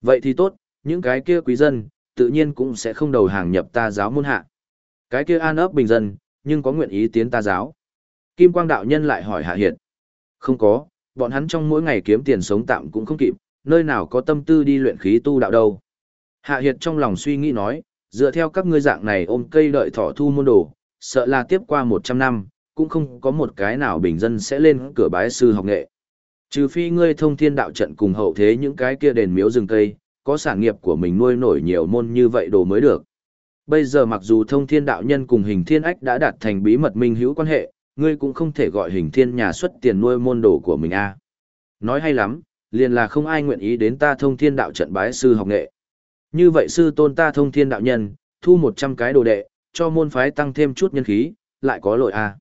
Vậy thì tốt, những cái kia quý dân, tự nhiên cũng sẽ không đầu hàng nhập ta giáo môn hạ. Cái kia an ấp bình dân, nhưng có nguyện ý tiến ta giáo. Kim Quang đạo nhân lại hỏi Hạ Hiệt. Không có, bọn hắn trong mỗi ngày kiếm tiền sống tạm cũng không kịp, nơi nào có tâm tư đi luyện khí tu đạo đâu. Hạ Hiệt trong lòng suy nghĩ nói, dựa theo các ngươi dạng này ôm cây đợi thỏ thu môn đồ, sợ là tiếp qua 100 năm, cũng không có một cái nào bình dân sẽ lên cửa bái sư học nghệ. Trừ phi ngươi thông thiên đạo trận cùng hậu thế những cái kia đền miếu rừng cây, có sản nghiệp của mình nuôi nổi nhiều môn như vậy đồ mới được. Bây giờ mặc dù thông thiên đạo nhân cùng hình thiên ách đã đạt thành bí mật minh hữu quan hệ, ngươi cũng không thể gọi hình thiên nhà xuất tiền nuôi môn đồ của mình a. Nói hay lắm, liền là không ai nguyện ý đến ta thông thiên đạo trận bái sư học nghệ. Như vậy sư tôn ta thông thiên đạo nhân, thu 100 cái đồ đệ, cho môn phái tăng thêm chút nhân khí, lại có lỗi a.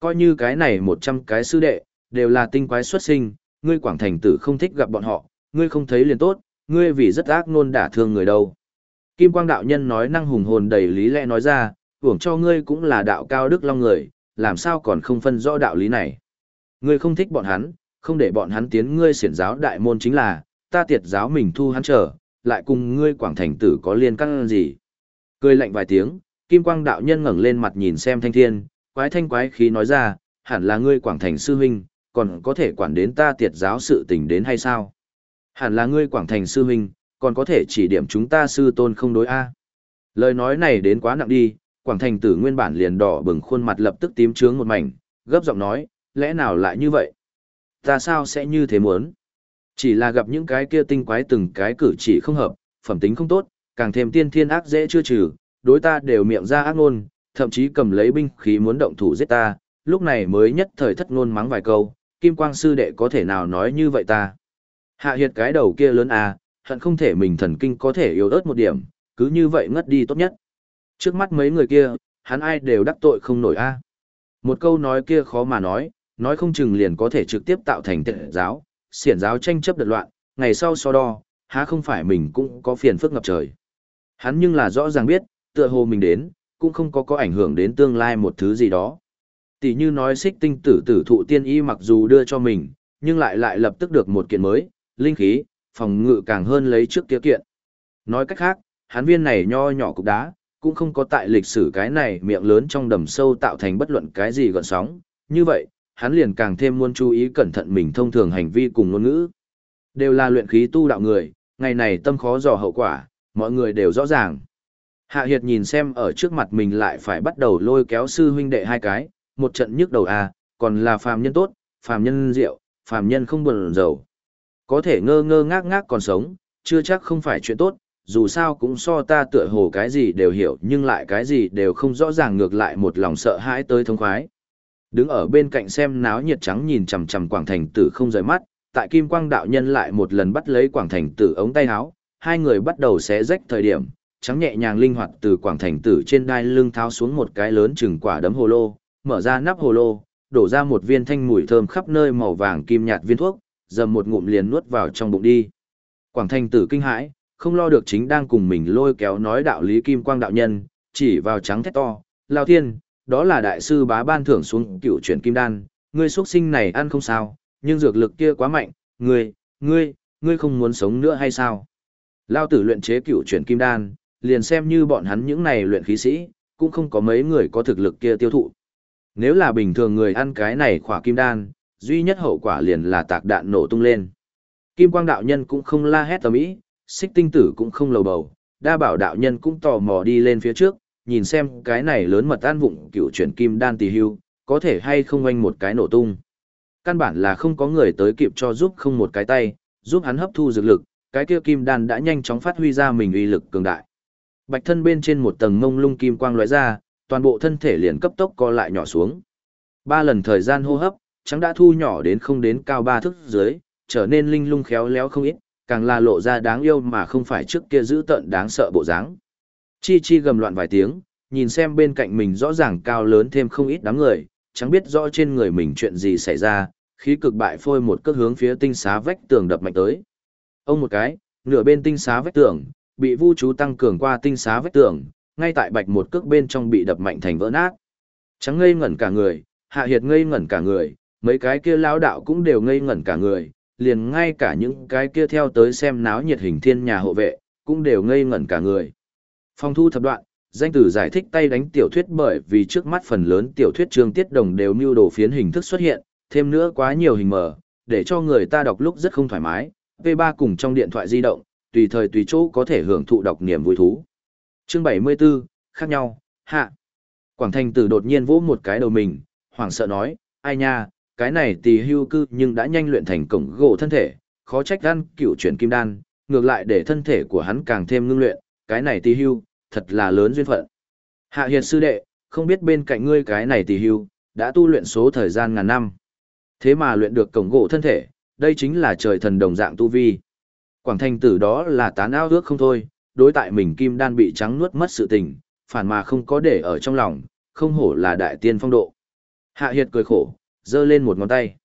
Coi như cái này 100 cái sư đệ, đều là tinh quái xuất sinh, ngươi quảng thành tử không thích gặp bọn họ, ngươi không thấy liền tốt, ngươi vì rất ác nôn đả thương người đâu. Kim quang đạo nhân nói năng hùng hồn đầy lý lẽ nói ra, hưởng cho ngươi cũng là đạo cao đức long người, làm sao còn không phân rõ đạo lý này. Ngươi không thích bọn hắn, không để bọn hắn tiến ngươi xiển giáo đại môn chính là, ta tiệt giáo mình thu hắn trở, lại cùng ngươi quảng thành tử có liên căn gì. Cười lạnh vài tiếng, kim quang đạo nhân ngẩng lên mặt nhìn xem thanh thiên, quái thanh quái khí nói ra, hẳn là ngươi quảng thành sư huynh, còn có thể quản đến ta tiệt giáo sự tình đến hay sao? Hẳn là ngươi quảng thành sư huynh, còn có thể chỉ điểm chúng ta sư tôn không đối a. Lời nói này đến quá nặng đi, quảng thành tử nguyên bản liền đỏ bừng khuôn mặt lập tức tím trướng một mảnh, gấp giọng nói, lẽ nào lại như vậy? Ta sao sẽ như thế muốn? Chỉ là gặp những cái kia tinh quái từng cái cử chỉ không hợp, phẩm tính không tốt, càng thêm tiên thiên ác dễ chưa trừ, đối ta đều miệng ra ác ngôn, thậm chí cầm lấy binh khí muốn động thủ giết ta, lúc này mới nhất thời thất ngôn mắng vài câu, kim quang sư đệ có thể nào nói như vậy ta. Hạ hiệt cái đầu kia lớn à, hận không thể mình thần kinh có thể yếu ớt một điểm, cứ như vậy ngất đi tốt nhất. Trước mắt mấy người kia, hắn ai đều đắc tội không nổi a. Một câu nói kia khó mà nói, nói không chừng liền có thể trực tiếp tạo thành tệ giáo, xiển giáo tranh chấp đợt loạn, ngày sau so đo, há không phải mình cũng có phiền phức ngập trời. Hắn nhưng là rõ ràng biết, tựa hồ mình đến, cũng không có có ảnh hưởng đến tương lai một thứ gì đó. Tỷ như nói xích tinh tử tử thụ tiên y mặc dù đưa cho mình, nhưng lại lại lập tức được một kiện mới, linh khí, phòng ngự càng hơn lấy trước kia kiện. Nói cách khác, hán viên này nho nhỏ cục đá, cũng không có tại lịch sử cái này miệng lớn trong đầm sâu tạo thành bất luận cái gì gọn sóng. Như vậy, hắn liền càng thêm muốn chú ý cẩn thận mình thông thường hành vi cùng ngôn ngữ. Đều là luyện khí tu đạo người, ngày này tâm khó dò hậu quả, mọi người đều rõ ràng. Hạ Hiệt nhìn xem ở trước mặt mình lại phải bắt đầu lôi kéo sư huynh đệ hai cái, một trận nhức đầu à, còn là phàm nhân tốt, phàm nhân rượu, phàm nhân không buồn giàu, Có thể ngơ ngơ ngác ngác còn sống, chưa chắc không phải chuyện tốt, dù sao cũng so ta tựa hồ cái gì đều hiểu nhưng lại cái gì đều không rõ ràng ngược lại một lòng sợ hãi tới thống khoái. Đứng ở bên cạnh xem náo nhiệt trắng nhìn chằm chằm Quảng Thành Tử không rời mắt, tại Kim Quang đạo nhân lại một lần bắt lấy Quảng Thành Tử ống tay áo, hai người bắt đầu xé rách thời điểm, trắng nhẹ nhàng linh hoạt từ Quảng Thành Tử trên đai lưng tháo xuống một cái lớn chừng quả đấm hồ lô, mở ra nắp hồ lô, đổ ra một viên thanh mùi thơm khắp nơi màu vàng kim nhạt viên thuốc, dầm một ngụm liền nuốt vào trong bụng đi. Quảng thanh Tử kinh hãi, không lo được chính đang cùng mình lôi kéo nói đạo lý kim quang đạo nhân, chỉ vào trắng thét to, lao thiên, đó là đại sư bá ban thưởng xuống cựu chuyển kim đan, ngươi xuất sinh này ăn không sao, nhưng dược lực kia quá mạnh, ngươi, ngươi, ngươi không muốn sống nữa hay sao? Lao tử luyện chế cựu chuyển kim đan, liền xem như bọn hắn những này luyện khí sĩ, cũng không có mấy người có thực lực kia tiêu thụ. Nếu là bình thường người ăn cái này khỏa kim đan, duy nhất hậu quả liền là tạc đạn nổ tung lên. Kim quang đạo nhân cũng không la hét tầm ý, xích tinh tử cũng không lầu bầu, đa bảo đạo nhân cũng tò mò đi lên phía trước, nhìn xem cái này lớn mật an vụng cựu chuyển kim đan tì hưu, có thể hay không oanh một cái nổ tung. Căn bản là không có người tới kịp cho giúp không một cái tay, giúp hắn hấp thu dược lực, cái kia kim đan đã nhanh chóng phát huy ra mình uy lực cường đại. Bạch thân bên trên một tầng mông lung kim quang lóe ra, toàn bộ thân thể liền cấp tốc co lại nhỏ xuống. Ba lần thời gian hô hấp, trắng đã thu nhỏ đến không đến cao ba thước dưới, trở nên linh lung khéo léo không ít, càng là lộ ra đáng yêu mà không phải trước kia giữ tận đáng sợ bộ dáng. Chi chi gầm loạn vài tiếng, nhìn xem bên cạnh mình rõ ràng cao lớn thêm không ít đám người, chẳng biết rõ trên người mình chuyện gì xảy ra, khí cực bại phôi một cước hướng phía tinh xá vách tường đập mạnh tới. Ông một cái, nửa bên tinh xá vách tường, bị vu chú tăng cường qua tinh xá vách tường, ngay tại bạch một cước bên trong bị đập mạnh thành vỡ nát. Trắng ngây ngẩn cả người, hạ hiệt ngây ngẩn cả người, mấy cái kia lão đạo cũng đều ngây ngẩn cả người, liền ngay cả những cái kia theo tới xem náo nhiệt hình thiên nhà hộ vệ, cũng đều ngây ngẩn cả người. Phong thu thập đoạn, danh từ giải thích tay đánh tiểu thuyết bởi vì trước mắt phần lớn tiểu thuyết chương tiết đồng đều mưu đồ phiến hình thức xuất hiện, thêm nữa quá nhiều hình mở, để cho người ta đọc lúc rất không thoải mái, V3 cùng trong điện thoại di động, tùy thời tùy chỗ có thể hưởng thụ đọc niềm vui thú. Chương 74, khác nhau, hạ. Quảng Thành Tử đột nhiên vỗ một cái đầu mình, hoảng sợ nói, ai nha, cái này tỳ hưu cư nhưng đã nhanh luyện thành cổng gỗ thân thể, khó trách gan cựu chuyển kim đan, ngược lại để thân thể của hắn càng thêm ngưng luyện, cái này tỳ hưu, thật là lớn duyên phận. Hạ hiệt sư đệ, không biết bên cạnh ngươi cái này tỳ hưu, đã tu luyện số thời gian ngàn năm. Thế mà luyện được cổng gỗ thân thể, đây chính là trời thần đồng dạng tu vi. Quảng thành tử đó là tán ao ước không thôi, đối tại mình kim đan bị trắng nuốt mất sự tình, phản mà không có để ở trong lòng, không hổ là đại tiên phong độ. Hạ hiệt cười khổ, giơ lên một ngón tay.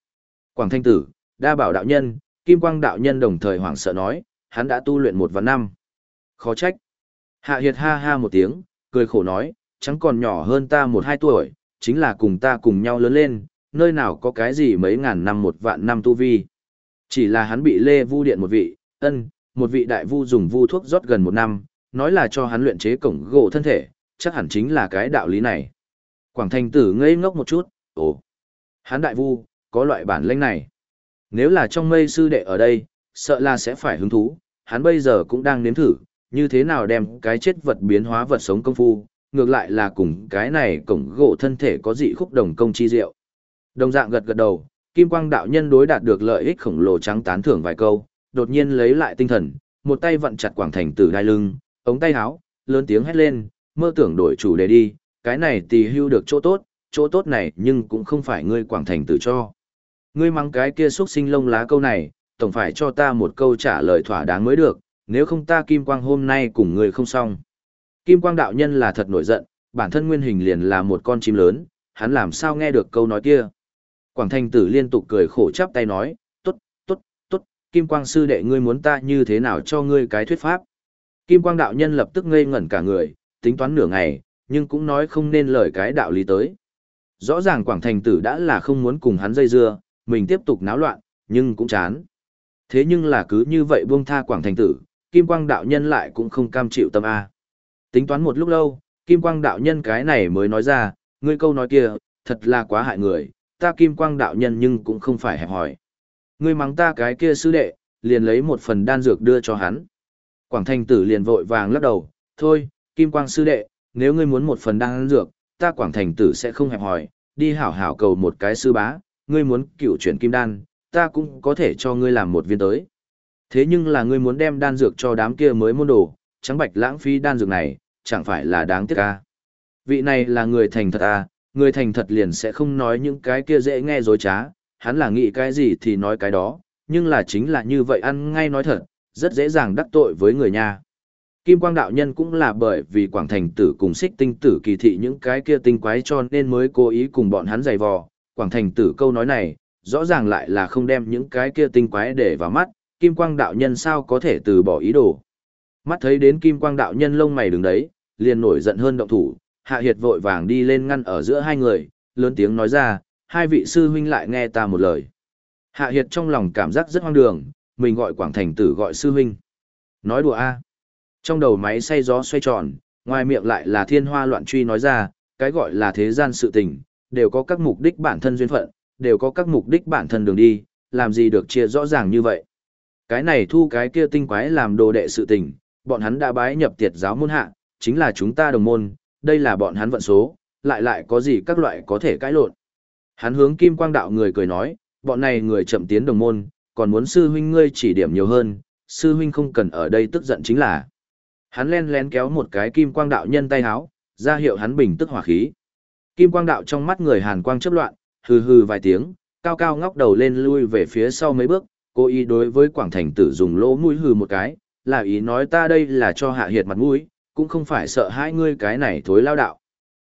Quảng thanh tử, đa bảo đạo nhân, kim quang đạo nhân đồng thời hoảng sợ nói, hắn đã tu luyện một vạn năm. Khó trách. Hạ hiệt ha ha một tiếng, cười khổ nói, chẳng còn nhỏ hơn ta một hai tuổi, chính là cùng ta cùng nhau lớn lên, nơi nào có cái gì mấy ngàn năm một vạn năm tu vi. Chỉ là hắn bị lê vu điện một vị, ân, một vị đại vu dùng vu thuốc rót gần một năm, nói là cho hắn luyện chế cổng gỗ thân thể, chắc hẳn chính là cái đạo lý này. Quảng thành tử ngây ngốc một chút, ồ, hắn đại vu, có loại bản lĩnh này. Nếu là trong mây sư đệ ở đây, sợ là sẽ phải hứng thú, hắn bây giờ cũng đang nếm thử, như thế nào đem cái chết vật biến hóa vật sống công phu, ngược lại là cùng cái này cổng gỗ thân thể có dị khúc đồng công chi diệu. Đồng dạng gật gật đầu, Kim Quang đạo nhân đối đạt được lợi ích khổng lồ trắng tán thưởng vài câu, đột nhiên lấy lại tinh thần, một tay vặn chặt quảng thành tử đai lưng, ống tay áo, lớn tiếng hét lên, mơ tưởng đổi chủ đề đi, cái này tì hưu được chỗ tốt, chỗ tốt này nhưng cũng không phải ngươi quảng thành tử cho. Ngươi mắng cái kia xuất sinh lông lá câu này, tổng phải cho ta một câu trả lời thỏa đáng mới được, nếu không ta Kim Quang hôm nay cùng ngươi không xong. Kim Quang đạo nhân là thật nổi giận, bản thân nguyên hình liền là một con chim lớn, hắn làm sao nghe được câu nói kia. Quảng thành tử liên tục cười khổ chắp tay nói, Kim Quang sư đệ ngươi muốn ta như thế nào cho ngươi cái thuyết pháp. Kim Quang đạo nhân lập tức ngây ngẩn cả người, tính toán nửa ngày, nhưng cũng nói không nên lời cái đạo lý tới. Rõ ràng Quảng Thành Tử đã là không muốn cùng hắn dây dưa, mình tiếp tục náo loạn, nhưng cũng chán. Thế nhưng là cứ như vậy buông tha Quảng Thành Tử, Kim Quang đạo nhân lại cũng không cam chịu tâm A. Tính toán một lúc lâu, Kim Quang đạo nhân cái này mới nói ra, ngươi câu nói kia, thật là quá hại người, ta Kim Quang đạo nhân nhưng cũng không phải hẹp hỏi. Ngươi mắng ta cái kia sư đệ, liền lấy một phần đan dược đưa cho hắn. Quảng Thành Tử liền vội vàng lắc đầu, thôi, Kim Quang sư đệ, nếu ngươi muốn một phần đan dược, ta Quảng Thành Tử sẽ không hẹp hỏi, đi hảo hảo cầu một cái sư bá, ngươi muốn cựu chuyển kim đan, ta cũng có thể cho ngươi làm một viên tới. Thế nhưng là ngươi muốn đem đan dược cho đám kia mới môn đồ, trắng bạch lãng phí đan dược này, chẳng phải là đáng tiếc à. Vị này là người thành thật à, người thành thật liền sẽ không nói những cái kia dễ nghe dối trá, hắn là nghĩ cái gì thì nói cái đó, nhưng là chính là như vậy ăn ngay nói thật, rất dễ dàng đắc tội với người nhà Kim Quang Đạo Nhân cũng là bởi vì Quảng Thành Tử cùng xích tinh tử kỳ thị những cái kia tinh quái cho nên mới cố ý cùng bọn hắn giày vò. Quảng Thành Tử câu nói này, rõ ràng lại là không đem những cái kia tinh quái để vào mắt, Kim Quang Đạo Nhân sao có thể từ bỏ ý đồ. Mắt thấy đến Kim Quang Đạo Nhân lông mày đứng đấy, liền nổi giận hơn động thủ, Hạ Hiệt vội vàng đi lên ngăn ở giữa hai người, lớn tiếng nói ra, hai vị sư huynh lại nghe ta một lời. Hạ Hiệt trong lòng cảm giác rất hoang đường, mình gọi Quảng Thành Tử gọi sư huynh. Nói đùa a trong đầu máy xay gió xoay tròn, ngoài miệng lại là thiên hoa loạn truy nói ra, cái gọi là thế gian sự tình, đều có các mục đích bản thân duyên phận, đều có các mục đích bản thân đường đi, làm gì được chia rõ ràng như vậy. Cái này thu cái kia tinh quái làm đồ đệ sự tình, bọn hắn đã bái nhập tiệt giáo môn hạ, chính là chúng ta đồng môn, đây là bọn hắn vận số, lại lại có gì các loại có thể cãi lộn. Hắn hướng kim quang đạo người cười nói, bọn này người chậm tiến đồng môn, còn muốn sư huynh ngươi chỉ điểm nhiều hơn, sư huynh không cần ở đây tức giận chính là. Hắn len lén kéo một cái kim quang đạo nhân tay háo, ra hiệu hắn bình tức hỏa khí. Kim quang đạo trong mắt người hàn quang chấp loạn, hừ hừ vài tiếng, cao cao ngóc đầu lên lui về phía sau mấy bước, cố ý đối với quảng thành tử dùng lỗ mũi hừ một cái, là ý nói ta đây là cho hạ hiệt mặt mũi, cũng không phải sợ hai ngươi cái này thối lao đạo.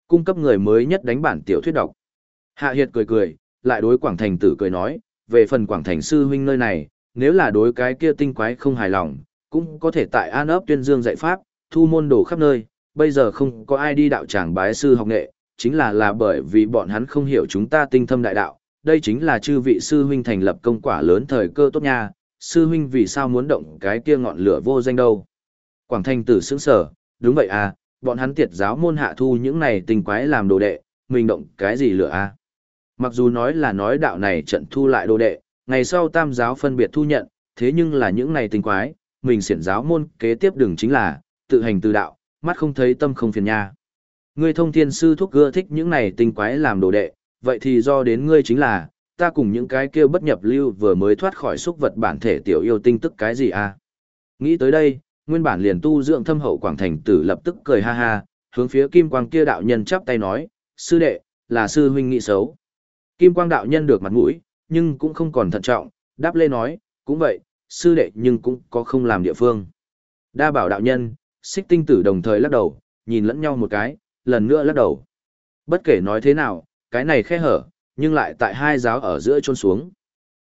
Cung cấp người mới nhất đánh bản tiểu thuyết đọc. Hạ hiệt cười cười, lại đối quảng thành tử cười nói, về phần quảng thành sư huynh nơi này, nếu là đối cái kia tinh quái không hài lòng, cũng có thể tại An ấp tuyên dương dạy pháp, thu môn đồ khắp nơi, bây giờ không có ai đi đạo tràng bái sư học nghệ, chính là là bởi vì bọn hắn không hiểu chúng ta tinh thâm đại đạo, đây chính là chư vị sư huynh thành lập công quả lớn thời cơ tốt nha, sư huynh vì sao muốn động cái kia ngọn lửa vô danh đâu. Quảng Thanh tử sững sở, đúng vậy à, bọn hắn tiệt giáo môn hạ thu những này tinh quái làm đồ đệ, mình động cái gì lửa à. Mặc dù nói là nói đạo này trận thu lại đồ đệ, ngày sau tam giáo phân biệt thu nhận, thế nhưng là những này tình quái, mình xiển giáo môn kế tiếp đường chính là, tự hành từ đạo, mắt không thấy tâm không phiền nha. Ngươi thông thiên sư thúc gưa thích những này tình quái làm đồ đệ, vậy thì do đến ngươi chính là, ta cùng những cái kia bất nhập lưu vừa mới thoát khỏi xúc vật bản thể tiểu yêu tinh tức cái gì à. Nghĩ tới đây, nguyên bản liền tu dưỡng thâm hậu quảng thành tử lập tức cười ha ha, hướng phía kim quang kia đạo nhân chắp tay nói, sư đệ, là sư huynh nghĩ xấu. Kim quang đạo nhân được mặt mũi, nhưng cũng không còn thận trọng, đáp lê nói, cũng vậy, sư đệ nhưng cũng có không làm địa phương. Đa bảo đạo nhân, xích tinh tử đồng thời lắc đầu, nhìn lẫn nhau một cái, lần nữa lắc đầu. Bất kể nói thế nào, cái này khe hở, nhưng lại tại hai giáo ở giữa trôn xuống.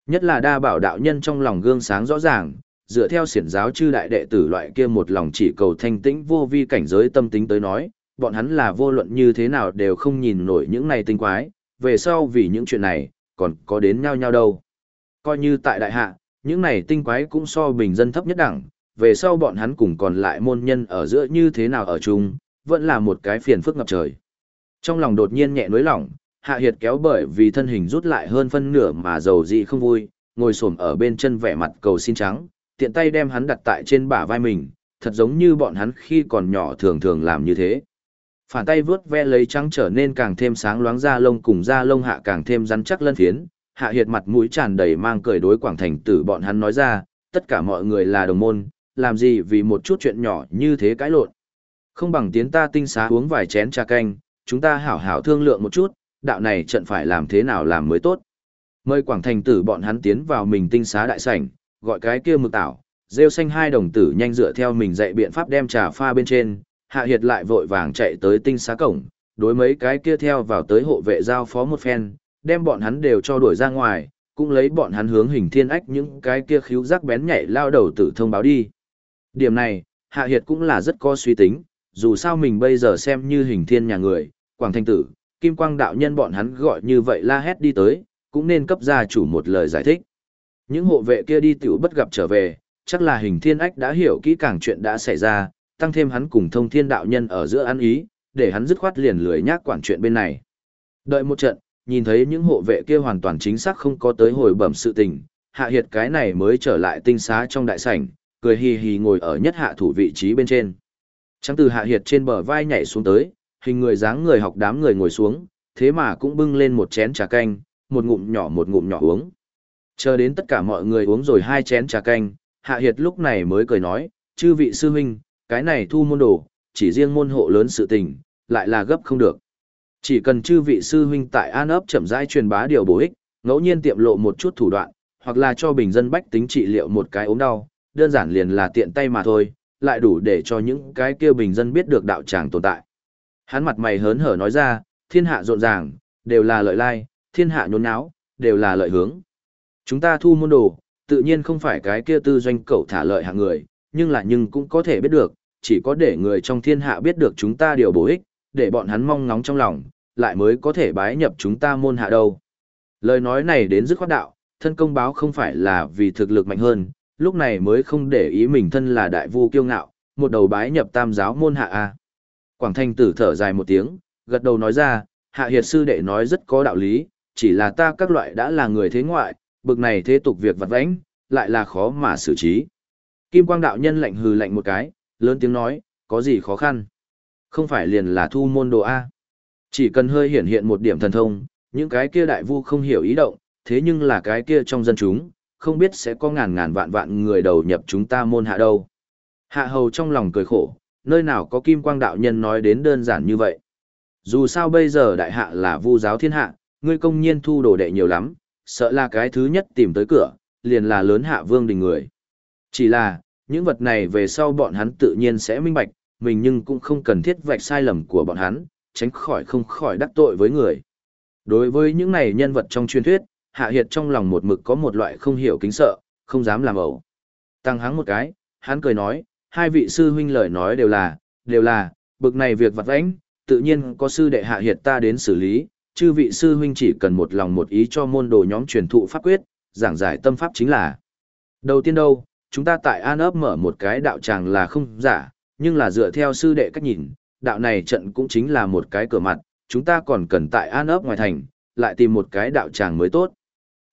Nhất là đa bảo đạo nhân trong lòng gương sáng rõ ràng, dựa theo siển giáo chư đại đệ tử loại kia một lòng chỉ cầu thanh tĩnh vô vi cảnh giới tâm tính tới nói, bọn hắn là vô luận như thế nào đều không nhìn nổi những này tinh quái, về sau vì những chuyện này, còn có đến nhau nhau đâu. Coi như tại đại hạ, những này tinh quái cũng so bình dân thấp nhất đẳng, về sau bọn hắn cùng còn lại môn nhân ở giữa như thế nào ở chung, vẫn là một cái phiền phức ngập trời. Trong lòng đột nhiên nhẹ nối lỏng, hạ hiệt kéo bởi vì thân hình rút lại hơn phân nửa mà dầu dị không vui, ngồi xổm ở bên chân vẻ mặt cầu xin trắng, tiện tay đem hắn đặt tại trên bả vai mình, thật giống như bọn hắn khi còn nhỏ thường thường làm như thế. Phản tay vướt ve lấy trắng trở nên càng thêm sáng loáng da lông cùng da lông hạ càng thêm rắn chắc lân phiến, hạ hiệt mặt mũi tràn đầy mang cười đối quảng thành tử bọn hắn nói ra, tất cả mọi người là đồng môn, làm gì vì một chút chuyện nhỏ như thế cãi lộn. Không bằng tiến ta tinh xá uống vài chén trà canh, chúng ta hảo hảo thương lượng một chút, đạo này trận phải làm thế nào làm mới tốt. Mời quảng thành tử bọn hắn tiến vào mình tinh xá đại sảnh, gọi cái kia mực tảo, rêu xanh hai đồng tử nhanh dựa theo mình dạy biện pháp đem trà pha bên trên, hạ hiệt lại vội vàng chạy tới tinh xá cổng, đối mấy cái kia theo vào tới hộ vệ giao phó một phen, đem bọn hắn đều cho đuổi ra ngoài, cũng lấy bọn hắn hướng hình thiên ách những cái kia khíu giác bén nhảy lao đầu tử thông báo đi. Điểm này, hạ hiệt cũng là rất có suy tính, dù sao mình bây giờ xem như hình thiên nhà người, quảng thanh tử, kim quang đạo nhân bọn hắn gọi như vậy la hét đi tới, cũng nên cấp gia chủ một lời giải thích. Những hộ vệ kia đi tiểu bất gặp trở về, chắc là hình thiên ách đã hiểu kỹ càng chuyện đã xảy ra, tăng thêm hắn cùng thông thiên đạo nhân ở giữa ăn ý, để hắn dứt khoát liền lười nhác quản chuyện bên này. Đợi một trận, nhìn thấy những hộ vệ kia hoàn toàn chính xác không có tới hồi bẩm sự tình, hạ hiệt cái này mới trở lại tinh xá trong đại sảnh, cười hì hì ngồi ở nhất hạ thủ vị trí bên trên. Trắng từ hạ hiệt trên bờ vai nhảy xuống tới, hình người dáng người học đám người ngồi xuống, thế mà cũng bưng lên một chén trà canh, một ngụm nhỏ một ngụm nhỏ uống. Chờ đến tất cả mọi người uống rồi hai chén trà canh, Hạ Hiệt lúc này mới cười nói, chư vị sư huynh, cái này thu môn đồ, chỉ riêng môn hộ lớn sự tình, lại là gấp không được. Chỉ cần chư vị sư huynh tại An ấp chậm rãi truyền bá điều bổ ích, ngẫu nhiên tiệm lộ một chút thủ đoạn, hoặc là cho bình dân bách tính trị liệu một cái ốm đau, đơn giản liền là tiện tay mà thôi, lại đủ để cho những cái kia bình dân biết được đạo tràng tồn tại. Hắn mặt mày hớn hở nói ra, thiên hạ rộn ràng, đều là lợi lai, thiên hạ nhốn nháo, đều là lợi hướng. Chúng ta thu môn đồ, tự nhiên không phải cái kia tư doanh cẩu thả lợi hạng người, nhưng là nhưng cũng có thể biết được, chỉ có để người trong thiên hạ biết được chúng ta điều bổ ích, để bọn hắn mong ngóng trong lòng, lại mới có thể bái nhập chúng ta môn hạ đâu. Lời nói này đến dứt khoát đạo, thân công báo không phải là vì thực lực mạnh hơn, lúc này mới không để ý mình thân là đại vu kiêu ngạo, một đầu bái nhập tam giáo môn hạ a. Quảng Thanh tử thở dài một tiếng, gật đầu nói ra, hạ hiệt sư đệ nói rất có đạo lý, chỉ là ta các loại đã là người thế ngoại, bực này thế tục việc vặt vãnh, lại là khó mà xử trí. Kim quang đạo nhân lạnh hừ lạnh một cái, lớn tiếng nói, có gì khó khăn? Không phải liền là thu môn đồ A. Chỉ cần hơi hiển hiện một điểm thần thông, những cái kia đại vu không hiểu ý động, thế nhưng là cái kia trong dân chúng, không biết sẽ có ngàn ngàn vạn vạn người đầu nhập chúng ta môn hạ đâu. Hạ hầu trong lòng cười khổ, nơi nào có kim quang đạo nhân nói đến đơn giản như vậy. Dù sao bây giờ đại hạ là vu giáo thiên hạ, ngươi công nhiên thu đồ đệ nhiều lắm, sợ là cái thứ nhất tìm tới cửa, liền là lớn hạ vương đình người. Chỉ là, những vật này về sau bọn hắn tự nhiên sẽ minh bạch, mình nhưng cũng không cần thiết vạch sai lầm của bọn hắn, tránh khỏi không khỏi đắc tội với người. Đối với những này nhân vật trong truyền thuyết, Hạ Hiệt trong lòng một mực có một loại không hiểu kính sợ, không dám làm ẩu. Tăng hắng một cái, hắn cười nói, hai vị sư huynh lời nói đều là, đều là, bực này việc vặt vãnh, tự nhiên có sư đệ Hạ Hiệt ta đến xử lý, chư vị sư huynh chỉ cần một lòng một ý cho môn đồ nhóm truyền thụ pháp quyết, giảng giải tâm pháp chính là. Đầu tiên đâu, chúng ta tại An ấp mở một cái đạo tràng là không giả, nhưng là dựa theo sư đệ cách nhìn, đạo này trận cũng chính là một cái cửa mặt, chúng ta còn cần tại An ấp ngoài thành, lại tìm một cái đạo tràng mới tốt.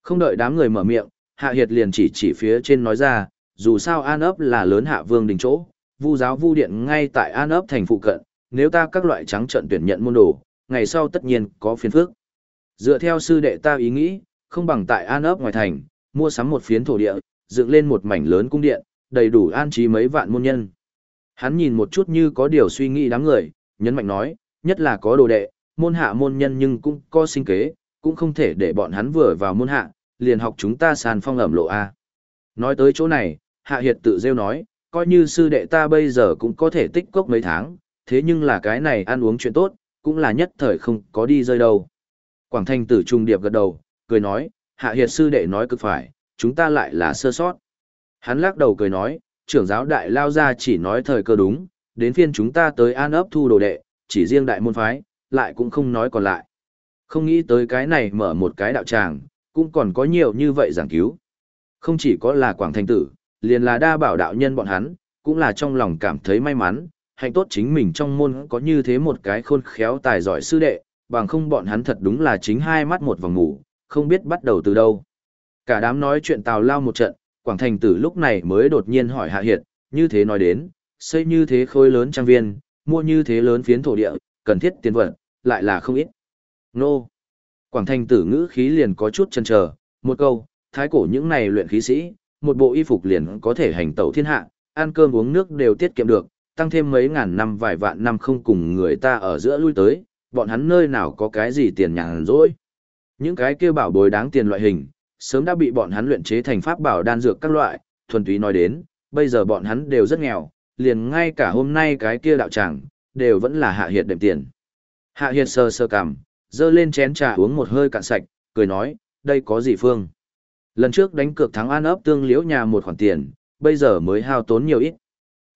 Không đợi đám người mở miệng, Hạ Hiệt liền chỉ chỉ phía trên nói ra, dù sao An ấp là lớn hạ vương đình chỗ, vu giáo vu điện ngay tại An ấp thành phụ cận, nếu ta các loại trắng trận tuyển nhận môn đồ, ngày sau tất nhiên có phiền phức. Dựa theo sư đệ ta ý nghĩ, không bằng tại An ấp ngoài thành, mua sắm một phiến thổ địa, dựng lên một mảnh lớn cung điện, đầy đủ an trí mấy vạn môn nhân. Hắn nhìn một chút như có điều suy nghĩ đám người, nhấn mạnh nói, nhất là có đồ đệ, môn hạ môn nhân nhưng cũng có sinh kế, cũng không thể để bọn hắn vừa vào môn hạ, liền học chúng ta sàn phong ẩm lộ A. Nói tới chỗ này, Hạ Hiệt tự rêu nói, coi như sư đệ ta bây giờ cũng có thể tích cốc mấy tháng, thế nhưng là cái này ăn uống chuyện tốt, cũng là nhất thời không có đi rơi đâu. Quảng Thanh tử trung điệp gật đầu, cười nói, Hạ Hiệt sư đệ nói cực phải, chúng ta lại là sơ sót. Hắn lắc đầu cười nói, trưởng giáo đại lao ra chỉ nói thời cơ đúng, đến phiên chúng ta tới an ấp thu đồ đệ, chỉ riêng đại môn phái, lại cũng không nói còn lại. Không nghĩ tới cái này mở một cái đạo tràng, cũng còn có nhiều như vậy giảng cứu. Không chỉ có là Quảng Thanh Tử, liền là đa bảo đạo nhân bọn hắn, cũng là trong lòng cảm thấy may mắn, hạnh tốt chính mình trong môn có như thế một cái khôn khéo tài giỏi sư đệ, bằng không bọn hắn thật đúng là chính hai mắt một vòng ngủ, không biết bắt đầu từ đâu. Cả đám nói chuyện tào lao một trận, Quảng Thành Tử lúc này mới đột nhiên hỏi Hạ Hiệt, như thế nói đến, xây như thế khối lớn trang viên, mua như thế lớn phiến thổ địa, cần thiết tiền vật, lại là không ít. Nô! Quảng Thành Tử ngữ khí liền có chút chần chờ, một câu, thái cổ những này luyện khí sĩ, một bộ y phục liền có thể hành tẩu thiên hạ, ăn cơm uống nước đều tiết kiệm được, tăng thêm mấy ngàn năm vài vạn năm không cùng người ta ở giữa lui tới, bọn hắn nơi nào có cái gì tiền nhàn rỗi. Những cái kia bảo bối đáng tiền loại hình, sớm đã bị bọn hắn luyện chế thành pháp bảo đan dược các loại, thuần túy nói đến, bây giờ bọn hắn đều rất nghèo, liền ngay cả hôm nay cái kia đạo tràng, đều vẫn là hạ hiệt đệm tiền. Hạ hiệt sơ sơ cằm, dơ lên chén trà uống một hơi cạn sạch, cười nói, đây có gì phương. Lần trước đánh cược thắng an ấp tương liễu nhà một khoản tiền, bây giờ mới hao tốn nhiều ít.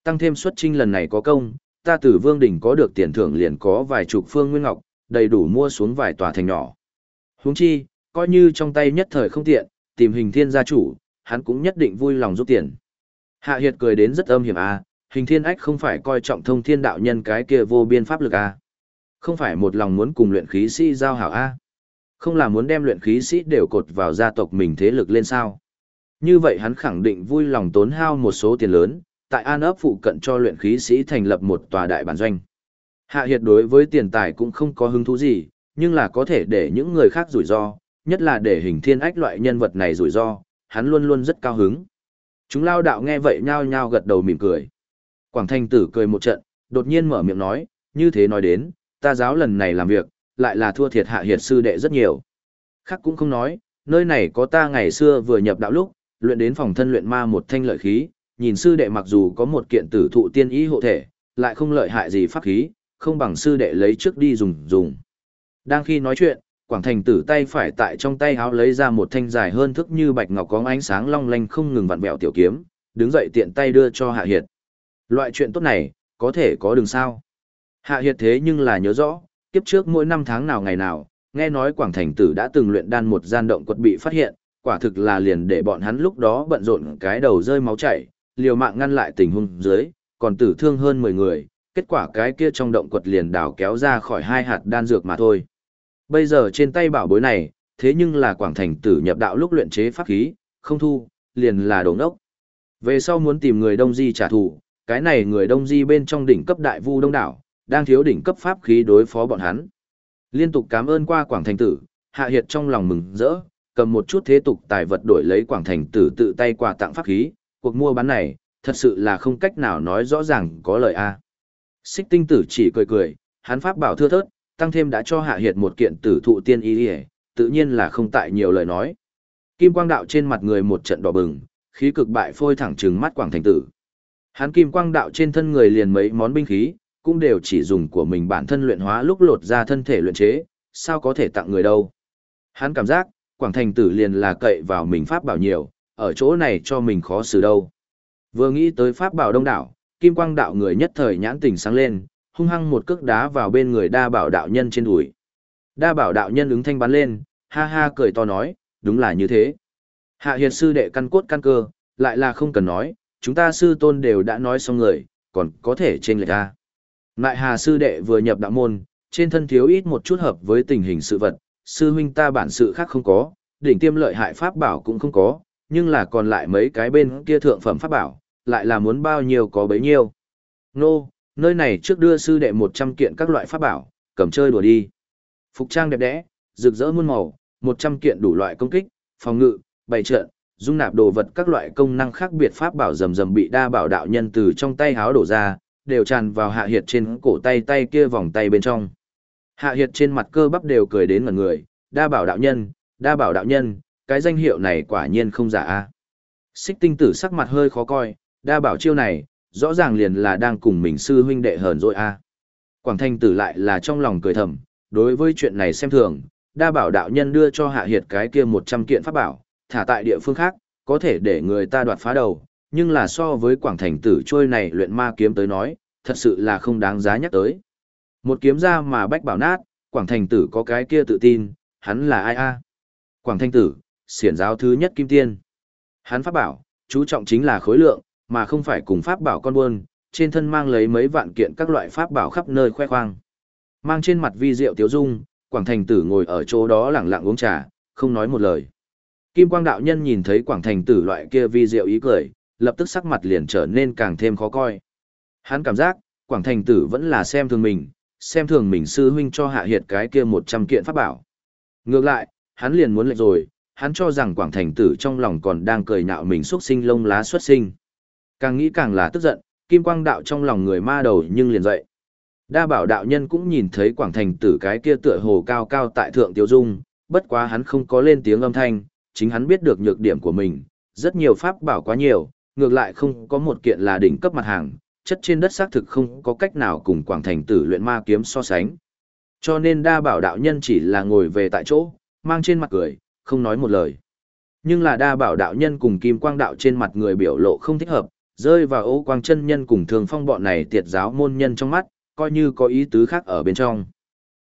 Tăng thêm xuất trinh lần này có công, ta từ vương đỉnh có được tiền thưởng liền có vài chục phương nguyên ngọc, đầy đủ mua xuống vài tòa thành nhỏ. Huống chi, coi như trong tay nhất thời không tiện, tìm hình thiên gia chủ, hắn cũng nhất định vui lòng giúp tiền. Hạ Hiệt cười đến rất âm hiểm à, hình thiên ách không phải coi trọng thông thiên đạo nhân cái kia vô biên pháp lực à. Không phải một lòng muốn cùng luyện khí sĩ giao hảo à. Không là muốn đem luyện khí sĩ đều cột vào gia tộc mình thế lực lên sao. Như vậy hắn khẳng định vui lòng tốn hao một số tiền lớn, tại An ấp phụ cận cho luyện khí sĩ thành lập một tòa đại bản doanh. Hạ Hiệt đối với tiền tài cũng không có hứng thú gì, nhưng là có thể để những người khác rủi ro, nhất là để hình thiên ách loại nhân vật này rủi ro, hắn luôn luôn rất cao hứng. Chúng lao đạo nghe vậy nhao nhao gật đầu mỉm cười. Quảng Thanh tử cười một trận, đột nhiên mở miệng nói, như thế nói đến, ta giáo lần này làm việc, lại là thua thiệt hạ hiệt sư đệ rất nhiều. Khác cũng không nói, nơi này có ta ngày xưa vừa nhập đạo lúc, luyện đến phòng thân luyện ma một thanh lợi khí, nhìn sư đệ mặc dù có một kiện tử thụ tiên ý hộ thể, lại không lợi hại gì pháp khí, không bằng sư đệ lấy trước đi dùng dùng. Đang khi nói chuyện, Quảng Thành tử tay phải tại trong tay háo lấy ra một thanh dài hơn thức như bạch ngọc có ánh sáng long lanh không ngừng vặn vẹo tiểu kiếm, đứng dậy tiện tay đưa cho Hạ Hiệt. Loại chuyện tốt này, có thể có đường sao. Hạ Hiệt thế nhưng là nhớ rõ, kiếp trước mỗi năm tháng nào ngày nào, nghe nói Quảng Thành tử đã từng luyện đan một gian động quật bị phát hiện, quả thực là liền để bọn hắn lúc đó bận rộn cái đầu rơi máu chảy, liều mạng ngăn lại tình huống dưới, còn tử thương hơn 10 người, kết quả cái kia trong động quật liền đào kéo ra khỏi hai hạt đan dược mà thôi. Bây giờ trên tay bảo bối này, thế nhưng là quảng thành tử nhập đạo lúc luyện chế pháp khí, không thu, liền là đồ ngốc. Về sau muốn tìm người đông di trả thù, cái này người đông di bên trong đỉnh cấp đại vu đông đảo, đang thiếu đỉnh cấp pháp khí đối phó bọn hắn. Liên tục cảm ơn qua quảng thành tử, hạ hiệt trong lòng mừng rỡ, cầm một chút thế tục tài vật đổi lấy quảng thành tử tự tay quà tặng pháp khí, cuộc mua bán này, thật sự là không cách nào nói rõ ràng có lời a. Xích tinh tử chỉ cười cười, hắn pháp bảo thưa thớt, tăng thêm đã cho hạ hiệt một kiện tử thụ tiên y ỉa tự nhiên là không tại nhiều lời nói. Kim quang đạo trên mặt người một trận đỏ bừng, khí cực bại phôi thẳng trừng mắt quảng thành tử. Hắn kim quang đạo trên thân người liền mấy món binh khí, cũng đều chỉ dùng của mình bản thân luyện hóa lúc lột ra thân thể luyện chế, sao có thể tặng người đâu. Hắn cảm giác, quảng thành tử liền là cậy vào mình pháp bảo nhiều, ở chỗ này cho mình khó xử đâu. Vừa nghĩ tới pháp bảo đông đảo, kim quang đạo người nhất thời nhãn tình sáng lên hung hăng một cước đá vào bên người đa bảo đạo nhân trên đùi. Đa bảo đạo nhân ứng thanh bắn lên, ha ha cười to nói, đúng là như thế. Hạ hiệt sư đệ căn cốt căn cơ, lại là không cần nói, chúng ta sư tôn đều đã nói xong người, còn có thể trên lệch ta Nại hà sư đệ vừa nhập đạo môn, trên thân thiếu ít một chút hợp với tình hình sự vật, sư huynh ta bản sự khác không có, đỉnh tiêm lợi hại pháp bảo cũng không có, nhưng là còn lại mấy cái bên kia thượng phẩm pháp bảo, lại là muốn bao nhiêu có bấy nhiêu. Nô, nơi này trước đưa sư đệ 100 kiện các loại pháp bảo, cầm chơi đùa đi. Phục trang đẹp đẽ, rực rỡ muôn màu, 100 kiện đủ loại công kích, phòng ngự, bày trận, dung nạp đồ vật các loại công năng khác biệt pháp bảo rầm rầm bị đa bảo đạo nhân từ trong tay háo đổ ra, đều tràn vào hạ hiệt trên cổ tay tay kia vòng tay bên trong. Hạ hiệt trên mặt cơ bắp đều cười đến ngẩn người, đa bảo đạo nhân, đa bảo đạo nhân, cái danh hiệu này quả nhiên không giả a. Xích tinh tử sắc mặt hơi khó coi, đa bảo chiêu này, rõ ràng liền là đang cùng mình sư huynh đệ hờn rồi a. Quảng thanh tử lại là trong lòng cười thầm, đối với chuyện này xem thường, đa bảo đạo nhân đưa cho hạ hiệt cái kia 100 kiện pháp bảo, thả tại địa phương khác, có thể để người ta đoạt phá đầu, nhưng là so với quảng thành tử trôi này luyện ma kiếm tới nói, thật sự là không đáng giá nhắc tới. Một kiếm ra mà bách bảo nát, quảng thành tử có cái kia tự tin, hắn là ai a? Quảng Thanh tử, xiển giáo thứ nhất kim tiên. Hắn pháp bảo, chú trọng chính là khối lượng, mà không phải cùng pháp bảo con buôn, trên thân mang lấy mấy vạn kiện các loại pháp bảo khắp nơi khoe khoang. Mang trên mặt vi diệu tiếu dung, Quảng Thành Tử ngồi ở chỗ đó lặng lặng uống trà, không nói một lời. Kim Quang đạo nhân nhìn thấy Quảng Thành Tử loại kia vi diệu ý cười, lập tức sắc mặt liền trở nên càng thêm khó coi. Hắn cảm giác, Quảng Thành Tử vẫn là xem thường mình, xem thường mình sư huynh cho hạ hiệt cái kia 100 kiện pháp bảo. Ngược lại, hắn liền muốn lệch rồi, hắn cho rằng Quảng Thành Tử trong lòng còn đang cười nhạo mình xuất sinh lông lá xuất sinh. Càng nghĩ càng là tức giận, Kim Quang đạo trong lòng người ma đầu nhưng liền dậy. Đa bảo đạo nhân cũng nhìn thấy Quảng Thành Tử cái kia tựa hồ cao cao tại thượng tiêu dung, bất quá hắn không có lên tiếng âm thanh, chính hắn biết được nhược điểm của mình, rất nhiều pháp bảo quá nhiều, ngược lại không có một kiện là đỉnh cấp mặt hàng, chất trên đất xác thực không có cách nào cùng Quảng Thành Tử luyện ma kiếm so sánh. Cho nên đa bảo đạo nhân chỉ là ngồi về tại chỗ, mang trên mặt cười, không nói một lời. Nhưng là đa bảo đạo nhân cùng kim quang đạo trên mặt người biểu lộ không thích hợp, rơi vào ô quang chân nhân cùng thường phong bọn này tiệt giáo môn nhân trong mắt, coi như có ý tứ khác ở bên trong.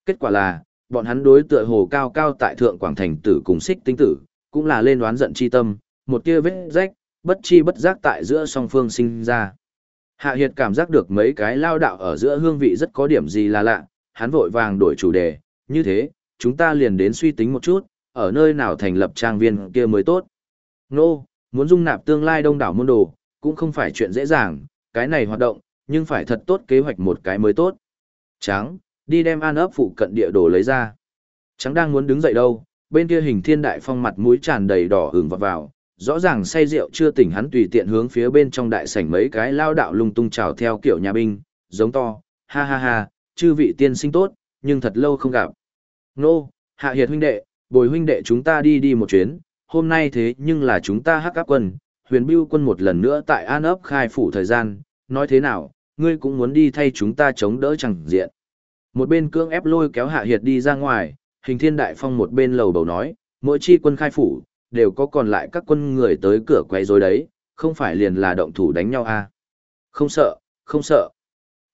Kết quả là, bọn hắn đối tựa hồ cao cao tại thượng quảng thành tử cùng xích tinh tử, cũng là lên đoán giận chi tâm, một tia vết rách, bất chi bất giác tại giữa song phương sinh ra. Hạ Hiệt cảm giác được mấy cái lao đạo ở giữa hương vị rất có điểm gì là lạ, hắn vội vàng đổi chủ đề, như thế, chúng ta liền đến suy tính một chút, ở nơi nào thành lập trang viên kia mới tốt. Nô, muốn dung nạp tương lai đông đảo môn đồ, cũng không phải chuyện dễ dàng, cái này hoạt động, nhưng phải thật tốt kế hoạch một cái mới tốt. Tráng, đi đem an ấp phụ cận địa đồ lấy ra. Tráng đang muốn đứng dậy đâu, bên kia hình thiên đại phong mặt mũi tràn đầy đỏ hừng vọt vào, rõ ràng say rượu chưa tỉnh hắn tùy tiện hướng phía bên trong đại sảnh mấy cái lao đạo lung tung trào theo kiểu nhà binh, giống to, ha ha ha, chư vị tiên sinh tốt, nhưng thật lâu không gặp. Nô, hạ hiệt huynh đệ, bồi huynh đệ chúng ta đi đi một chuyến, hôm nay thế nhưng là chúng ta hắc áp quân, huyền Biêu quân một lần nữa tại An ấp khai phủ thời gian, nói thế nào, ngươi cũng muốn đi thay chúng ta chống đỡ chẳng diện. Một bên cưỡng ép lôi kéo hạ hiệt đi ra ngoài, hình thiên đại phong một bên lầu bầu nói, mỗi chi quân khai phủ, đều có còn lại các quân người tới cửa quay rồi đấy, không phải liền là động thủ đánh nhau à. Không sợ, không sợ.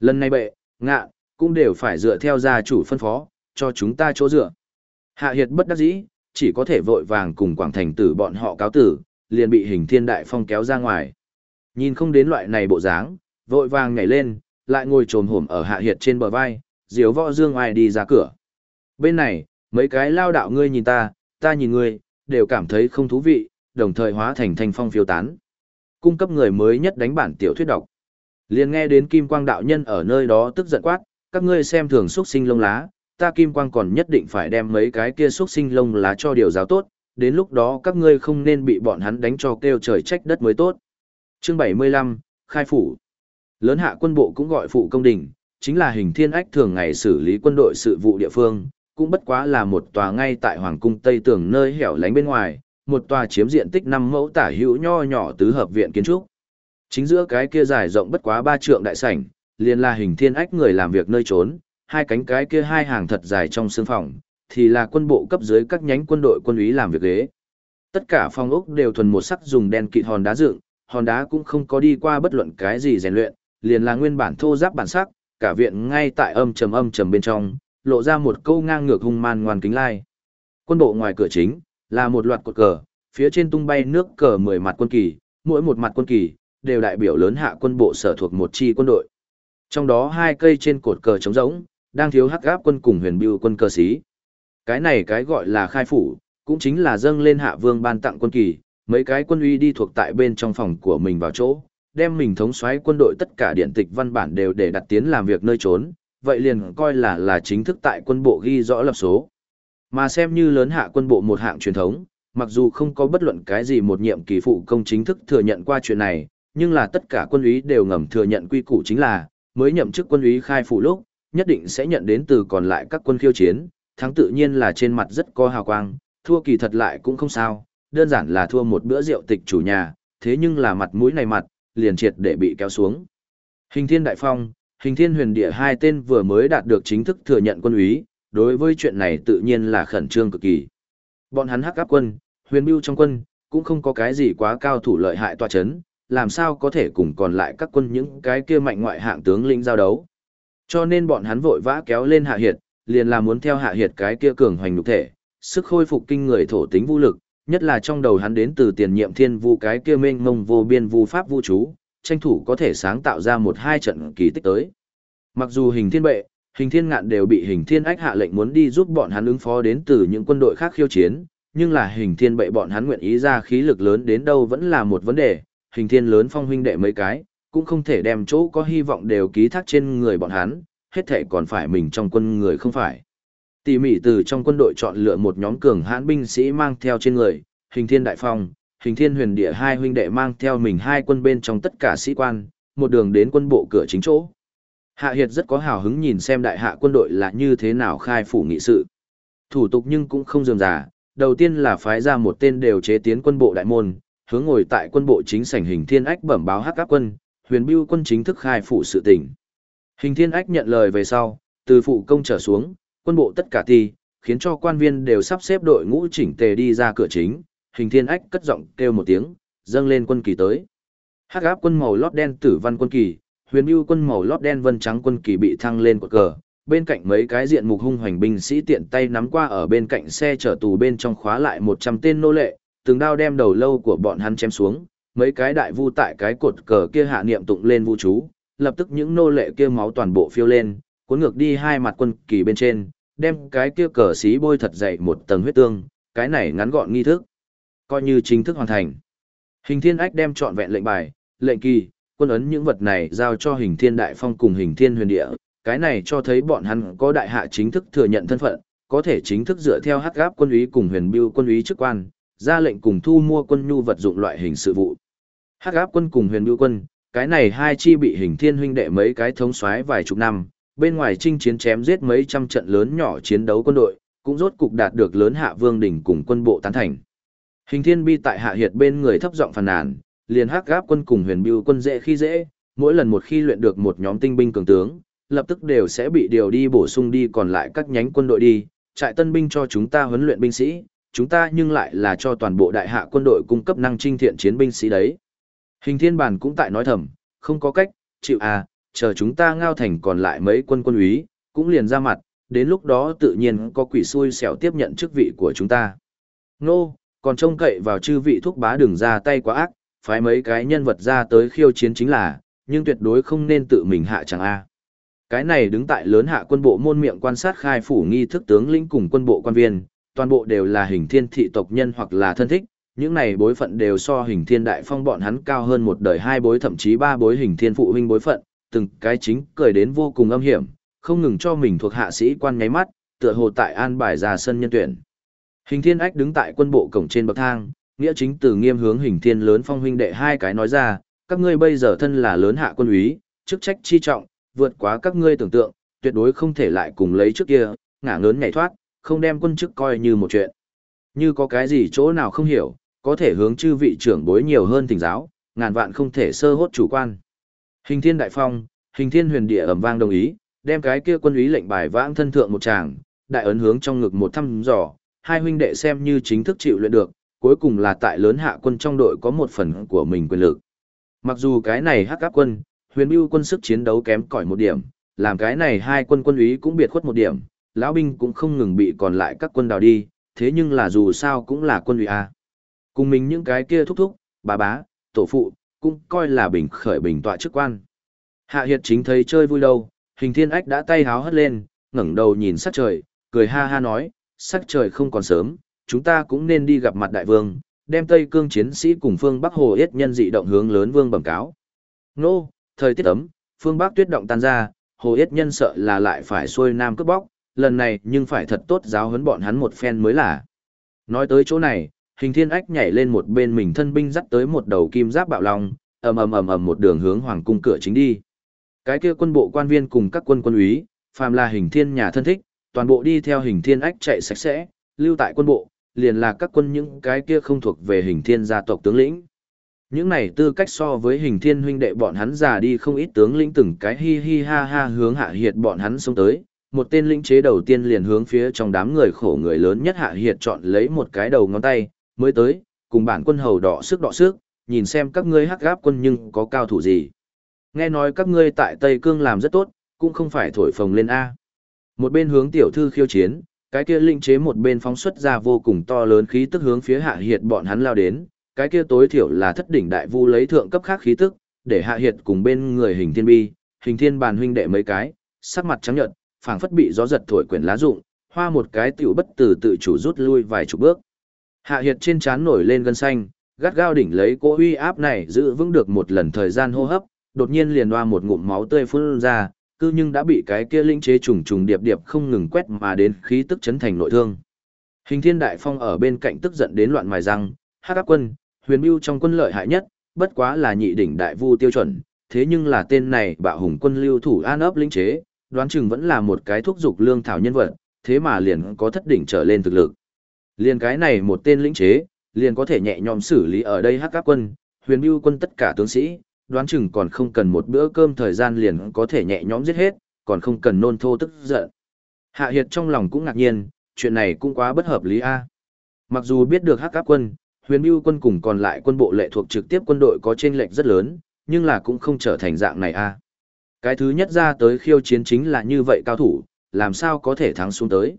Lần này bệ, ngạ, cũng đều phải dựa theo gia chủ phân phó, cho chúng ta chỗ dựa. Hạ hiệt bất đắc dĩ, chỉ có thể vội vàng cùng quảng thành tử bọn họ cáo tử, liền bị hình thiên đại phong kéo ra ngoài. Nhìn không đến loại này bộ dáng, vội vàng nhảy lên, lại ngồi trồm hổm ở hạ hiệt trên bờ vai, diếu võ dương ai đi ra cửa. Bên này, mấy cái lao đạo ngươi nhìn ta, ta nhìn ngươi, đều cảm thấy không thú vị, đồng thời hóa thành thành phong phiêu tán. Cung cấp người mới nhất đánh bản tiểu thuyết đọc. Liền nghe đến kim quang đạo nhân ở nơi đó tức giận quát, các ngươi xem thường xuất sinh lông lá, ta kim quang còn nhất định phải đem mấy cái kia xuất sinh lông lá cho điều giáo tốt, đến lúc đó các ngươi không nên bị bọn hắn đánh cho kêu trời trách đất mới tốt. Chương 75, Khai Phủ Lớn hạ quân bộ cũng gọi phụ công đình, chính là hình thiên ách thường ngày xử lý quân đội sự vụ địa phương, cũng bất quá là một tòa ngay tại Hoàng cung Tây Tường nơi hẻo lánh bên ngoài, một tòa chiếm diện tích 5 mẫu tả hữu nho nhỏ tứ hợp viện kiến trúc. Chính giữa cái kia dài rộng bất quá ba trượng đại sảnh, liền là hình thiên ách người làm việc nơi trốn, hai cánh cái kia hai hàng thật dài trong sương phòng, thì là quân bộ cấp dưới các nhánh quân đội quân úy làm việc ghế. Tất cả phòng ốc đều thuần một sắc dùng đen kịt hòn đá dựng, hòn đá cũng không có đi qua bất luận cái gì rèn luyện, liền là nguyên bản thô giáp bản sắc, cả viện ngay tại âm trầm âm trầm bên trong, lộ ra một câu ngang ngược hung man ngoan kính lai. Quân bộ ngoài cửa chính, là một loạt cột cờ, phía trên tung bay nước cờ mười mặt quân kỳ, mỗi một mặt quân kỳ, đều đại biểu lớn hạ quân bộ sở thuộc một chi quân đội. Trong đó hai cây trên cột cờ trống rỗng, đang thiếu hắc gáp quân cùng huyền bưu quân cờ sĩ. Cái này cái gọi là khai phủ, cũng chính là dâng lên hạ vương ban tặng quân kỳ, mấy cái quân uy đi thuộc tại bên trong phòng của mình vào chỗ, đem mình thống soái quân đội tất cả điện tịch văn bản đều để đặt tiến làm việc nơi trốn, vậy liền coi là là chính thức tại quân bộ ghi rõ lập số. Mà xem như lớn hạ quân bộ một hạng truyền thống, mặc dù không có bất luận cái gì một nhiệm kỳ phụ công chính thức thừa nhận qua chuyện này, nhưng là tất cả quân úy đều ngầm thừa nhận quy củ chính là, mới nhậm chức quân úy khai phủ lúc, nhất định sẽ nhận đến từ còn lại các quân khiêu chiến, thắng tự nhiên là trên mặt rất có hào quang, thua kỳ thật lại cũng không sao, đơn giản là thua một bữa rượu tịch chủ nhà, thế nhưng là mặt mũi này mặt, liền triệt để bị kéo xuống. Hình Thiên Đại Phong, Hình Thiên Huyền Địa hai tên vừa mới đạt được chính thức thừa nhận quân úy, đối với chuyện này tự nhiên là khẩn trương cực kỳ. Bọn hắn hắc áp quân, huyền bưu trong quân, cũng không có cái gì quá cao thủ lợi hại tòa chấn, làm sao có thể cùng còn lại các quân những cái kia mạnh ngoại hạng tướng lĩnh giao đấu. Cho nên bọn hắn vội vã kéo lên hạ hiệt, liền là muốn theo hạ hiệt cái kia cường hoành nhục thể, sức khôi phục kinh người thổ tính vũ lực, nhất là trong đầu hắn đến từ tiền nhiệm thiên vu cái kia mênh mông vô biên vu pháp vũ chú, tranh thủ có thể sáng tạo ra một hai trận kỳ tích tới. Mặc dù hình thiên bệ, hình thiên ngạn đều bị hình thiên ách hạ lệnh muốn đi giúp bọn hắn ứng phó đến từ những quân đội khác khiêu chiến, nhưng là hình thiên bệ bọn hắn nguyện ý ra khí lực lớn đến đâu vẫn là một vấn đề, hình thiên lớn phong huynh đệ mấy cái, cũng không thể đem chỗ có hy vọng đều ký thác trên người bọn hắn, hết thể còn phải mình trong quân người không phải. Tỉ mỉ từ trong quân đội chọn lựa một nhóm cường hãn binh sĩ mang theo trên người, hình thiên đại phong, hình thiên huyền địa hai huynh đệ mang theo mình hai quân bên trong tất cả sĩ quan, một đường đến quân bộ cửa chính chỗ. Hạ Hiệt rất có hào hứng nhìn xem đại hạ quân đội là như thế nào khai phủ nghị sự. Thủ tục nhưng cũng không dườm giả đầu tiên là phái ra một tên đều chế tiến quân bộ đại môn, hướng ngồi tại quân bộ chính sảnh hình thiên ách bẩm báo hắc các quân, huyền bưu quân chính thức khai phủ sự tỉnh. Hình thiên ách nhận lời về sau, từ phụ công trở xuống, quân bộ tất cả ti, khiến cho quan viên đều sắp xếp đội ngũ chỉnh tề đi ra cửa chính, hình thiên ách cất giọng kêu một tiếng, dâng lên quân kỳ tới. Hắc áp quân màu lót đen tử văn quân kỳ, huyền bưu quân màu lót đen vân trắng quân kỳ bị thăng lên cột cờ, bên cạnh mấy cái diện mục hung hoành binh sĩ tiện tay nắm qua ở bên cạnh xe chở tù bên trong khóa lại 100 tên nô lệ, từng đao đem đầu lâu của bọn hắn chém xuống, mấy cái đại vu tại cái cột cờ kia hạ niệm tụng lên vu chú, lập tức những nô lệ kia máu toàn bộ phiêu lên, cuốn ngược đi hai mặt quân kỳ bên trên, đem cái kia cờ xí bôi thật dày một tầng huyết tương, cái này ngắn gọn nghi thức, coi như chính thức hoàn thành. Hình Thiên Ách đem trọn vẹn lệnh bài, lệnh kỳ, quân ấn những vật này giao cho Hình Thiên Đại Phong cùng Hình Thiên Huyền Địa, cái này cho thấy bọn hắn có đại hạ chính thức thừa nhận thân phận, có thể chính thức dựa theo hắc gáp quân úy cùng huyền bưu quân úy chức quan, ra lệnh cùng thu mua quân nhu vật dụng loại hình sự vụ. Hắc gáp quân cùng huyền bưu quân, cái này hai chi bị hình thiên huynh đệ mấy cái thống soái vài chục năm, bên ngoài chinh chiến chém giết mấy trăm trận lớn nhỏ chiến đấu quân đội, cũng rốt cục đạt được lớn hạ vương đỉnh cùng quân bộ tán thành. Hình thiên bi tại hạ hiệt bên người thấp giọng phàn nàn, liền hắc gáp quân cùng huyền bưu quân dễ khi dễ, mỗi lần một khi luyện được một nhóm tinh binh cường tướng, lập tức đều sẽ bị điều đi bổ sung đi còn lại các nhánh quân đội đi, trại tân binh cho chúng ta huấn luyện binh sĩ, chúng ta nhưng lại là cho toàn bộ đại hạ quân đội cung cấp năng trinh thiện chiến binh sĩ đấy. Hình thiên bản cũng tại nói thầm, không có cách, chịu à, chờ chúng ta ngao thành còn lại mấy quân quân úy, cũng liền ra mặt, đến lúc đó tự nhiên có quỷ xui xẻo tiếp nhận chức vị của chúng ta. Nô, còn trông cậy vào chư vị thuốc bá đừng ra tay quá ác, phái mấy cái nhân vật ra tới khiêu chiến chính là, nhưng tuyệt đối không nên tự mình hạ chẳng a. Cái này đứng tại lớn hạ quân bộ môn miệng quan sát khai phủ nghi thức tướng lĩnh cùng quân bộ quan viên, toàn bộ đều là hình thiên thị tộc nhân hoặc là thân thích, những này bối phận đều so hình thiên đại phong bọn hắn cao hơn một đời hai bối thậm chí ba bối hình thiên phụ huynh bối phận, từng cái chính cười đến vô cùng âm hiểm, không ngừng cho mình thuộc hạ sĩ quan nháy mắt, tựa hồ tại an bài ra sân nhân tuyển. Hình thiên ách đứng tại quân bộ cổng trên bậc thang, nghĩa chính từ nghiêm hướng hình thiên lớn phong huynh đệ hai cái nói ra, các ngươi bây giờ thân là lớn hạ quân úy, chức trách chi trọng, vượt quá các ngươi tưởng tượng, tuyệt đối không thể lại cùng lấy trước kia, ngả ngớn nhảy thoát, không đem quân chức coi như một chuyện. Như có cái gì chỗ nào không hiểu, có thể hướng chư vị trưởng bối nhiều hơn thỉnh giáo, ngàn vạn không thể sơ hốt chủ quan. Hình thiên đại phong, hình thiên huyền địa ẩm vang đồng ý, đem cái kia quân úy lệnh bài vãng thân thượng một tràng, đại ấn hướng trong ngực một thăm dò, hai huynh đệ xem như chính thức chịu luyện được, cuối cùng là tại lớn hạ quân trong đội có một phần của mình quyền lực. Mặc dù cái này hắc áp quân, huyền bưu quân sức chiến đấu kém cỏi một điểm, làm cái này hai quân quân úy cũng biệt khuất một điểm, lão binh cũng không ngừng bị còn lại các quân đào đi, thế nhưng là dù sao cũng là quân ủy A. Cùng mình những cái kia thúc thúc, bà bá, tổ phụ, cũng coi là bình khởi bình tọa chức quan. Hạ Hiệt chính thấy chơi vui đâu, hình thiên ách đã tay háo hất lên, ngẩng đầu nhìn sắc trời, cười ha ha nói, sắc trời không còn sớm, chúng ta cũng nên đi gặp mặt đại vương, đem Tây Cương chiến sĩ cùng phương Bắc Hồ Yết nhân dị động hướng lớn vương bẩm cáo. Nô, thời tiết ấm, phương Bắc tuyết động tan ra, Hồ Yết nhân sợ là lại phải xuôi nam cướp bóc, lần này nhưng phải thật tốt giáo huấn bọn hắn một phen mới là. Nói tới chỗ này, hình thiên ách nhảy lên một bên mình thân binh dắt tới một đầu kim giáp bạo long, ầm ầm ầm ầm một đường hướng hoàng cung cửa chính đi. Cái kia quân bộ quan viên cùng các quân quân úy, phàm là hình thiên nhà thân thích, toàn bộ đi theo hình thiên ách chạy sạch sẽ, lưu tại quân bộ, liền là các quân những cái kia không thuộc về hình thiên gia tộc tướng lĩnh. Những này tư cách so với hình thiên huynh đệ bọn hắn già đi không ít tướng lĩnh từng cái hi hi ha ha hướng hạ hiệt bọn hắn xông tới. Một tên lĩnh chế đầu tiên liền hướng phía trong đám người khổ người lớn nhất hạ hiệt chọn lấy một cái đầu ngón tay, mới tới, cùng bản quân hầu đỏ sức đỏ sức, nhìn xem các ngươi hắc gáp quân nhưng có cao thủ gì. Nghe nói các ngươi tại Tây Cương làm rất tốt, cũng không phải thổi phồng lên A. Một bên hướng tiểu thư khiêu chiến, cái kia linh chế một bên phóng xuất ra vô cùng to lớn khí tức hướng phía hạ hiệt bọn hắn lao đến, cái kia tối thiểu là thất đỉnh đại vu lấy thượng cấp khác khí tức, để hạ hiệt cùng bên người hình thiên bi, hình thiên bàn huynh đệ mấy cái, sắc mặt trắng nhợt, phảng phất bị gió giật thổi quyển lá rụng, hoa một cái tiểu bất tử tự chủ rút lui vài chục bước. Hạ hiệt trên trán nổi lên gân xanh, gắt gao đỉnh lấy cỗ uy áp này giữ vững được một lần thời gian hô hấp, đột nhiên liền hoa một ngụm máu tươi phun ra, cư nhưng đã bị cái kia linh chế trùng trùng điệp điệp không ngừng quét mà đến khí tức chấn thành nội thương. Hình Thiên Đại Phong ở bên cạnh tức giận đến loạn mài răng, Hắc Áp Quân, Huyền mưu trong quân lợi hại nhất, bất quá là nhị đỉnh đại vu tiêu chuẩn, thế nhưng là tên này bạo hùng quân lưu thủ an ấp linh chế, đoán chừng vẫn là một cái thúc dục lương thảo nhân vật, thế mà liền có thất đỉnh trở lên thực lực. Liền cái này một tên lĩnh chế, liền có thể nhẹ nhõm xử lý ở đây Hắc các Quân, Huyền Bưu quân tất cả tướng sĩ, đoán chừng còn không cần một bữa cơm thời gian liền có thể nhẹ nhõm giết hết, còn không cần nôn thô tức giận. Hạ Hiệt trong lòng cũng ngạc nhiên, chuyện này cũng quá bất hợp lý a. Mặc dù biết được Hắc các quân, Huyền Bưu quân cùng còn lại quân bộ lệ thuộc trực tiếp quân đội có chênh lệch rất lớn, nhưng là cũng không trở thành dạng này a. Cái thứ nhất ra tới khiêu chiến chính là như vậy cao thủ, làm sao có thể thắng xuống tới.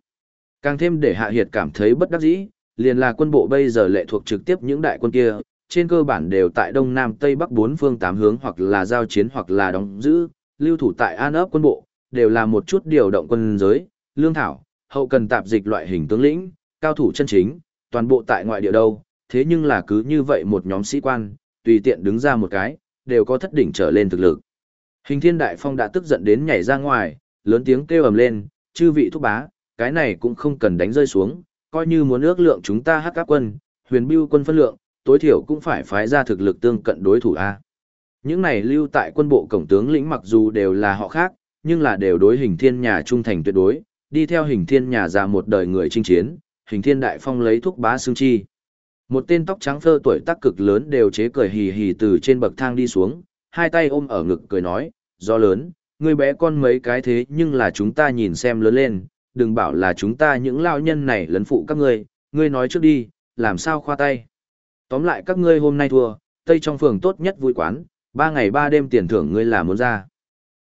Càng thêm để Hạ Hiệt cảm thấy bất đắc dĩ, liền là quân bộ bây giờ lệ thuộc trực tiếp những đại quân kia, trên cơ bản đều tại đông nam tây bắc bốn phương tám hướng hoặc là giao chiến hoặc là đóng giữ, lưu thủ tại an ấp quân bộ, đều là một chút điều động quân giới, lương thảo, hậu cần tạp dịch loại hình tướng lĩnh, cao thủ chân chính, toàn bộ tại ngoại địa đâu, thế nhưng là cứ như vậy một nhóm sĩ quan, tùy tiện đứng ra một cái, đều có thất đỉnh trở lên thực lực. Hình thiên đại phong đã tức giận đến nhảy ra ngoài, lớn tiếng kêu ầm lên, chư vị thúc bá, cái này cũng không cần đánh rơi xuống, coi như muốn ước lượng chúng ta hắc các quân, huyền bưu quân phân lượng, tối thiểu cũng phải phái ra thực lực tương cận đối thủ A. Những này lưu tại quân bộ cổng tướng lĩnh mặc dù đều là họ khác, nhưng là đều đối hình thiên nhà trung thành tuyệt đối, đi theo hình thiên nhà ra một đời người chinh chiến, hình thiên đại phong lấy thuốc bá xương chi. Một tên tóc trắng phơ tuổi tác cực lớn đều chế cười hì hì từ trên bậc thang đi xuống, hai tay ôm ở ngực cười nói, do lớn, người bé con mấy cái thế nhưng là chúng ta nhìn xem lớn lên, đừng bảo là chúng ta những lao nhân này lấn phụ các ngươi, ngươi nói trước đi, làm sao khoa tay. Tóm lại các ngươi hôm nay thua, Tây trong phường tốt nhất vui quán, ba ngày ba đêm tiền thưởng ngươi là muốn ra.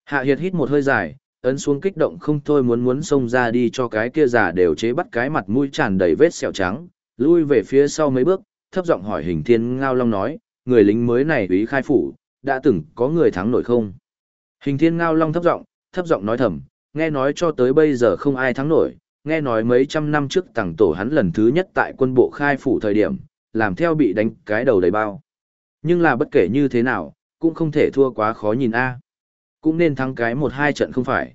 Hạ Hiệt hít một hơi dài, ấn xuống kích động không thôi muốn muốn xông ra đi cho cái kia giả đều chế bắt cái mặt mũi tràn đầy vết sẹo trắng, lui về phía sau mấy bước, thấp giọng hỏi hình thiên ngao long nói, người lính mới này úy khai phủ, đã từng có người thắng nổi không? Hình thiên ngao long thấp giọng, thấp giọng nói thầm, nghe nói cho tới bây giờ không ai thắng nổi, nghe nói mấy trăm năm trước tàng tổ hắn lần thứ nhất tại quân bộ khai phủ thời điểm, làm theo bị đánh cái đầu đầy bao. Nhưng là bất kể như thế nào, cũng không thể thua quá khó nhìn a. Cũng nên thắng cái một hai trận không phải.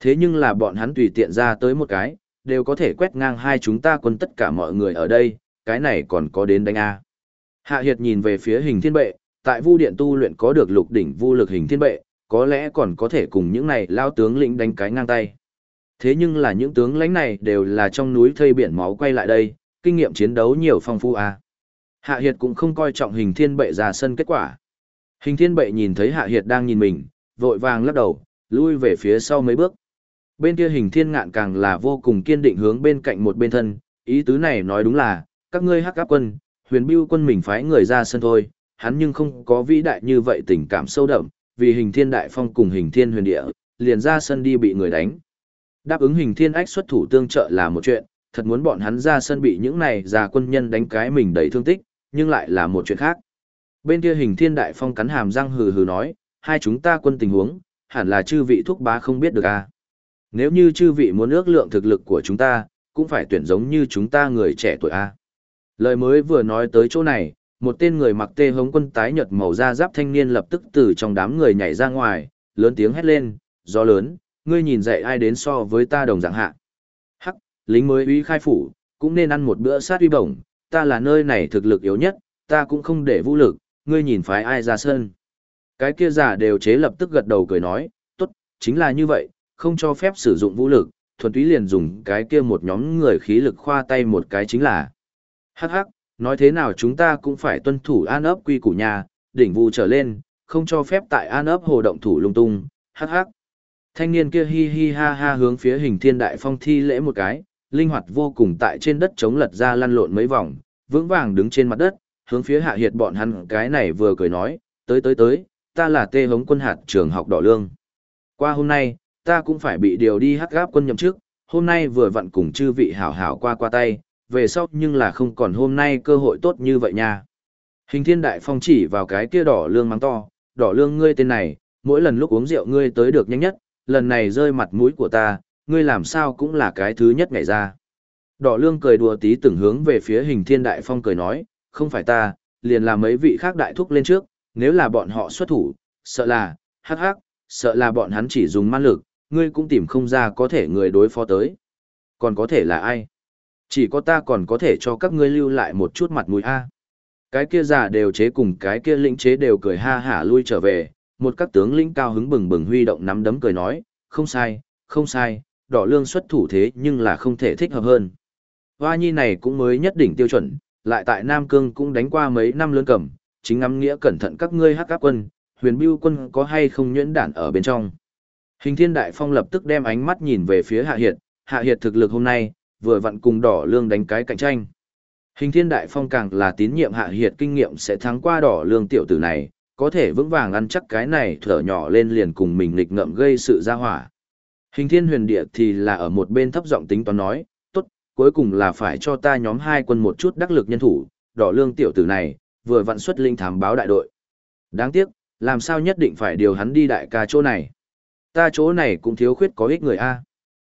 Thế nhưng là bọn hắn tùy tiện ra tới một cái, đều có thể quét ngang hai chúng ta quân tất cả mọi người ở đây, cái này còn có đến đánh a. Hạ Hiệt nhìn về phía hình thiên bệ, tại vu điện tu luyện có được lục đỉnh vu lực hình thiên bệ, có lẽ còn có thể cùng những này lao tướng lĩnh đánh cái ngang tay. Thế nhưng là những tướng lãnh này đều là trong núi thây biển máu quay lại đây, kinh nghiệm chiến đấu nhiều phong phú à Hạ Hiệt cũng không coi trọng hình thiên bệ ra sân kết quả. Hình thiên bệ nhìn thấy Hạ Hiệt đang nhìn mình, vội vàng lắc đầu, lui về phía sau mấy bước. Bên kia hình thiên ngạn càng là vô cùng kiên định hướng bên cạnh một bên thân, ý tứ này nói đúng là, các ngươi hắc áp quân, huyền bưu quân mình phái người ra sân thôi, hắn nhưng không có vĩ đại như vậy tình cảm sâu đậm, vì hình thiên đại phong cùng hình thiên huyền địa, liền ra sân đi bị người đánh. Đáp ứng hình thiên ách xuất thủ tương trợ là một chuyện, thật muốn bọn hắn ra sân bị những này già quân nhân đánh cái mình đầy thương tích, nhưng lại là một chuyện khác. Bên kia hình thiên đại phong cắn hàm răng hừ hừ nói, hai chúng ta quân tình huống, hẳn là chư vị thúc bá không biết được à. Nếu như chư vị muốn ước lượng thực lực của chúng ta, cũng phải tuyển giống như chúng ta người trẻ tuổi A. Lời mới vừa nói tới chỗ này, một tên người mặc tê hống quân tái nhật màu da giáp thanh niên lập tức từ trong đám người nhảy ra ngoài, lớn tiếng hét lên, gió lớn, ngươi nhìn dậy ai đến so với ta đồng dạng hạ. Hắc, lính mới uy khai phủ, cũng nên ăn một bữa sát uy bổng, ta là nơi này thực lực yếu nhất, ta cũng không để vũ lực, ngươi nhìn phái ai ra sân. Cái kia giả đều chế lập tức gật đầu cười nói, tốt, chính là như vậy, không cho phép sử dụng vũ lực, thuần túy liền dùng cái kia một nhóm người khí lực khoa tay một cái chính là. Hắc hắc, nói thế nào chúng ta cũng phải tuân thủ an ấp quy củ nhà, đỉnh vụ trở lên, không cho phép tại an ấp hồ động thủ lung tung, hắc hắc. Thanh niên kia hi hi ha ha hướng phía hình thiên đại phong thi lễ một cái, linh hoạt vô cùng tại trên đất chống lật ra lăn lộn mấy vòng, vững vàng đứng trên mặt đất, hướng phía hạ hiệt bọn hắn cái này vừa cười nói, tới tới tới, ta là tê hống quân hạt trường học đỏ lương. Qua hôm nay, ta cũng phải bị điều đi hắc gáp quân nhậm chức, hôm nay vừa vặn cùng chư vị hảo hảo qua qua tay, về sau nhưng là không còn hôm nay cơ hội tốt như vậy nha. Hình thiên đại phong chỉ vào cái kia đỏ lương mắng to, đỏ lương ngươi tên này, mỗi lần lúc uống rượu ngươi tới được nhanh nhất, lần này rơi mặt mũi của ta, ngươi làm sao cũng là cái thứ nhất ngày ra. Đỏ lương cười đùa tí từng hướng về phía hình thiên đại phong cười nói, không phải ta, liền là mấy vị khác đại thúc lên trước, nếu là bọn họ xuất thủ, sợ là, hắc hắc, sợ là bọn hắn chỉ dùng man lực, ngươi cũng tìm không ra có thể người đối phó tới. Còn có thể là ai? Chỉ có ta còn có thể cho các ngươi lưu lại một chút mặt mũi a. Cái kia giả đều chế cùng cái kia lĩnh chế đều cười ha hả lui trở về, một các tướng lĩnh cao hứng bừng bừng huy động nắm đấm cười nói, không sai, không sai, đỏ lương xuất thủ thế nhưng là không thể thích hợp hơn. Hoa nhi này cũng mới nhất đỉnh tiêu chuẩn, lại tại Nam Cương cũng đánh qua mấy năm lớn cầm, chính ngắm nghĩa cẩn thận các ngươi hắc áp quân, huyền bưu quân có hay không nhuyễn đản ở bên trong. Hình thiên đại phong lập tức đem ánh mắt nhìn về phía hạ hiệt, hạ hiệt thực lực hôm nay, vừa vặn cùng đỏ lương đánh cái cạnh tranh. Hình thiên đại phong càng là tín nhiệm hạ hiệt kinh nghiệm sẽ thắng qua đỏ lương tiểu tử này, có thể vững vàng ăn chắc cái này thở nhỏ lên liền cùng mình nghịch ngợm gây sự ra hỏa. Hình thiên huyền địa thì là ở một bên thấp giọng tính toán nói, tốt, cuối cùng là phải cho ta nhóm hai quân một chút đắc lực nhân thủ, đỏ lương tiểu tử này, vừa vặn xuất linh thám báo đại đội. Đáng tiếc, làm sao nhất định phải điều hắn đi đại ca chỗ này. Ta chỗ này cũng thiếu khuyết có ích người A.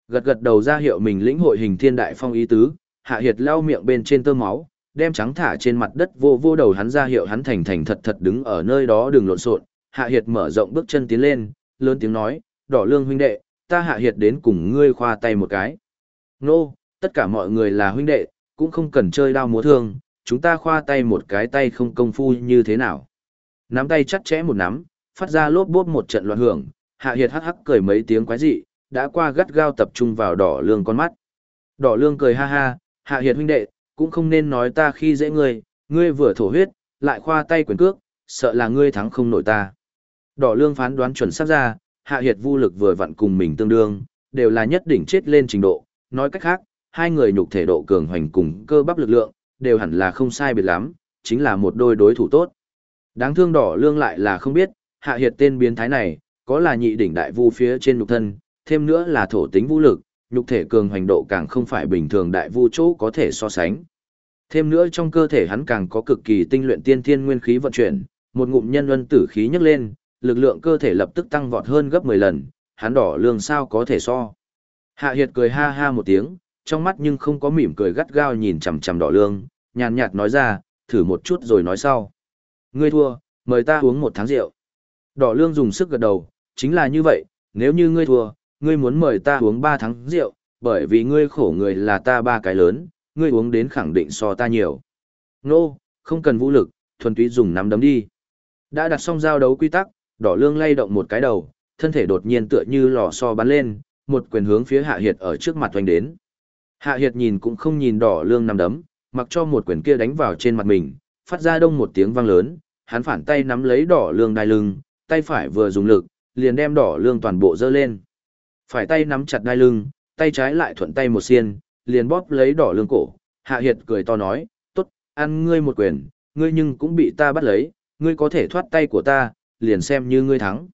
Gật gật đầu ra hiệu mình lĩnh hội hình thiên đại phong ý tứ, hạ hiệt lau miệng bên trên tơ máu, đem trắng thả trên mặt đất vô vô đầu hắn ra hiệu hắn thành thành thật thật đứng ở nơi đó đừng lộn xộn. Hạ hiệt mở rộng bước chân tiến lên, lớn tiếng nói, đỏ lương huynh đệ, ta hạ hiệt đến cùng ngươi khoa tay một cái. Nô, tất cả mọi người là huynh đệ, cũng không cần chơi đao múa thương, chúng ta khoa tay một cái tay không công phu như thế nào. Nắm tay chặt chẽ một nắm, phát ra lốp bốp một trận loạn hưởng, hạ hiệt hắc hắc cười mấy tiếng quái dị, đã qua gắt gao tập trung vào đỏ lương con mắt. Đỏ lương cười ha ha, hạ hiệt huynh đệ, cũng không nên nói ta khi dễ ngươi, ngươi vừa thổ huyết, lại khoa tay quyền cước, sợ là ngươi thắng không nổi ta. Đỏ lương phán đoán chuẩn xác ra, hạ hiệt vô lực vừa vặn cùng mình tương đương, đều là nhất đỉnh chết lên trình độ, nói cách khác, hai người nhục thể độ cường hoành cùng cơ bắp lực lượng, đều hẳn là không sai biệt lắm, chính là một đôi đối thủ tốt. Đáng thương đỏ lương lại là không biết, hạ hiệt tên biến thái này, có là nhị đỉnh đại vu phía trên nhục thân, thêm nữa là thổ tính vũ lực, nhục thể cường hành độ càng không phải bình thường đại vu chỗ có thể so sánh. Thêm nữa trong cơ thể hắn càng có cực kỳ tinh luyện tiên thiên nguyên khí vận chuyển, một ngụm nhân luân tử khí nhấc lên, lực lượng cơ thể lập tức tăng vọt hơn gấp 10 lần, hắn đỏ lương sao có thể so. Hạ Hiệt cười ha ha một tiếng, trong mắt nhưng không có mỉm cười gắt gao nhìn chằm chằm đỏ lương, nhàn nhạt nói ra, thử một chút rồi nói sau. Ngươi thua, mời ta uống một tháng rượu. Đỏ lương dùng sức gật đầu, chính là như vậy, nếu như ngươi thua, ngươi muốn mời ta uống ba tháng rượu, bởi vì ngươi khổ người là ta ba cái lớn, ngươi uống đến khẳng định so ta nhiều. Nô, no, không cần vũ lực, thuần túy dùng nắm đấm đi. Đã đặt xong giao đấu quy tắc, đỏ lương lay động một cái đầu, thân thể đột nhiên tựa như lò xo bắn lên, một quyền hướng phía hạ hiệt ở trước mặt oanh đến. Hạ hiệt nhìn cũng không nhìn đỏ lương nắm đấm, mặc cho một quyền kia đánh vào trên mặt mình, phát ra đông một tiếng vang lớn, hắn phản tay nắm lấy đỏ lương đai lưng, tay phải vừa dùng lực, liền đem đỏ lương toàn bộ dơ lên. Phải tay nắm chặt đai lưng, tay trái lại thuận tay một xiên, liền bóp lấy đỏ lương cổ. Hạ Hiệt cười to nói, tốt, ăn ngươi một quyền, ngươi nhưng cũng bị ta bắt lấy, ngươi có thể thoát tay của ta, liền xem như ngươi thắng.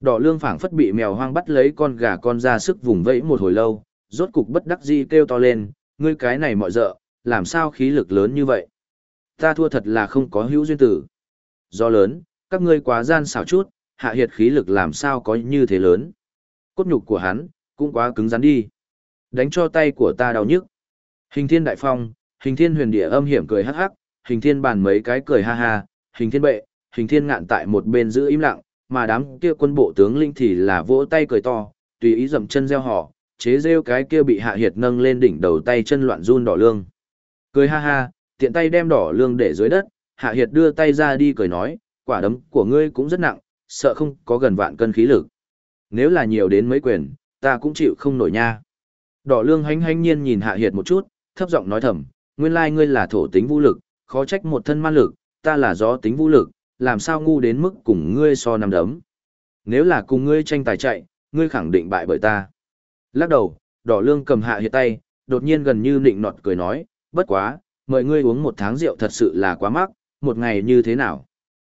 Đỏ lương phảng phất bị mèo hoang bắt lấy con gà con ra sức vùng vẫy một hồi lâu, rốt cục bất đắc di, kêu to lên, ngươi cái này mọi dợ, làm sao khí lực lớn như vậy? Ta thua thật là không có hữu duyên tử. Do lớn, các ngươi quá gian xảo chút, hạ hiệt khí lực làm sao có như thế lớn. Cốt nhục của hắn, cũng quá cứng rắn đi. Đánh cho tay của ta đau nhức. Hình thiên đại phong, hình thiên huyền địa âm hiểm cười hắc hắc, hình thiên bàn mấy cái cười ha ha, hình thiên bệ, hình thiên ngạn tại một bên giữ im lặng, mà đám kia quân bộ tướng linh thì là vỗ tay cười to, tùy ý dậm chân gieo họ, chế rêu cái kia bị hạ hiệt nâng lên đỉnh đầu tay chân loạn run đỏ lương. Cười ha ha, tiện tay đem đỏ lương để dưới đất, hạ hiệt đưa tay ra đi cười nói, quả đấm của ngươi cũng rất nặng, sợ không có gần vạn cân khí lực. Nếu là nhiều đến mấy quyền, ta cũng chịu không nổi nha. Đỏ lương hánh hánh nhiên nhìn hạ hiệt một chút, thấp giọng nói thầm, nguyên lai ngươi là thổ tính vũ lực, khó trách một thân ma lực, ta là gió tính vũ lực, làm sao ngu đến mức cùng ngươi so nằm đấm. Nếu là cùng ngươi tranh tài chạy, ngươi khẳng định bại bởi ta. Lắc đầu, đỏ lương cầm hạ hiệt tay, đột nhiên gần như nịnh nọt cười nói, bất quá, mời ngươi uống một tháng rượu thật sự là quá mắc, một ngày như thế nào.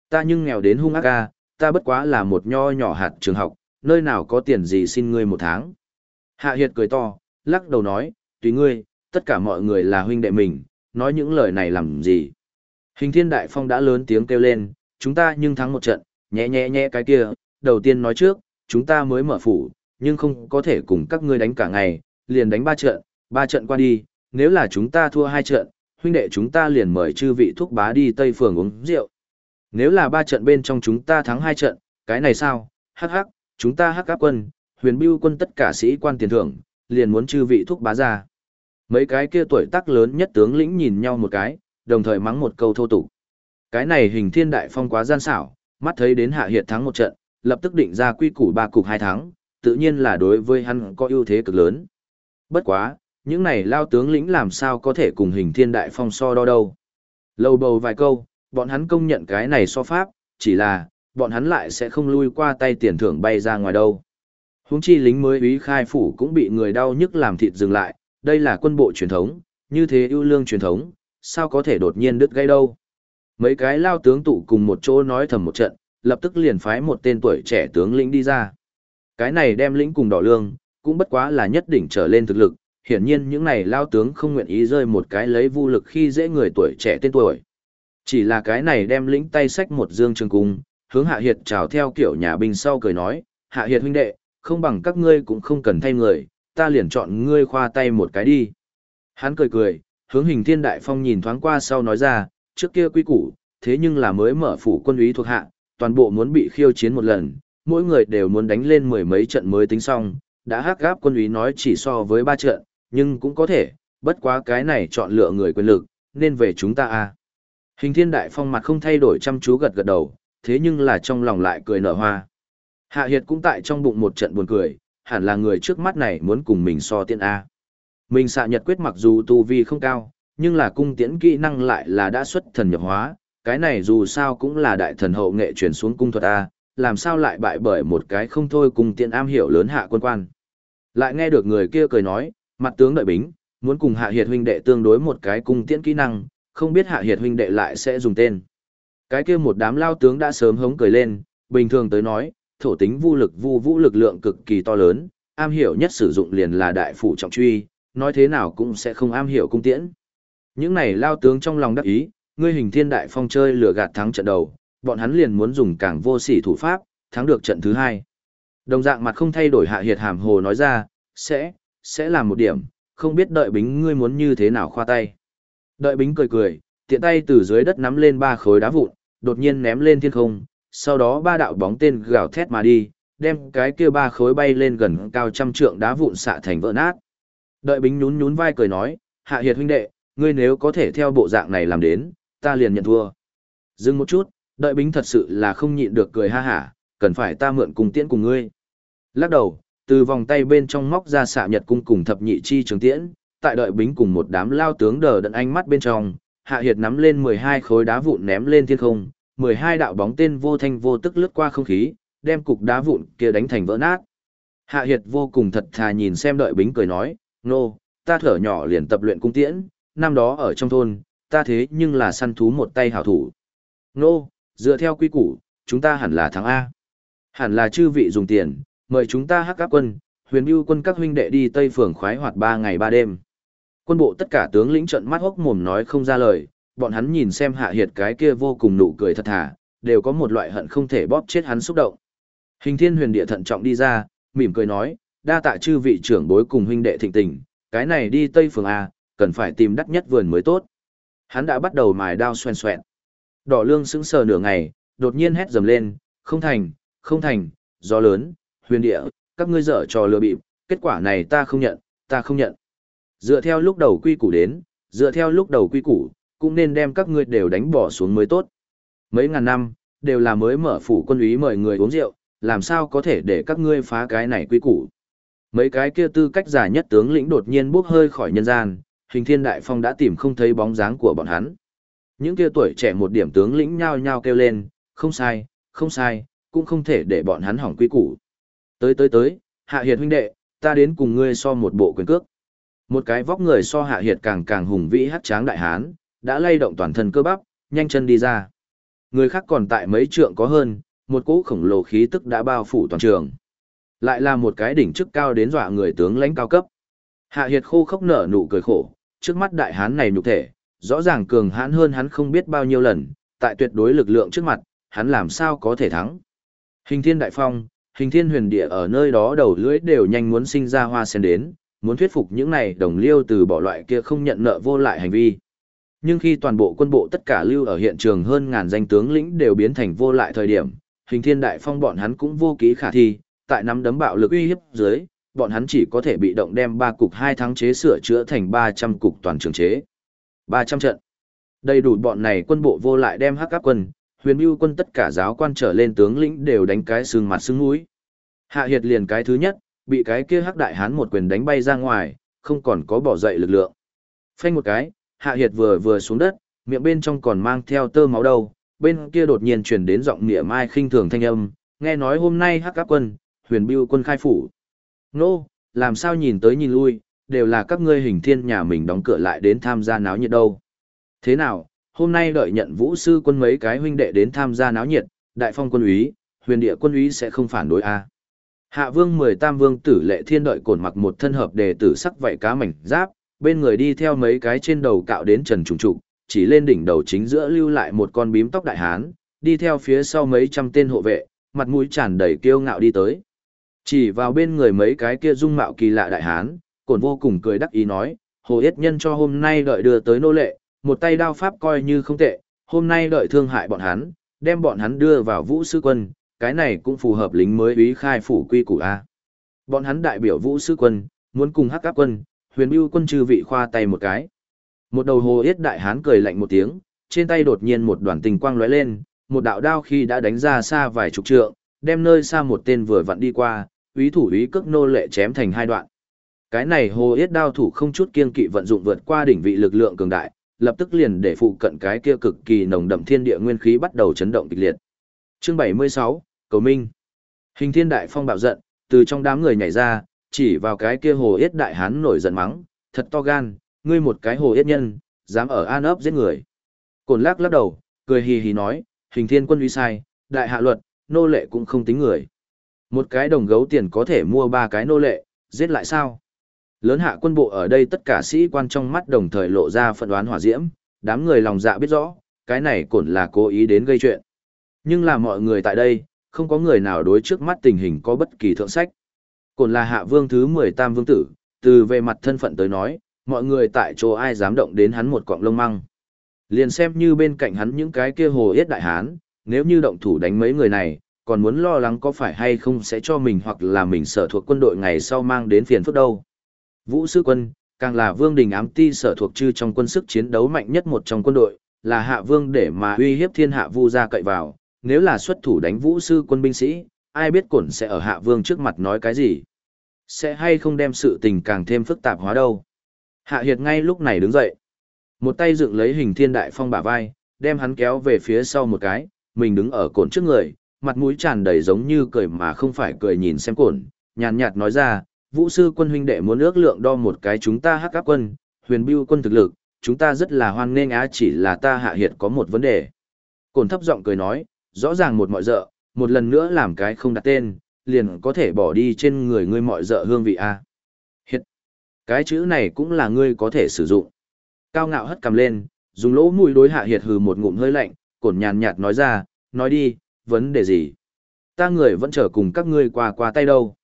Ta nhưng nghèo đến hung ác ca, ta bất quá là một nho nhỏ hạt trường học, nơi nào có tiền gì xin ngươi một tháng. Hạ hiệt cười to, lắc đầu nói, tùy ngươi, tất cả mọi người là huynh đệ mình, nói những lời này làm gì. Hình thiên đại phong đã lớn tiếng kêu lên, chúng ta nhưng thắng một trận, nhẹ nhẹ nhẹ cái kia, đầu tiên nói trước, chúng ta mới mở phủ, nhưng không có thể cùng các ngươi đánh cả ngày, liền đánh ba trận, ba trận qua đi, nếu là chúng ta thua hai trận, huynh đệ chúng ta liền mời chư vị thúc bá đi Tây Phường uống rượu. Nếu là ba trận bên trong chúng ta thắng hai trận, cái này sao, hắc hắc, chúng ta hắc áp quân, huyền bưu quân tất cả sĩ quan tiền thưởng, liền muốn chư vị thúc bá ra. Mấy cái kia tuổi tác lớn nhất tướng lĩnh nhìn nhau một cái, đồng thời mắng một câu thô tục. Cái này hình thiên đại phong quá gian xảo, mắt thấy đến hạ hiệt thắng một trận, lập tức định ra quy củ ba cục hai thắng, tự nhiên là đối với hắn có ưu thế cực lớn. Bất quá, những này lao tướng lĩnh làm sao có thể cùng hình thiên đại phong so đo đâu. Lâu bầu vài câu, bọn hắn công nhận cái này so pháp, chỉ là, bọn hắn lại sẽ không lui qua tay tiền thưởng bay ra ngoài đâu. Húng chi lính mới úy khai phủ cũng bị người đau nhức làm thịt dừng lại, đây là quân bộ truyền thống, như thế ưu lương truyền thống, sao có thể đột nhiên đứt gây đâu. Mấy cái lao tướng tụ cùng một chỗ nói thầm một trận, lập tức liền phái một tên tuổi trẻ tướng lĩnh đi ra. Cái này đem lĩnh cùng đỏ lương, cũng bất quá là nhất đỉnh trở lên thực lực, hiển nhiên những này lao tướng không nguyện ý rơi một cái lấy vô lực khi dễ người tuổi trẻ tên tuổi. Chỉ là cái này đem lĩnh tay sách một dương trường cung, hướng hạ hiệt chào theo kiểu nhà binh sau cười nói, hạ hiệt huynh đệ, không bằng các ngươi cũng không cần thay người, ta liền chọn ngươi khoa tay một cái đi. Hắn cười cười, hướng hình thiên đại phong nhìn thoáng qua sau nói ra, trước kia quy củ, thế nhưng là mới mở phủ quân úy thuộc hạ, toàn bộ muốn bị khiêu chiến một lần, mỗi người đều muốn đánh lên mười mấy trận mới tính xong, đã hắc gáp quân úy nói chỉ so với ba trận, nhưng cũng có thể, bất quá cái này chọn lựa người quyền lực, nên về chúng ta a. À. Hình thiên đại phong mặt không thay đổi chăm chú gật gật đầu, thế nhưng là trong lòng lại cười nở hoa. Hạ Hiệt cũng tại trong bụng một trận buồn cười, hẳn là người trước mắt này muốn cùng mình so tiện A. Mình xạ nhật quyết mặc dù tu vi không cao, nhưng là cung tiễn kỹ năng lại là đã xuất thần nhập hóa, cái này dù sao cũng là đại thần hậu nghệ chuyển xuống cung thuật A, làm sao lại bại bởi một cái không thôi cung tiễn am hiểu lớn hạ quân quan. Lại nghe được người kia cười nói, mặt tướng đợi bính, muốn cùng hạ hiệt huynh đệ tương đối một cái cung tiễn kỹ năng, không biết hạ hiệt huynh đệ lại sẽ dùng tên. Cái kia một đám lao tướng đã sớm hống cười lên, bình thường tới nói, thổ tính vu lực vu vũ lực lượng cực kỳ to lớn, am hiểu nhất sử dụng liền là đại phủ trọng truy, nói thế nào cũng sẽ không am hiểu cung tiễn. Những này lao tướng trong lòng đắc ý, ngươi hình thiên đại phong chơi lừa gạt thắng trận đầu, bọn hắn liền muốn dùng càng vô sỉ thủ pháp, thắng được trận thứ hai. Đồng dạng mặt không thay đổi hạ hiệt hàm hồ nói ra, sẽ, sẽ làm một điểm, không biết đợi bính ngươi muốn như thế nào khoa tay. Đợi bính cười cười, tiện tay từ dưới đất nắm lên ba khối đá vụn, đột nhiên ném lên thiên không, sau đó ba đạo bóng tên gào thét mà đi, đem cái kia ba khối bay lên gần cao trăm trượng đá vụn xạ thành vỡ nát. Đợi bính nhún nhún vai cười nói, hạ hiệt huynh đệ, ngươi nếu có thể theo bộ dạng này làm đến, ta liền nhận thua. Dừng một chút, đợi bính thật sự là không nhịn được cười ha hả, cần phải ta mượn cùng tiễn cùng ngươi. Lắc đầu, từ vòng tay bên trong móc ra xạ nhật cung cùng thập nhị chi trường tiễn, tại đợi bính cùng một đám lao tướng đờ đẫn ánh mắt bên trong, hạ hiệt nắm lên 12 khối đá vụn ném lên thiên không, 12 đạo bóng tên vô thanh vô tức lướt qua không khí, đem cục đá vụn kia đánh thành vỡ nát. Hạ Hiệt vô cùng thật thà nhìn xem đợi bính cười nói, nô, ta thở nhỏ liền tập luyện cung tiễn, năm đó ở trong thôn, ta thế nhưng là săn thú một tay hảo thủ. Nô, dựa theo quy củ, chúng ta hẳn là thắng A. Hẳn là chư vị dùng tiền, mời chúng ta hắc các quân, huyền bưu quân các huynh đệ đi Tây Phường khoái hoạt ba ngày ba đêm. Quân bộ tất cả tướng lĩnh trận mắt hốc mồm nói không ra lời, bọn hắn nhìn xem hạ hiệt cái kia vô cùng nụ cười thật thà, đều có một loại hận không thể bóp chết hắn xúc động. Hình thiên huyền địa thận trọng đi ra, mỉm cười nói, đa tạ chư vị trưởng bối cùng huynh đệ thịnh tình, cái này đi Tây Phường A, cần phải tìm đắt nhất vườn mới tốt. Hắn đã bắt đầu mài đao xoèn xoẹn. Đỏ lương sững sờ nửa ngày, đột nhiên hét dầm lên, không thành, không thành, gió lớn, huyền địa, các ngươi dở trò lừa bịp, kết quả này ta không nhận, ta không nhận. Dựa theo lúc đầu quy củ đến, dựa theo lúc đầu quy củ, cũng nên đem các ngươi đều đánh bỏ xuống mới tốt. Mấy ngàn năm, đều là mới mở phủ quân úy mời người uống rượu, làm sao có thể để các ngươi phá cái này quy củ. Mấy cái kia tư cách giả nhất tướng lĩnh đột nhiên bốc hơi khỏi nhân gian, hình thiên đại phong đã tìm không thấy bóng dáng của bọn hắn. Những kia tuổi trẻ một điểm tướng lĩnh nhao nhao kêu lên, không sai, không sai, cũng không thể để bọn hắn hỏng quy củ. Tới tới tới, hạ hiệt huynh đệ, ta đến cùng ngươi so một bộ quyền cước. Một cái vóc người so hạ hiệt càng càng hùng vĩ hát tráng đại hán, đã lay động toàn thân cơ bắp, nhanh chân đi ra. Người khác còn tại mấy trượng có hơn, một cỗ khổng lồ khí tức đã bao phủ toàn trường. Lại là một cái đỉnh chức cao đến dọa người tướng lãnh cao cấp. Hạ Hiệt khô khốc nở nụ cười khổ, trước mắt đại hán này nhục thể, rõ ràng cường hãn hơn hắn không biết bao nhiêu lần, tại tuyệt đối lực lượng trước mặt, hắn làm sao có thể thắng. Hình thiên đại phong, hình thiên huyền địa ở nơi đó đầu lưỡi đều nhanh muốn sinh ra hoa sen đến, muốn thuyết phục những này đồng liêu từ bỏ loại kia không nhận nợ vô lại hành vi. Nhưng khi toàn bộ quân bộ tất cả lưu ở hiện trường hơn ngàn danh tướng lĩnh đều biến thành vô lại thời điểm, hình thiên đại phong bọn hắn cũng vô ký khả thi, tại nắm đấm bạo lực uy hiếp dưới, bọn hắn chỉ có thể bị động đem ba cục hai tháng chế sửa chữa thành 300 cục toàn trường chế. 300 trận. Đầy đủ bọn này quân bộ vô lại đem hắc áp quân, huyền mưu quân tất cả giáo quan trở lên tướng lĩnh đều đánh cái xương mặt xương mũi. Hạ Hiệt liền cái thứ nhất, bị cái kia hắc đại hán một quyền đánh bay ra ngoài, không còn có bỏ dậy lực lượng. Phanh một cái, Hạ Hiệt vừa vừa xuống đất, miệng bên trong còn mang theo tơ máu đầu, bên kia đột nhiên truyền đến giọng nghĩa mai khinh thường thanh âm, nghe nói hôm nay hắc các quân, huyền bưu quân khai phủ. Nô, làm sao nhìn tới nhìn lui, đều là các ngươi hình thiên nhà mình đóng cửa lại đến tham gia náo nhiệt đâu. Thế nào, hôm nay đợi nhận vũ sư quân mấy cái huynh đệ đến tham gia náo nhiệt, đại phong quân úy, huyền địa quân úy sẽ không phản đối a à? Hạ vương mười tam vương tử lệ thiên đợi cổn mặc một thân hợp đề tử sắc vảy cá mảnh giáp, bên người đi theo mấy cái trên đầu cạo đến trần trùng trục, chỉ lên đỉnh đầu chính giữa lưu lại một con bím tóc đại hán, đi theo phía sau mấy trăm tên hộ vệ, mặt mũi tràn đầy kiêu ngạo đi tới. Chỉ vào bên người mấy cái kia dung mạo kỳ lạ đại hán, cổn vô cùng cười đắc ý nói, hồ yết nhân cho hôm nay đợi đưa tới nô lệ, một tay đao pháp coi như không tệ, hôm nay đợi thương hại bọn hắn, đem bọn hắn đưa vào vũ sư quân, cái này cũng phù hợp lính mới ý khai phủ quy củ A. Bọn hắn đại biểu vũ sư quân, muốn cùng hắc áp quân, huyền bưu quân trừ vị khoa tay một cái. Một đầu hồ yết đại hán cười lạnh một tiếng, trên tay đột nhiên một đoàn tình quang lóe lên, một đạo đao khi đã đánh ra xa vài chục trượng, đem nơi xa một tên vừa vặn đi qua, úy thủ úy cước nô lệ chém thành hai đoạn. Cái này hồ yết đao thủ không chút kiên kỵ vận dụng vượt qua đỉnh vị lực lượng cường đại, lập tức liền để phụ cận cái kia cực kỳ nồng đậm thiên địa nguyên khí bắt đầu chấn động kịch liệt. Chương 76, Cầu Minh. Hình Thiên Đại Phong bạo giận, từ trong đám người nhảy ra, chỉ vào cái kia hồ yết đại hán nổi giận mắng, thật to gan, ngươi một cái hồ yết nhân, dám ở an ấp giết người. Cổn lắc lắc đầu, cười hì hì nói, hình thiên quân uy sai, đại hạ luật, nô lệ cũng không tính người. Một cái đồng gấu tiền có thể mua ba cái nô lệ, giết lại sao? Lớn hạ quân bộ ở đây tất cả sĩ quan trong mắt đồng thời lộ ra phận đoán hỏa diễm, đám người lòng dạ biết rõ, cái này cổn là cố ý đến gây chuyện. Nhưng là mọi người tại đây, không có người nào đối trước mắt tình hình có bất kỳ thượng sách. còn là hạ vương thứ 18 vương tử, từ về mặt thân phận tới nói, mọi người tại chỗ ai dám động đến hắn một cọng lông măng. Liền xem như bên cạnh hắn những cái kia hồ yết đại hán, nếu như động thủ đánh mấy người này, còn muốn lo lắng có phải hay không sẽ cho mình hoặc là mình sở thuộc quân đội ngày sau mang đến phiền phức đâu. Vũ sư quân, càng là vương đình ám ti sở thuộc chư trong quân sức chiến đấu mạnh nhất một trong quân đội, là hạ vương để mà uy hiếp thiên hạ vu ra cậy vào, nếu là xuất thủ đánh vũ sư quân binh sĩ, ai biết cổn sẽ ở hạ vương trước mặt nói cái gì. Sẽ hay không đem sự tình càng thêm phức tạp hóa đâu. Hạ Hiệt ngay lúc này đứng dậy. Một tay dựng lấy hình thiên đại phong bả vai, đem hắn kéo về phía sau một cái, mình đứng ở cổn trước người, mặt mũi tràn đầy giống như cười mà không phải cười nhìn xem cổn, nhàn nhạt nói ra, vũ sư quân huynh đệ muốn ước lượng đo một cái chúng ta hắc áp quân, huyền bưu quân thực lực, chúng ta rất là hoan nghênh á chỉ là ta hạ hiệt có một vấn đề. Cổn thấp giọng cười nói, rõ ràng một mọi dợ, một lần nữa làm cái không đặt tên, liền có thể bỏ đi trên người ngươi mọi dợ hương vị a. Hiện, cái chữ này cũng là ngươi có thể sử dụng. Cao ngạo hất cầm lên, dùng lỗ mũi đối hạ hiệt hừ một ngụm hơi lạnh, cổn nhàn nhạt nói ra, nói đi, vấn đề gì? Ta người vẫn chờ cùng các ngươi qua qua tay đâu.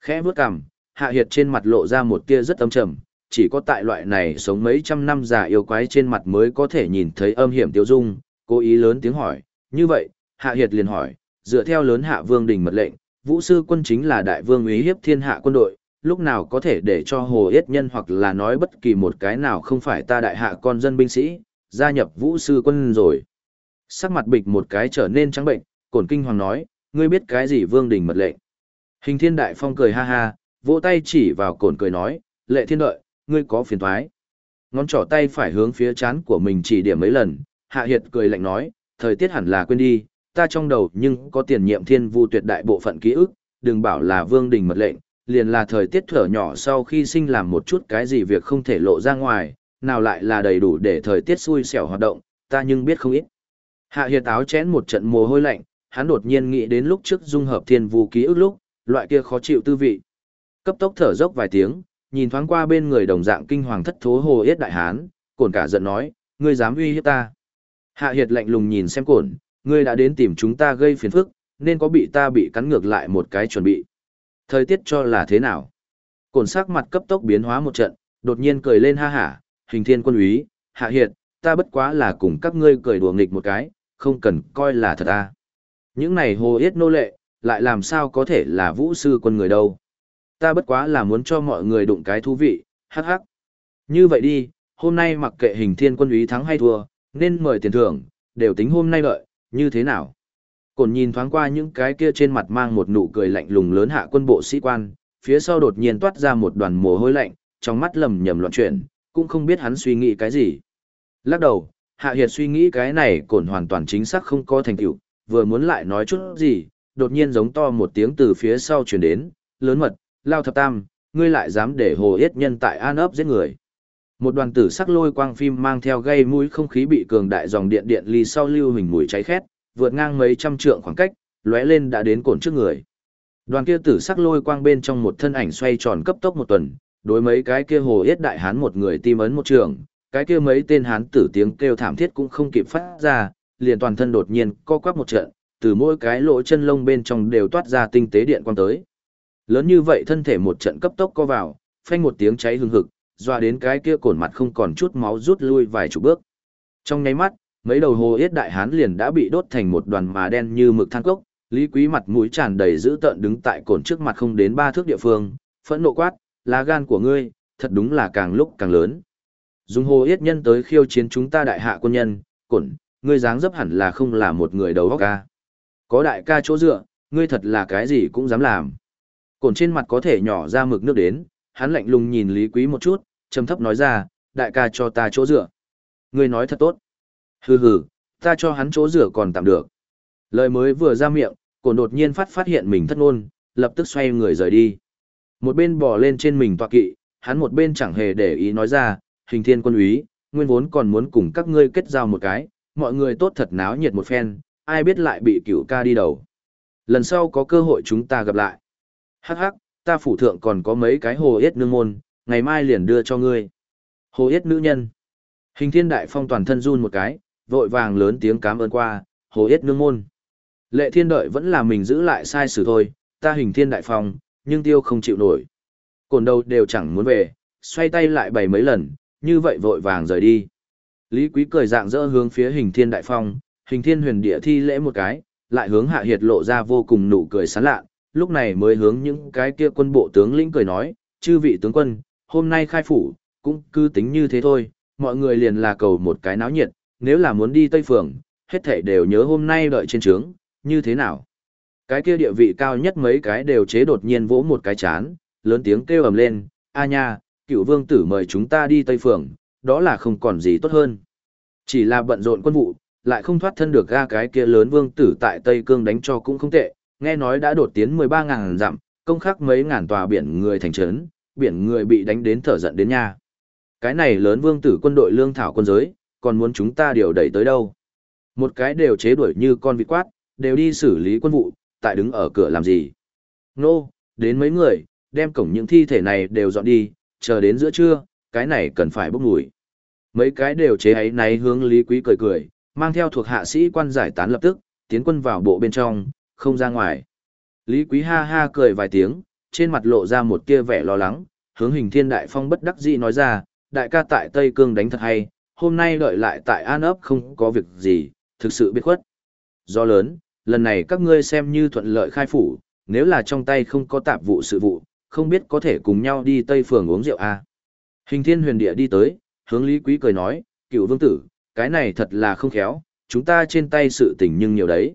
Khẽ bước cằm, hạ hiệt trên mặt lộ ra một tia rất âm trầm, chỉ có tại loại này sống mấy trăm năm già yêu quái trên mặt mới có thể nhìn thấy âm hiểm tiêu dung, cố ý lớn tiếng hỏi, như vậy, hạ hiệt liền hỏi, dựa theo lớn hạ vương đình mật lệnh, vũ sư quân chính là đại vương uy hiếp thiên hạ quân đội, lúc nào có thể để cho hồ yết nhân hoặc là nói bất kỳ một cái nào không phải ta đại hạ con dân binh sĩ, gia nhập vũ sư quân rồi. Sắc mặt bịch một cái trở nên trắng bệnh, cổn kinh hoàng nói, ngươi biết cái gì vương đình mật lệnh. Hình thiên đại phong cười ha ha, vỗ tay chỉ vào cổn cười nói, lệ thiên đợi, ngươi có phiền toái? Ngón trỏ tay phải hướng phía chán của mình chỉ điểm mấy lần, hạ hiệt cười lạnh nói, thời tiết hẳn là quên đi, ta trong đầu nhưng có tiền nhiệm thiên vu tuyệt đại bộ phận ký ức, đừng bảo là vương đình mật lệnh, liền là thời tiết thở nhỏ sau khi sinh làm một chút cái gì việc không thể lộ ra ngoài, nào lại là đầy đủ để thời tiết xui xẻo hoạt động, ta nhưng biết không ít. Hạ hiệt áo chén một trận mồ hôi lạnh, hắn đột nhiên nghĩ đến lúc trước dung hợp thiên vu ký ức lúc, loại kia khó chịu tư vị. Cấp tốc thở dốc vài tiếng, nhìn thoáng qua bên người đồng dạng kinh hoàng thất thố hồ yết đại hán, cổn cả giận nói, ngươi dám uy hiếp ta. Hạ hiệt lạnh lùng nhìn xem cổn, ngươi đã đến tìm chúng ta gây phiền phức, nên có bị ta bị cắn ngược lại một cái chuẩn bị. Thời tiết cho là thế nào? Cổn sắc mặt cấp tốc biến hóa một trận, đột nhiên cười lên ha hả, hình thiên quân úy, hạ hiện, ta bất quá là cùng các ngươi cười đùa nghịch một cái, không cần coi là thật à. Những này hồ yết nô lệ, lại làm sao có thể là vũ sư quân người đâu. Ta bất quá là muốn cho mọi người đụng cái thú vị, hắc hắc. Như vậy đi, hôm nay mặc kệ hình thiên quân úy thắng hay thua, nên mời tiền thưởng, đều tính hôm nay đợi, như thế nào? Cổn nhìn thoáng qua những cái kia trên mặt mang một nụ cười lạnh lùng lớn hạ quân bộ sĩ quan, phía sau đột nhiên toát ra một đoàn mồ hôi lạnh, trong mắt lầm nhầm loạn chuyển, cũng không biết hắn suy nghĩ cái gì. Lắc đầu, Hạ Hiệt suy nghĩ cái này cổn hoàn toàn chính xác không có thành tựu, vừa muốn lại nói chút gì, đột nhiên giống to một tiếng từ phía sau truyền đến, lớn mật, lao thập tam, ngươi lại dám để hồ yết nhân tại an ấp giết người. Một đoàn tử sắc lôi quang phim mang theo gây mũi không khí bị cường đại dòng điện điện ly sau lưu hình mùi cháy khét, vượt ngang mấy trăm trượng khoảng cách, lóe lên đã đến cồn trước người. Đoàn kia tử sắc lôi quang bên trong một thân ảnh xoay tròn cấp tốc một tuần, đối mấy cái kia hồ yết đại hán một người tim ấn một trường, cái kia mấy tên hán tử tiếng kêu thảm thiết cũng không kịp phát ra, liền toàn thân đột nhiên co quắp một trận, từ mỗi cái lỗ chân lông bên trong đều toát ra tinh tế điện quang tới. Lớn như vậy thân thể một trận cấp tốc co vào, phanh một tiếng cháy hừng hực, doa đến cái kia cồn mặt không còn chút máu rút lui vài chục bước. Trong nháy mắt, mấy đầu hồ yết đại hán liền đã bị đốt thành một đoàn mà đen như mực than cốc, Lý Quý mặt mũi tràn đầy dữ tợn đứng tại cồn trước mặt không đến ba thước địa phương, phẫn nộ quát, lá gan của ngươi, thật đúng là càng lúc càng lớn. Dùng hồ yết nhân tới khiêu chiến chúng ta đại hạ quân nhân, cồn, ngươi dáng dấp hẳn là không là một người đầu óc ca. Có đại ca chỗ dựa, ngươi thật là cái gì cũng dám làm. Cồn trên mặt có thể nhỏ ra mực nước đến, hắn lạnh lùng nhìn Lý Quý một chút, trầm thấp nói ra, đại ca cho ta chỗ dựa. Ngươi nói thật tốt. Hừ hừ, ta cho hắn chỗ rửa còn tạm được. Lời mới vừa ra miệng, cổ đột nhiên phát phát hiện mình thất ngôn, lập tức xoay người rời đi. Một bên bò lên trên mình tọa kỵ, hắn một bên chẳng hề để ý nói ra, hình thiên quân úy, nguyên vốn còn muốn cùng các ngươi kết giao một cái, mọi người tốt thật náo nhiệt một phen, ai biết lại bị cửu ca đi đầu. Lần sau có cơ hội chúng ta gặp lại. Hắc hắc, ta phủ thượng còn có mấy cái hồ yết nương môn, ngày mai liền đưa cho ngươi. Hồ yết nữ nhân. Hình thiên đại phong toàn thân run một cái, vội vàng lớn tiếng cảm ơn qua, hồ yết nương môn. Lệ thiên đợi vẫn là mình giữ lại sai sự thôi, ta hình thiên đại phong, nhưng tiêu không chịu nổi. Cồn đầu đều chẳng muốn về, xoay tay lại bảy mấy lần, như vậy vội vàng rời đi. Lý quý cười dạng dỡ hướng phía hình thiên đại phong, hình thiên huyền địa thi lễ một cái, lại hướng hạ hiệt lộ ra vô cùng nụ cười sán lạ, lúc này mới hướng những cái kia quân bộ tướng lĩnh cười nói, chư vị tướng quân, hôm nay khai phủ, cũng cứ tính như thế thôi, mọi người liền là cầu một cái náo nhiệt, nếu là muốn đi Tây Phường, hết thảy đều nhớ hôm nay đợi trên trướng, như thế nào. Cái kia địa vị cao nhất mấy cái đều chế đột nhiên vỗ một cái chán, lớn tiếng kêu ầm lên, a nha, cựu vương tử mời chúng ta đi Tây Phường, đó là không còn gì tốt hơn. Chỉ là bận rộn quân vụ, lại không thoát thân được ga cái kia lớn vương tử tại Tây Cương đánh cho cũng không tệ, nghe nói đã đột tiến 13.000 dặm, công khắc mấy ngàn tòa biển người thành trấn, biển người bị đánh đến thở giận đến nha. Cái này lớn vương tử quân đội lương thảo quân giới, còn muốn chúng ta điều đẩy tới đâu. Một cái đều chế đuổi như con vịt quát, đều đi xử lý quân vụ, tại đứng ở cửa làm gì. Nô, đến mấy người, đem cổng những thi thể này đều dọn đi, chờ đến giữa trưa, cái này cần phải bốc mùi. Mấy cái đều chế ấy náy hướng Lý Quý cười cười, mang theo thuộc hạ sĩ quan giải tán lập tức, tiến quân vào bộ bên trong, không ra ngoài. Lý Quý ha ha cười vài tiếng, trên mặt lộ ra một tia vẻ lo lắng, hướng hình thiên đại phong bất đắc dĩ nói ra, đại ca tại Tây Cương đánh thật hay, hôm nay đợi lại tại An ấp không có việc gì, thực sự biết khuất. Do lớn, lần này các ngươi xem như thuận lợi khai phủ, nếu là trong tay không có tạp vụ sự vụ, không biết có thể cùng nhau đi Tây Phường uống rượu à. Hình thiên huyền địa đi tới, hướng Lý Quý cười nói, cựu vương tử, cái này thật là không khéo, chúng ta trên tay sự tình nhưng nhiều đấy.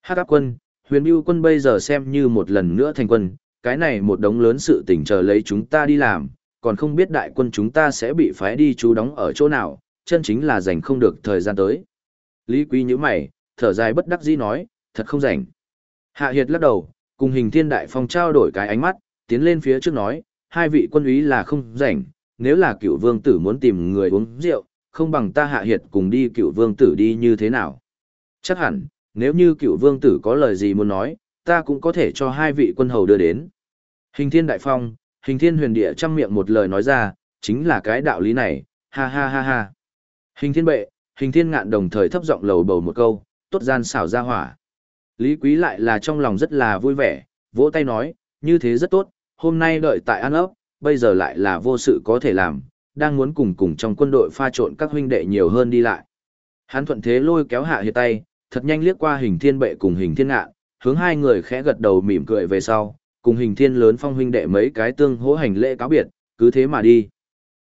Hắc áp quân, huyền bưu quân bây giờ xem như một lần nữa thành quân, cái này một đống lớn sự tình chờ lấy chúng ta đi làm, còn không biết đại quân chúng ta sẽ bị phái đi chú đóng ở chỗ nào, chân chính là dành không được thời gian tới. Lý Quý như mày, thở dài bất đắc dĩ nói, thật không rảnh. Hạ Hiệt lắc đầu, cùng hình thiên đại phong trao đổi cái ánh mắt, tiến lên phía trước nói, hai vị quân úy là không rảnh, nếu là cựu vương tử muốn tìm người uống rượu, không bằng ta Hạ Hiệt cùng đi cựu vương tử đi như thế nào. Chắc hẳn, nếu như cựu vương tử có lời gì muốn nói, ta cũng có thể cho hai vị quân hầu đưa đến. Hình thiên đại phong, hình thiên huyền địa trăm miệng một lời nói ra, chính là cái đạo lý này, ha ha ha ha. Hình thiên bệ, hình thiên ngạn đồng thời thấp giọng lầu bầu một câu, tốt gian xảo ra hỏa. Lý quý lại là trong lòng rất là vui vẻ, vỗ tay nói, như thế rất tốt, hôm nay đợi tại An ốc, bây giờ lại là vô sự có thể làm, đang muốn cùng cùng trong quân đội pha trộn các huynh đệ nhiều hơn đi lại. Hắn thuận thế lôi kéo hạ hiệt tay, thật nhanh liếc qua hình thiên bệ cùng hình thiên ngạn, hướng hai người khẽ gật đầu mỉm cười về sau, cùng hình thiên lớn phong huynh đệ mấy cái tương hỗ hành lễ cáo biệt, cứ thế mà đi.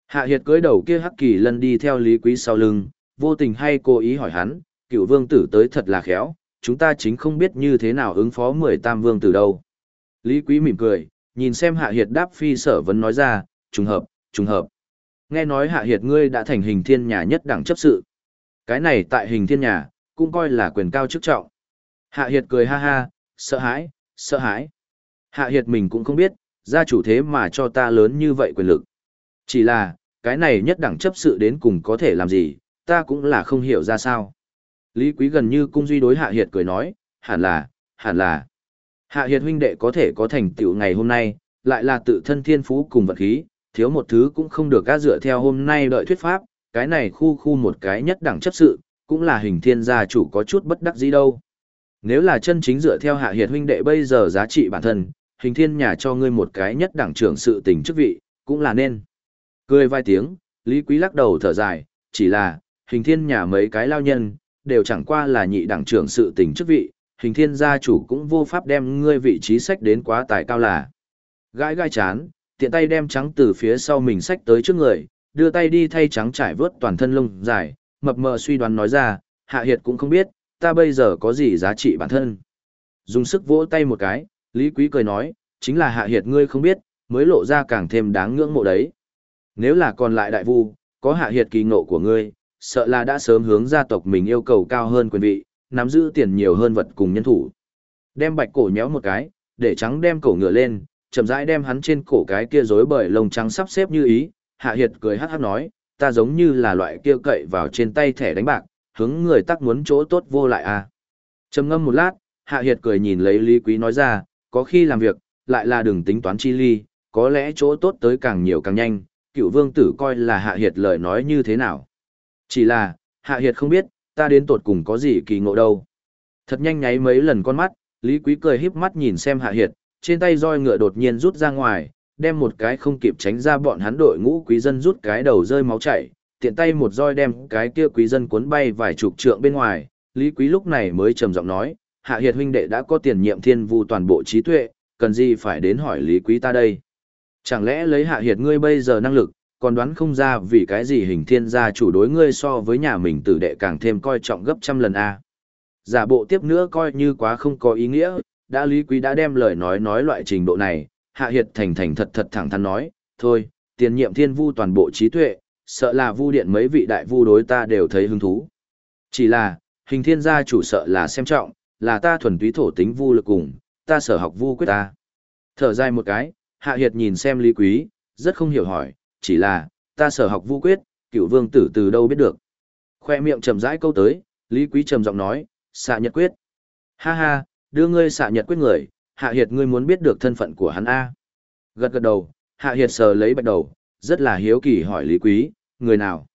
Hạ Hiệt cưới đầu kia hắc kỳ lân đi theo Lý Quý sau lưng, vô tình hay cố ý hỏi hắn, cựu vương tử tới thật là khéo, chúng ta chính không biết như thế nào ứng phó mười tam vương tử đâu. Lý Quý mỉm cười, nhìn xem Hạ Hiệt đáp phi sở vấn nói ra, trùng hợp, trùng hợp. Nghe nói Hạ Hiệt ngươi đã thành hình thiên nhà nhất đẳng chấp sự. Cái này tại hình thiên nhà, cũng coi là quyền cao chức trọng. Hạ Hiệt cười ha ha, sợ hãi, sợ hãi. Hạ Hiệt mình cũng không biết, gia chủ thế mà cho ta lớn như vậy quyền lực. Chỉ là, cái này nhất đẳng chấp sự đến cùng có thể làm gì, ta cũng là không hiểu ra sao. Lý Quý gần như cung duy đối Hạ Hiệt cười nói, hẳn là, hẳn là. Hạ Hiệt huynh đệ có thể có thành tựu ngày hôm nay, lại là tự thân thiên phú cùng vật khí, thiếu một thứ cũng không được gác dựa theo hôm nay đợi thuyết pháp, cái này khu khu một cái nhất đẳng chấp sự, cũng là hình thiên gia chủ có chút bất đắc gì đâu. Nếu là chân chính dựa theo hạ hiệt huynh đệ bây giờ giá trị bản thân, hình thiên nhà cho ngươi một cái nhất đẳng trưởng sự tình chức vị, cũng là nên. Cười vài tiếng, Lý Quý lắc đầu thở dài, chỉ là, hình thiên nhà mấy cái lao nhân, đều chẳng qua là nhị đẳng trưởng sự tình chức vị, hình thiên gia chủ cũng vô pháp đem ngươi vị trí sách đến quá tài cao là. Gãi gai chán, tiện tay đem trắng từ phía sau mình sách tới trước người, đưa tay đi thay trắng trải vớt toàn thân lông dài, mập mờ suy đoán nói ra, hạ hiệt cũng không biết, ta bây giờ có gì giá trị bản thân. Dùng sức vỗ tay một cái, Lý Quý cười nói, chính là hạ hiệt ngươi không biết, mới lộ ra càng thêm đáng ngưỡng mộ đấy. Nếu là còn lại đại vu, có hạ hiệt kỳ ngộ của ngươi, sợ là đã sớm hướng gia tộc mình yêu cầu cao hơn quyền vị, nắm giữ tiền nhiều hơn vật cùng nhân thủ. Đem bạch cổ nhéo một cái, để trắng đem cổ ngựa lên, chậm rãi đem hắn trên cổ cái kia rối bởi lông trắng sắp xếp như ý, hạ hiệt cười hát hát nói, ta giống như là loại kia cậy vào trên tay thẻ đánh bạc, hướng người tắc muốn chỗ tốt vô lại à. Trầm ngâm một lát, Hạ Hiệt cười nhìn lấy Lý Quý nói ra, có khi làm việc, lại là đừng tính toán chi ly, có lẽ chỗ tốt tới càng nhiều càng nhanh, cựu vương tử coi là Hạ Hiệt lời nói như thế nào. Chỉ là, Hạ Hiệt không biết, ta đến tột cùng có gì kỳ ngộ đâu. Thật nhanh nháy mấy lần con mắt, Lý Quý cười híp mắt nhìn xem Hạ Hiệt, trên tay roi ngựa đột nhiên rút ra ngoài, đem một cái không kịp tránh ra bọn hắn đội ngũ quý dân rút cái đầu rơi máu chảy, tiện tay một roi đem cái kia quý dân cuốn bay vài chục trượng bên ngoài, Lý Quý lúc này mới trầm giọng nói, Hạ Hiệt huynh đệ đã có tiền nhiệm thiên vu toàn bộ trí tuệ, cần gì phải đến hỏi Lý Quý ta đây? Chẳng lẽ lấy Hạ Hiệt ngươi bây giờ năng lực, còn đoán không ra vì cái gì hình thiên gia chủ đối ngươi so với nhà mình tử đệ càng thêm coi trọng gấp trăm lần a Giả bộ tiếp nữa coi như quá không có ý nghĩa, đã Lý Quý đã đem lời nói nói loại trình độ này, Hạ Hiệt thành thành thật thật thẳng thắn nói, thôi, tiền nhiệm thiên vu toàn bộ trí tuệ, sợ là vu điện mấy vị đại vu đối ta đều thấy hứng thú. Chỉ là, hình thiên gia chủ sợ là xem trọng, là ta thuần túy thổ tính vu lực cùng, ta sở học vu quyết ta. Thở dài một cái, Hạ Hiệt nhìn xem Lý Quý, rất không hiểu hỏi, chỉ là, ta sở học vu quyết, cựu vương tử từ đâu biết được. Khoe miệng trầm rãi câu tới, Lý Quý trầm giọng nói, xạ nhật quyết. Ha ha, đưa ngươi xạ nhật quyết người, hạ hiệt ngươi muốn biết được thân phận của hắn A. Gật gật đầu, hạ hiệt sờ lấy bạch đầu, rất là hiếu kỳ hỏi Lý Quý, người nào?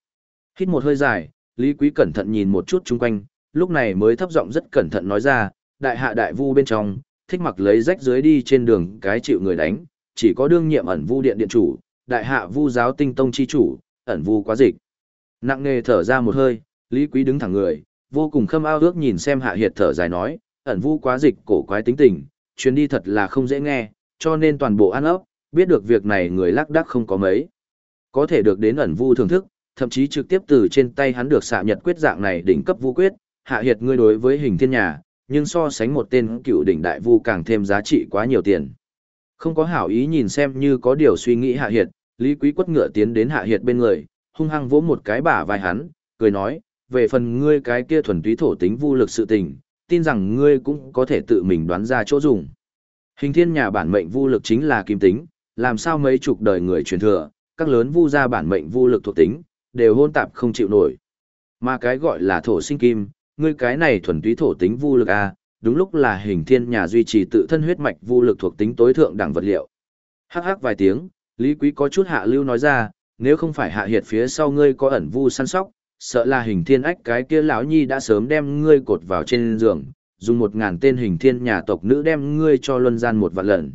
Hít một hơi dài, Lý Quý cẩn thận nhìn một chút chung quanh, lúc này mới thấp giọng rất cẩn thận nói ra, đại hạ đại vu bên trong, thích mặc lấy rách dưới đi trên đường cái chịu người đánh, chỉ có đương nhiệm ẩn vu điện điện chủ, đại hạ vu giáo tinh tông chi chủ, ẩn vu quá dịch. Nặng nề thở ra một hơi, Lý Quý đứng thẳng người, vô cùng khâm ao ước nhìn xem hạ hiệt thở dài nói, ẩn vu quá dịch cổ quái tính tình, chuyến đi thật là không dễ nghe, cho nên toàn bộ an ấp, biết được việc này người lắc đắc không có mấy. Có thể được đến ẩn vu thưởng thức, thậm chí trực tiếp từ trên tay hắn được xạ nhật quyết dạng này đỉnh cấp vu quyết, hạ hiệt ngươi đối với hình thiên nhà, nhưng so sánh một tên cựu đỉnh đại vu càng thêm giá trị quá nhiều tiền. Không có hảo ý nhìn xem như có điều suy nghĩ hạ hiệt, Lý Quý quất ngựa tiến đến hạ hiệt bên người, hung hăng vỗ một cái bả vai hắn, cười nói, về phần ngươi cái kia thuần túy thổ tính vu lực sự tình, tin rằng ngươi cũng có thể tự mình đoán ra chỗ dùng. Hình thiên nhà bản mệnh vu lực chính là kim tính, làm sao mấy chục đời người truyền thừa, các lớn vu gia bản mệnh vu lực thuộc tính, đều hôn tạp không chịu nổi. Mà cái gọi là thổ sinh kim, ngươi cái này thuần túy thổ tính vu lực a, đúng lúc là hình thiên nhà duy trì tự thân huyết mạch vu lực thuộc tính tối thượng đẳng vật liệu. Hắc hắc vài tiếng, Lý Quý có chút hạ lưu nói ra, nếu không phải hạ hiệt phía sau ngươi có ẩn vu săn sóc, sợ là hình thiên ách cái kia lão nhi đã sớm đem ngươi cột vào trên giường, dùng một ngàn tên hình thiên nhà tộc nữ đem ngươi cho luân gian một vạn lần.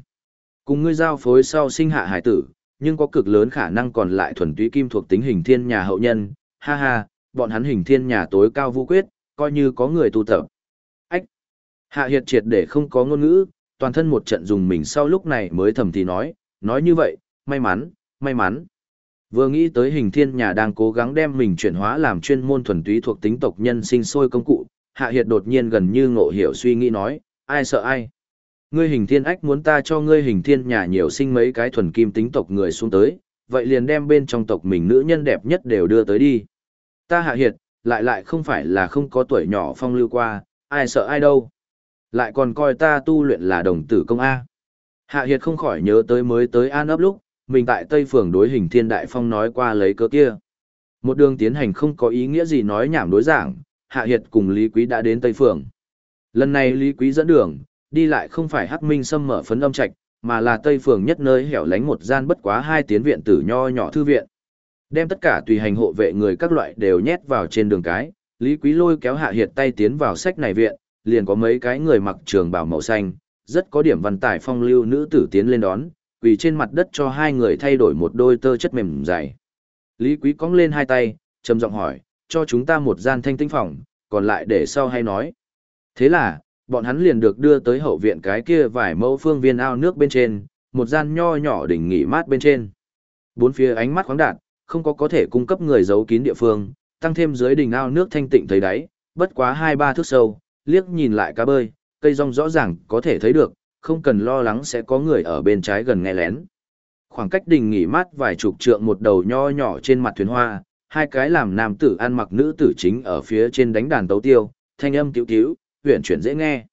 Cùng ngươi giao phối sau sinh hạ hải tử, nhưng có cực lớn khả năng còn lại thuần túy kim thuộc tính hình thiên nhà hậu nhân, ha ha, bọn hắn hình thiên nhà tối cao vũ quyết, coi như có người tu tập. Ách! Hạ hiệt triệt để không có ngôn ngữ, toàn thân một trận dùng mình sau lúc này mới thầm thì nói, nói như vậy, may mắn, may mắn. Vừa nghĩ tới hình thiên nhà đang cố gắng đem mình chuyển hóa làm chuyên môn thuần túy thuộc tính tộc nhân sinh sôi công cụ, hạ hiệt đột nhiên gần như ngộ hiểu suy nghĩ nói, ai sợ ai. Ngươi hình thiên ách muốn ta cho ngươi hình thiên nhà nhiều sinh mấy cái thuần kim tính tộc người xuống tới, vậy liền đem bên trong tộc mình nữ nhân đẹp nhất đều đưa tới đi. Ta hạ hiệt, lại lại không phải là không có tuổi nhỏ phong lưu qua, ai sợ ai đâu. Lại còn coi ta tu luyện là đồng tử công A. Hạ hiệt không khỏi nhớ tới mới tới an ấp lúc, mình tại Tây Phường đối hình thiên đại phong nói qua lấy cớ kia. Một đường tiến hành không có ý nghĩa gì nói nhảm đối giảng, Hạ Hiệt cùng Lý Quý đã đến Tây Phường. Lần này Lý Quý dẫn đường, đi lại không phải Hắc Minh Sâm mở phấn âm trạch, mà là Tây Phường nhất nơi hẻo lánh một gian bất quá hai tiến viện tử nho nhỏ thư viện. Đem tất cả tùy hành hộ vệ người các loại đều nhét vào trên đường cái, Lý Quý lôi kéo Hạ Hiệt tay tiến vào sách này viện, liền có mấy cái người mặc trường bào màu xanh, rất có điểm văn tải phong lưu nữ tử tiến lên đón, quỳ trên mặt đất cho hai người thay đổi một đôi tơ chất mềm dày. Lý Quý cong lên hai tay, trầm giọng hỏi, cho chúng ta một gian thanh tinh phòng, còn lại để sau hay nói. Thế là, bọn hắn liền được đưa tới hậu viện cái kia vài mẫu phương viên ao nước bên trên, một gian nho nhỏ đỉnh nghỉ mát bên trên. Bốn phía ánh mắt khoáng đạt, không có có thể cung cấp người giấu kín địa phương, tăng thêm dưới đỉnh ao nước thanh tịnh thấy đáy, bất quá hai ba thước sâu, liếc nhìn lại cá bơi, cây rong rõ ràng có thể thấy được, không cần lo lắng sẽ có người ở bên trái gần nghe lén. Khoảng cách đình nghỉ mát vài chục trượng một đầu nho nhỏ trên mặt thuyền hoa, hai cái làm nam tử ăn mặc nữ tử chính ở phía trên đánh đàn tấu tiêu, thanh âm tiếu tiếu uyển chuyển dễ nghe.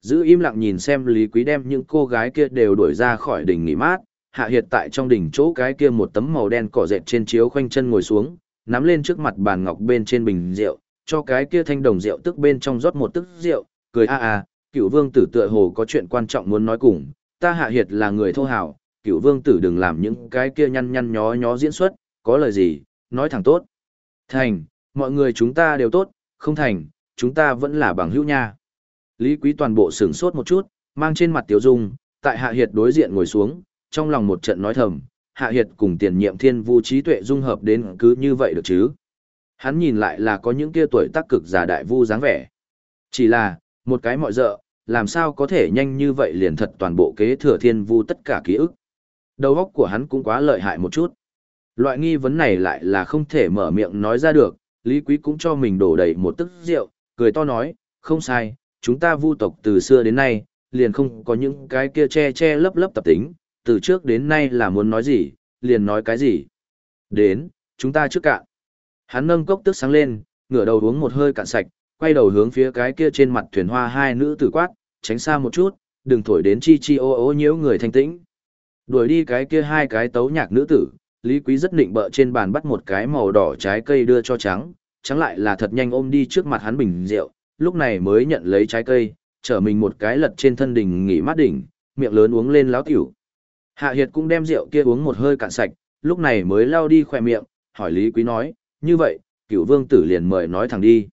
Giữ im lặng nhìn xem Lý Quý đem những cô gái kia đều đuổi ra khỏi đỉnh nghỉ mát, hạ hiệt tại trong đỉnh chỗ cái kia một tấm màu đen cỏ dệt trên chiếu khoanh chân ngồi xuống, nắm lên trước mặt bàn ngọc bên trên bình rượu, cho cái kia thanh đồng rượu tức bên trong rót một tức rượu, cười a a, cựu vương tử tựa hồ có chuyện quan trọng muốn nói cùng, ta hạ hiệt là người thô hào, cựu vương tử đừng làm những cái kia nhăn nhăn nhó nhó diễn xuất, có lời gì, nói thẳng tốt. Thành, mọi người chúng ta đều tốt, không thành, chúng ta vẫn là bằng hữu nha. Lý quý toàn bộ sửng sốt một chút, mang trên mặt tiểu dung, tại hạ hiệt đối diện ngồi xuống, trong lòng một trận nói thầm, hạ hiệt cùng tiền nhiệm thiên vu trí tuệ dung hợp đến cứ như vậy được chứ. Hắn nhìn lại là có những kia tuổi tác cực giả đại vu dáng vẻ. Chỉ là, một cái mọi dợ, làm sao có thể nhanh như vậy liền thật toàn bộ kế thừa thiên vu tất cả ký ức. Đầu óc của hắn cũng quá lợi hại một chút. Loại nghi vấn này lại là không thể mở miệng nói ra được, Lý Quý cũng cho mình đổ đầy một tức rượu, cười to nói, không sai, chúng ta vu tộc từ xưa đến nay, liền không có những cái kia che che lấp lấp tập tính, từ trước đến nay là muốn nói gì, liền nói cái gì. Đến, chúng ta trước cạn. Hắn nâng cốc tức sáng lên, ngửa đầu uống một hơi cạn sạch, quay đầu hướng phía cái kia trên mặt thuyền hoa hai nữ tử quát, tránh xa một chút, đừng thổi đến chi chi ô ô nhiễu người thanh tĩnh. Đuổi đi cái kia hai cái tấu nhạc nữ tử, Lý Quý rất định bợ trên bàn bắt một cái màu đỏ trái cây đưa cho trắng, trắng lại là thật nhanh ôm đi trước mặt hắn bình rượu, lúc này mới nhận lấy trái cây, trở mình một cái lật trên thân đỉnh nghỉ mát đỉnh, miệng lớn uống lên láo tiểu. Hạ Hiệt cũng đem rượu kia uống một hơi cạn sạch, lúc này mới lao đi khỏe miệng, hỏi Lý Quý nói, như vậy, cửu vương tử liền mời nói thẳng đi.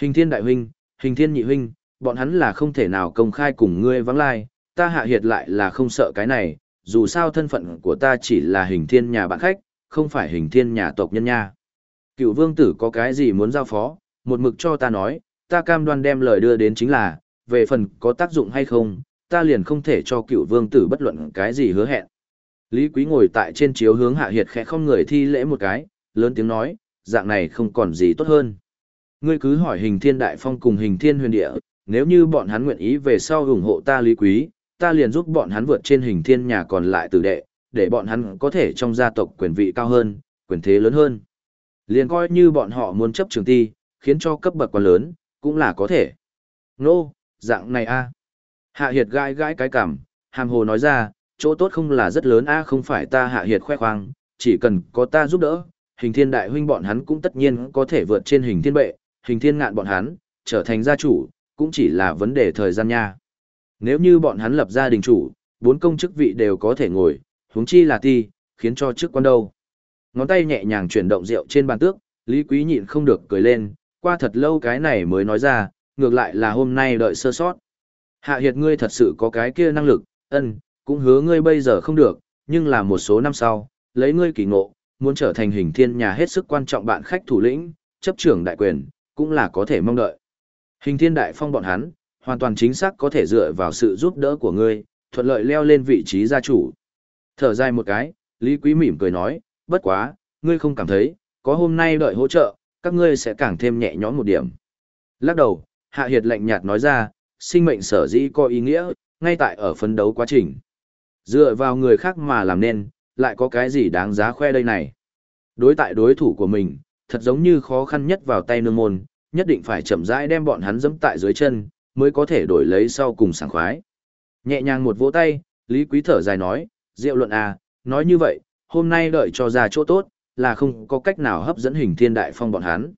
Hình thiên đại huynh, hình thiên nhị huynh, bọn hắn là không thể nào công khai cùng ngươi vắng lai, ta Hạ Hiệt lại là không sợ cái này, dù sao thân phận của ta chỉ là hình thiên nhà bạn khách, không phải hình thiên nhà tộc nhân nha. Cựu vương tử có cái gì muốn giao phó, một mực cho ta nói, ta cam đoan đem lời đưa đến chính là, về phần có tác dụng hay không, ta liền không thể cho cựu vương tử bất luận cái gì hứa hẹn. Lý Quý ngồi tại trên chiếu hướng hạ hiệt khẽ không người thi lễ một cái, lớn tiếng nói, dạng này không còn gì tốt hơn. Ngươi cứ hỏi hình thiên đại phong cùng hình thiên huyền địa, nếu như bọn hắn nguyện ý về sau ủng hộ ta Lý Quý, ta liền giúp bọn hắn vượt trên hình thiên nhà còn lại tử đệ, để bọn hắn có thể trong gia tộc quyền vị cao hơn, quyền thế lớn hơn. Liền coi như bọn họ muốn chấp trường ti, khiến cho cấp bậc quá lớn, cũng là có thể. Nô, dạng này a Hạ Hiệt gãi gãi cái cảm, hàm hồ nói ra, chỗ tốt không là rất lớn a không phải ta Hạ Hiệt khoe khoang, chỉ cần có ta giúp đỡ, hình thiên đại huynh bọn hắn cũng tất nhiên có thể vượt trên hình thiên bệ, hình thiên ngạn bọn hắn, trở thành gia chủ, cũng chỉ là vấn đề thời gian nha. Nếu như bọn hắn lập gia đình chủ, bốn công chức vị đều có thể ngồi, huống chi là ti, khiến cho chức quan đâu. Ngón tay nhẹ nhàng chuyển động rượu trên bàn tước, Lý Quý nhịn không được cười lên, qua thật lâu cái này mới nói ra, ngược lại là hôm nay đợi sơ sót. Hạ hiệt ngươi thật sự có cái kia năng lực, ân, cũng hứa ngươi bây giờ không được, nhưng là một số năm sau, lấy ngươi kỳ ngộ, muốn trở thành hình thiên nhà hết sức quan trọng bạn khách thủ lĩnh, chấp trưởng đại quyền, cũng là có thể mong đợi. Hình thiên đại phong bọn hắn, hoàn toàn chính xác có thể dựa vào sự giúp đỡ của ngươi, thuận lợi leo lên vị trí gia chủ. Thở dài một cái, Lý Quý mỉm cười nói, bất quá, ngươi không cảm thấy, có hôm nay đợi hỗ trợ, các ngươi sẽ càng thêm nhẹ nhõm một điểm. Lắc đầu, Hạ Hiệt lạnh nhạt nói ra, sinh mệnh sở dĩ có ý nghĩa, ngay tại ở phấn đấu quá trình. Dựa vào người khác mà làm nên, lại có cái gì đáng giá khoe đây này. Đối tại đối thủ của mình, thật giống như khó khăn nhất vào tay nương môn, nhất định phải chậm rãi đem bọn hắn dẫm tại dưới chân, mới có thể đổi lấy sau cùng sảng khoái. Nhẹ nhàng một vỗ tay, Lý Quý thở dài nói, Diệu luận à, nói như vậy, hôm nay đợi cho ra chỗ tốt, là không có cách nào hấp dẫn hình thiên đại phong bọn hắn.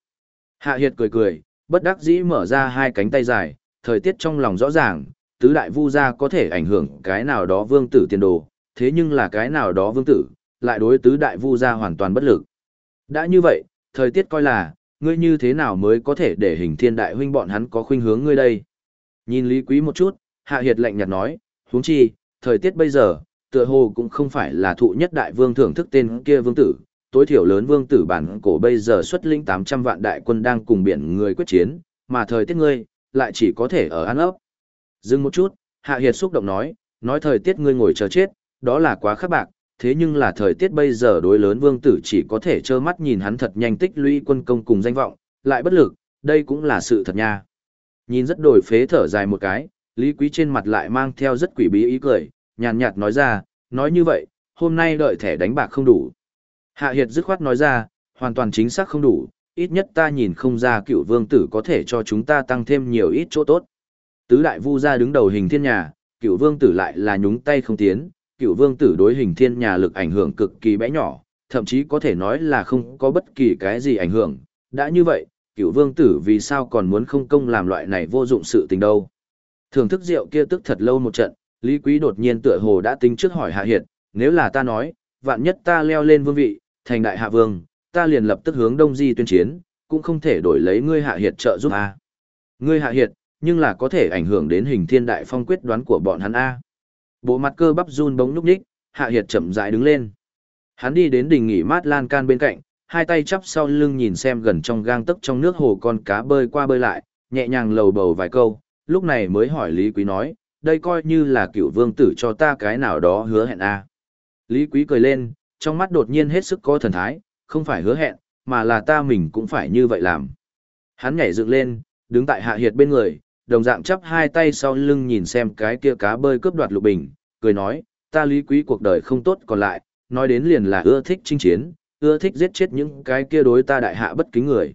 Hạ Hiệt cười cười, bất đắc dĩ mở ra hai cánh tay dài, thời tiết trong lòng rõ ràng, tứ đại vu gia có thể ảnh hưởng cái nào đó vương tử tiền đồ, thế nhưng là cái nào đó vương tử, lại đối tứ đại vu gia hoàn toàn bất lực. Đã như vậy, thời tiết coi là, ngươi như thế nào mới có thể để hình thiên đại huynh bọn hắn có khuynh hướng ngươi đây. Nhìn Lý Quý một chút, Hạ Hiệt lạnh nhạt nói, huống chi, thời tiết bây giờ, tựa hồ cũng không phải là thụ nhất đại vương thưởng thức tên kia vương tử, tối thiểu lớn vương tử bản cổ bây giờ xuất lĩnh 800 vạn đại quân đang cùng biển người quyết chiến, mà thời tiết ngươi, lại chỉ có thể ở an ấp. Dừng một chút, Hạ Hiệt xúc động nói, nói thời tiết ngươi ngồi chờ chết, đó là quá khắc bạc, thế nhưng là thời tiết bây giờ đối lớn vương tử chỉ có thể trơ mắt nhìn hắn thật nhanh tích lũy quân công cùng danh vọng, lại bất lực, đây cũng là sự thật nha. Nhìn rất đổi phế thở dài một cái, Lý Quý trên mặt lại mang theo rất quỷ bí ý cười, nhàn nhạt nói ra, nói như vậy, hôm nay đợi thẻ đánh bạc không đủ. Hạ Hiệt dứt khoát nói ra, hoàn toàn chính xác không đủ, ít nhất ta nhìn không ra cựu vương tử có thể cho chúng ta tăng thêm nhiều ít chỗ tốt. Tứ đại vu gia đứng đầu hình thiên nhà, cựu vương tử lại là nhúng tay không tiến, cựu vương tử đối hình thiên nhà lực ảnh hưởng cực kỳ bé nhỏ, thậm chí có thể nói là không có bất kỳ cái gì ảnh hưởng. Đã như vậy, cựu vương tử vì sao còn muốn không công làm loại này vô dụng sự tình đâu. Thưởng thức rượu kia tức thật lâu một trận, Lý Quý đột nhiên tựa hồ đã tính trước hỏi Hạ Hiệt, nếu là ta nói, vạn nhất ta leo lên vương vị, thành đại hạ vương, ta liền lập tức hướng Đông Di tuyên chiến, cũng không thể đổi lấy ngươi Hạ Hiệt trợ giúp a. Ngươi Hạ Hiệt, nhưng là có thể ảnh hưởng đến hình thiên đại phong quyết đoán của bọn hắn a. Bộ mặt cơ bắp run bóng lúc nhích, Hạ Hiệt chậm rãi đứng lên. Hắn đi đến đỉnh nghỉ mát lan can bên cạnh, hai tay chắp sau lưng nhìn xem gần trong gang tấc trong nước hồ con cá bơi qua bơi lại, nhẹ nhàng lầu bầu vài câu, lúc này mới hỏi Lý Quý nói, đây coi như là cựu vương tử cho ta cái nào đó hứa hẹn a. Lý Quý cười lên, trong mắt đột nhiên hết sức có thần thái, không phải hứa hẹn, mà là ta mình cũng phải như vậy làm. Hắn nhảy dựng lên, đứng tại Hạ Hiệt bên người, đồng dạng chắp hai tay sau lưng nhìn xem cái kia cá bơi cướp đoạt lục bình, cười nói, ta lý quý cuộc đời không tốt còn lại, nói đến liền là ưa thích chinh chiến, ưa thích giết chết những cái kia đối ta đại hạ bất kính người.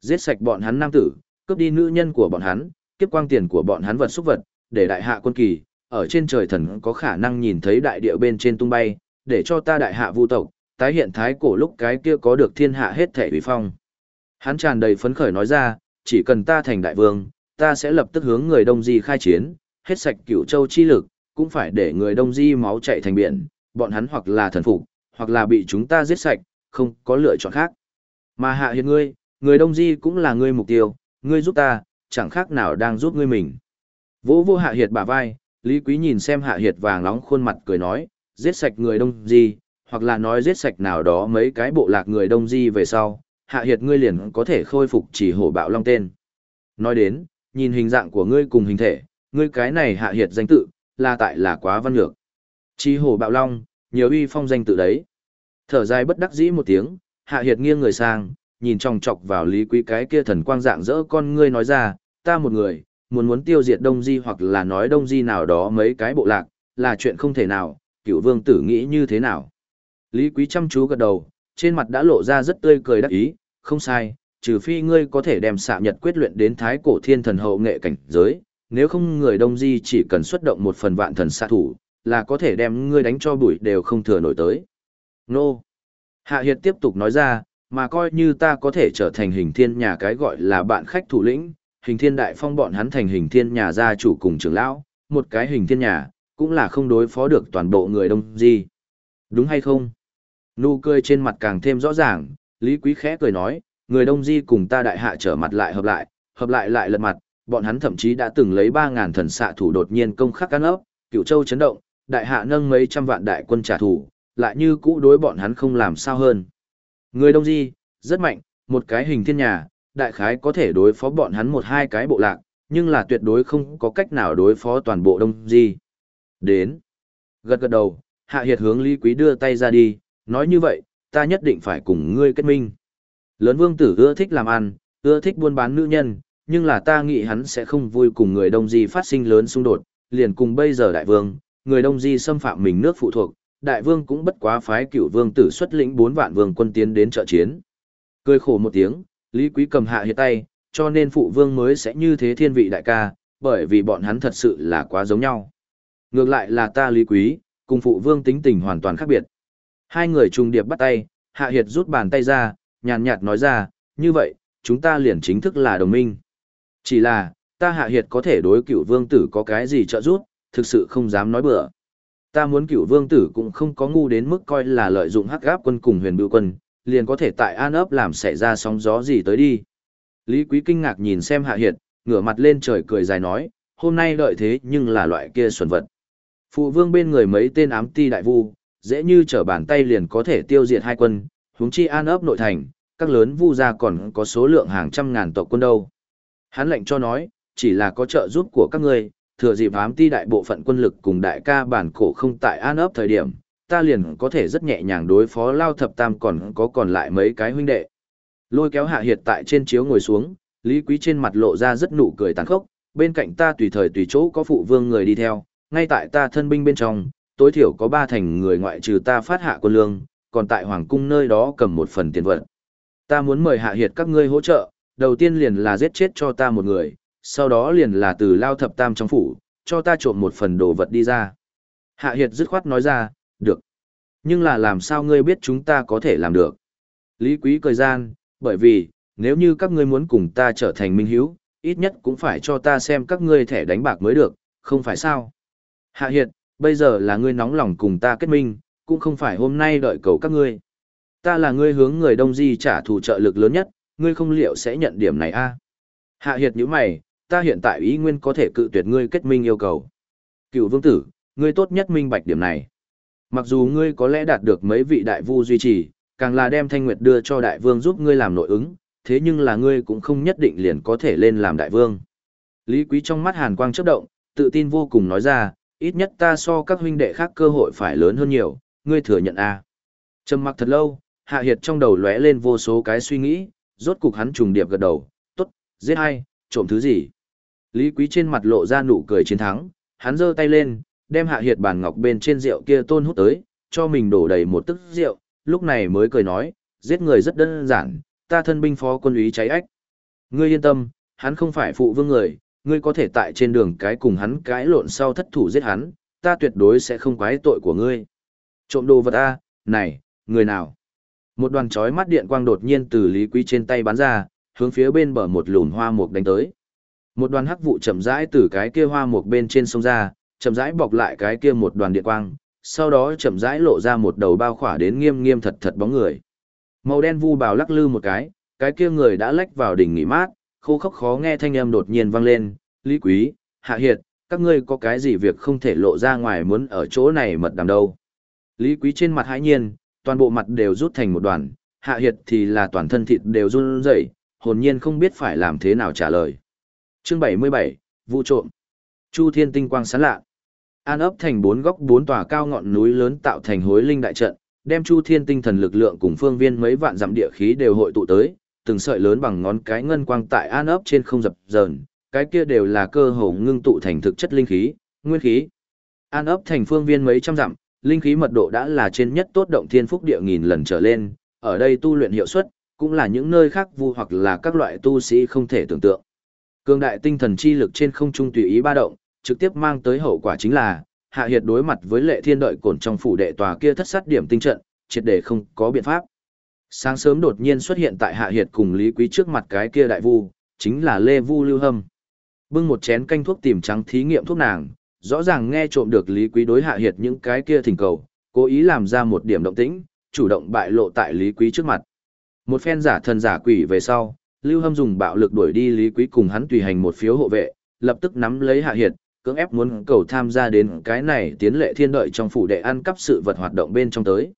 Giết sạch bọn hắn nam tử, cướp đi nữ nhân của bọn hắn, kiếp quang tiền của bọn hắn vật xúc vật, để đại hạ quân kỳ, ở trên trời thần có khả năng nhìn thấy đại địa bên trên tung bay, để cho ta đại hạ vu tộc, tái hiện thái cổ lúc cái kia có được thiên hạ hết thể uy phong. Hắn tràn đầy phấn khởi nói ra, chỉ cần ta thành đại vương, ta sẽ lập tức hướng người Đông Di khai chiến, hết sạch cửu châu chi lực, cũng phải để người Đông Di máu chạy thành biển, bọn hắn hoặc là thần phục, hoặc là bị chúng ta giết sạch, không có lựa chọn khác. Mà hạ hiện ngươi, người Đông Di cũng là ngươi mục tiêu, ngươi giúp ta, chẳng khác nào đang giúp ngươi mình. Vỗ vô hạ hiệt bả vai, Lý Quý nhìn xem hạ hiệt vàng nóng khuôn mặt cười nói, giết sạch người Đông Di, hoặc là nói giết sạch nào đó mấy cái bộ lạc người Đông Di về sau, hạ hiệt ngươi liền có thể khôi phục chỉ hổ bạo long tên. Nói đến, nhìn hình dạng của ngươi cùng hình thể, ngươi cái này hạ hiệt danh tự, là tại là quá văn lược. Chỉ hổ bạo long, nhiều uy phong danh tự đấy. Thở dài bất đắc dĩ một tiếng, hạ hiệt nghiêng người sang, nhìn trong chọc vào lý quý cái kia thần quang dạng dỡ con ngươi nói ra, ta một người, muốn muốn tiêu diệt đông di hoặc là nói đông di nào đó mấy cái bộ lạc, là chuyện không thể nào, cựu vương tử nghĩ như thế nào. Lý quý chăm chú gật đầu, trên mặt đã lộ ra rất tươi cười đắc ý, không sai, trừ phi ngươi có thể đem xạ nhật quyết luyện đến thái cổ thiên thần hậu nghệ cảnh giới, nếu không người đông di chỉ cần xuất động một phần vạn thần xạ thủ, là có thể đem ngươi đánh cho bụi đều không thừa nổi tới. Nô! Hạ Hiệt tiếp tục nói ra, mà coi như ta có thể trở thành hình thiên nhà cái gọi là bạn khách thủ lĩnh, hình thiên đại phong bọn hắn thành hình thiên nhà gia chủ cùng trưởng lão, một cái hình thiên nhà, cũng là không đối phó được toàn bộ người đông di. Đúng hay không? Nụ cười trên mặt càng thêm rõ ràng, Lý Quý khẽ cười nói, người đông di cùng ta đại hạ trở mặt lại hợp lại, hợp lại lại lật mặt, bọn hắn thậm chí đã từng lấy 3.000 thần xạ thủ đột nhiên công khắc căn ốc, cựu châu chấn động, đại hạ nâng mấy trăm vạn đại quân trả thù, lại như cũ đối bọn hắn không làm sao hơn. Người đông di, rất mạnh, một cái hình thiên nhà, đại khái có thể đối phó bọn hắn một hai cái bộ lạc, nhưng là tuyệt đối không có cách nào đối phó toàn bộ đông di. Đến. Gật gật đầu, hạ hiệt hướng Lý Quý đưa tay ra đi, nói như vậy, ta nhất định phải cùng ngươi kết minh. Lớn vương tử ưa thích làm ăn, ưa thích buôn bán nữ nhân, nhưng là ta nghĩ hắn sẽ không vui cùng người đông di phát sinh lớn xung đột, liền cùng bây giờ đại vương, người đông di xâm phạm mình nước phụ thuộc, đại vương cũng bất quá phái cựu vương tử xuất lĩnh bốn vạn vương quân tiến đến trợ chiến. Cười khổ một tiếng, Lý Quý cầm hạ hiệt tay, cho nên phụ vương mới sẽ như thế thiên vị đại ca, bởi vì bọn hắn thật sự là quá giống nhau. Ngược lại là ta Lý Quý, cùng phụ vương tính tình hoàn toàn khác biệt. Hai người trùng điệp bắt tay, hạ hiệt rút bàn tay ra, nhàn nhạt nói ra, như vậy, chúng ta liền chính thức là đồng minh. Chỉ là, ta hạ hiệt có thể đối cựu vương tử có cái gì trợ giúp, thực sự không dám nói bừa. Ta muốn cựu vương tử cũng không có ngu đến mức coi là lợi dụng hắc gáp quân cùng huyền bưu quân, liền có thể tại an ấp làm xảy ra sóng gió gì tới đi. Lý Quý kinh ngạc nhìn xem Hạ Hiệt, ngửa mặt lên trời cười dài nói, hôm nay đợi thế nhưng là loại kia xuẩn vật. Phụ vương bên người mấy tên ám ti đại vu, dễ như trở bàn tay liền có thể tiêu diệt hai quân, huống chi an ấp nội thành, các lớn vu gia còn có số lượng hàng trăm ngàn tộc quân đâu. Hắn lệnh cho nói, chỉ là có trợ giúp của các ngươi, thừa dịp ám ti đại bộ phận quân lực cùng đại ca bản cổ không tại an ấp thời điểm, ta liền có thể rất nhẹ nhàng đối phó lao thập tam còn có còn lại mấy cái huynh đệ. Lôi kéo hạ hiệt tại trên chiếu ngồi xuống, Lý Quý trên mặt lộ ra rất nụ cười tàn khốc, bên cạnh ta tùy thời tùy chỗ có phụ vương người đi theo, ngay tại ta thân binh bên trong, tối thiểu có ba thành người ngoại trừ ta phát hạ quân lương, còn tại hoàng cung nơi đó cầm một phần tiền vật. Ta muốn mời hạ hiệt các ngươi hỗ trợ, đầu tiên liền là giết chết cho ta một người, sau đó liền là từ lao thập tam trong phủ, cho ta trộm một phần đồ vật đi ra. Hạ hiệt dứt khoát nói ra, được. Nhưng là làm sao ngươi biết chúng ta có thể làm được? Lý quý cười gian, bởi vì, nếu như các ngươi muốn cùng ta trở thành minh hiếu, ít nhất cũng phải cho ta xem các ngươi thẻ đánh bạc mới được, không phải sao? Hạ hiệt, bây giờ là ngươi nóng lòng cùng ta kết minh, cũng không phải hôm nay đợi cầu các ngươi. Ta là ngươi hướng người đông di trả thù trợ lực lớn nhất, ngươi không liệu sẽ nhận điểm này a? Hạ hiệt như mày, ta hiện tại ý nguyên có thể cự tuyệt ngươi kết minh yêu cầu. Cựu vương tử, ngươi tốt nhất minh bạch điểm này. Mặc dù ngươi có lẽ đạt được mấy vị đại vu duy trì, càng là đem thanh nguyệt đưa cho đại vương giúp ngươi làm nội ứng, thế nhưng là ngươi cũng không nhất định liền có thể lên làm đại vương. Lý Quý trong mắt hàn quang chớp động, tự tin vô cùng nói ra, ít nhất ta so các huynh đệ khác cơ hội phải lớn hơn nhiều, ngươi thừa nhận a. À. Trầm mặc thật lâu, Hạ Hiệt trong đầu lóe lên vô số cái suy nghĩ, rốt cục hắn trùng điệp gật đầu, tốt, giết hay, trộm thứ gì. Lý Quý trên mặt lộ ra nụ cười chiến thắng, hắn giơ tay lên, đem hạ hiệt bàn ngọc bên trên rượu kia tôn hút tới, cho mình đổ đầy một tức rượu, lúc này mới cười nói, giết người rất đơn giản, ta thân binh phó quân úy cháy ách. Ngươi yên tâm, hắn không phải phụ vương người, ngươi có thể tại trên đường cái cùng hắn cãi lộn sau thất thủ giết hắn, ta tuyệt đối sẽ không quái tội của ngươi. Trộm đồ vật a, này, người nào? Một đoàn chói mắt điện quang đột nhiên từ Lý Quý trên tay bắn ra, hướng phía bên bờ một lùn hoa mục đánh tới. Một đoàn hắc vụ chậm rãi từ cái kia hoa mục bên trên sông ra, chậm rãi bọc lại cái kia một đoàn điện quang, sau đó chậm rãi lộ ra một đầu bao khỏa đến nghiêm nghiêm thật thật bóng người. Màu đen vu bào lắc lư một cái, cái kia người đã lách vào đỉnh nghỉ mát, khô khốc khó nghe thanh âm đột nhiên vang lên, Lý Quý, Hạ Hiệt, các ngươi có cái gì việc không thể lộ ra ngoài muốn ở chỗ này mật đàm đâu. Lý Quý trên mặt hãi nhiên, toàn bộ mặt đều rút thành một đoàn, Hạ Hiệt thì là toàn thân thịt đều run rẩy, hồn nhiên không biết phải làm thế nào trả lời. Chương 77, Vụ trộm. Chu Thiên tinh quang sáng lạ. An ấp thành bốn góc bốn tòa cao ngọn núi lớn tạo thành hối linh đại trận, đem Chu Thiên tinh thần lực lượng cùng phương viên mấy vạn dặm địa khí đều hội tụ tới, từng sợi lớn bằng ngón cái ngân quang tại an ấp trên không dập dờn, cái kia đều là cơ hồ ngưng tụ thành thực chất linh khí, nguyên khí. An ấp thành phương viên mấy trăm dặm, linh khí mật độ đã là trên nhất tốt động thiên phúc địa nghìn lần trở lên, ở đây tu luyện hiệu suất cũng là những nơi khác vu hoặc là các loại tu sĩ không thể tưởng tượng. Cường đại tinh thần chi lực trên không trung tùy ý ba động, trực tiếp mang tới hậu quả chính là hạ hiệt đối mặt với lệ thiên đợi cổn trong phủ đệ tòa kia thất sát điểm tinh trận, triệt để không có biện pháp. Sáng sớm đột nhiên xuất hiện tại hạ hiệt cùng Lý Quý trước mặt cái kia đại vu, chính là Lê Vu Lưu Hâm. Bưng một chén canh thuốc tìm trắng thí nghiệm thuốc nàng, rõ ràng nghe trộm được Lý Quý đối hạ hiệt những cái kia thỉnh cầu, cố ý làm ra một điểm động tĩnh, chủ động bại lộ tại Lý Quý trước mặt. Một phen giả thần giả quỷ về sau, Lưu Hâm dùng bạo lực đuổi đi Lý Quý cùng hắn tùy hành một phiếu hộ vệ, lập tức nắm lấy hạ hiệt, cưỡng ép muốn cầu tham gia đến cái này tiến lệ thiên đợi trong phủ đệ ăn cắp sự vật hoạt động bên trong tới.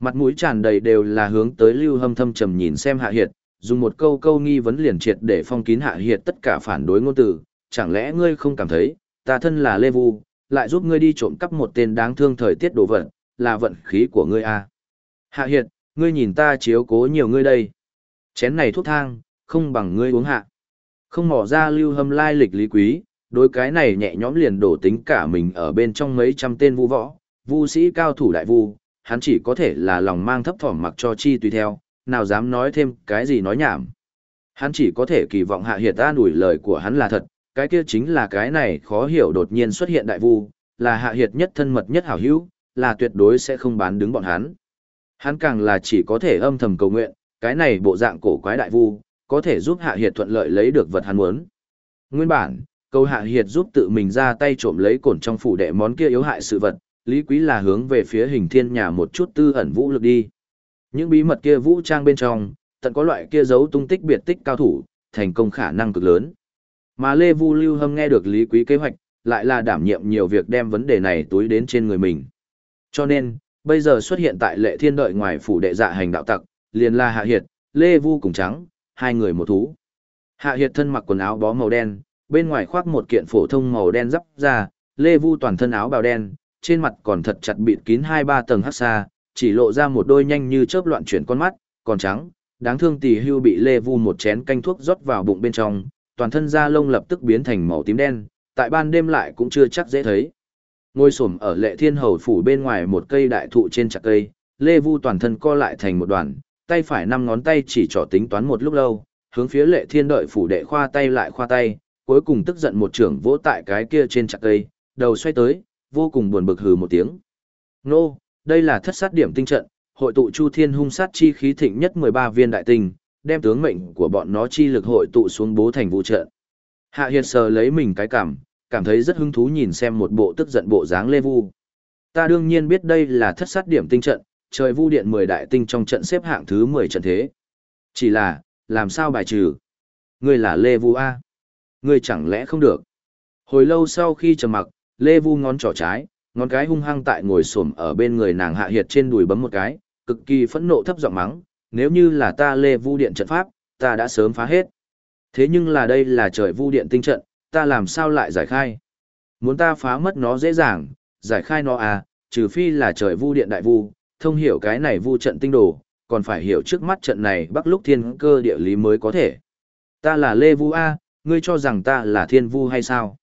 Mặt mũi tràn đầy đều là hướng tới Lưu Hâm thâm trầm nhìn xem Hạ Hiệt, dùng một câu câu nghi vấn liền triệt để phong kín Hạ Hiệt tất cả phản đối ngôn từ, chẳng lẽ ngươi không cảm thấy, ta thân là Lê Vu, lại giúp ngươi đi trộm cắp một tên đáng thương thời tiết đồ vật, là vận khí của ngươi à. Hạ Hiệt, ngươi nhìn ta chiếu cố nhiều ngươi đây. Chén này thuốc thang, không bằng ngươi uống hạ. Không mỏ ra Lưu Hâm lai lịch lý quý, đối cái này nhẹ nhõm liền đổ tính cả mình ở bên trong mấy trăm tên vu võ, vu sĩ cao thủ đại vu, hắn chỉ có thể là lòng mang thấp thỏm mặc cho chi tùy theo, nào dám nói thêm cái gì nói nhảm. Hắn chỉ có thể kỳ vọng hạ hiệt an ủi lời của hắn là thật, cái kia chính là cái này khó hiểu đột nhiên xuất hiện đại vu, là hạ hiệt nhất thân mật nhất hảo hữu, là tuyệt đối sẽ không bán đứng bọn hắn. Hắn càng là chỉ có thể âm thầm cầu nguyện, cái này bộ dạng cổ quái đại vu, có thể giúp hạ hiệt thuận lợi lấy được vật hắn muốn. Nguyên bản, câu hạ hiệt giúp tự mình ra tay trộm lấy cổn trong phủ đệ món kia yếu hại sự vật, Lý Quý là hướng về phía hình thiên nhà một chút tư ẩn vũ lực đi. Những bí mật kia vũ trang bên trong, tận có loại kia giấu tung tích biệt tích cao thủ, thành công khả năng cực lớn. Mà Lê Vu Lưu Hâm nghe được Lý Quý kế hoạch, lại là đảm nhiệm nhiều việc đem vấn đề này túi đến trên người mình. Cho nên, bây giờ xuất hiện tại lệ thiên đợi ngoài phủ đệ dạ hành đạo tặc, liền là Hạ Hiệt, Lê Vu cùng trắng, hai người một thú. Hạ Hiệt thân mặc quần áo bó màu đen, bên ngoài khoác một kiện phổ thông màu đen dắp ra, Lê Vu toàn thân áo bào đen, trên mặt còn thật chặt bịt kín hai ba tầng hắc xa, chỉ lộ ra một đôi nhanh như chớp loạn chuyển con mắt, còn trắng, đáng thương tỷ hưu bị Lê Vu một chén canh thuốc rót vào bụng bên trong, toàn thân da lông lập tức biến thành màu tím đen, tại ban đêm lại cũng chưa chắc dễ thấy. Ngôi sổm ở Lệ Thiên Hầu phủ bên ngoài một cây đại thụ trên chặt cây, Lê Vu toàn thân co lại thành một đoàn, tay phải năm ngón tay chỉ trỏ tính toán một lúc lâu, hướng phía Lệ Thiên đợi phủ đệ khoa tay lại khoa tay, cuối cùng tức giận một trưởng vỗ tại cái kia trên chặt cây, đầu xoay tới, vô cùng buồn bực hừ một tiếng. Nô, đây là thất sát điểm tinh trận, hội tụ chu thiên hung sát chi khí thịnh nhất 13 viên đại tinh, đem tướng mệnh của bọn nó chi lực hội tụ xuống bố thành vũ trận. Hạ Hiệt sờ lấy mình cái cảm, cảm thấy rất hứng thú nhìn xem một bộ tức giận bộ dáng lê vu. Ta đương nhiên biết đây là thất sát điểm tinh trận, trời vu điện 10 đại tinh trong trận xếp hạng thứ 10 trận thế. Chỉ là, làm sao bài trừ? Ngươi là Lê Vu A. Ngươi chẳng lẽ không được? Hồi lâu sau khi trầm mặc, Lê Vu ngón trỏ trái, ngón cái hung hăng tại ngồi xổm ở bên người nàng hạ hiệt trên đùi bấm một cái, cực kỳ phẫn nộ thấp giọng mắng, nếu như là ta Lê Vu điện trận pháp, ta đã sớm phá hết. Thế nhưng là đây là trời Vu điện tinh trận, ta làm sao lại giải khai? Muốn ta phá mất nó dễ dàng, giải khai nó à, trừ phi là trời Vu điện đại vu, thông hiểu cái này vu trận tinh đồ, còn phải hiểu trước mắt trận này Bắc Lúc Thiên Cơ địa lý mới có thể. Ta là Lê Vu a, ngươi cho rằng ta là Thiên Vu hay sao?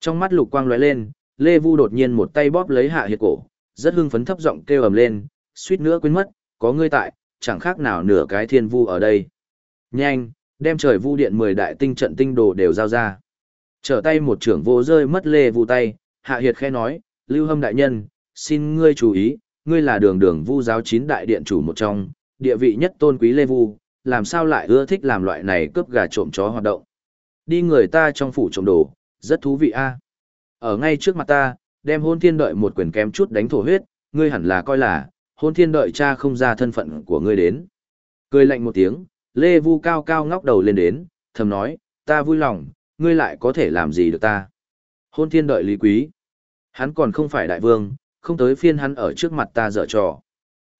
Trong mắt lục quang lóe lên, Lê Vu đột nhiên một tay bóp lấy hạ hiệt cổ, rất hưng phấn thấp giọng kêu ầm lên, suýt nữa quên mất, có ngươi tại, chẳng khác nào nửa cái thiên vu ở đây. Nhanh, đem trời vu điện 10 đại tinh trận tinh đồ đều giao ra. Trở tay một trưởng vô rơi mất Lê Vu tay, hạ hiệt khẽ nói, Lưu Hâm đại nhân, xin ngươi chú ý, ngươi là đường đường vu giáo chín đại điện chủ một trong, địa vị nhất tôn quý Lê Vu, làm sao lại ưa thích làm loại này cướp gà trộm chó hoạt động. Đi người ta trong phủ trộm đồ, rất thú vị a. À. Ở ngay trước mặt ta, đem hôn thiên đợi một quyền kém chút đánh thổ huyết, ngươi hẳn là coi là, hôn thiên đợi cha không ra thân phận của ngươi đến. Cười lạnh một tiếng, Lê Vu cao cao ngóc đầu lên đến, thầm nói, ta vui lòng, ngươi lại có thể làm gì được ta. Hôn thiên đợi lý quý. Hắn còn không phải đại vương, không tới phiên hắn ở trước mặt ta dở trò.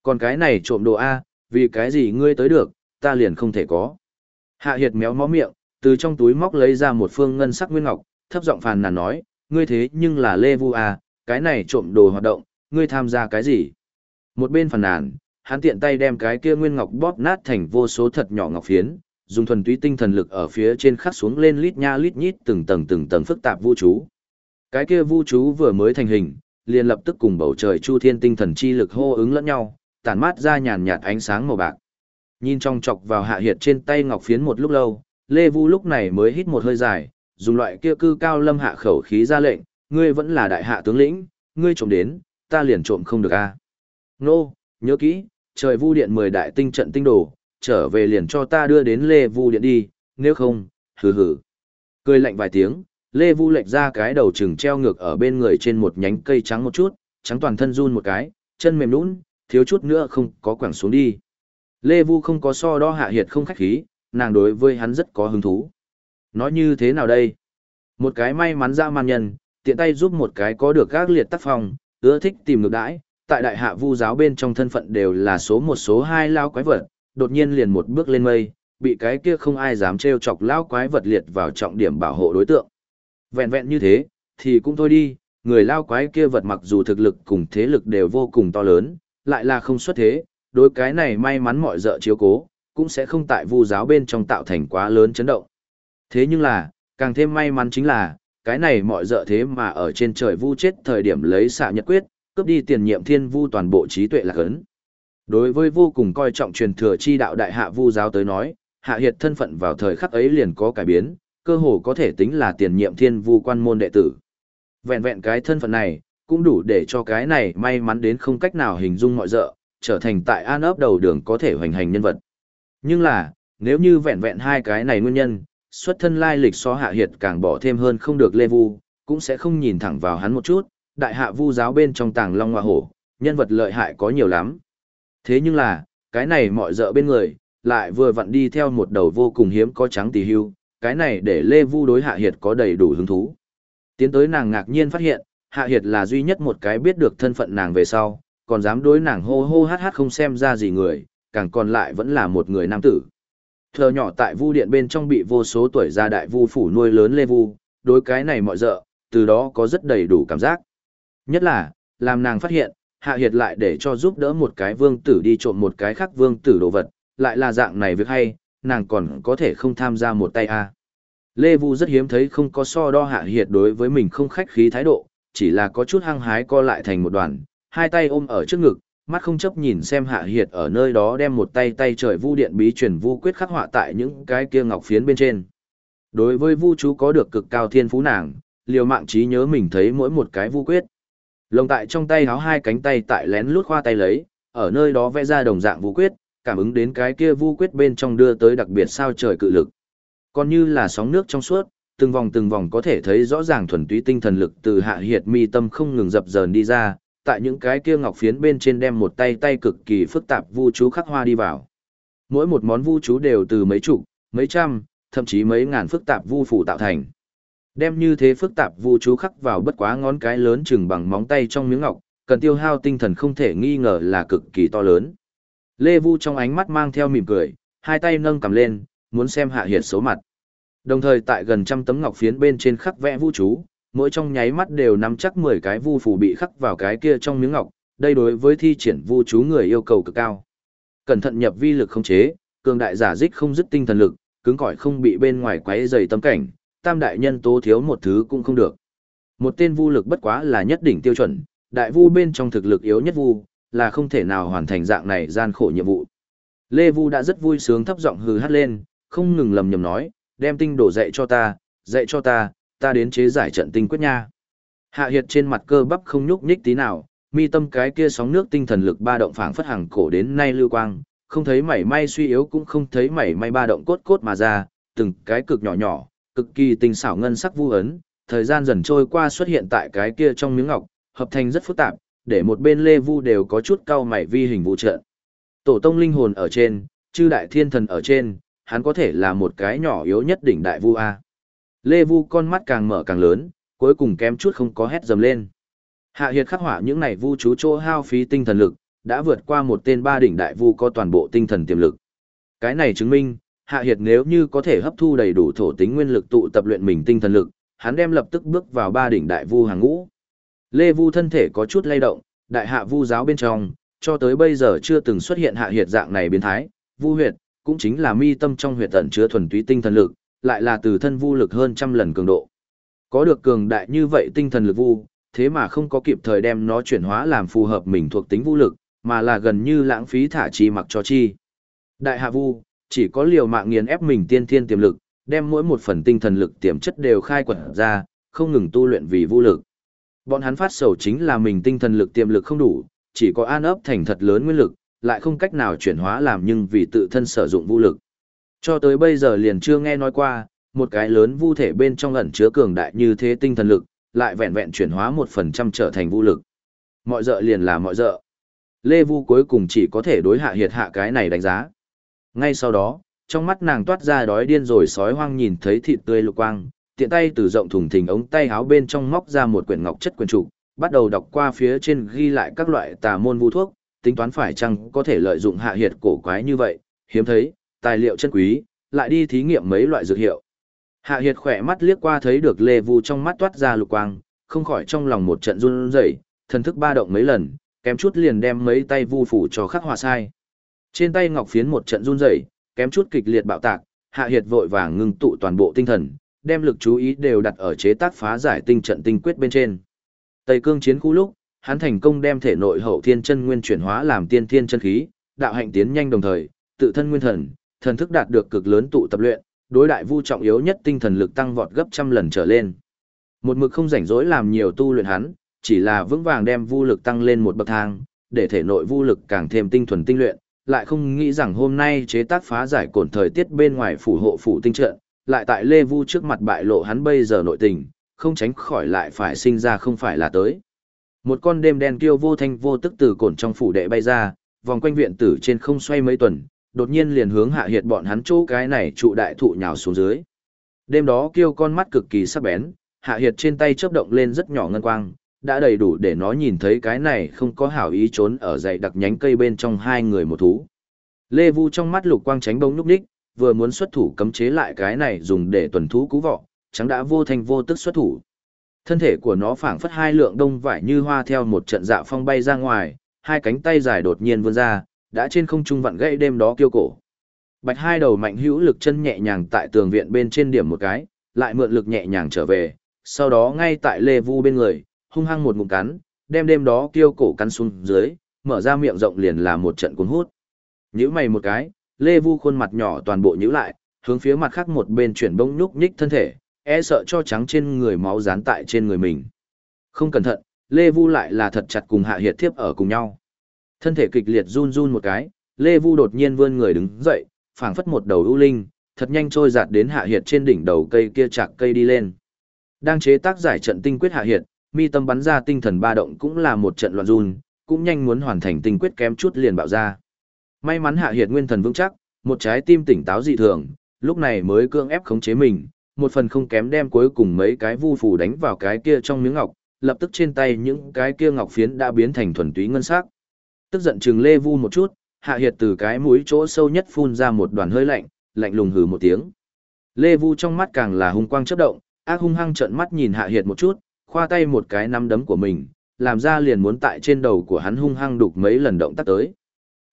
Còn cái này trộm đồ A, vì cái gì ngươi tới được, ta liền không thể có. Hạ Hiệt méo mó miệng, từ trong túi móc lấy ra một phương ngân sắc nguyên ngọc, thấp giọng phàn nàn nói, ngươi thế nhưng là Lê Vu A, cái này trộm đồ hoạt động, ngươi tham gia cái gì? Một bên phàn nàn, hắn tiện tay đem cái kia nguyên ngọc bóp nát thành vô số thật nhỏ ngọc phiến, dùng thuần túy tinh thần lực ở phía trên khắc xuống lên lít nha lít nhít từng tầng từng tầng phức tạp vũ chú. Cái kia vũ chú vừa mới thành hình, liền lập tức cùng bầu trời chu thiên tinh thần chi lực hô ứng lẫn nhau, tản mát ra nhàn nhạt ánh sáng màu bạc. Nhìn trong chọc vào hạ hiệt trên tay ngọc phiến một lúc lâu, Lê Vu lúc này mới hít một hơi dài, dùng loại kia cư cao lâm hạ khẩu khí ra lệnh, ngươi vẫn là đại hạ tướng lĩnh, ngươi trộm đến, ta liền trộm không được a. Nô, nhớ kỹ, trời vu điện mười đại tinh trận tinh đồ, trở về liền cho ta đưa đến Lê Vu điện đi, nếu không, hừ hừ. Cười lạnh vài tiếng, Lê Vu lệch ra cái đầu chừng treo ngược ở bên người trên một nhánh cây trắng một chút, trắng toàn thân run một cái, chân mềm nhũn, thiếu chút nữa không có quẳng xuống đi. Lê Vu không có so đo hạ hiệt không khách khí, nàng đối với hắn rất có hứng thú. Nói như thế nào đây? Một cái may mắn ra man nhân, tiện tay giúp một cái có được các liệt tác phong, ưa thích tìm ngược đãi, tại đại hạ vu giáo bên trong thân phận đều là số một số hai lao quái vật, đột nhiên liền một bước lên mây, bị cái kia không ai dám trêu chọc lao quái vật liệt vào trọng điểm bảo hộ đối tượng. Vẹn vẹn như thế, thì cũng thôi đi, người lao quái kia vật mặc dù thực lực cùng thế lực đều vô cùng to lớn, lại là không xuất thế, đối cái này may mắn mọi dợ chiếu cố, cũng sẽ không tại vu giáo bên trong tạo thành quá lớn chấn động. Thế nhưng là, càng thêm may mắn chính là, cái này mọi dợ thế mà ở trên trời vu chết thời điểm lấy xạ nhật quyết, cướp đi tiền nhiệm thiên vu toàn bộ trí tuệ lạc ấn. Đối với vô cùng coi trọng truyền thừa chi đạo đại hạ vu giáo tới nói, hạ hiệt thân phận vào thời khắc ấy liền có cải biến, cơ hồ có thể tính là tiền nhiệm thiên vu quan môn đệ tử. Vẹn vẹn cái thân phận này, cũng đủ để cho cái này may mắn đến không cách nào hình dung mọi dợ, trở thành tại an ấp đầu đường có thể hoành hành nhân vật. Nhưng là, nếu như vẹn vẹn hai cái này nguyên nhân, xuất thân lai lịch so hạ hiệt càng bỏ thêm hơn không được lê vu, cũng sẽ không nhìn thẳng vào hắn một chút, đại hạ vu giáo bên trong tàng long hoa hổ, nhân vật lợi hại có nhiều lắm. Thế nhưng là, cái này mọi dợ bên người, lại vừa vặn đi theo một đầu vô cùng hiếm có trắng tỷ hưu, cái này để Lê Vu đối Hạ Hiệt có đầy đủ hứng thú. Tiến tới nàng ngạc nhiên phát hiện, Hạ Hiệt là duy nhất một cái biết được thân phận nàng về sau, còn dám đối nàng hô hô hát hát không xem ra gì người, càng còn lại vẫn là một người nam tử. Thờ nhỏ tại Vu Điện bên trong bị vô số tuổi gia đại Vu phủ nuôi lớn Lê Vu, đối cái này mọi dợ, từ đó có rất đầy đủ cảm giác. Nhất là, làm nàng phát hiện, Hạ Hiệt lại để cho giúp đỡ một cái vương tử đi trộm một cái khác vương tử đồ vật, lại là dạng này việc hay, nàng còn có thể không tham gia một tay a. À. Lê Vu rất hiếm thấy không có so đo Hạ Hiệt đối với mình không khách khí thái độ, chỉ là có chút hăng hái co lại thành một đoàn, hai tay ôm ở trước ngực, mắt không chấp nhìn xem Hạ Hiệt ở nơi đó đem một tay tay trời vu điện bí truyền vu quyết khắc họa tại những cái kia ngọc phiến bên trên. Đối với vu chú có được cực cao thiên phú nàng, liều mạng trí nhớ mình thấy mỗi một cái vu quyết. Lồng tại trong tay háo hai cánh tay tại lén lút khoa tay lấy, ở nơi đó vẽ ra đồng dạng vu quyết, cảm ứng đến cái kia vu quyết bên trong đưa tới đặc biệt sao trời cự lực. Còn như là sóng nước trong suốt, từng vòng từng vòng có thể thấy rõ ràng thuần túy tinh thần lực từ hạ hiệt mi tâm không ngừng dập dờn đi ra, tại những cái kia ngọc phiến bên trên đem một tay tay cực kỳ phức tạp vu chú khắc hoa đi vào. Mỗi một món vu chú đều từ mấy chục, mấy trăm, thậm chí mấy ngàn phức tạp vu phủ tạo thành. Đem như thế phức tạp vu chú khắc vào bất quá ngón cái lớn chừng bằng móng tay trong miếng ngọc, cần tiêu hao tinh thần không thể nghi ngờ là cực kỳ to lớn. Lê Vu trong ánh mắt mang theo mỉm cười, hai tay nâng cầm lên, muốn xem hạ hiệt số mặt. Đồng thời tại gần trăm tấm ngọc phiến bên trên khắc vẽ vu chú, mỗi trong nháy mắt đều nắm chắc 10 cái vu phù bị khắc vào cái kia trong miếng ngọc, đây đối với thi triển vu chú người yêu cầu cực cao. Cẩn thận nhập vi lực không chế, cường đại giả dích không dứt tinh thần lực, cứng cỏi không bị bên ngoài quấy rầy tâm cảnh, tam đại nhân tố thiếu một thứ cũng không được. Một tên vu lực bất quá là nhất đỉnh tiêu chuẩn, đại vu bên trong thực lực yếu nhất vu, là không thể nào hoàn thành dạng này gian khổ nhiệm vụ. Lê Vu đã rất vui sướng thấp giọng hừ hát lên, không ngừng lầm nhầm nói, đem tinh đổ dạy cho ta, dạy cho ta, ta đến chế giải trận tinh quyết nha. Hạ Hiệt trên mặt cơ bắp không nhúc nhích tí nào, mi tâm cái kia sóng nước tinh thần lực ba động phảng phất hàng cổ đến nay lưu quang, không thấy mảy may suy yếu cũng không thấy mảy may ba động cốt cốt mà ra, từng cái cực nhỏ nhỏ, cực kỳ tinh xảo ngân sắc vu ấn, thời gian dần trôi qua xuất hiện tại cái kia trong miếng ngọc, hợp thành rất phức tạp, để một bên Lê Vu đều có chút cao mảy vi hình vụ trận. Tổ tông linh hồn ở trên, chư đại thiên thần ở trên, hắn có thể là một cái nhỏ yếu nhất đỉnh đại vu A. Lê Vu con mắt càng mở càng lớn, cuối cùng kém chút không có hét dầm lên. Hạ Hiệt khắc họa những này vu chú chỗ hao phí tinh thần lực, đã vượt qua một tên ba đỉnh đại vu có toàn bộ tinh thần tiềm lực. Cái này chứng minh, Hạ Hiệt nếu như có thể hấp thu đầy đủ thổ tính nguyên lực tụ tập luyện mình tinh thần lực, hắn đem lập tức bước vào ba đỉnh đại vu hàng ngũ. Lê Vu thân thể có chút lay động, đại hạ vu giáo bên trong, cho tới bây giờ chưa từng xuất hiện hạ hiệt dạng này biến thái, vu huyệt, cũng chính là mi tâm trong huyệt tận chứa thuần túy tinh thần lực, lại là từ thân vu lực hơn trăm lần cường độ. Có được cường đại như vậy tinh thần lực vu, thế mà không có kịp thời đem nó chuyển hóa làm phù hợp mình thuộc tính vu lực, mà là gần như lãng phí thả chi mặc cho chi. Đại hạ vu, chỉ có liều mạng nghiền ép mình tiên thiên tiềm lực, đem mỗi một phần tinh thần lực tiềm chất đều khai quật ra, không ngừng tu luyện vì vu lực. Bọn hắn phát sầu chính là mình tinh thần lực tiềm lực không đủ, chỉ có an ấp thành thật lớn nguyên lực, lại không cách nào chuyển hóa làm nhưng vì tự thân sử dụng vu lực. Cho tới bây giờ liền chưa nghe nói qua, một cái lớn vu thể bên trong ẩn chứa cường đại như thế tinh thần lực, lại vẹn vẹn chuyển hóa một phần trăm trở thành vũ lực. Mọi dợ liền là mọi dợ. Lê Vu cuối cùng chỉ có thể đối hạ hiệt hạ cái này đánh giá. Ngay sau đó, trong mắt nàng toát ra đói điên rồi sói hoang nhìn thấy thịt tươi lục quang, tiện tay từ rộng thùng thình ống tay áo bên trong móc ra một quyển ngọc chất quyển trục, bắt đầu đọc qua phía trên ghi lại các loại tà môn vu thuốc, tính toán phải chăng có thể lợi dụng hạ hiệt cổ quái như vậy, hiếm thấy, tài liệu chân quý, lại đi thí nghiệm mấy loại dược hiệu. Hạ hiệt khỏe mắt liếc qua thấy được lê vu trong mắt toát ra lục quang, không khỏi trong lòng một trận run rẩy, thần thức ba động mấy lần, kém chút liền đem mấy tay vu phủ cho khắc hòa sai. Trên tay ngọc phiến một trận run rẩy, kém chút kịch liệt bạo tạc, hạ hiệt vội vàng ngưng tụ toàn bộ tinh thần, đem lực chú ý đều đặt ở chế tác phá giải tinh trận tinh quyết bên trên. Tây cương chiến khu lúc, hắn thành công đem thể nội hậu thiên chân nguyên chuyển hóa làm tiên thiên chân khí, đạo hạnh tiến nhanh đồng thời, tự thân nguyên thần, thần thức đạt được cực lớn tụ tập luyện, đối đại vu trọng yếu nhất tinh thần lực tăng vọt gấp trăm lần trở lên. Một mực không rảnh rỗi làm nhiều tu luyện hắn, chỉ là vững vàng đem vu lực tăng lên một bậc thang, để thể nội vu lực càng thêm tinh thuần tinh luyện, lại không nghĩ rằng hôm nay chế tác phá giải cổn thời tiết bên ngoài phủ hộ phủ tinh trận, lại tại Lê Vu trước mặt bại lộ hắn bây giờ nội tình, không tránh khỏi lại phải sinh ra không phải là tới. Một con đêm đen kiêu vô thanh vô tức từ cổn trong phủ đệ bay ra, vòng quanh viện tử trên không xoay mấy tuần, đột nhiên liền hướng hạ hiệt bọn hắn chỗ cái này trụ đại thụ nhào xuống dưới. Đêm đó kêu con mắt cực kỳ sắc bén, hạ hiệt trên tay chớp động lên rất nhỏ ngân quang, đã đầy đủ để nó nhìn thấy cái này không có hảo ý trốn ở dậy đặc nhánh cây bên trong hai người một thú. Lê Vu trong mắt lục quang tránh bông núp đích, vừa muốn xuất thủ cấm chế lại cái này dùng để tuần thú cú vọ, chẳng đã vô thành vô tức xuất thủ. Thân thể của nó phảng phất hai lượng đông vải như hoa theo một trận dạ phong bay ra ngoài, hai cánh tay dài đột nhiên vươn ra, đã trên không trung vặn gãy đêm đó kiêu cổ. Bạch hai đầu mạnh hữu lực chân nhẹ nhàng tại tường viện bên trên điểm một cái, lại mượn lực nhẹ nhàng trở về, sau đó ngay tại Lê Vu bên người, hung hăng một ngụm cắn, đem đêm đó kiêu cổ cắn xuống dưới, mở ra miệng rộng liền là một trận cuốn hút. Nhíu mày một cái, Lê Vu khuôn mặt nhỏ toàn bộ nhíu lại, hướng phía mặt khác một bên chuyển bông nhúc nhích thân thể, e sợ cho trắng trên người máu dán tại trên người mình. Không cẩn thận, Lê Vu lại là thật chặt cùng Hạ Hiệt thiếp ở cùng nhau. Thân thể kịch liệt run run một cái, Lê Vu đột nhiên vươn người đứng dậy, phảng phất một đầu ưu linh, thật nhanh trôi giạt đến Hạ Hiệt trên đỉnh đầu cây kia chạc cây đi lên. Đang chế tác giải trận tinh quyết Hạ Hiệt, mi tâm bắn ra tinh thần ba động cũng là một trận loạn run, cũng nhanh muốn hoàn thành tinh quyết kém chút liền bạo ra. May mắn Hạ Hiệt nguyên thần vững chắc, một trái tim tỉnh táo dị thường, lúc này mới cương ép khống chế mình, một phần không kém đem cuối cùng mấy cái vu phù đánh vào cái kia trong miếng ngọc, lập tức trên tay những cái kia ngọc phiến đã biến thành thuần túy ngân sắc. Tức giận chừng Lê Vu một chút, Hạ Hiệt từ cái mũi chỗ sâu nhất phun ra một đoàn hơi lạnh, lạnh lùng hừ một tiếng. Lê Vu trong mắt càng là hung quang chớp động, ác hung hăng trợn mắt nhìn Hạ Hiệt một chút, khoa tay một cái nắm đấm của mình, làm ra liền muốn tại trên đầu của hắn hung hăng đục mấy lần động tác tới.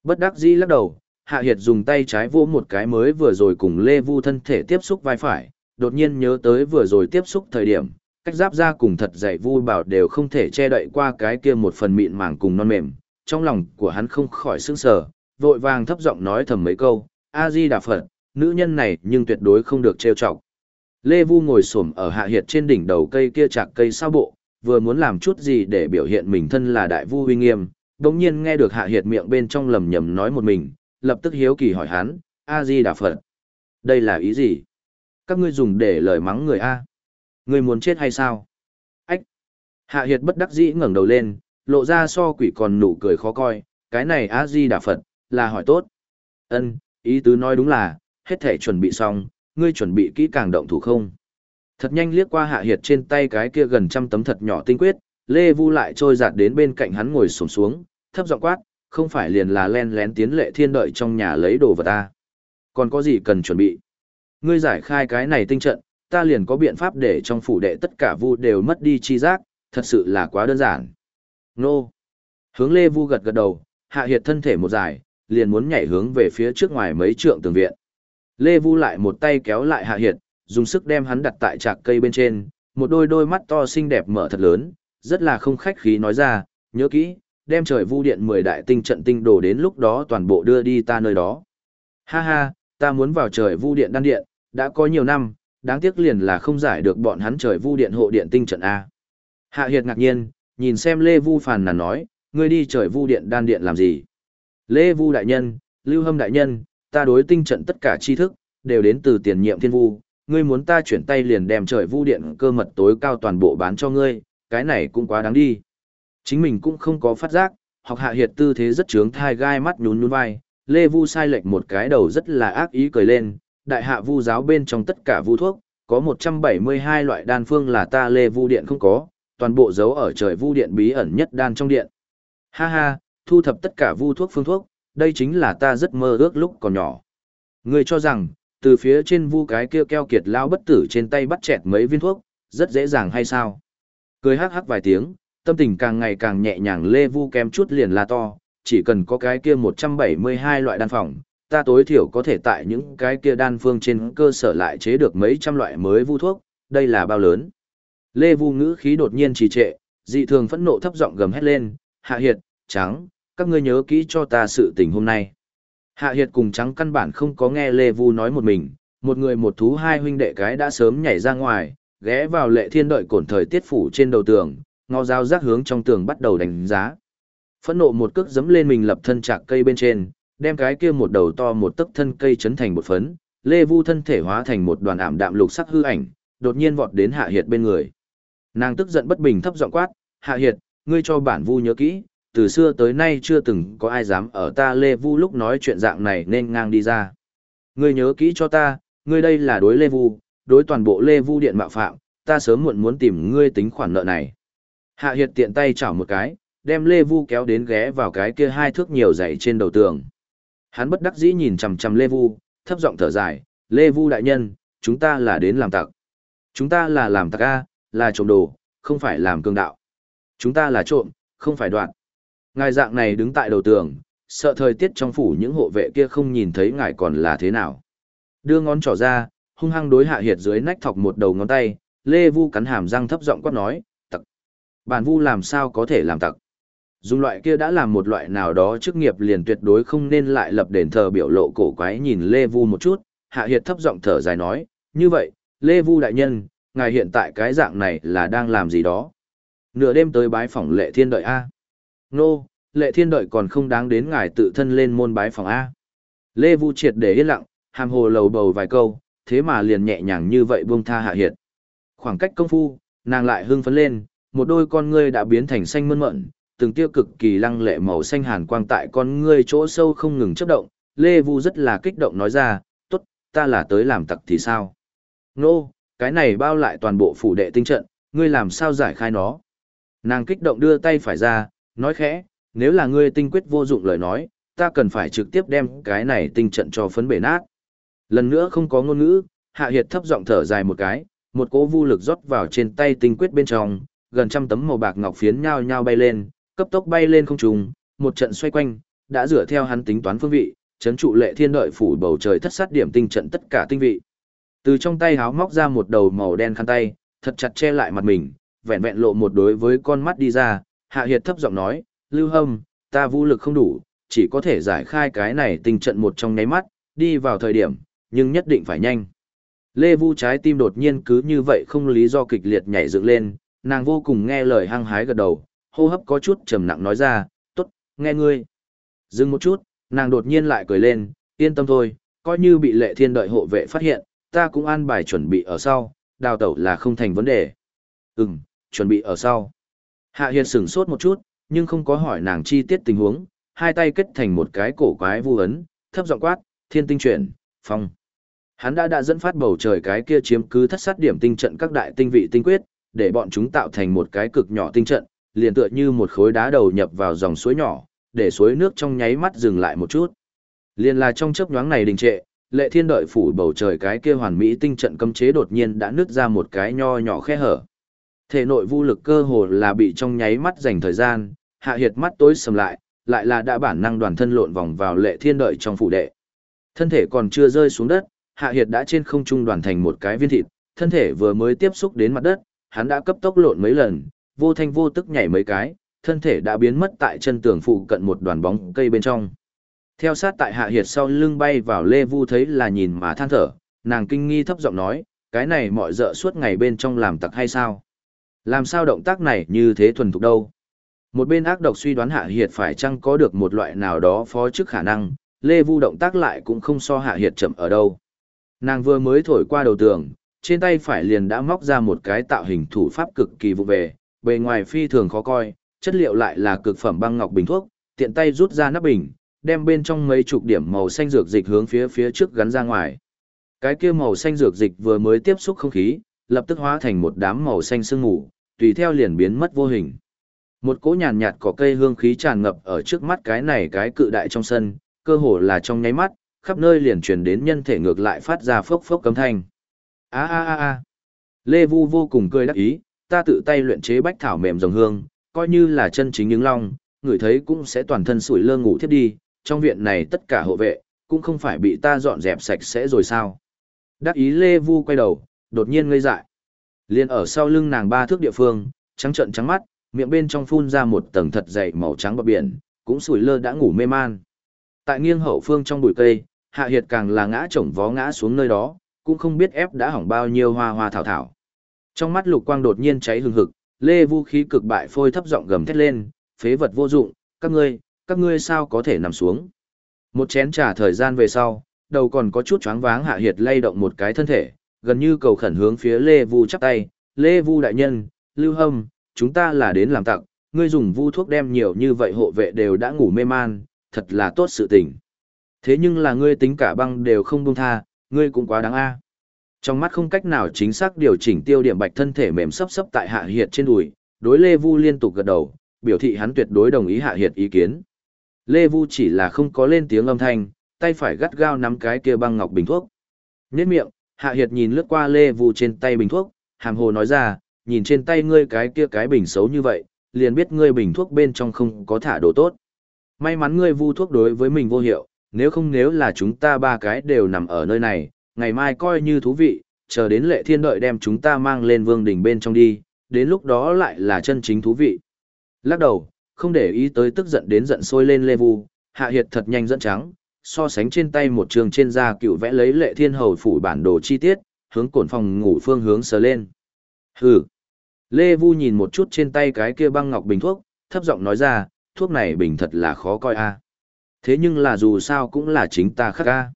Bất đắc dĩ lắc đầu, Hạ Hiệt dùng tay trái vỗ một cái mới vừa rồi cùng Lê Vu thân thể tiếp xúc vai phải, đột nhiên nhớ tới vừa rồi tiếp xúc thời điểm, cách giáp ra cùng thật dày Vu bảo đều không thể che đậy qua cái kia một phần mịn màng cùng non mềm, trong lòng của hắn không khỏi sững sờ, vội vàng thấp giọng nói thầm mấy câu, A Di Đà Phật, nữ nhân này nhưng tuyệt đối không được trêu chọc. Lê Vu ngồi xổm ở hạ hiệt trên đỉnh đầu cây kia chạc cây sao bộ, vừa muốn làm chút gì để biểu hiện mình thân là đại vu uy nghiêm, bỗng nhiên nghe được hạ hiệt miệng bên trong lầm nhầm nói một mình, lập tức hiếu kỳ hỏi hắn, A Di Đà Phật. Đây là ý gì? Các ngươi dùng để lời mắng người A. Ngươi muốn chết hay sao? Ách! Hạ Hiệt bất đắc dĩ ngẩng đầu lên, lộ ra so quỷ còn nụ cười khó coi, cái này A-di Đà Phật, là hỏi tốt. Ân, ý tứ nói đúng là, hết thể chuẩn bị xong, ngươi chuẩn bị kỹ càng động thủ không? Thật nhanh liếc qua Hạ Hiệt trên tay cái kia gần trăm tấm thật nhỏ tinh quyết, Lê Vu lại trôi giạt đến bên cạnh hắn ngồi xổm xuống, thấp giọng quát, không phải liền là len lén tiến lệ thiên đợi trong nhà lấy đồ vật ta. Còn có gì cần chuẩn bị? Ngươi giải khai cái này tinh trận, ta liền có biện pháp để trong phủ đệ tất cả vu đều mất đi chi giác, thật sự là quá đơn giản. Nô! Hướng Lê Vu gật gật đầu, hạ hiệt thân thể một dài, liền muốn nhảy hướng về phía trước ngoài mấy trượng tường viện. Lê Vu lại một tay kéo lại hạ hiệt, dùng sức đem hắn đặt tại trạc cây bên trên, một đôi đôi mắt to xinh đẹp mở thật lớn, rất là không khách khí nói ra, nhớ kỹ, đem trời vu điện 10 đại tinh trận tinh đồ đến lúc đó toàn bộ đưa đi ta nơi đó. Ha ha, ta muốn vào trời vu điện đan điện, đã có nhiều năm, đáng tiếc liền là không giải được bọn hắn trời vu điện hộ điện tinh trận A. Hạ Hiệt ngạc nhiên, nhìn xem Lê Vu phàn nàn nói, ngươi đi trời vu điện đan điện làm gì? Lê Vu đại nhân, Lưu Hâm đại nhân, ta đối tinh trận tất cả tri thức, đều đến từ tiền nhiệm thiên vu, ngươi muốn ta chuyển tay liền đem trời vu điện cơ mật tối cao toàn bộ bán cho ngươi, cái này cũng quá đáng đi. Chính mình cũng không có phát giác, học hạ hiệt tư thế rất trướng thai gai mắt nhún nhún vai, Lê Vu sai lệch một cái đầu rất là ác ý cười lên, đại hạ vu giáo bên trong tất cả vu thuốc, có 172 loại đan phương là ta Lê Vu điện không có, toàn bộ giấu ở trời vu điện bí ẩn nhất đan trong điện. Ha ha, thu thập tất cả vu thuốc phương thuốc, đây chính là ta rất mơ ước lúc còn nhỏ. Ngươi cho rằng, từ phía trên vu cái kia keo kiệt lao bất tử trên tay bắt chẹt mấy viên thuốc, rất dễ dàng hay sao? Cười hắc hắc vài tiếng, tâm tình càng ngày càng nhẹ nhàng lê vu kém chút liền là to, chỉ cần có cái kia 172 loại đan phòng, ta tối thiểu có thể tại những cái kia đan phương trên cơ sở lại chế được mấy trăm loại mới vu thuốc, đây là bao lớn. Lê vu ngữ khí đột nhiên trì trệ, dị thường phẫn nộ thấp giọng gầm hét lên, hạ hiệt, trắng, các ngươi nhớ kỹ cho ta sự tình hôm nay. Hạ hiệt cùng trắng căn bản không có nghe Lê vu nói một mình, một người một thú hai huynh đệ cái đã sớm nhảy ra ngoài, ghé vào lệ thiên đợi cổn thời tiết phủ trên đầu tường, ngó dao rác hướng trong tường bắt đầu đánh giá. Phẫn nộ một cước giẫm lên mình lập thân chạc cây bên trên, đem cái kia một đầu to một tấc thân cây chấn thành một phấn, Lê Vu thân thể hóa thành một đoàn ảm đạm lục sắc hư ảnh, đột nhiên vọt đến Hạ Hiệt bên người. Nàng tức giận bất bình thấp giọng quát, "Hạ Hiệt, ngươi cho bản Vu nhớ kỹ, từ xưa tới nay chưa từng có ai dám ở ta Lê Vu lúc nói chuyện dạng này nên ngang đi ra. Ngươi nhớ kỹ cho ta, ngươi đây là đối Lê Vu, đối toàn bộ Lê Vu điện mạo phạm, ta sớm muộn muốn tìm ngươi tính khoản nợ này." Hạ Hiệt tiện tay chảo một cái, đem Lê Vu kéo đến ghé vào cái kia hai thước nhiều dày trên đầu tường. Hắn bất đắc dĩ nhìn chằm chằm Lê Vu, thấp giọng thở dài, "Lê Vu đại nhân, chúng ta là đến làm tặc. Chúng ta là làm tặc a, là trộm đồ, không phải làm cường đạo. Chúng ta là trộm, không phải đoạn." Ngài dạng này đứng tại đầu tường, sợ thời tiết trong phủ những hộ vệ kia không nhìn thấy ngài còn là thế nào. Đưa ngón trỏ ra, hung hăng đối hạ hiệt dưới nách thọc một đầu ngón tay, Lê Vu cắn hàm răng thấp giọng quát nói, Bản vu làm sao có thể làm tặc. Dùng loại kia đã làm một loại nào đó chức nghiệp liền tuyệt đối không nên lại lập đền thờ biểu lộ cổ quái nhìn Lê Vu một chút, Hạ Hiệt thấp giọng thở dài nói, như vậy, Lê Vu đại nhân, ngài hiện tại cái dạng này là đang làm gì đó. Nửa đêm tới bái phỏng lệ thiên đợi A. Nô, lệ thiên đợi còn không đáng đến ngài tự thân lên môn bái phỏng A. Lê Vu triệt để yên lặng, hàm hồ lầu bầu vài câu, thế mà liền nhẹ nhàng như vậy buông tha Hạ Hiệt. Khoảng cách công phu, nàng lại hưng phấn lên, một đôi con ngươi đã biến thành xanh mơn mận, từng tia cực kỳ lăng lệ màu xanh hàn quang tại con ngươi chỗ sâu không ngừng chấp động. Lê Vu rất là kích động nói ra, tốt, ta là tới làm tặc thì sao? Nô, cái này bao lại toàn bộ phủ đệ tinh trận, ngươi làm sao giải khai nó? Nàng kích động đưa tay phải ra, nói khẽ, nếu là ngươi tinh quyết vô dụng lời nói, ta cần phải trực tiếp đem cái này tinh trận cho phấn bể nát. Lần nữa không có ngôn ngữ, Hạ Hiệt thấp giọng thở dài một cái, một cỗ vu lực rót vào trên tay tinh quyết bên trong, gần trăm tấm màu bạc ngọc phiến nhao nhao bay lên, cấp tốc bay lên không trung, một trận xoay quanh, đã rửa theo hắn tính toán phương vị, chấn trụ lệ thiên đợi phủ bầu trời thất sát điểm tinh trận tất cả tinh vị. Từ trong tay háo móc ra một đầu màu đen khăn tay, thật chặt che lại mặt mình, vẹn vẹn lộ một đối với con mắt đi ra, hạ hiệt thấp giọng nói, lưu hâm, ta vũ lực không đủ, chỉ có thể giải khai cái này tình trận một trong nháy mắt, đi vào thời điểm, nhưng nhất định phải nhanh. Lê Vu trái tim đột nhiên cứ như vậy không lý do kịch liệt nhảy dựng lên, nàng vô cùng nghe lời hăng hái gật đầu, hô hấp có chút trầm nặng nói ra, tốt, nghe ngươi. Dừng một chút, nàng đột nhiên lại cười lên, yên tâm thôi, coi như bị lệ thiên đợi hộ vệ phát hiện, ta cũng an bài chuẩn bị ở sau, đào tẩu là không thành vấn đề. Ừm, chuẩn bị ở sau. Hạ Hiệt sửng sốt một chút, nhưng không có hỏi nàng chi tiết tình huống, hai tay kết thành một cái cổ quái vu ấn, thấp giọng quát, thiên tinh chuyển, phong. Hắn đã đã dẫn phát bầu trời cái kia chiếm cứ thất sát điểm tinh trận các đại tinh vị tinh quyết, để bọn chúng tạo thành một cái cực nhỏ tinh trận, liền tựa như một khối đá đầu nhập vào dòng suối nhỏ, để suối nước trong nháy mắt dừng lại một chút. Liền là trong chớp nhoáng này đình trệ, lệ thiên đợi phủ bầu trời cái kia hoàn mỹ tinh trận cấm chế đột nhiên đã nứt ra một cái nho nhỏ khe hở. Thể nội vô lực cơ hồ là bị trong nháy mắt dành thời gian, hạ hiệt mắt tối sầm lại, lại là đã bản năng đoàn thân lộn vòng vào lệ thiên đợi trong phủ đệ. Thân thể còn chưa rơi xuống đất, hạ hiệt đã trên không trung đoàn thành một cái viên thịt, thân thể vừa mới tiếp xúc đến mặt đất, hắn đã cấp tốc lộn mấy lần, vô thanh vô tức nhảy mấy cái, thân thể đã biến mất tại chân tường phụ cận một đoàn bóng cây bên trong. Theo sát tại hạ hiệt sau lưng bay vào Lê Vu thấy là nhìn mà than thở, nàng kinh nghi thấp giọng nói, cái này mọi dợ suốt ngày bên trong làm tặc hay sao? Làm sao động tác này như thế thuần thục đâu? Một bên ác độc suy đoán hạ hiệt phải chăng có được một loại nào đó phó chức khả năng, Lê Vu động tác lại cũng không so hạ hiệt chậm ở đâu. Nàng vừa mới thổi qua đầu tường, trên tay phải liền đã móc ra một cái tạo hình thủ pháp cực kỳ vụ về, bề ngoài phi thường khó coi, chất liệu lại là cực phẩm băng ngọc bình thuốc, tiện tay rút ra nắp bình, đem bên trong mấy chục điểm màu xanh dược dịch hướng phía phía trước gắn ra ngoài. Cái kia màu xanh dược dịch vừa mới tiếp xúc không khí, lập tức hóa thành một đám màu xanh sương mù, tùy theo liền biến mất vô hình. Một cỗ nhàn nhạt cỏ cây hương khí tràn ngập ở trước mắt cái này cái cự đại trong sân, cơ hồ là trong nháy mắt, khắp nơi liền truyền đến nhân thể ngược lại phát ra phốc phốc cấm thanh. A a a a. Lê Vu vô cùng cười đắc ý, ta tự tay luyện chế bách thảo mềm rồng hương, coi như là chân chính những long, người thấy cũng sẽ toàn thân sủi lơ ngủ thiếp đi, trong viện này tất cả hộ vệ, cũng không phải bị ta dọn dẹp sạch sẽ rồi sao. Đắc ý Lê Vu quay đầu, đột nhiên ngây dại. Liên ở sau lưng nàng ba thước địa phương, trắng trợn trắng mắt, miệng bên trong phun ra một tầng thật dày màu trắng bọt biển, cũng sủi lơ đã ngủ mê man. Tại nghiêng hậu phương trong bụi cây, Hạ Hiệt càng là ngã chồng vó ngã xuống nơi đó, cũng không biết ép đã hỏng bao nhiêu hoa hoa thảo thảo. Trong mắt lục quang đột nhiên cháy hừng hực, Lê Vu khí cực bại phôi thấp giọng gầm thét lên, phế vật vô dụng, các ngươi, các ngươi sao có thể nằm xuống. Một chén trà thời gian về sau, đầu còn có chút choáng váng Hạ Hiệt lay động một cái thân thể, gần như cầu khẩn hướng phía Lê Vu chắp tay, Lê Vu đại nhân, Lưu Hâm, chúng ta là đến làm tặng, ngươi dùng vu thuốc đem nhiều như vậy hộ vệ đều đã ngủ mê man, thật là tốt sự tình. Thế nhưng là ngươi tính cả băng đều không buông tha, ngươi cũng quá đáng a. Trong mắt không cách nào chính xác điều chỉnh tiêu điểm bạch thân thể mềm sấp sấp tại hạ hiệt trên đùi, đối Lê Vu liên tục gật đầu, biểu thị hắn tuyệt đối đồng ý hạ hiệt ý kiến. Lê Vu chỉ là không có lên tiếng âm thanh, tay phải gắt gao nắm cái kia băng ngọc bình thuốc. Nhếch miệng, hạ hiệt nhìn lướt qua Lê Vu trên tay bình thuốc, hàm hồ nói ra, nhìn trên tay ngươi cái kia cái bình xấu như vậy, liền biết ngươi bình thuốc bên trong không có thả đồ tốt. May mắn ngươi vu thuốc đối với mình vô hiệu, nếu không nếu là chúng ta ba cái đều nằm ở nơi này, ngày mai coi như thú vị, chờ đến lệ thiên đợi đem chúng ta mang lên vương đỉnh bên trong đi, đến lúc đó lại là chân chính thú vị. Lắc đầu, không để ý tới tức giận đến giận sôi lên lê vu, hạ hiệt thật nhanh dẫn trắng, so sánh trên tay một trường trên da cựu vẽ lấy lệ thiên hầu phủ bản đồ chi tiết, hướng cổn phòng ngủ phương hướng sờ lên. Hừ. Lê Vu nhìn một chút trên tay cái kia băng ngọc bình thuốc, thấp giọng nói ra, thuốc này bình thật là khó coi a. Thế nhưng là dù sao cũng là chính ta khắc a.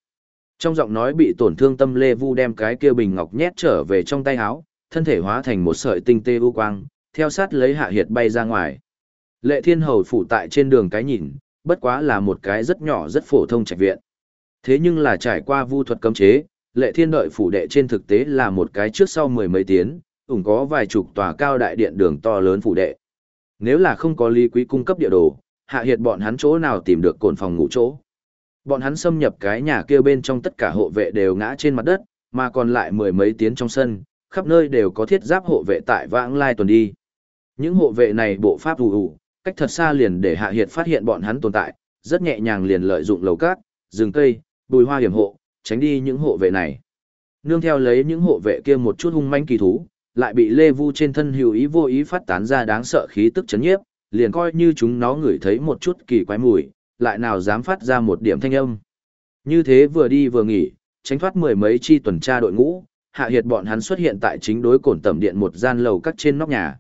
Trong giọng nói bị tổn thương tâm Lê Vu đem cái kia bình ngọc nhét trở về trong tay áo, thân thể hóa thành một sợi tinh tê u quang, theo sát lấy hạ hiệt bay ra ngoài. Lệ Thiên Hầu phủ tại trên đường cái nhìn, bất quá là một cái rất nhỏ rất phổ thông trạch viện. Thế nhưng là trải qua vu thuật cấm chế, Lệ Thiên đợi phủ đệ trên thực tế là một cái trước sau mười mấy tiếng, ủng có vài chục tòa cao đại điện đường to lớn phủ đệ. Nếu là không có lý quý cung cấp địa đồ, hạ hiệt bọn hắn chỗ nào tìm được cồn phòng ngủ chỗ. Bọn hắn xâm nhập cái nhà kia bên trong tất cả hộ vệ đều ngã trên mặt đất, mà còn lại mười mấy tiếng trong sân, khắp nơi đều có thiết giáp hộ vệ tại vãng lai tuần đi. Những hộ vệ này bộ pháp hù hù, cách thật xa liền để hạ hiệt phát hiện bọn hắn tồn tại, rất nhẹ nhàng liền lợi dụng lầu cát, rừng cây, bùi hoa hiểm hộ, tránh đi những hộ vệ này. Nương theo lấy những hộ vệ kia một chút hung manh kỳ thú, lại bị Lê Vu trên thân hữu ý vô ý phát tán ra đáng sợ khí tức chấn nhiếp, liền coi như chúng nó ngửi thấy một chút kỳ quái mùi, lại nào dám phát ra một điểm thanh âm. Như thế vừa đi vừa nghỉ, tránh thoát mười mấy chi tuần tra đội ngũ, hạ hiệt bọn hắn xuất hiện tại chính đối cổn tầm điện một gian lầu cắt trên nóc nhà.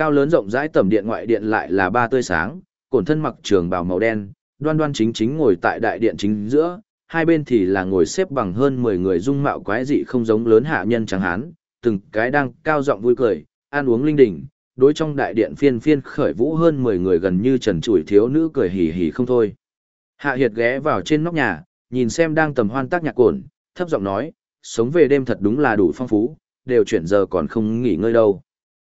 Cao lớn rộng rãi tầm điện ngoại điện lại là ba tươi sáng, cổn thân mặc trường bào màu đen, đoan đoan chính chính ngồi tại đại điện chính giữa, hai bên thì là ngồi xếp bằng hơn 10 người dung mạo quái dị không giống lớn hạ nhân trắng hán, từng cái đang cao giọng vui cười, ăn uống linh đình, đối trong đại điện phiên phiên khởi vũ hơn 10 người gần như trần trụi thiếu nữ cười hì hì không thôi. Hạ Hiệt ghé vào trên nóc nhà, nhìn xem đang tầm hoan tác nhạc cồn, thấp giọng nói, sống về đêm thật đúng là đủ phong phú, đều chuyển giờ còn không nghỉ ngơi đâu.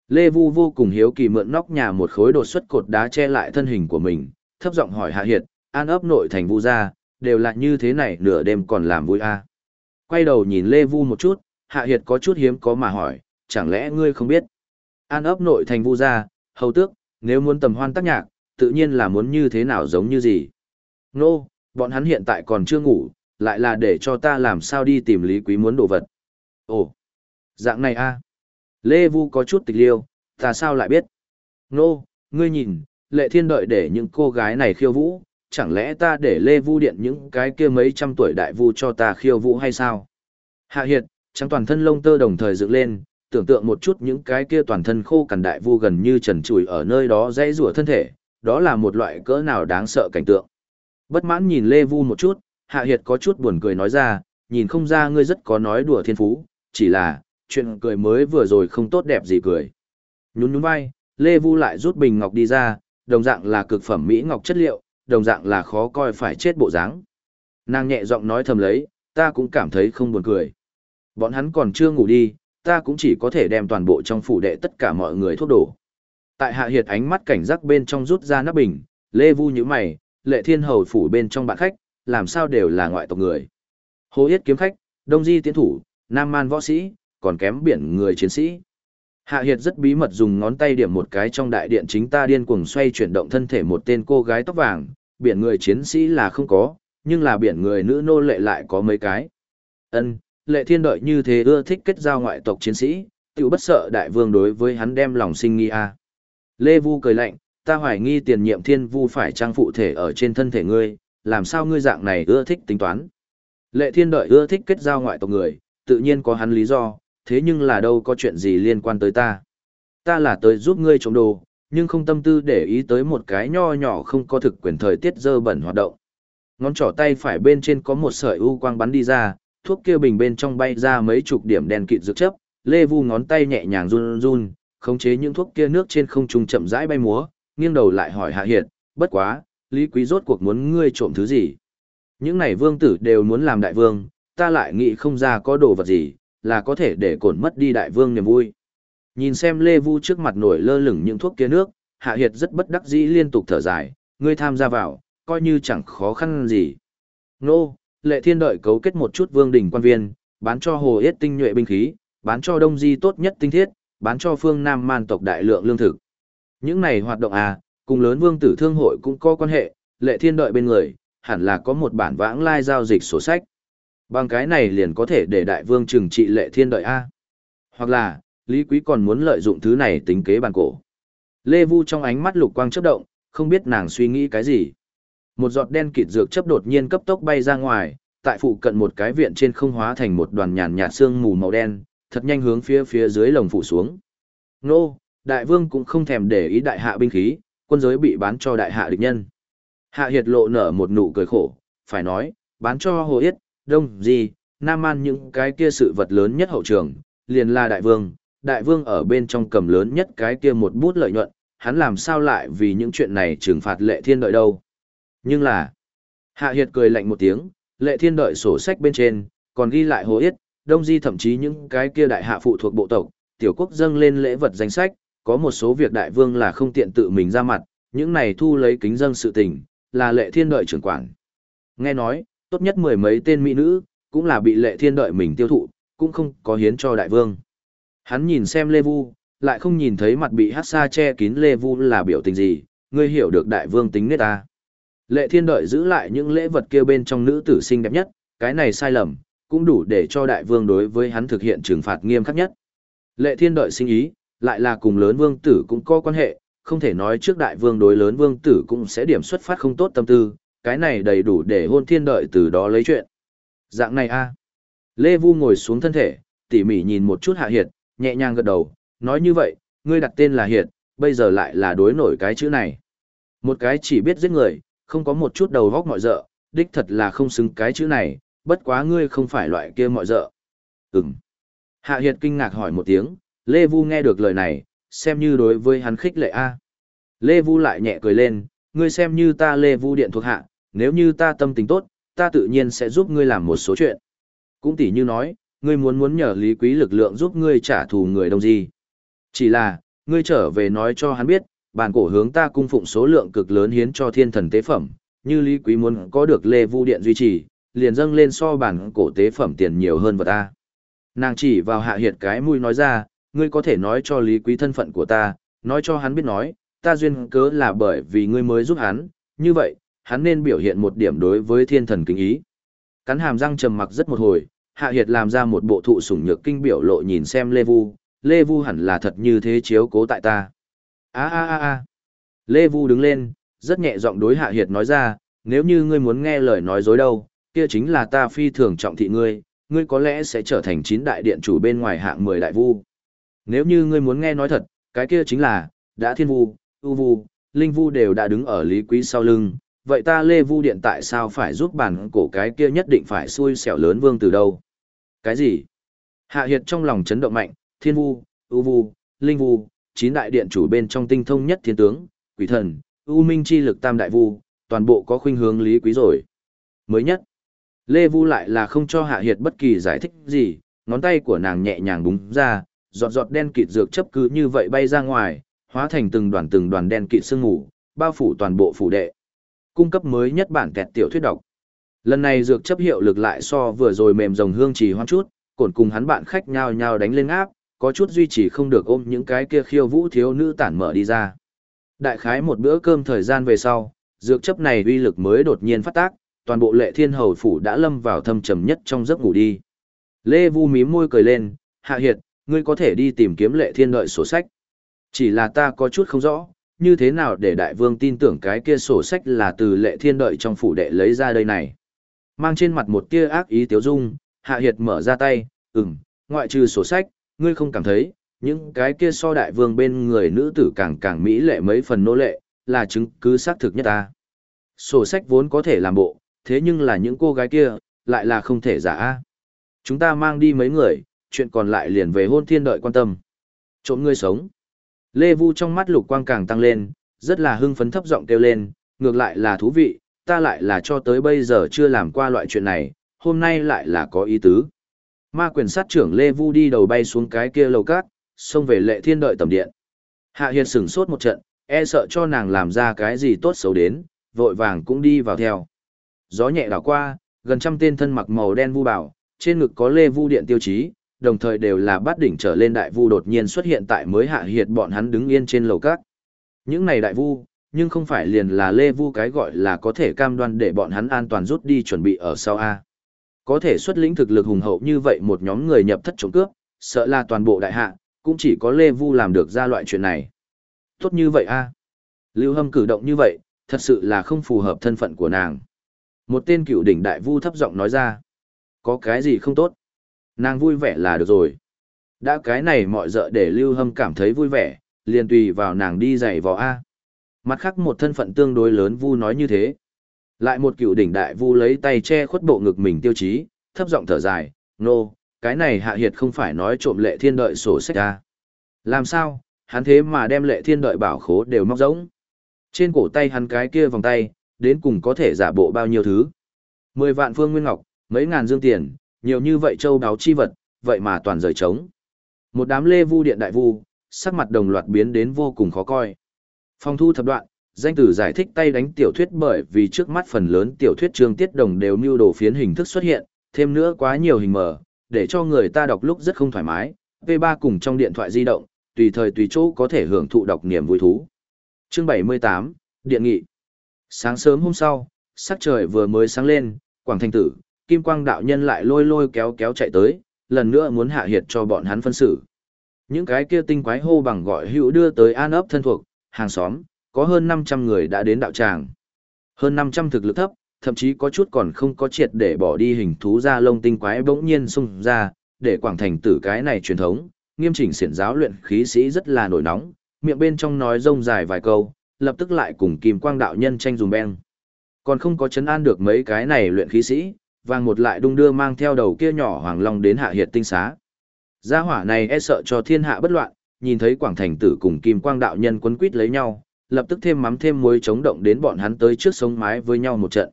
Lê Vu vô cùng hiếu kỳ mượn nóc nhà một khối đột xuất cột đá che lại thân hình của mình, thấp giọng hỏi Hạ Hiệt, an ấp nội thành Vu gia, đều là như thế này nửa đêm còn làm vui à. Quay đầu nhìn Lê Vu một chút, Hạ Hiệt có chút hiếm có mà hỏi, chẳng lẽ ngươi không biết? An ấp nội thành Vu gia, hầu tước, nếu muốn tầm hoan tác nhạc, tự nhiên là muốn như thế nào giống như gì? Nô, no, bọn hắn hiện tại còn chưa ngủ, lại là để cho ta làm sao đi tìm Lý Quý muốn đồ vật. Ồ, dạng này a Lê Vu có chút tịch liêu, ta sao lại biết? Nô, no, ngươi nhìn, lệ thiên đợi để những cô gái này khiêu vũ, chẳng lẽ ta để Lê Vu điện những cái kia mấy trăm tuổi đại vu cho ta khiêu vũ hay sao? Hạ Hiệt, trắng toàn thân lông tơ đồng thời dựng lên, tưởng tượng một chút những cái kia toàn thân khô cằn đại vu gần như trần trụi ở nơi đó dãy rủa thân thể, đó là một loại cỡ nào đáng sợ cảnh tượng. Bất mãn nhìn Lê Vu một chút, Hạ Hiệt có chút buồn cười nói ra, nhìn không ra ngươi rất có nói đùa thiên phú, chỉ là, chuyện cười mới vừa rồi không tốt đẹp gì cười. Nhún nhún vai, Lê Vu lại rút bình ngọc đi ra, đồng dạng là cực phẩm mỹ ngọc chất liệu, đồng dạng là khó coi phải chết bộ dáng. Nàng nhẹ giọng nói thầm lấy, ta cũng cảm thấy không buồn cười. Bọn hắn còn chưa ngủ đi, ta cũng chỉ có thể đem toàn bộ trong phủ đệ tất cả mọi người thuốc đổ. Tại hạ hiệt ánh mắt cảnh giác bên trong rút ra nắp bình, Lê Vu như mày, lệ thiên hầu phủ bên trong bạn khách, làm sao đều là ngoại tộc người. Hồ Yết kiếm khách, Đông Di tiến thủ, Nam Man võ sĩ, còn kém biển người chiến sĩ. Hạ Hiệt rất bí mật dùng ngón tay điểm một cái trong đại điện chính ta điên cuồng xoay chuyển động thân thể một tên cô gái tóc vàng, biển người chiến sĩ là không có, nhưng là biển người nữ nô lệ lại có mấy cái. Ân, lệ thiên đợi như thế ưa thích kết giao ngoại tộc chiến sĩ, tiểu bất sợ đại vương đối với hắn đem lòng sinh nghi a. Lê Vu cười lạnh, ta hoài nghi tiền nhiệm thiên vu phải trang phụ thể ở trên thân thể ngươi, làm sao ngươi dạng này ưa thích tính toán. Lệ thiên đợi ưa thích kết giao ngoại tộc người, tự nhiên có hắn lý do, thế nhưng là đâu có chuyện gì liên quan tới ta. Ta là tới giúp ngươi trộm đồ, nhưng không tâm tư để ý tới một cái nho nhỏ không có thực quyền thời tiết dơ bẩn hoạt động. Ngón trỏ tay phải bên trên có một sợi u quang bắn đi ra, thuốc kia bình bên trong bay ra mấy chục điểm đèn kịt dược chấp, Lê Vu ngón tay nhẹ nhàng run run, khống chế những thuốc kia nước trên không trung chậm rãi bay múa, nghiêng đầu lại hỏi Hạ Hiệt, bất quá, Lý Quý rốt cuộc muốn ngươi trộm thứ gì? Những này vương tử đều muốn làm đại vương, ta lại nghĩ không ra có đồ vật gì, là có thể để cổn mất đi đại vương niềm vui. Nhìn xem Lê Vu trước mặt nổi lơ lửng những thuốc kia nước, Hạ Hiệt rất bất đắc dĩ liên tục thở dài, ngươi tham gia vào, coi như chẳng khó khăn gì. Nô, lệ thiên đợi cấu kết một chút vương đỉnh quan viên, bán cho hồ yết tinh nhuệ binh khí, bán cho đông di tốt nhất tinh thiết, bán cho phương Nam man tộc đại lượng lương thực. Những này hoạt động à, cùng lớn vương tử thương hội cũng có quan hệ, lệ thiên đợi bên người, hẳn là có một bản vãng lai giao dịch sổ sách. Bằng cái này liền có thể để đại vương trừng trị lệ thiên đợi A. Hoặc là, Lý Quý còn muốn lợi dụng thứ này tính kế bàn cổ. Lê Vu trong ánh mắt lục quang chớp động, không biết nàng suy nghĩ cái gì. Một giọt đen kịt dược chấp đột nhiên cấp tốc bay ra ngoài, tại phụ cận một cái viện trên không hóa thành một đoàn nhàn nhạt xương mù màu đen, thật nhanh hướng phía phía dưới lồng phủ xuống. Nô, đại vương cũng không thèm để ý đại hạ binh khí, quân giới bị bán cho đại hạ địch nhân. Hạ Hiệt lộ nở một nụ cười khổ, phải nói, bán cho Hồ Yết, Đông Di, Nam An những cái kia sự vật lớn nhất hậu trường, liền là đại vương, đại vương ở bên trong cầm lớn nhất cái kia một bút lợi nhuận, hắn làm sao lại vì những chuyện này trừng phạt lệ thiên đợi đâu. Nhưng là, Hạ Hiệt cười lạnh một tiếng, lệ thiên đợi sổ sách bên trên, còn ghi lại Hồ Yết, Đông Di thậm chí những cái kia đại hạ phụ thuộc bộ tộc, tiểu quốc dâng lên lễ vật danh sách, có một số việc đại vương là không tiện tự mình ra mặt, những này thu lấy kính dân sự tình, là lệ thiên đợi trưởng quản. Nghe nói, tốt nhất mười mấy tên mỹ nữ, cũng là bị lệ thiên đợi mình tiêu thụ, cũng không có hiến cho đại vương. Hắn nhìn xem Lê Vu, lại không nhìn thấy mặt bị hát xa che kín Lê Vu là biểu tình gì, ngươi hiểu được đại vương tính nết ta. Lệ thiên đợi giữ lại những lễ vật kia bên trong nữ tử xinh đẹp nhất, cái này sai lầm, cũng đủ để cho đại vương đối với hắn thực hiện trừng phạt nghiêm khắc nhất. Lệ thiên đợi sinh ý, lại là cùng lớn vương tử cũng có quan hệ, không thể nói trước đại vương đối lớn vương tử cũng sẽ điểm xuất phát không tốt tâm tư, cái này đầy đủ để hôn thiên đợi từ đó lấy chuyện. Dạng này a Lê Vu ngồi xuống thân thể, tỉ mỉ nhìn một chút hạ hiệt, nhẹ nhàng gật đầu, nói như vậy, ngươi đặt tên là hiệt, bây giờ lại là đối nổi cái chữ này. Một cái chỉ biết giết người, không có một chút đầu góc mọi dợ, đích thật là không xứng cái chữ này, bất quá ngươi không phải loại kia mọi dợ. Ừm. Hạ Hiệt kinh ngạc hỏi một tiếng, Lê Vu nghe được lời này, xem như đối với hắn khích lệ A. Lê Vu lại nhẹ cười lên, ngươi xem như ta Lê Vu điện thuộc hạ, nếu như ta tâm tình tốt, ta tự nhiên sẽ giúp ngươi làm một số chuyện. Cũng tỉ như nói, ngươi muốn muốn nhờ Lý Quý lực lượng giúp ngươi trả thù người đông gì. Chỉ là, ngươi trở về nói cho hắn biết, bản cổ hướng ta cung phụng số lượng cực lớn hiến cho thiên thần tế phẩm, như Lý Quý muốn có được Lê Vu Điện duy trì, liền dâng lên so bản cổ tế phẩm tiền nhiều hơn vật ta. Nàng chỉ vào hạ hiệt cái mũi nói ra, ngươi có thể nói cho Lý Quý thân phận của ta, nói cho hắn biết nói, ta duyên cớ là bởi vì ngươi mới giúp hắn, như vậy, hắn nên biểu hiện một điểm đối với thiên thần kính ý. Cắn hàm răng trầm mặc rất một hồi, Hạ Hiệt làm ra một bộ thụ sủng nhược kinh biểu lộ nhìn xem Lê Vu, Lê Vu hẳn là thật như thế chiếu cố tại ta. a a a a Lê Vu đứng lên, rất nhẹ giọng đối Hạ Hiệt nói ra, nếu như ngươi muốn nghe lời nói dối đâu, kia chính là ta phi thường trọng thị ngươi, ngươi có lẽ sẽ trở thành chín đại điện chủ bên ngoài hạng 10 đại vu. Nếu như ngươi muốn nghe nói thật, cái kia chính là, đã thiên vu, u vu, linh vu đều đã đứng ở lý quý sau lưng, vậy ta lê vu điện tại sao phải giúp bản cổ cái kia nhất định phải xui xẻo lớn vương từ đâu? Cái gì? Hạ Hiệt trong lòng chấn động mạnh, thiên vu, u vu, linh vu, chín đại điện chủ bên trong tinh thông nhất thiên tướng, quỷ thần, u minh chi lực tam đại vu, toàn bộ có khuynh hướng lý quý rồi. Mới nhất, Lê Vu lại là không cho Hạ Hiệt bất kỳ giải thích gì, ngón tay của nàng nhẹ nhàng búng ra, giọt giọt đen kịt dược chấp cứ như vậy bay ra ngoài, hóa thành từng đoàn từng đoàn đen kịt sương mù, bao phủ toàn bộ phủ đệ. Cung cấp mới nhất bản kẹt tiểu thuyết đọc. Lần này dược chấp hiệu lực lại so vừa rồi mềm rồng hương trì hoang chút, cổn cùng hắn bạn khách nhao nhao đánh lên áp, có chút duy trì không được ôm những cái kia khiêu vũ thiếu nữ tản mở đi ra. Đại khái một bữa cơm thời gian về sau, dược chấp này uy lực mới đột nhiên phát tác, toàn bộ lệ thiên hầu phủ đã lâm vào thâm trầm nhất trong giấc ngủ đi. Lê Vu mím môi cười lên, hạ hiệt, ngươi có thể đi tìm kiếm lệ thiên đợi sổ sách. Chỉ là ta có chút không rõ, như thế nào để đại vương tin tưởng cái kia sổ sách là từ lệ thiên đợi trong phủ đệ lấy ra đây này. Mang trên mặt một tia ác ý tiếu dung, hạ hiệt mở ra tay, ừm, ngoại trừ sổ sách, ngươi không cảm thấy, những cái kia so đại vương bên người nữ tử càng càng mỹ lệ mấy phần nô lệ, là chứng cứ xác thực nhất ta. Sổ sách vốn có thể làm bộ, thế nhưng là những cô gái kia, lại là không thể giả. Chúng ta mang đi mấy người, chuyện còn lại liền về hôn thiên đợi quan tâm. Trộm ngươi sống. Lê Vu trong mắt lục quang càng tăng lên, rất là hưng phấn thấp giọng kêu lên, ngược lại là thú vị, ta lại là cho tới bây giờ chưa làm qua loại chuyện này, hôm nay lại là có ý tứ. Ma quyền sát trưởng Lê Vu đi đầu bay xuống cái kia lầu cát, xông về lệ thiên đợi tầm điện. Hạ Hiệt sửng sốt một trận, e sợ cho nàng làm ra cái gì tốt xấu đến, vội vàng cũng đi vào theo. Gió nhẹ đảo qua, gần trăm tên thân mặc màu đen vu bảo, trên ngực có lê vu điện tiêu chí, đồng thời đều là bát đỉnh trở lên đại vu đột nhiên xuất hiện tại mới hạ hiệt bọn hắn đứng yên trên lầu cát. Những này đại vu, nhưng không phải liền là lê vu cái gọi là có thể cam đoan để bọn hắn an toàn rút đi chuẩn bị ở sau A. Có thể xuất lĩnh thực lực hùng hậu như vậy một nhóm người nhập thất trộm cướp, sợ là toàn bộ đại hạ, cũng chỉ có lê vu làm được ra loại chuyện này. Tốt như vậy A. Lưu Hâm cử động như vậy, thật sự là không phù hợp thân phận của nàng. Một tên cựu đỉnh đại vu thấp giọng nói ra. Có cái gì không tốt? Nàng vui vẻ là được rồi. Đã cái này mọi dợ để Lưu Hâm cảm thấy vui vẻ, liền tùy vào nàng đi giày vò A. Mặt khác một thân phận tương đối lớn vu nói như thế. Lại một cựu đỉnh đại vu lấy tay che khuất bộ ngực mình tiêu chí, thấp giọng thở dài, nô, no, cái này hạ hiệt không phải nói trộm lệ thiên đợi sổ sách A. Làm sao, hắn thế mà đem lệ thiên đợi bảo khố đều móc rỗng? Trên cổ tay hắn cái kia vòng tay, đến cùng có thể giả bộ bao nhiêu thứ. Mười vạn phương nguyên ngọc, mấy ngàn dương tiền, nhiều như vậy châu đáo chi vật, vậy mà toàn rời trống. Một đám lê vu điện đại vu, sắc mặt đồng loạt biến đến vô cùng khó coi. Phong thu thập đoạn, danh tử giải thích tay đánh tiểu thuyết bởi vì trước mắt phần lớn tiểu thuyết chương tiết đồng đều mưu đồ phiến hình thức xuất hiện, thêm nữa quá nhiều hình mờ, để cho người ta đọc lúc rất không thoải mái. V3 cùng trong điện thoại di động, tùy thời tùy chỗ có thể hưởng thụ đọc niềm vui thú. Chương 78, Điện nghị. Sáng sớm hôm sau, sắc trời vừa mới sáng lên, Quảng Thành Tử, Kim Quang Đạo Nhân lại lôi lôi kéo kéo chạy tới, lần nữa muốn hạ hiệt cho bọn hắn phân xử. Những cái kia tinh quái hô bằng gọi hữu đưa tới an ấp thân thuộc, hàng xóm, có hơn 500 người đã đến đạo tràng. Hơn 500 thực lực thấp, thậm chí có chút còn không có triệt để bỏ đi hình thú ra lông tinh quái bỗng nhiên xung ra, để Quảng Thành Tử cái này truyền thống, nghiêm chỉnh xiển giáo luyện khí sĩ rất là nổi nóng, miệng bên trong nói rông dài vài câu, lập tức lại cùng Kim Quang đạo nhân tranh dùng beng. Còn không có chấn an được mấy cái này luyện khí sĩ, vàng một lại đung đưa mang theo đầu kia nhỏ hoàng long đến hạ hiệt tinh xá. Gia hỏa này e sợ cho thiên hạ bất loạn, nhìn thấy quảng thành tử cùng kim quang đạo nhân quấn quýt lấy nhau, lập tức thêm mắm thêm muối chống động đến bọn hắn tới trước sống mái với nhau một trận.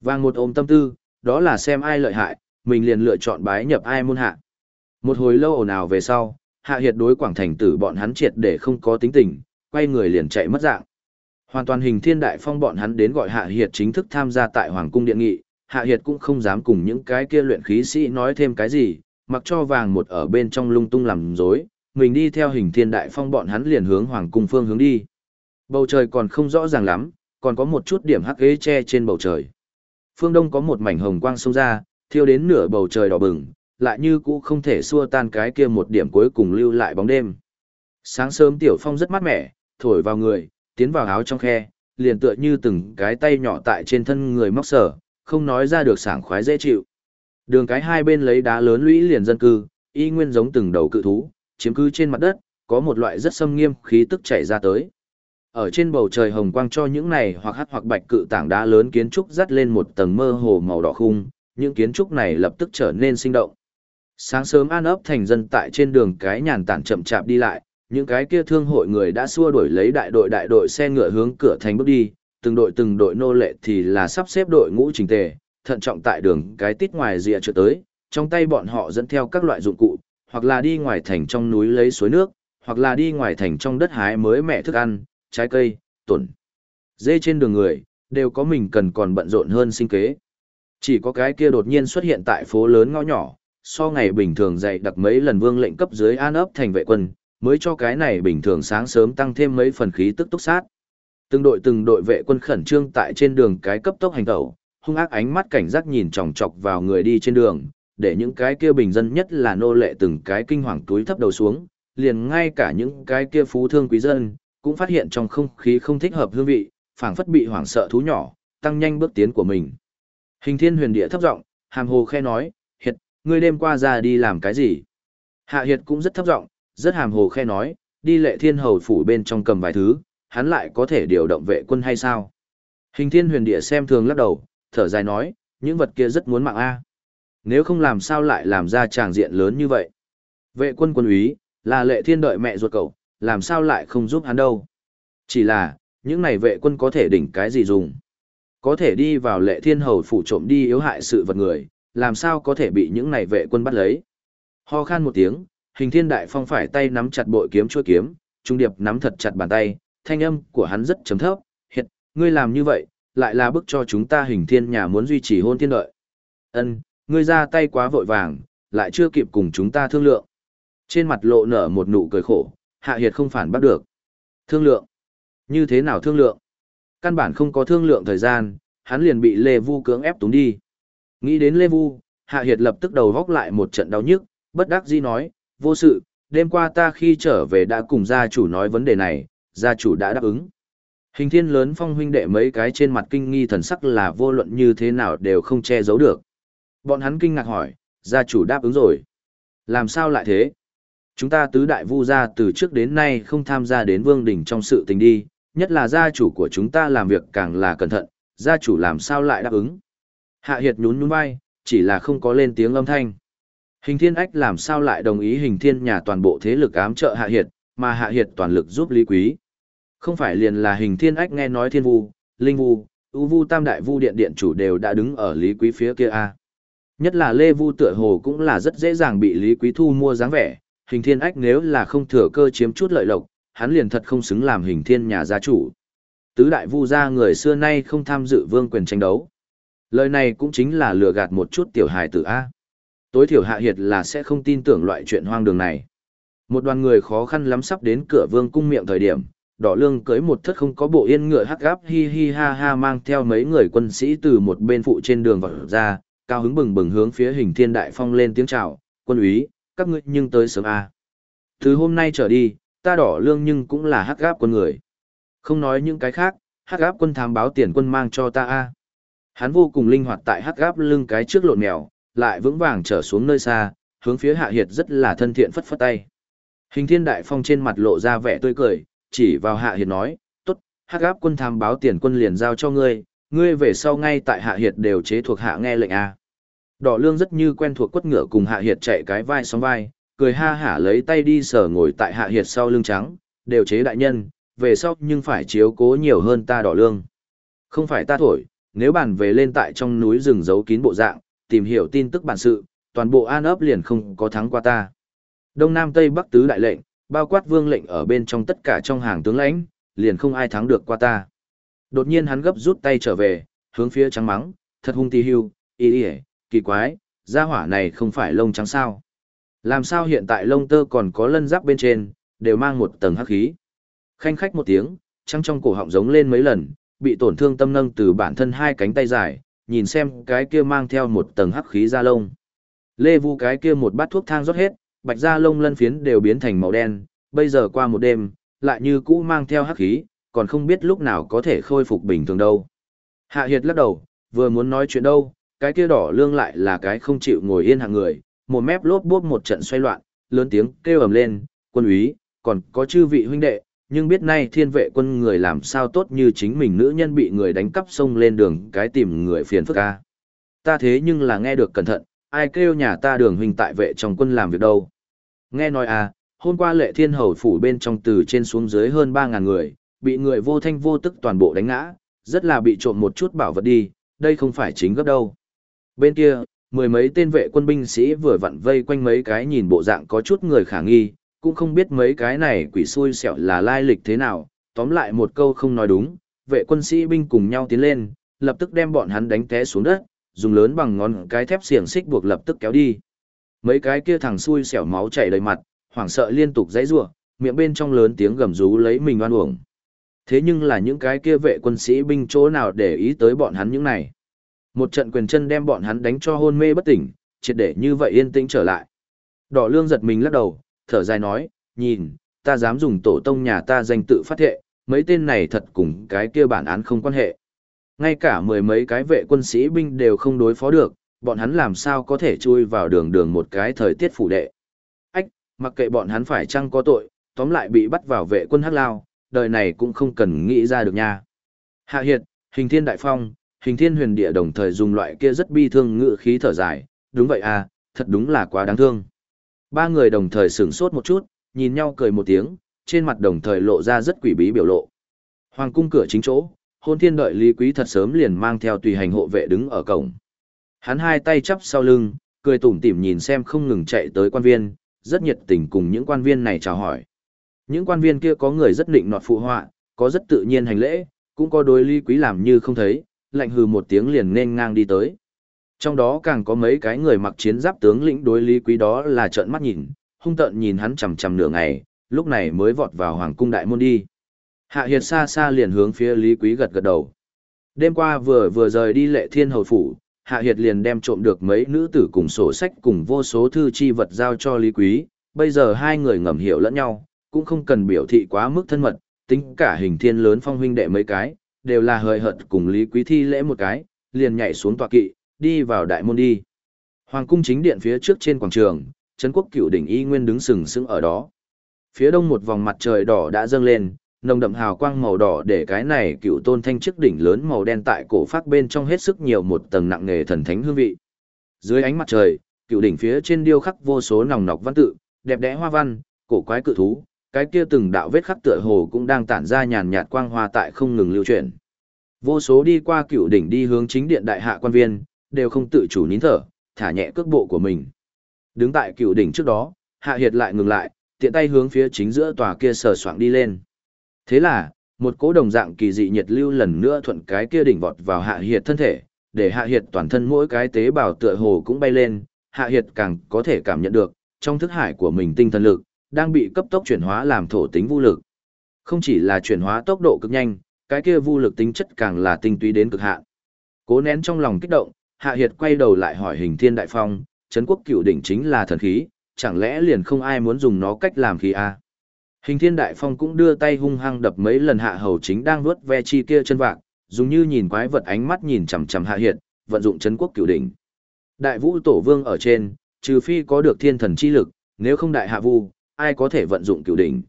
Vàng một ôm tâm tư, đó là xem ai lợi hại, mình liền lựa chọn bái nhập ai môn hạ. Một hồi lâu ồn ào về sau, hạ hiệt đối quảng thành tử bọn hắn triệt để không có tính tình, quay người liền chạy mất dạng. Hoàn toàn hình thiên đại phong bọn hắn đến gọi hạ hiệt chính thức tham gia tại Hoàng cung điện nghị, hạ hiệt cũng không dám cùng những cái kia luyện khí sĩ nói thêm cái gì, mặc cho vàng một ở bên trong lung tung làm dối, mình đi theo hình thiên đại phong bọn hắn liền hướng Hoàng cung phương hướng đi. Bầu trời còn không rõ ràng lắm, còn có một chút điểm hắc ghế che trên bầu trời. Phương Đông có một mảnh hồng quang sông ra, thiêu đến nửa bầu trời đỏ bừng, lại như cũ không thể xua tan cái kia một điểm cuối cùng lưu lại bóng đêm. Sáng sớm tiểu phong rất mát mẻ, thổi vào người, tiến vào áo trong khe, liền tựa như từng cái tay nhỏ tại trên thân người móc sở, không nói ra được sảng khoái dễ chịu. Đường cái hai bên lấy đá lớn lũy liền dân cư, y nguyên giống từng đầu cự thú, chiếm cứ trên mặt đất, có một loại rất xâm nghiêm khí tức chảy ra tới. Ở trên bầu trời hồng quang cho những này hoặc hắc hoặc bạch cự tảng đá lớn kiến trúc dắt lên một tầng mơ hồ màu đỏ khung, những kiến trúc này lập tức trở nên sinh động. Sáng sớm an ấp thành dân tại trên đường cái nhàn tản chậm chạp đi lại, những cái kia thương hội người đã xua đuổi lấy đại đội đại đội xe ngựa hướng cửa thành bước đi, từng đội từng đội nô lệ thì là sắp xếp đội ngũ trình tề, thận trọng tại đường cái tít ngoài rìa chưa tới, trong tay bọn họ dẫn theo các loại dụng cụ, hoặc là đi ngoài thành trong núi lấy suối nước, hoặc là đi ngoài thành trong đất hái mới mẹ thức ăn, trái cây, tuần. Dê trên đường người, đều có mình cần còn bận rộn hơn sinh kế. Chỉ có cái kia đột nhiên xuất hiện tại phố lớn ngõ nhỏ, so ngày bình thường dạy đặc mấy lần vương lệnh cấp dưới an ấp thành vệ quân, mới cho cái này bình thường sáng sớm tăng thêm mấy phần khí tức túc sát. Từng đội từng đội vệ quân khẩn trương tại trên đường cái cấp tốc hành tẩu, hung ác ánh mắt cảnh giác nhìn chòng chọc vào người đi trên đường, để những cái kia bình dân nhất là nô lệ từng cái kinh hoàng túi thấp đầu xuống, liền ngay cả những cái kia phú thương quý dân, cũng phát hiện trong không khí không thích hợp hương vị, phảng phất bị hoảng sợ thú nhỏ, tăng nhanh bước tiến của mình. Hình thiên huyền địa thấp giọng, hàm hồ khe nói, hiệt, ngươi đêm qua ra đi làm cái gì? Hạ hiệt cũng rất thấp giọng, rất hàm hồ khe nói, đi lệ thiên hầu phủ bên trong cầm vài thứ, hắn lại có thể điều động vệ quân hay sao? Hình thiên huyền địa xem thường lắc đầu, thở dài nói, những vật kia rất muốn mạng A. Nếu không làm sao lại làm ra tràng diện lớn như vậy? Vệ quân quân úy, là lệ thiên đợi mẹ ruột cậu, làm sao lại không giúp hắn đâu? Chỉ là, những này vệ quân có thể đỉnh cái gì dùng? Có thể đi vào lệ thiên hầu phủ trộm đi yếu hại sự vật người, làm sao có thể bị những này vệ quân bắt lấy? Ho khan một tiếng, hình thiên đại phong phải tay nắm chặt bội kiếm chuôi kiếm, trung điệp nắm thật chặt bàn tay, thanh âm của hắn rất trầm thấp, hiện, ngươi làm như vậy, lại là bức cho chúng ta hình thiên nhà muốn duy trì hôn thiên đợi. Ân, ngươi ra tay quá vội vàng, lại chưa kịp cùng chúng ta thương lượng. Trên mặt lộ nở một nụ cười khổ, hạ hiệt không phản bắt được. Thương lượng? Như thế nào thương lượng? Căn bản không có thương lượng thời gian, hắn liền bị Lê Vu cưỡng ép túng đi. Nghĩ đến Lê Vu, hạ hiệt lập tức đầu góc lại một trận đau nhức, bất đắc dĩ nói, vô sự, đêm qua ta khi trở về đã cùng gia chủ nói vấn đề này, gia chủ đã đáp ứng. Hình thiên lớn phong huynh đệ mấy cái trên mặt kinh nghi thần sắc là vô luận như thế nào đều không che giấu được. Bọn hắn kinh ngạc hỏi, gia chủ đáp ứng rồi. Làm sao lại thế? Chúng ta tứ đại vu gia từ trước đến nay không tham gia đến vương đỉnh trong sự tình đi, nhất là gia chủ của chúng ta làm việc càng là cẩn thận, gia chủ làm sao lại đáp ứng. Hạ Hiệt nhún nhún vai, chỉ là không có lên tiếng âm thanh. Hình thiên ách làm sao lại đồng ý hình thiên nhà toàn bộ thế lực ám trợ Hạ Hiệt, mà Hạ Hiệt toàn lực giúp Lý Quý. Không phải liền là hình thiên ách nghe nói thiên vu, linh vu, ưu vu tam đại vu điện điện chủ đều đã đứng ở Lý Quý phía kia a. Nhất là Lê Vu tựa hồ cũng là rất dễ dàng bị Lý Quý thu mua dáng vẻ, hình thiên ách nếu là không thừa cơ chiếm chút lợi lộc, hắn liền thật không xứng làm hình thiên nhà gia chủ. Tứ đại vu gia người xưa nay không tham dự vương quyền tranh đấu. Lời này cũng chính là lừa gạt một chút tiểu hài tử A. Tối thiểu hạ hiệt là sẽ không tin tưởng loại chuyện hoang đường này. Một đoàn người khó khăn lắm sắp đến cửa vương cung miệng thời điểm, đỏ lương cưới một thất không có bộ yên ngựa hắc gáp hi hi ha ha mang theo mấy người quân sĩ từ một bên phụ trên đường vào ra, cao hứng bừng bừng hướng phía hình thiên đại phong lên tiếng chào, quân úy, các ngươi nhưng tới sớm a. Từ hôm nay trở đi, ta đỏ lương nhưng cũng là hắc gáp quân người. Không nói những cái khác, hắc gáp quân thám báo tiền quân mang cho ta a. Hắn vô cùng linh hoạt tại hắc gáp lưng cái trước lộn mèo, lại vững vàng trở xuống nơi xa, hướng phía hạ hiệt rất là thân thiện phất phất tay. Hình thiên đại phong trên mặt lộ ra vẻ tươi cười, chỉ vào hạ hiệt nói, tốt, hắc gáp quân tham báo tiền quân liền giao cho ngươi, ngươi về sau ngay tại hạ hiệt đều chế thuộc hạ nghe lệnh A. Đỏ lương rất như quen thuộc quất ngựa cùng hạ hiệt chạy cái vai sóng vai, cười ha hả lấy tay đi sờ ngồi tại hạ hiệt sau lưng trắng, đều chế đại nhân, về sau nhưng phải chiếu cố nhiều hơn ta đỏ lương. Không phải ta thổi, nếu bàn về lên tại trong núi rừng giấu kín bộ dạng, tìm hiểu tin tức bản sự, toàn bộ an ấp liền không có thắng qua ta. Đông Nam Tây Bắc tứ đại lệnh, bao quát vương lệnh ở bên trong tất cả trong hàng tướng lãnh, liền không ai thắng được qua ta. Đột nhiên hắn gấp rút tay trở về, hướng phía trắng mắng, thật hung tì hưu, ý ý, kỳ quái, gia hỏa này không phải lông trắng sao. Làm sao hiện tại lông tơ còn có lân giáp bên trên, đều mang một tầng hắc khí. Khanh khách một tiếng, trắng trong cổ họng giống lên mấy lần, bị tổn thương tâm nâng từ bản thân hai cánh tay dài, nhìn xem cái kia mang theo một tầng hắc khí da lông. Lê Vu cái kia một bát thuốc thang rót hết, bạch da lông lân phiến đều biến thành màu đen, bây giờ qua một đêm, lại như cũ mang theo hắc khí, còn không biết lúc nào có thể khôi phục bình thường đâu. Hạ Hiệt lắc đầu, vừa muốn nói chuyện đâu, cái kia đỏ lương lại là cái không chịu ngồi yên hàng người, một mép lốp bốp một trận xoay loạn, lớn tiếng kêu ầm lên, quân úy, còn có chư vị huynh đệ, nhưng biết nay thiên vệ quân người làm sao tốt như chính mình nữ nhân bị người đánh cắp xông lên đường cái tìm người phiền phức ca. Ta thế nhưng là nghe được cẩn thận, ai kêu nhà ta đường huynh tại vệ trong quân làm việc đâu. Nghe nói à, hôm qua lệ thiên hầu phủ bên trong từ trên xuống dưới hơn 3.000 người, bị người vô thanh vô tức toàn bộ đánh ngã, rất là bị trộm một chút bảo vật đi, đây không phải chính gấp đâu. Bên kia, mười mấy tên vệ quân binh sĩ vừa vặn vây quanh mấy cái nhìn bộ dạng có chút người khả nghi, cũng không biết mấy cái này quỷ xui xẻo là lai lịch thế nào, tóm lại một câu không nói đúng, vệ quân sĩ binh cùng nhau tiến lên, lập tức đem bọn hắn đánh té xuống đất, dùng lớn bằng ngón cái thép xiềng xích buộc lập tức kéo đi. Mấy cái kia thằng xui xẻo máu chảy đầy mặt, hoảng sợ liên tục dãy rủa, miệng bên trong lớn tiếng gầm rú lấy mình oan uổng. Thế nhưng là những cái kia vệ quân sĩ binh chỗ nào để ý tới bọn hắn những này. Một trận quyền chân đem bọn hắn đánh cho hôn mê bất tỉnh, triệt để như vậy yên tĩnh trở lại. Đỏ lương giật mình lắc đầu, thở dài nói, nhìn, ta dám dùng tổ tông nhà ta danh tự phát thệ, mấy tên này thật cùng cái kia bản án không quan hệ. Ngay cả mười mấy cái vệ quân sĩ binh đều không đối phó được, bọn hắn làm sao có thể chui vào đường đường một cái thời tiết phủ đệ. Ách, mặc kệ bọn hắn phải chăng có tội, tóm lại bị bắt vào vệ quân hắc lao, đời này cũng không cần nghĩ ra được nha. Hạ Hiệt, Hình Thiên Đại Phong, Hình Thiên Huyền Địa đồng thời dùng loại kia rất bi thương ngự khí thở dài, đúng vậy à, thật đúng là quá đáng thương. Ba người đồng thời sửng sốt một chút, nhìn nhau cười một tiếng, trên mặt đồng thời lộ ra rất quỷ bí biểu lộ. Hoàng cung cửa chính chỗ, hôn thiên đợi Lý Quý thật sớm liền mang theo tùy hành hộ vệ đứng ở cổng. Hắn hai tay chắp sau lưng, cười tủm tỉm nhìn xem không ngừng chạy tới quan viên, rất nhiệt tình cùng những quan viên này chào hỏi. Những quan viên kia có người rất định nọt phụ họa, có rất tự nhiên hành lễ, cũng có đối Lý Quý làm như không thấy, lạnh hừ một tiếng liền nên ngang đi tới. Trong đó càng có mấy cái người mặc chiến giáp tướng lĩnh đối Lý Quý đó là trợn mắt nhìn, hung tợn nhìn hắn chằm chằm nửa ngày, lúc này mới vọt vào hoàng cung đại môn đi. Hạ Hiệt xa xa liền hướng phía Lý Quý gật gật đầu. Đêm qua vừa vừa rời đi lệ thiên hầu phủ, Hạ Hiệt liền đem trộm được mấy nữ tử cùng sổ sách cùng vô số thư chi vật giao cho Lý Quý, bây giờ hai người ngầm hiểu lẫn nhau, cũng không cần biểu thị quá mức thân mật, tính cả hình thiên lớn phong huynh đệ mấy cái, đều là hời hợt cùng Lý Quý thi lễ một cái, liền nhảy xuống tọa kỵ, đi vào đại môn đi. Hoàng cung chính điện phía trước trên quảng trường, Trấn quốc cựu đỉnh y nguyên đứng sừng sững ở đó. Phía đông một vòng mặt trời đỏ đã dâng lên, nồng đậm hào quang màu đỏ để cái này cựu tôn thanh chức đỉnh lớn màu đen tại cổ phát bên trong hết sức nhiều một tầng nặng nghề thần thánh hương vị. Dưới ánh mặt trời, cựu đỉnh phía trên điêu khắc vô số nòng nọc văn tự, đẹp đẽ hoa văn, cổ quái cự thú, cái kia từng đạo vết khắc tựa hồ cũng đang tản ra nhàn nhạt quang hoa tại không ngừng lưu chuyển. Vô số đi qua cựu đỉnh đi hướng chính điện đại hạ quan viên, đều không tự chủ nín thở, thả nhẹ cước bộ của mình. Đứng tại cựu đỉnh trước đó, Hạ Hiệt lại ngừng lại, tiện tay hướng phía chính giữa tòa kia sờ soạng đi lên. Thế là, một cỗ đồng dạng kỳ dị nhiệt lưu lần nữa thuận cái kia đỉnh vọt vào Hạ Hiệt thân thể, để Hạ Hiệt toàn thân mỗi cái tế bào tựa hồ cũng bay lên, Hạ Hiệt càng có thể cảm nhận được, trong thức hải của mình tinh thần lực, đang bị cấp tốc chuyển hóa làm thổ tính vô lực. Không chỉ là chuyển hóa tốc độ cực nhanh, cái kia vô lực tính chất càng là tinh túy đến cực hạn. Cố nén trong lòng kích động, Hạ Hiệt quay đầu lại hỏi Hình Thiên Đại Phong, Trấn Quốc Cựu Đỉnh chính là thần khí, chẳng lẽ liền không ai muốn dùng nó cách làm khí a? Hình Thiên Đại Phong cũng đưa tay hung hăng đập mấy lần Hạ Hầu chính đang vuốt ve chi kia chân vạc, dùng như nhìn quái vật ánh mắt nhìn chằm chằm Hạ hiện, vận dụng Trấn Quốc Cửu Đỉnh. Đại Vũ Tổ Vương ở trên, trừ phi có được thiên thần chi lực, nếu không đại hạ vu, ai có thể vận dụng Cửu Đỉnh?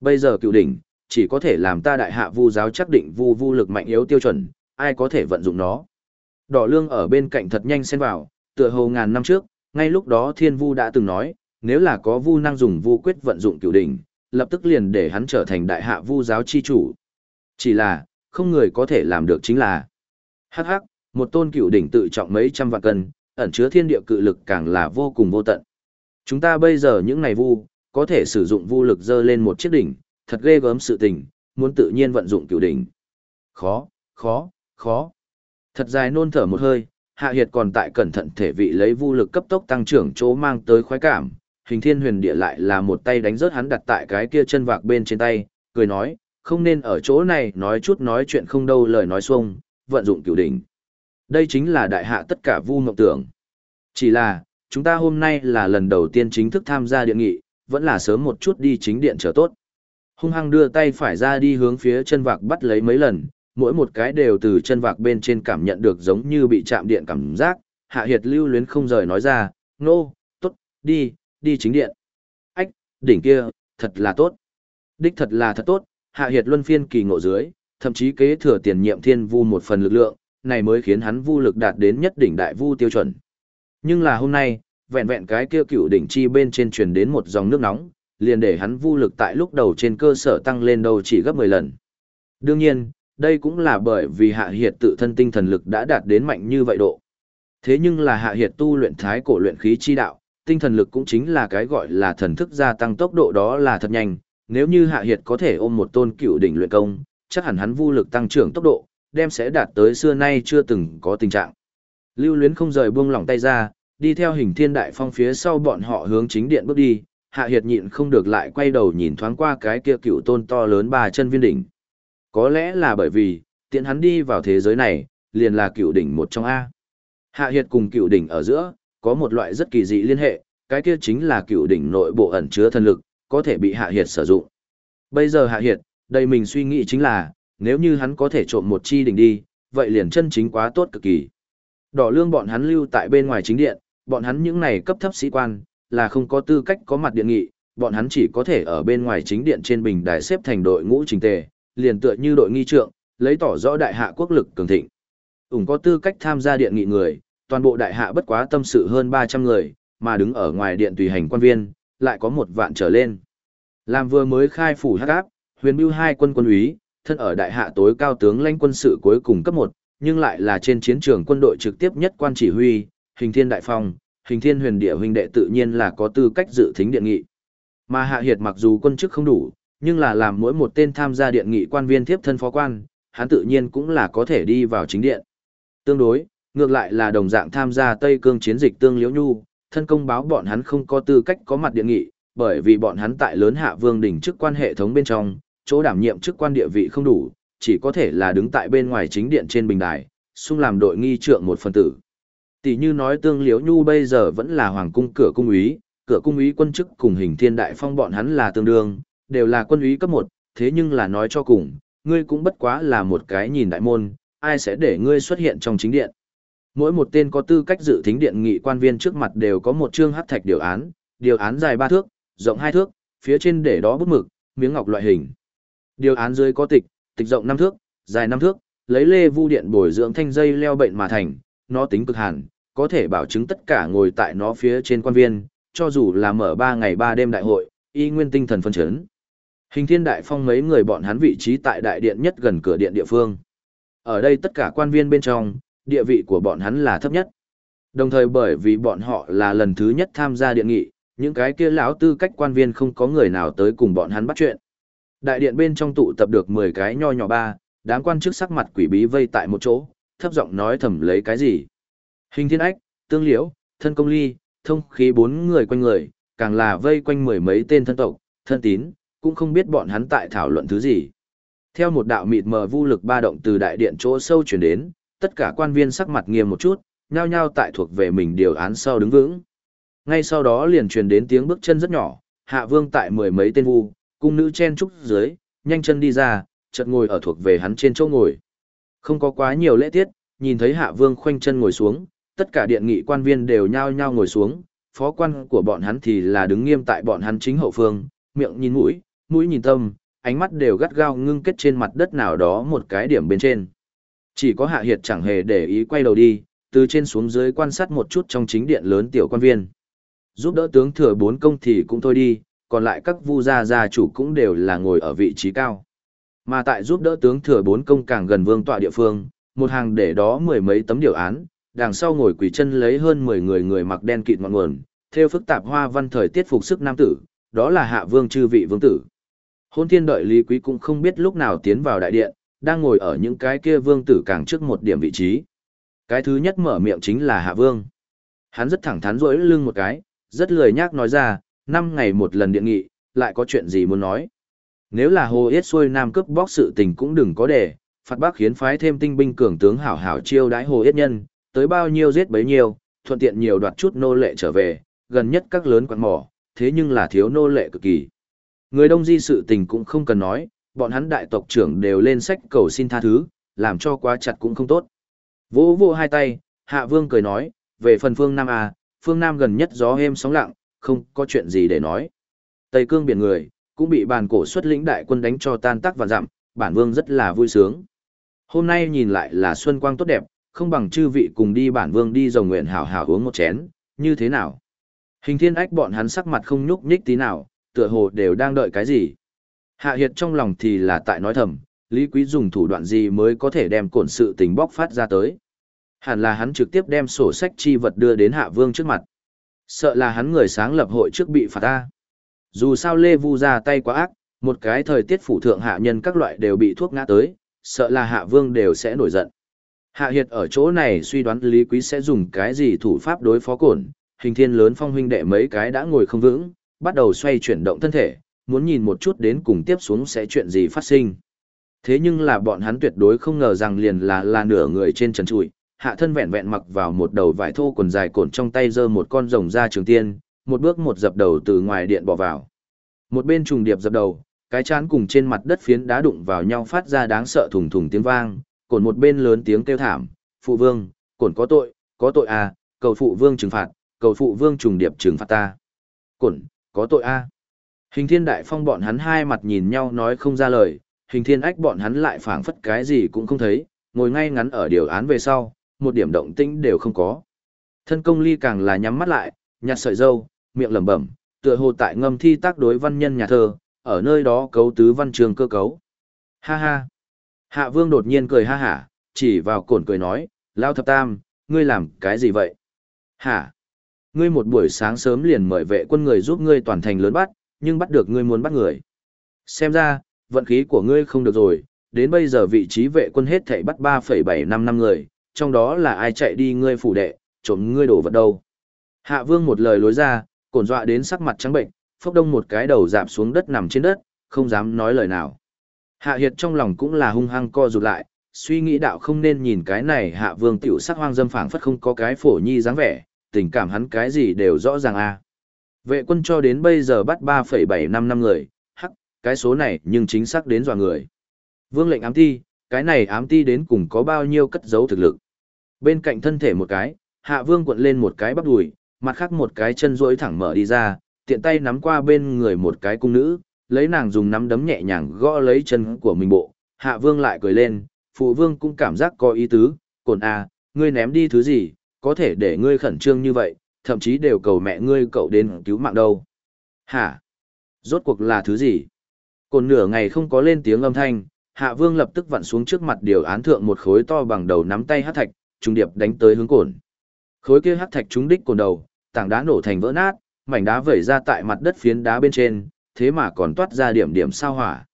Bây giờ Cửu Đỉnh chỉ có thể làm ta đại hạ vu giáo chắc định vu vu lực mạnh yếu tiêu chuẩn, ai có thể vận dụng nó. Đỏ lương ở bên cạnh thật nhanh xen vào, tựa hồ ngàn năm trước, ngay lúc đó thiên vu đã từng nói, nếu là có vu năng dùng vu quyết vận dụng cửu đỉnh, lập tức liền để hắn trở thành đại hạ vu giáo chi chủ. Chỉ là, không người có thể làm được chính là. Hắc hắc, một tôn cựu đỉnh tự trọng mấy trăm vạn cân, ẩn chứa thiên địa cự lực càng là vô cùng vô tận. Chúng ta bây giờ những này vu, có thể sử dụng vu lực dơ lên một chiếc đỉnh, thật ghê gớm sự tình, muốn tự nhiên vận dụng cựu đỉnh. Khó, khó, khó. Thật dài nôn thở một hơi, Hạ Hiệt còn tại cẩn thận thể vị lấy vu lực cấp tốc tăng trưởng chỗ mang tới khoái cảm, hình thiên huyền địa lại là một tay đánh rớt hắn đặt tại cái kia chân vạc bên trên tay, cười nói, không nên ở chỗ này nói chút nói chuyện không đâu lời nói xuông, vận dụng cửu đỉnh. Đây chính là đại hạ tất cả vu mộng tưởng. Chỉ là, chúng ta hôm nay là lần đầu tiên chính thức tham gia điện nghị, vẫn là sớm một chút đi chính điện trở tốt. Hung hăng đưa tay phải ra đi hướng phía chân vạc bắt lấy mấy lần, mỗi một cái đều từ chân vạc bên trên cảm nhận được giống như bị chạm điện cảm giác. Hạ Hiệt lưu luyến không rời nói ra, nô, no, tốt, đi, đi chính điện. Ách, đỉnh kia, thật là tốt. Đích thật là thật tốt, Hạ Hiệt luân phiên kỳ ngộ dưới, thậm chí kế thừa tiền nhiệm thiên vu một phần lực lượng, này mới khiến hắn vu lực đạt đến nhất đỉnh đại vu tiêu chuẩn. Nhưng là hôm nay, vẹn vẹn cái kia cựu đỉnh chi bên trên truyền đến một dòng nước nóng, liền để hắn vu lực tại lúc đầu trên cơ sở tăng lên đầu chỉ gấp 10 lần. Đương nhiên, đây cũng là bởi vì hạ hiệt tự thân tinh thần lực đã đạt đến mạnh như vậy độ. Thế nhưng là hạ hiệt tu luyện thái cổ luyện khí chi đạo, tinh thần lực cũng chính là cái gọi là thần thức gia tăng tốc độ đó là thật nhanh, nếu như hạ hiệt có thể ôm một tôn cựu đỉnh luyện công, chắc hẳn hắn vu lực tăng trưởng tốc độ, đem sẽ đạt tới xưa nay chưa từng có tình trạng. Lưu luyến không rời buông lỏng tay ra, đi theo hình thiên đại phong phía sau bọn họ hướng chính điện bước đi, hạ hiệt nhịn không được lại quay đầu nhìn thoáng qua cái kia cựu tôn to lớn ba chân viên đỉnh. Có lẽ là bởi vì, tiện hắn đi vào thế giới này, liền là cựu đỉnh một trong A. Hạ hiệt cùng cựu đỉnh ở giữa, có một loại rất kỳ dị liên hệ, cái kia chính là cựu đỉnh nội bộ ẩn chứa thần lực, có thể bị hạ hiệt sử dụng. Bây giờ hạ hiệt, đây mình suy nghĩ chính là, nếu như hắn có thể trộm một chi đỉnh đi, vậy liền chân chính quá tốt cực kỳ. Đỏ lương bọn hắn lưu tại bên ngoài chính điện, bọn hắn những này cấp thấp sĩ quan, là không có tư cách có mặt điện nghị, bọn hắn chỉ có thể ở bên ngoài chính điện trên bình đài xếp thành đội ngũ trình tề, liền tựa như đội nghi trượng, lấy tỏ rõ đại hạ quốc lực cường thịnh. Ủng có tư cách tham gia điện nghị người, toàn bộ đại hạ bất quá tâm sự hơn 300 người, mà đứng ở ngoài điện tùy hành quan viên, lại có một vạn trở lên. Làm vừa mới khai phủ hắc áp, huyền bưu hai quân quân úy, thân ở đại hạ tối cao tướng lãnh quân sự cuối cùng cấp 1, nhưng lại là trên chiến trường quân đội trực tiếp nhất quan chỉ huy, hình thiên đại phong, hình thiên huyền địa huynh đệ tự nhiên là có tư cách dự thính điện nghị. Mà hạ hiệt mặc dù quân chức không đủ, nhưng là làm mỗi một tên tham gia điện nghị quan viên tiếp thân phó quan, hắn tự nhiên cũng là có thể đi vào chính điện. Tương đối, ngược lại là đồng dạng tham gia Tây Cương chiến dịch tương liễu nhu, thân công báo bọn hắn không có tư cách có mặt điện nghị, bởi vì bọn hắn tại lớn hạ vương đỉnh chức quan hệ thống bên trong, chỗ đảm nhiệm chức quan địa vị không đủ, chỉ có thể là đứng tại bên ngoài chính điện trên bình đài, xung làm đội nghi trượng một phần tử. Tỷ như nói tương liễu nhu bây giờ vẫn là hoàng cung cửa cung úy, cửa cung úy quân chức cùng hình thiên đại phong bọn hắn là tương đương, đều là quân úy cấp 1, thế nhưng là nói cho cùng, ngươi cũng bất quá là một cái nhìn đại môn, ai sẽ để ngươi xuất hiện trong chính điện. Mỗi một tên có tư cách dự thính điện nghị quan viên trước mặt đều có một chương hắc thạch điều án, điều án dài 3 thước, rộng 2 thước, phía trên để đó bút mực, miếng ngọc loại hình. Điều án dưới có tịch, tịch rộng 5 thước, dài 5 thước, lấy lê vu điện bồi dưỡng thanh dây leo bệnh mà thành, nó tính cực hàn, có thể bảo chứng tất cả ngồi tại nó phía trên quan viên, cho dù là mở 3 ngày 3 đêm đại hội, y nguyên tinh thần phân chấn. Hình thiên đại phong mấy người bọn hắn vị trí tại đại điện nhất gần cửa điện địa phương. Ở đây tất cả quan viên bên trong, địa vị của bọn hắn là thấp nhất. Đồng thời bởi vì bọn họ là lần thứ nhất tham gia điện nghị, những cái kia lão tư cách quan viên không có người nào tới cùng bọn hắn bắt chuyện. Đại điện bên trong tụ tập được 10 cái nho nhỏ ba, đám quan chức sắc mặt quỷ bí vây tại một chỗ, thấp giọng nói thầm lấy cái gì. Hình thiên ách, tương liễu, thân công ly, thông khí bốn người quanh người, càng là vây quanh mười mấy tên thân tộc, thân tín, cũng không biết bọn hắn tại thảo luận thứ gì. Theo một đạo mịt mờ vu lực ba động từ đại điện chỗ sâu chuyển đến, tất cả quan viên sắc mặt nghiêm một chút, nhao nhao tại thuộc về mình điều án sau đứng vững. Ngay sau đó liền truyền đến tiếng bước chân rất nhỏ, hạ vương tại mười mấy tên vu, cung nữ chen trúc dưới, nhanh chân đi ra, chợt ngồi ở thuộc về hắn trên chỗ ngồi. Không có quá nhiều lễ tiết, nhìn thấy hạ vương khoanh chân ngồi xuống, tất cả điện nghị quan viên đều nhao nhao ngồi xuống, phó quan của bọn hắn thì là đứng nghiêm tại bọn hắn chính hậu phương, miệng nhìn mũi, mũi nhìn tâm, ánh mắt đều gắt gao ngưng kết trên mặt đất nào đó một cái điểm bên trên. Chỉ có Hạ Hiệt chẳng hề để ý quay đầu đi, từ trên xuống dưới quan sát một chút trong chính điện lớn tiểu quan viên. Giúp đỡ tướng thừa bốn công thì cũng thôi đi, còn lại các vu gia gia chủ cũng đều là ngồi ở vị trí cao. Mà tại giúp đỡ tướng thừa bốn công càng gần vương tọa địa phương, một hàng để đó mười mấy tấm điều án, đằng sau ngồi quỳ chân lấy hơn 10 người người mặc đen kịt ngọn nguồn, theo phức tạp hoa văn thời tiết phục sức nam tử, đó là hạ vương chư vị vương tử. Hôn thiên đợi Lý Quý cũng không biết lúc nào tiến vào đại điện, đang ngồi ở những cái kia vương tử càng trước một điểm vị trí. Cái thứ nhất mở miệng chính là hạ vương. Hắn rất thẳng thắn rỗi lưng một cái, rất lười nhác nói ra, năm ngày một lần điện nghị, lại có chuyện gì muốn nói. Nếu là hồ yết xuôi nam cướp bóc sự tình cũng đừng có để, phạt bác khiến phái thêm tinh binh cường tướng hảo hảo chiêu đãi hồ yết nhân, tới bao nhiêu giết bấy nhiêu, thuận tiện nhiều đoạt chút nô lệ trở về, gần nhất các lớn quán mỏ, thế nhưng là thiếu nô lệ cực kỳ. Người đông di sự tình cũng không cần nói, bọn hắn đại tộc trưởng đều lên sách cầu xin tha thứ, làm cho quá chặt cũng không tốt. Vỗ vỗ hai tay, hạ vương cười nói, về phần phương Nam à, phương Nam gần nhất gió êm sóng lặng, không có chuyện gì để nói. Tây cương biển người, cũng bị bàn cổ xuất lĩnh đại quân đánh cho tan tác và dặm, bản vương rất là vui sướng. Hôm nay nhìn lại là xuân quang tốt đẹp, không bằng chư vị cùng đi bản vương đi dòng nguyện hảo hảo uống một chén, như thế nào? Hình thiên ách bọn hắn sắc mặt không nhúc nhích tí nào, tựa hồ đều đang đợi cái gì. Hạ hiệt trong lòng thì là tại nói thầm, Lý Quý dùng thủ đoạn gì mới có thể đem cổn sự tình bóc phát ra tới. Hẳn là hắn trực tiếp đem sổ sách chi vật đưa đến hạ vương trước mặt. Sợ là hắn người sáng lập hội trước bị phạt ta. Dù sao Lê Vu ra tay quá ác, một cái thời tiết phủ thượng hạ nhân các loại đều bị thuốc ngã tới, sợ là hạ vương đều sẽ nổi giận. Hạ Hiệt ở chỗ này suy đoán Lý Quý sẽ dùng cái gì thủ pháp đối phó cổn, hình thiên lớn phong huynh đệ mấy cái đã ngồi không vững, bắt đầu xoay chuyển động thân thể, muốn nhìn một chút đến cùng tiếp xuống sẽ chuyện gì phát sinh. Thế nhưng là bọn hắn tuyệt đối không ngờ rằng liền là là nửa người trên trần trụi, hạ thân vẹn vẹn mặc vào một đầu vải thô quần dài cổn trong tay giơ một con rồng ra trường tiên, một bước một dập đầu từ ngoài điện bỏ vào. Một bên trùng điệp dập đầu, cái chán cùng trên mặt đất phiến đá đụng vào nhau phát ra đáng sợ thùng thùng tiếng vang, cổn một bên lớn tiếng kêu thảm, phụ vương, cổn có tội, có tội à, cầu phụ vương trừng phạt, cầu phụ vương trùng điệp trừng phạt ta. Cổn, có tội a. À. Hình thiên đại phong bọn hắn hai mặt nhìn nhau nói không ra lời, hình thiên ách bọn hắn lại phảng phất cái gì cũng không thấy, ngồi ngay ngắn ở điều án về sau, một điểm động tĩnh đều không có. Thân công ly càng là nhắm mắt lại, nhặt sợi dâu, miệng lẩm bẩm, tựa hồ tại ngâm thi tác đối văn nhân nhà thơ, ở nơi đó cấu tứ văn trường cơ cấu. Ha ha. Hạ vương đột nhiên cười ha hả, chỉ vào cổn cười nói, lao thập tam, ngươi làm cái gì vậy? Hả? Ngươi một buổi sáng sớm liền mời vệ quân người giúp ngươi toàn thành lớn bắt, nhưng bắt được ngươi muốn bắt người. Xem ra, vận khí của ngươi không được rồi, đến bây giờ vị trí vệ quân hết thảy bắt 3,75 năm người, trong đó là ai chạy đi ngươi phủ đệ, trộm ngươi đổ vật đâu. Hạ vương một lời lối ra, cổn dọa đến sắc mặt trắng bệnh, phốc đông một cái đầu dạp xuống đất nằm trên đất, không dám nói lời nào. Hạ Hiệt trong lòng cũng là hung hăng co rụt lại, suy nghĩ đạo không nên nhìn cái này Hạ Vương tiểu sắc hoang dâm phảng phất không có cái phổ nhi dáng vẻ, tình cảm hắn cái gì đều rõ ràng a. Vệ quân cho đến bây giờ bắt 3,75 năm người, hắc, cái số này nhưng chính xác đến dò người. Vương lệnh ám ti, cái này ám ti đến cùng có bao nhiêu cất giấu thực lực. Bên cạnh thân thể một cái, Hạ Vương quận lên một cái bắp đùi, mặt khác một cái chân duỗi thẳng mở đi ra, tiện tay nắm qua bên người một cái cung nữ, lấy nàng dùng nắm đấm nhẹ nhàng gõ lấy chân của mình bộ, hạ vương lại cười lên, phụ vương cũng cảm giác có ý tứ, cồn à, ngươi ném đi thứ gì, có thể để ngươi khẩn trương như vậy, thậm chí đều cầu mẹ ngươi cậu đến cứu mạng đâu. Hả? Rốt cuộc là thứ gì? Cồn nửa ngày không có lên tiếng âm thanh, hạ vương lập tức vặn xuống trước mặt điều án thượng một khối to bằng đầu nắm tay hắc thạch, trung điệp đánh tới hướng cồn. Khối kia hắc thạch trúng đích cồn đầu, tảng đá nổ thành vỡ nát, mảnh đá vẩy ra tại mặt đất phiến đá bên trên, thế mà còn toát ra điểm điểm sao hỏa.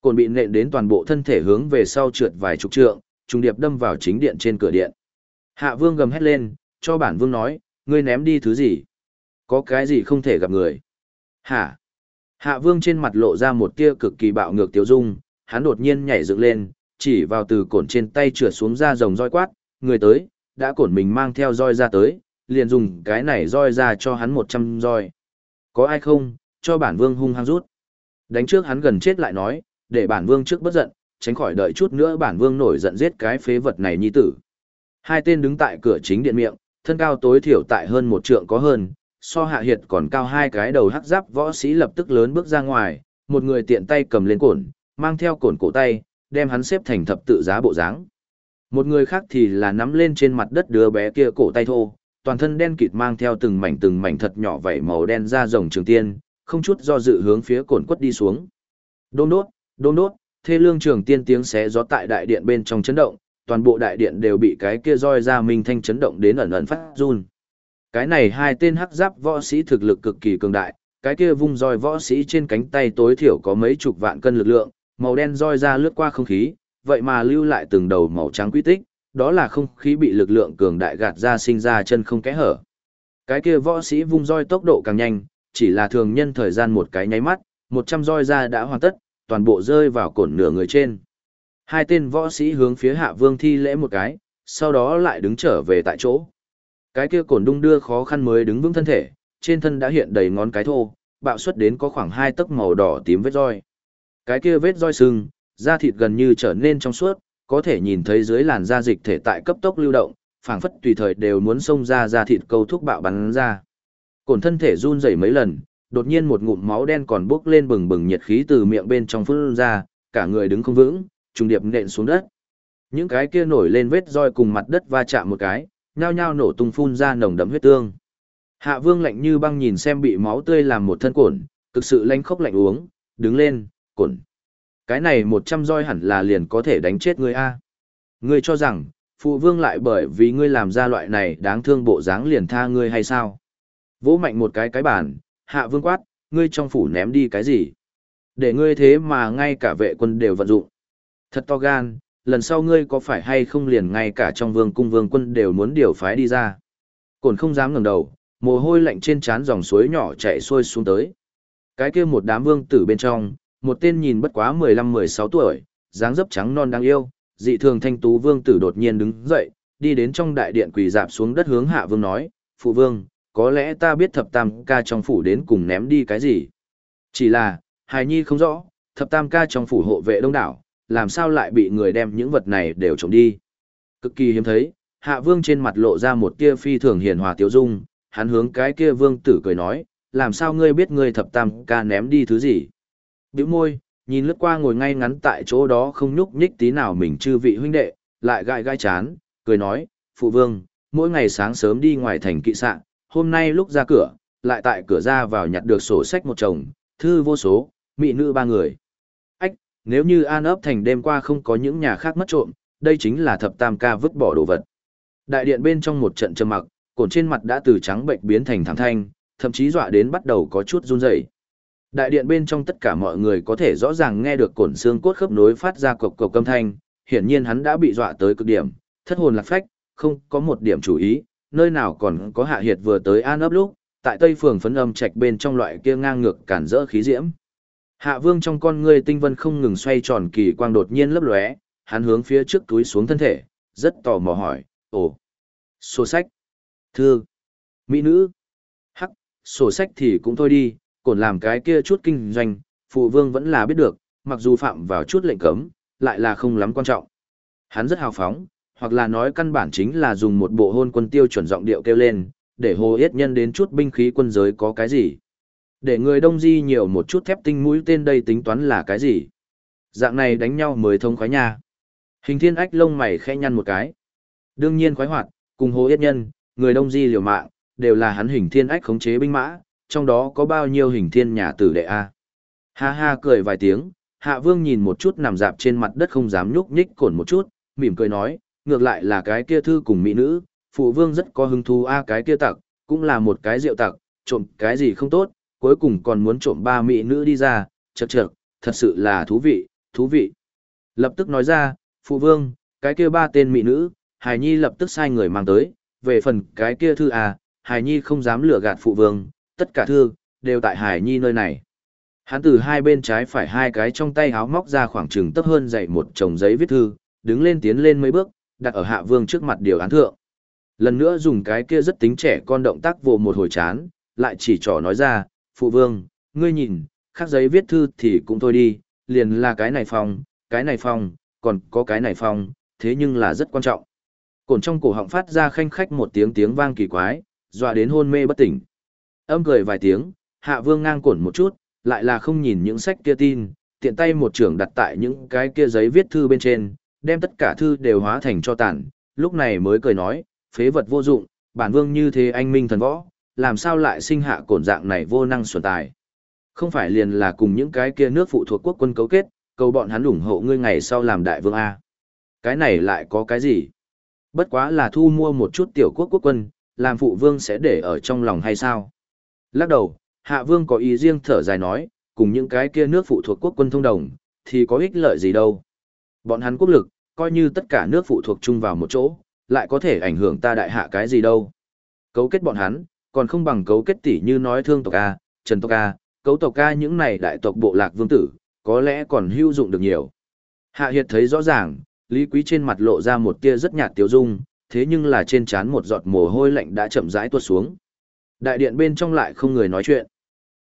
Cồn bị nện đến toàn bộ thân thể hướng về sau trượt vài chục trượng, trung điệp đâm vào chính điện trên cửa điện. Hạ vương gầm hét lên, cho bản vương nói, ngươi ném đi thứ gì? Có cái gì không thể gặp người? Hả? Hạ vương trên mặt lộ ra một tia cực kỳ bạo ngược tiêu dung, hắn đột nhiên nhảy dựng lên, chỉ vào từ cổn trên tay trượt xuống ra rồng roi quát, người tới, đã cổn mình mang theo roi ra tới, liền dùng cái này roi ra cho hắn một trăm roi. Có ai không, cho bản vương hung hăng rút. Đánh trước hắn gần chết lại nói, để bản vương trước bất giận, tránh khỏi đợi chút nữa bản vương nổi giận giết cái phế vật này nhi tử. Hai tên đứng tại cửa chính điện miệng, thân cao tối thiểu tại hơn một trượng có hơn, so hạ hiệt còn cao hai cái đầu hắc giáp võ sĩ lập tức lớn bước ra ngoài, một người tiện tay cầm lên cổn, mang theo cổn cổ tay, đem hắn xếp thành thập tự giá bộ dáng. Một người khác thì là nắm lên trên mặt đất đứa bé kia cổ tay thô, toàn thân đen kịt mang theo từng mảnh từng mảnh thật nhỏ vảy màu đen ra rồng trường tiên, không chút do dự hướng phía cổn quất đi xuống. Đôn đốt, đôn đốt, thê lương trường tiên tiếng xé gió tại đại điện bên trong chấn động, toàn bộ đại điện đều bị cái kia roi ra minh thanh chấn động đến ẩn ẩn phát run. Cái này hai tên hắc giáp võ sĩ thực lực cực kỳ cường đại, cái kia vung roi võ sĩ trên cánh tay tối thiểu có mấy chục vạn cân lực lượng, màu đen roi ra lướt qua không khí, vậy mà lưu lại từng đầu màu trắng quy tích, đó là không khí bị lực lượng cường đại gạt ra sinh ra chân không kẽ hở. Cái kia võ sĩ vung roi tốc độ càng nhanh, chỉ là thường nhân thời gian một cái nháy mắt, một trăm roi ra đã hoàn tất, toàn bộ rơi vào cổn nửa người trên. Hai tên võ sĩ hướng phía hạ vương thi lễ một cái, sau đó lại đứng trở về tại chỗ. Cái kia cổn đung đưa khó khăn mới đứng vững thân thể, trên thân đã hiện đầy ngón cái thô, bạo xuất đến có khoảng hai tấc màu đỏ tím vết roi. Cái kia vết roi sưng, da thịt gần như trở nên trong suốt, có thể nhìn thấy dưới làn da dịch thể tại cấp tốc lưu động, phảng phất tùy thời đều muốn xông ra da thịt câu thúc bạo bắn ra. Cổn thân thể run rẩy mấy lần, đột nhiên một ngụm máu đen còn bốc lên bừng bừng nhiệt khí từ miệng bên trong phun ra, cả người đứng không vững, trùng điệp nện xuống đất. Những cái kia nổi lên vết roi cùng mặt đất va chạm một cái, nhao nhao nổ tung phun ra nồng đậm huyết tương. Hạ Vương lạnh như băng nhìn xem bị máu tươi làm một thân cổn, cực sự lanh khốc lạnh uống, đứng lên, cổn. Cái này một trăm roi hẳn là liền có thể đánh chết ngươi a. Ngươi cho rằng, phụ vương lại bởi vì ngươi làm ra loại này đáng thương bộ dáng liền tha ngươi hay sao? Vỗ mạnh một cái cái bàn, hạ vương quát, ngươi trong phủ ném đi cái gì? Để ngươi thế mà ngay cả vệ quân đều vận dụng. Thật to gan, lần sau ngươi có phải hay không liền ngay cả trong vương cung vương quân đều muốn điều phái đi ra. Cổn không dám ngẩng đầu, mồ hôi lạnh trên trán dòng suối nhỏ chạy xuôi xuống tới. Cái kia một đám vương tử bên trong, một tên nhìn bất quá 15-16 tuổi, dáng dấp trắng non đáng yêu, dị thường thanh tú vương tử đột nhiên đứng dậy, đi đến trong đại điện quỳ dạp xuống đất hướng hạ vương nói, phụ vương, có lẽ ta biết thập tam ca trong phủ đến cùng ném đi cái gì. Chỉ là, hài nhi không rõ, thập tam ca trong phủ hộ vệ đông đảo, làm sao lại bị người đem những vật này đều trộm đi. Cực kỳ hiếm thấy, hạ vương trên mặt lộ ra một tia phi thường hiền hòa tiêu dung, hắn hướng cái kia vương tử cười nói, làm sao ngươi biết ngươi thập tam ca ném đi thứ gì. Biểu môi, nhìn lướt qua ngồi ngay ngắn tại chỗ đó không nhúc nhích tí nào mình chư vị huynh đệ, lại gai gai chán, cười nói, phụ vương, mỗi ngày sáng sớm đi ngoài thành kỵ sạn, hôm nay lúc ra cửa, lại tại cửa ra vào nhặt được sổ sách một chồng, thư vô số, mỹ nữ ba người. Nếu như an ấp thành đêm qua không có những nhà khác mất trộm, đây chính là thập tam ca vứt bỏ đồ vật. Đại điện bên trong một trận trầm mặc, cồn trên mặt đã từ trắng bệnh biến thành thẳng thanh, thậm chí dọa đến bắt đầu có chút run rẩy. Đại điện bên trong tất cả mọi người có thể rõ ràng nghe được cổn xương cốt khớp nối phát ra cộc cộc âm thanh, hiển nhiên hắn đã bị dọa tới cực điểm, thất hồn lạc phách, không có một điểm chú ý, nơi nào còn có hạ hiệt vừa tới an ấp lúc, tại tây phường phấn âm trạch bên trong loại kia ngang ngược cản rỡ khí diễm. Hạ vương trong con ngươi tinh vân không ngừng xoay tròn kỳ quang đột nhiên lấp lóe, hắn hướng phía trước túi xuống thân thể, rất tò mò hỏi, ồ, sổ sách, thư, mỹ nữ, hắc, sổ sách thì cũng thôi đi, còn làm cái kia chút kinh doanh, phụ vương vẫn là biết được, mặc dù phạm vào chút lệnh cấm, lại là không lắm quan trọng. Hắn rất hào phóng, hoặc là nói căn bản chính là dùng một bộ hôn quân tiêu chuẩn giọng điệu kêu lên, để hồ yết nhân đến chút binh khí quân giới có cái gì. Để người đông di nhiều một chút thép tinh mũi tên đây tính toán là cái gì. Dạng này đánh nhau mới thông khoái nha. Hình thiên ách lông mày khẽ nhăn một cái. Đương nhiên khoái hoạt, cùng hồ yết nhân, người đông di liều mạng, đều là hắn hình thiên ách khống chế binh mã, trong đó có bao nhiêu hình thiên nhà tử đệ a ha ha cười vài tiếng hạ vương nhìn một chút nằm dạp trên mặt đất không dám nhúc nhích cồn một chút mỉm cười nói ngược lại là cái kia thư cùng mỹ nữ phụ vương rất có hứng thú a cái kia tặc cũng là một cái rượu tặc trộm cái gì không tốt cuối cùng còn muốn trộm ba mỹ nữ đi ra chật chật thật sự là thú vị thú vị lập tức nói ra phụ vương cái kia ba tên mỹ nữ hải nhi lập tức sai người mang tới về phần cái kia thư à hải nhi không dám lừa gạt phụ vương tất cả thư, đều tại Hải Nhi nơi này. Hắn từ hai bên trái phải hai cái trong tay háo móc ra khoảng chừng tấp hơn dày một chồng giấy viết thư, đứng lên tiến lên mấy bước, đặt ở hạ vương trước mặt điều án thượng. Lần nữa dùng cái kia rất tính trẻ con động tác vồ một hồi chán, lại chỉ trỏ nói ra, phụ vương, ngươi nhìn, khắc giấy viết thư thì cũng thôi đi, liền là cái này phong, cái này phong, còn có cái này phong, thế nhưng là rất quan trọng. Cổn trong cổ họng phát ra khanh khách một tiếng tiếng vang kỳ quái, dọa đến hôn mê bất tỉnh. Âm cười vài tiếng, hạ vương ngang cổn một chút, lại là không nhìn những sách kia tin, tiện tay một trưởng đặt tại những cái kia giấy viết thư bên trên, đem tất cả thư đều hóa thành cho tàn, lúc này mới cười nói, phế vật vô dụng, bản vương như thế anh minh thần võ, làm sao lại sinh hạ cổn dạng này vô năng xuẩn tài. Không phải liền là cùng những cái kia nước phụ thuộc quốc quân cấu kết, cầu bọn hắn ủng hộ ngươi ngày sau làm đại vương A. Cái này lại có cái gì? Bất quá là thu mua một chút tiểu quốc quốc quân, làm phụ vương sẽ để ở trong lòng hay sao? Lắc đầu, hạ vương có ý riêng thở dài nói, cùng những cái kia nước phụ thuộc quốc quân thông đồng, thì có ích lợi gì đâu. Bọn hắn quốc lực, coi như tất cả nước phụ thuộc chung vào một chỗ, lại có thể ảnh hưởng ta đại hạ cái gì đâu. Cấu kết bọn hắn, còn không bằng cấu kết tỷ như nói thương tộc A, trần tộc A, cấu tộc A những này đại tộc bộ lạc vương tử, có lẽ còn hữu dụng được nhiều. Hạ Hiệt thấy rõ ràng, Lý Quý trên mặt lộ ra một tia rất nhạt tiêu dung, thế nhưng là trên trán một giọt mồ hôi lạnh đã chậm rãi tuột xuống. Đại điện bên trong lại không người nói chuyện.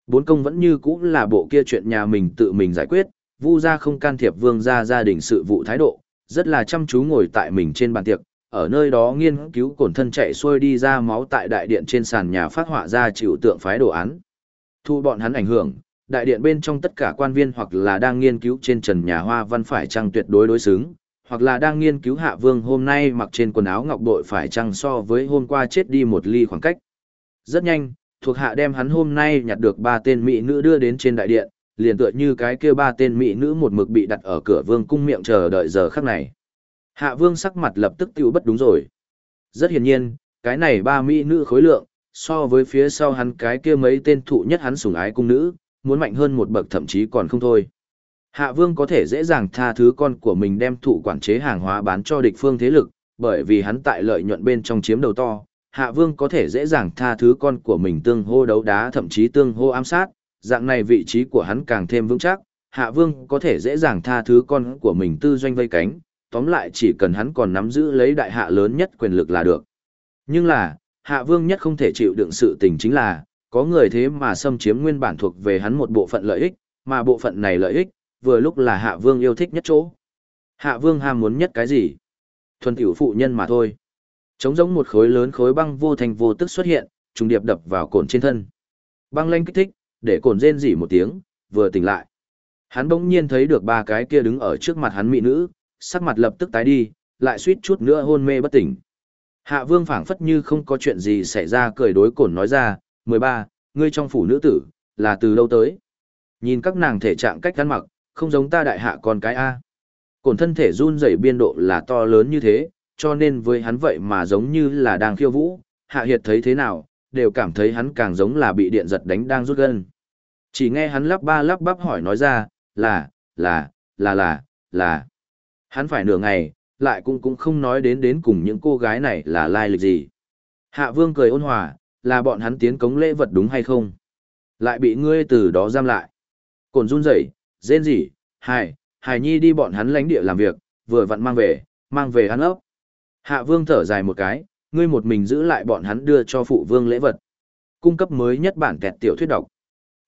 Bốn công vẫn như cũ là bộ kia chuyện nhà mình tự mình giải quyết, Vu gia không can thiệp Vương gia gia đình sự vụ thái độ, rất là chăm chú ngồi tại mình trên bàn tiệc, ở nơi đó nghiên cứu cổn thân chạy xuôi đi ra máu tại đại điện trên sàn nhà phát họa ra chịu tượng phái đồ án. Thu bọn hắn ảnh hưởng, đại điện bên trong tất cả quan viên hoặc là đang nghiên cứu trên trần nhà hoa văn phải chăng tuyệt đối đối xứng, hoặc là đang nghiên cứu hạ vương hôm nay mặc trên quần áo ngọc bội phải chăng so với hôm qua chết đi một ly khoảng cách. Rất nhanh, thuộc hạ đem hắn hôm nay nhặt được ba tên mỹ nữ đưa đến trên đại điện, liền tựa như cái kia ba tên mỹ nữ một mực bị đặt ở cửa vương cung miệng chờ đợi giờ khắc này. Hạ vương sắc mặt lập tức tiêu bất đúng rồi. Rất hiển nhiên, cái này ba mỹ nữ khối lượng, so với phía sau hắn cái kia mấy tên thụ nhất hắn sủng ái cung nữ, muốn mạnh hơn một bậc thậm chí còn không thôi. Hạ vương có thể dễ dàng tha thứ con của mình đem thụ quản chế hàng hóa bán cho địch phương thế lực, bởi vì hắn tại lợi nhuận bên trong chiếm đầu to. Hạ vương có thể dễ dàng tha thứ con của mình tương hô đấu đá thậm chí tương hô ám sát, dạng này vị trí của hắn càng thêm vững chắc. Hạ vương có thể dễ dàng tha thứ con của mình tư doanh vây cánh, tóm lại chỉ cần hắn còn nắm giữ lấy đại hạ lớn nhất quyền lực là được. Nhưng là, hạ vương nhất không thể chịu đựng sự tình chính là, có người thế mà xâm chiếm nguyên bản thuộc về hắn một bộ phận lợi ích, mà bộ phận này lợi ích, vừa lúc là hạ vương yêu thích nhất chỗ. Hạ vương ham muốn nhất cái gì? Thuần tiểu phụ nhân mà thôi. Trống giống một khối lớn khối băng vô thành vô tức xuất hiện, trùng điệp đập vào cồn trên thân. Băng lanh kích thích, để cồn rên rỉ một tiếng, vừa tỉnh lại. Hắn bỗng nhiên thấy được ba cái kia đứng ở trước mặt hắn mỹ nữ, sắc mặt lập tức tái đi, lại suýt chút nữa hôn mê bất tỉnh. Hạ vương phảng phất như không có chuyện gì xảy ra cười đối cổn nói ra, 13, ngươi trong phủ nữ tử, là từ đâu tới? Nhìn các nàng thể trạng cách ăn mặc, không giống ta đại hạ con cái A. Cổn thân thể run rẩy biên độ là to lớn như thế, cho nên với hắn vậy mà giống như là đang khiêu vũ, hạ hiệt thấy thế nào, đều cảm thấy hắn càng giống là bị điện giật đánh đang rút gân. Chỉ nghe hắn lắp ba lắp bắp hỏi nói ra, là, là, là là, là. Hắn phải nửa ngày, lại cũng cũng không nói đến đến cùng những cô gái này là lai lịch gì. Hạ vương cười ôn hòa, là bọn hắn tiến cống lễ vật đúng hay không? Lại bị ngươi từ đó giam lại. Cồn run rẩy, rên rỉ, hài, hài nhi đi bọn hắn lánh địa làm việc, vừa vặn mang về, mang về hắn ốc. Hạ vương thở dài một cái, ngươi một mình giữ lại bọn hắn đưa cho phụ vương lễ vật. Cung cấp mới nhất bản kẹt tiểu thuyết đọc.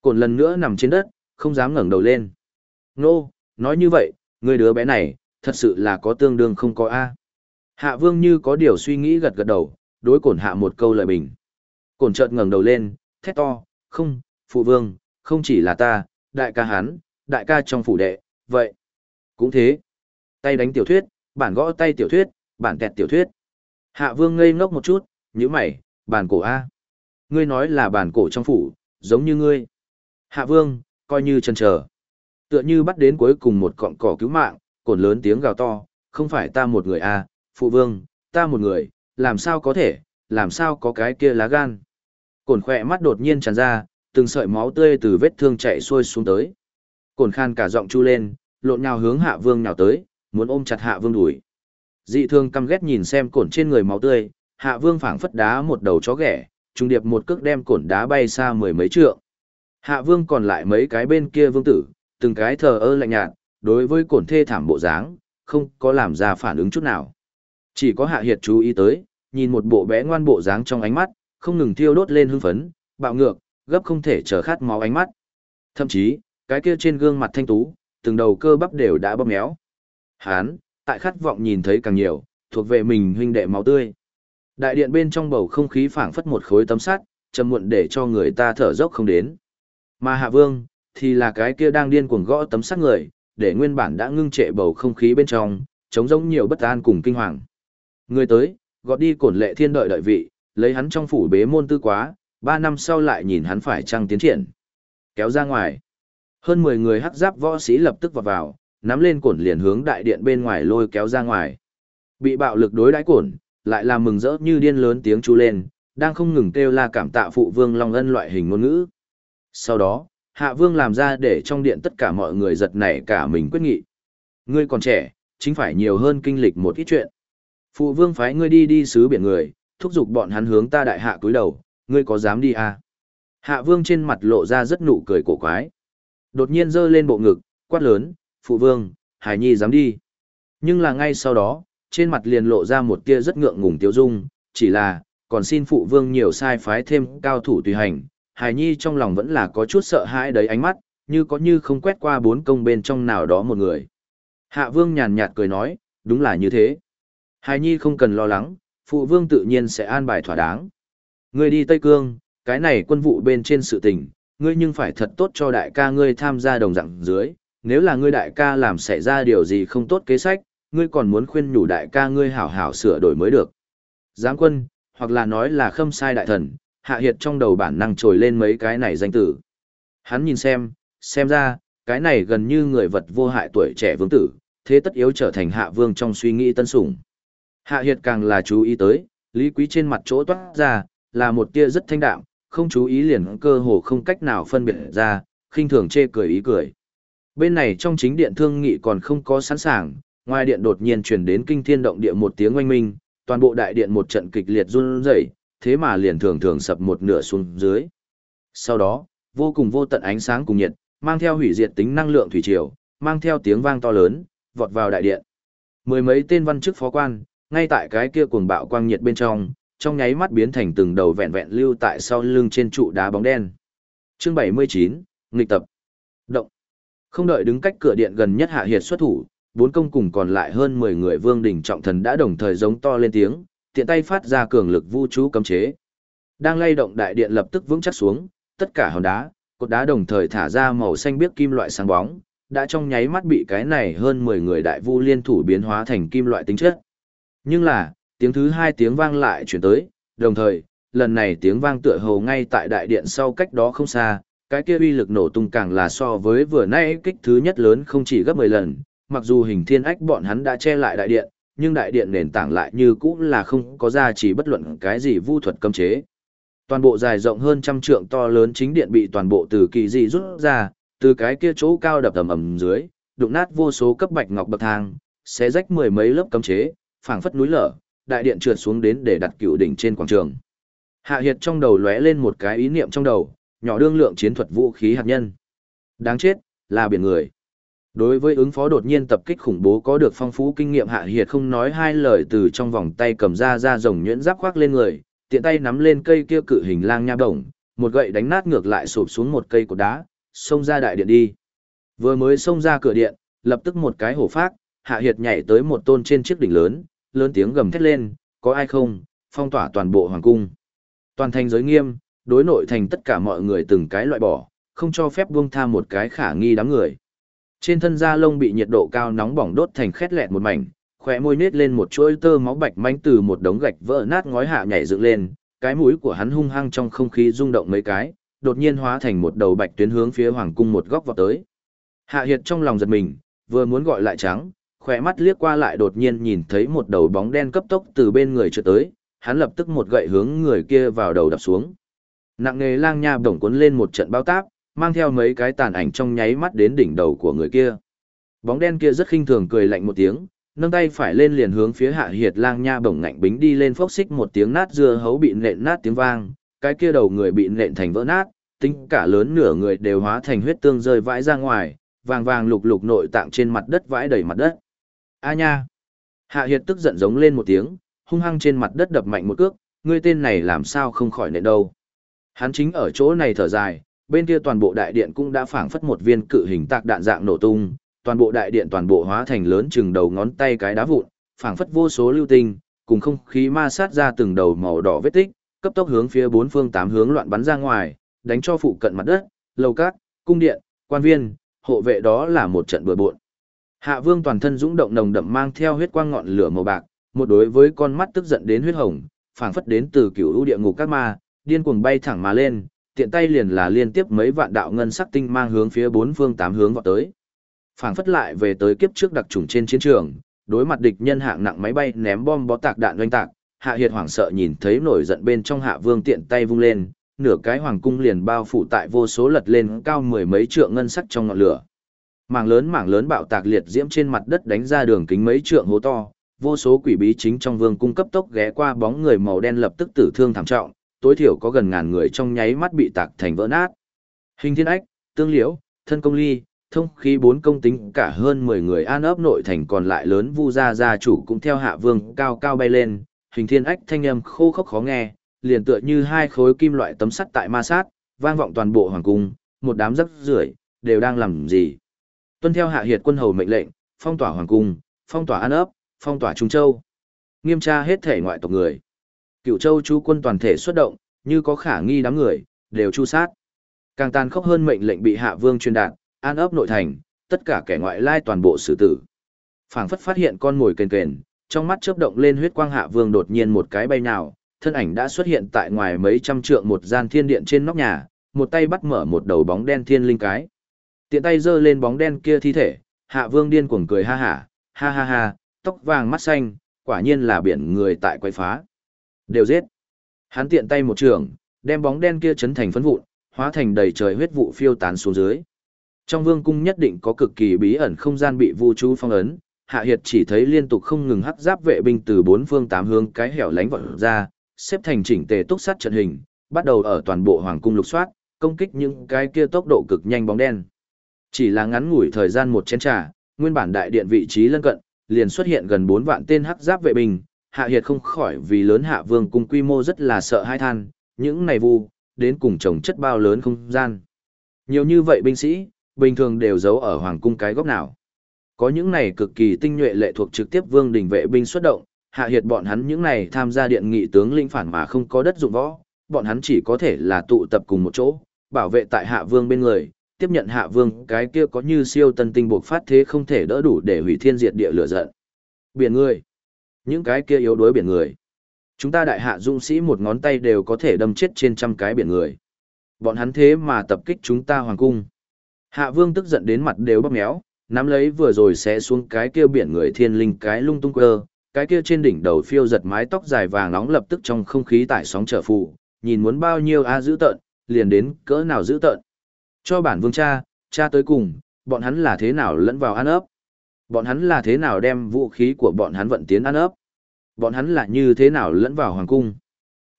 Cồn lần nữa nằm trên đất, không dám ngẩng đầu lên. Nô, nói như vậy, ngươi đứa bé này, thật sự là có tương đương không có A. Hạ vương như có điều suy nghĩ gật gật đầu, đối cổn hạ một câu lời bình. Cổn chợt ngẩng đầu lên, thét to, không, phụ vương, không chỉ là ta, đại ca hắn, đại ca trong phủ đệ, vậy. Cũng thế. Tay đánh tiểu thuyết, bản gõ tay tiểu thuyết, bản kẹt tiểu thuyết. Hạ vương ngây ngốc một chút, như mày, bản cổ A. Ngươi nói là bản cổ trong phủ, giống như ngươi. Hạ vương, coi như chân chờ. Tựa như bắt đến cuối cùng một cọng cỏ cứu mạng, cồn lớn tiếng gào to, không phải ta một người à, phụ vương, ta một người, làm sao có thể, làm sao có cái kia lá gan. Cồn khỏe mắt đột nhiên tràn ra, từng sợi máu tươi từ vết thương chạy xuôi xuống tới. Cồn khan cả giọng chu lên, lộn nhào hướng hạ vương nhào tới, muốn ôm chặt hạ vương đuổi. Dị thương căm ghét nhìn xem cồn trên người máu tươi, hạ vương phảng phất đá một đầu chó ghẻ, trung điệp một cước đem cồn đá bay xa mười mấy trượng. Hạ vương còn lại mấy cái bên kia vương tử, từng cái thờ ơ lạnh nhạt, đối với cổn thê thảm bộ dáng, không có làm ra phản ứng chút nào. Chỉ có hạ hiệt chú ý tới, nhìn một bộ bé ngoan bộ dáng trong ánh mắt, không ngừng thiêu đốt lên hưng phấn, bạo ngược, gấp không thể chờ khát máu ánh mắt. Thậm chí, cái kia trên gương mặt thanh tú, từng đầu cơ bắp đều đã bóp méo. Hán, tại khát vọng nhìn thấy càng nhiều, thuộc về mình huynh đệ máu tươi. Đại điện bên trong bầu không khí phảng phất một khối tấm sắt, trầm muộn để cho người ta thở dốc không đến. Mà Hạ Vương, thì là cái kia đang điên cuồng gõ tấm sắt người, để nguyên bản đã ngưng trệ bầu không khí bên trong, chống giống nhiều bất an cùng kinh hoàng. Người tới, gọi đi cổn lệ thiên đợi đợi vị, lấy hắn trong phủ bế môn tư quá, ba năm sau lại nhìn hắn phải trăng tiến triển. Kéo ra ngoài. Hơn 10 người hắc giáp võ sĩ lập tức vào vào, nắm lên cổn liền hướng đại điện bên ngoài lôi kéo ra ngoài. Bị bạo lực đối đãi cổn, lại làm mừng rỡ như điên lớn tiếng chú lên, đang không ngừng kêu la cảm tạ phụ vương Long Ân loại hình ngôn ngữ. Sau đó, Hạ Vương làm ra để trong điện tất cả mọi người giật nảy cả mình quyết nghị. Ngươi còn trẻ, chính phải nhiều hơn kinh lịch một ít chuyện. Phụ vương phái ngươi đi đi sứ biển người, thúc giục bọn hắn hướng ta đại hạ cúi đầu, ngươi có dám đi à? Hạ vương trên mặt lộ ra rất nụ cười cổ quái. Đột nhiên giơ lên bộ ngực, quát lớn, phụ vương, hải nhi dám đi. Nhưng là ngay sau đó, trên mặt liền lộ ra một tia rất ngượng ngùng tiêu dung, chỉ là, còn xin phụ vương nhiều sai phái thêm cao thủ tùy hành. Hải nhi trong lòng vẫn là có chút sợ hãi đấy ánh mắt, như có như không quét qua bốn công bên trong nào đó một người. Hạ vương nhàn nhạt cười nói, đúng là như thế. Hải nhi không cần lo lắng, phụ vương tự nhiên sẽ an bài thỏa đáng. Ngươi đi Tây Cương, cái này quân vụ bên trên sự tình, ngươi nhưng phải thật tốt cho đại ca ngươi tham gia đồng dạng dưới, nếu là ngươi đại ca làm xảy ra điều gì không tốt kế sách, ngươi còn muốn khuyên nhủ đại ca ngươi hảo hảo sửa đổi mới được. Giáng quân, hoặc là nói là khâm sai đại thần, hạ hiệt trong đầu bản năng trồi lên mấy cái này danh tử. Hắn nhìn xem, xem ra, cái này gần như người vật vô hại tuổi trẻ vương tử, thế tất yếu trở thành hạ vương trong suy nghĩ tân sủng. Hạ hiệt càng là chú ý tới, lý quý trên mặt chỗ toát ra, là một tia rất thanh đạm, không chú ý liền cơ hồ không cách nào phân biệt ra, khinh thường chê cười ý cười. Bên này trong chính điện thương nghị còn không có sẵn sàng, ngoài điện đột nhiên truyền đến kinh thiên động địa một tiếng oanh minh, toàn bộ đại điện một trận kịch liệt run rẩy, thế mà liền thường thường sập một nửa xuống dưới. Sau đó, vô cùng vô tận ánh sáng cùng nhiệt, mang theo hủy diệt tính năng lượng thủy triều, mang theo tiếng vang to lớn, vọt vào đại điện. Mười mấy tên văn chức phó quan, ngay tại cái kia cuồng bạo quang nhiệt bên trong, trong nháy mắt biến thành từng đầu vẹn vẹn lưu tại sau lưng trên trụ đá bóng đen. Chương 79, nghịch tập. Động. Không đợi đứng cách cửa điện gần nhất hạ hiệt xuất thủ, bốn công cùng còn lại hơn 10 người vương đỉnh trọng thần đã đồng thời giống to lên tiếng, tiện tay phát ra cường lực vũ trụ cấm chế. Đang lay động đại điện lập tức vững chắc xuống, tất cả hòn đá, cột đá đồng thời thả ra màu xanh biếc kim loại sáng bóng, đã trong nháy mắt bị cái này hơn 10 người đại vu liên thủ biến hóa thành kim loại tính chất. Nhưng là, tiếng thứ hai tiếng vang lại chuyển tới, đồng thời, lần này tiếng vang tựa hồ ngay tại đại điện sau cách đó không xa, cái kia uy lực nổ tung càng là so với vừa nãy kích thứ nhất lớn không chỉ gấp 10 lần, mặc dù hình thiên ách bọn hắn đã che lại đại điện, nhưng đại điện nền tảng lại như cũ là không có ra chỉ bất luận cái gì vu thuật cấm chế. Toàn bộ dài rộng hơn trăm trượng to lớn chính điện bị toàn bộ từ kỳ dị rút ra, từ cái kia chỗ cao đập ầm ầm dưới, đụng nát vô số cấp bạch ngọc bậc thang, xé rách mười mấy lớp cấm chế, phảng phất núi lở, đại điện trượt xuống đến để đặt cựu đỉnh trên quảng trường. Hạ Hiệt trong đầu lóe lên một cái ý niệm trong đầu, nhỏ đương lượng chiến thuật vũ khí hạt nhân. Đáng chết, là biển người. Đối với ứng phó đột nhiên tập kích khủng bố có được phong phú kinh nghiệm Hạ Hiệt không nói hai lời từ trong vòng tay cầm ra ra rồng nhuyễn giáp khoác lên người, tiện tay nắm lên cây kia cự hình lang nha đồng, một gậy đánh nát ngược lại sụp xuống một cây cột đá, xông ra đại điện đi. Vừa mới xông ra cửa điện, lập tức một cái hổ phát, Hạ Hiệt nhảy tới một tôn trên chiếc đỉnh lớn, lớn tiếng gầm thét lên, có ai không, phong tỏa toàn bộ hoàng cung. Toàn thành giới nghiêm, đối nội thành tất cả mọi người từng cái loại bỏ, không cho phép buông tha một cái khả nghi đám người. Trên thân da lông bị nhiệt độ cao nóng bỏng đốt thành khét lẹt một mảnh, khóe môi nết lên một chuỗi tơ máu bạch manh từ một đống gạch vỡ nát ngói hạ nhảy dựng lên, cái mũi của hắn hung hăng trong không khí rung động mấy cái, đột nhiên hóa thành một đầu bạch tuyến hướng phía hoàng cung một góc vào tới. Hạ Hiệt trong lòng giật mình, vừa muốn gọi lại trắng, khỏe mắt liếc qua lại đột nhiên nhìn thấy một đầu bóng đen cấp tốc từ bên người trượt tới, hắn lập tức một gậy hướng người kia vào đầu đập xuống. Nặng nghề lang nha bổng cuốn lên một trận bao táp, mang theo mấy cái tàn ảnh trong nháy mắt đến đỉnh đầu của người kia. Bóng đen kia rất khinh thường cười lạnh một tiếng, nâng tay phải lên liền hướng phía hạ hiệt lang nha bổng ngạnh bính đi lên phốc xích một tiếng nát dưa hấu bị nện nát tiếng vang, cái kia đầu người bị nện thành vỡ nát, tính cả lớn nửa người đều hóa thành huyết tương rơi vãi ra ngoài, vàng vàng lục lục nội tạng trên mặt đất vãi đầy mặt đất. A nha! Hạ Hiệt tức giận giống lên một tiếng, hung hăng trên mặt đất đập mạnh một cước, ngươi tên này làm sao không khỏi nện đâu. Hắn chính ở chỗ này thở dài, bên kia toàn bộ đại điện cũng đã phảng phất một viên cự hình tạc đạn dạng nổ tung, toàn bộ đại điện toàn bộ hóa thành lớn chừng đầu ngón tay cái đá vụn, phảng phất vô số lưu tinh, cùng không khí ma sát ra từng đầu màu đỏ vết tích, cấp tốc hướng phía bốn phương tám hướng loạn bắn ra ngoài, đánh cho phụ cận mặt đất, lầu cát, cung điện, quan viên, hộ vệ đó là một trận bừa bộn. Hạ vương toàn thân dũng động nồng đậm mang theo huyết quang ngọn lửa màu bạc, một đối với con mắt tức giận đến huyết hồng, phảng phất đến từ cửu u địa ngục các ma, điên cuồng bay thẳng mà lên, tiện tay liền là liên tiếp mấy vạn đạo ngân sắc tinh mang hướng phía bốn phương tám hướng vọt tới. Phảng phất lại về tới kiếp trước đặc trùng trên chiến trường, đối mặt địch nhân hạng nặng máy bay ném bom bó tạc đạn doanh tạc, Hạ Hiệt hoảng sợ nhìn thấy nổi giận bên trong Hạ Vương tiện tay vung lên, nửa cái hoàng cung liền bao phủ tại vô số lật lên cao mười mấy trượng ngân sắc trong ngọn lửa. Mảng lớn mảng lớn bạo tạc liệt diễm trên mặt đất đánh ra đường kính mấy trượng hố to, vô số quỷ bí chính trong vương cung cấp tốc ghé qua bóng người màu đen lập tức tử thương thảm trọng, tối thiểu có gần ngàn người trong nháy mắt bị tạc thành vỡ nát. Hình thiên ách, tương liễu, thân công ly, thông khí bốn công tính cả hơn 10 người an ấp nội thành còn lại lớn vu gia gia chủ cũng theo hạ vương cao cao bay lên, hình thiên ách thanh âm khô khốc khó nghe, liền tựa như hai khối kim loại tấm sắt tại ma sát, vang vọng toàn bộ hoàng cung, một đám rắc rưởi đều đang làm gì. Tuân theo hạ hiệt quân hầu mệnh lệnh, phong tỏa hoàng cung, phong tỏa an ấp, phong tỏa trung châu. Nghiêm tra hết thể ngoại tộc người. Cựu châu chú quân toàn thể xuất động, như có khả nghi đám người, đều chu sát. Càng tàn khốc hơn mệnh lệnh bị hạ vương truyền đạt, an ấp nội thành, tất cả kẻ ngoại lai toàn bộ xử tử. Phảng phất phát hiện con mồi kền kền, trong mắt chớp động lên huyết quang hạ vương đột nhiên một cái bay nào, thân ảnh đã xuất hiện tại ngoài mấy trăm trượng một gian thiên điện trên nóc nhà, một tay bắt mở một đầu bóng đen thiên linh cái. Tiện tay giơ lên bóng đen kia thi thể, hạ vương điên cuồng cười ha hả, ha ha ha, tóc vàng mắt xanh, quả nhiên là biển người tại quay phá. Đều giết. Hắn tiện tay một trường, đem bóng đen kia chấn thành phấn vụn, hóa thành đầy trời huyết vụ phiêu tán xuống dưới. Trong vương cung nhất định có cực kỳ bí ẩn không gian bị vu chú phong ấn, Hạ Hiệt chỉ thấy liên tục không ngừng hắc giáp vệ binh từ bốn phương tám hướng cái hẻo lánh vọt ra, xếp thành chỉnh tề túc sát trận hình, bắt đầu ở toàn bộ hoàng cung lục soát, công kích những cái kia tốc độ cực nhanh bóng đen. Chỉ là ngắn ngủi thời gian một chén trà, nguyên bản đại điện vị trí lân cận, liền xuất hiện gần 4 vạn tên hắc giáp vệ binh, Hạ Hiệt không khỏi vì lớn Hạ Vương cung quy mô rất là sợ hai than, những này vu, đến cùng trồng chất bao lớn không gian. Nhiều như vậy binh sĩ, bình thường đều giấu ở hoàng cung cái góc nào. Có những này cực kỳ tinh nhuệ lệ thuộc trực tiếp vương đình vệ binh xuất động, hạ hiệt bọn hắn những này tham gia điện nghị tướng linh phản mà không có đất dụng võ, bọn hắn chỉ có thể là tụ tập cùng một chỗ, bảo vệ tại hạ vương bên người, tiếp nhận hạ vương cái kia có như siêu tân tinh buộc phát thế không thể đỡ đủ để hủy thiên diệt địa lửa giận. Biển người. Những cái kia yếu đuối biển người. Chúng ta đại hạ dũng sĩ một ngón tay đều có thể đâm chết trên trăm cái biển người. Bọn hắn thế mà tập kích chúng ta hoàng cung. Hạ vương tức giận đến mặt đều bóp méo, nắm lấy vừa rồi sẽ xuống cái kia biển người thiên linh cái lung tung quơ, cái kia trên đỉnh đầu phiêu giật mái tóc dài vàng nóng lập tức trong không khí tải sóng trở phụ, nhìn muốn bao nhiêu a giữ tợn, liền đến cỡ nào giữ tợn. Cho bản vương cha, cha tới cùng, bọn hắn là thế nào lẫn vào ăn ấp. Bọn hắn là thế nào đem vũ khí của bọn hắn vận tiến ăn ấp. Bọn hắn là như thế nào lẫn vào hoàng cung.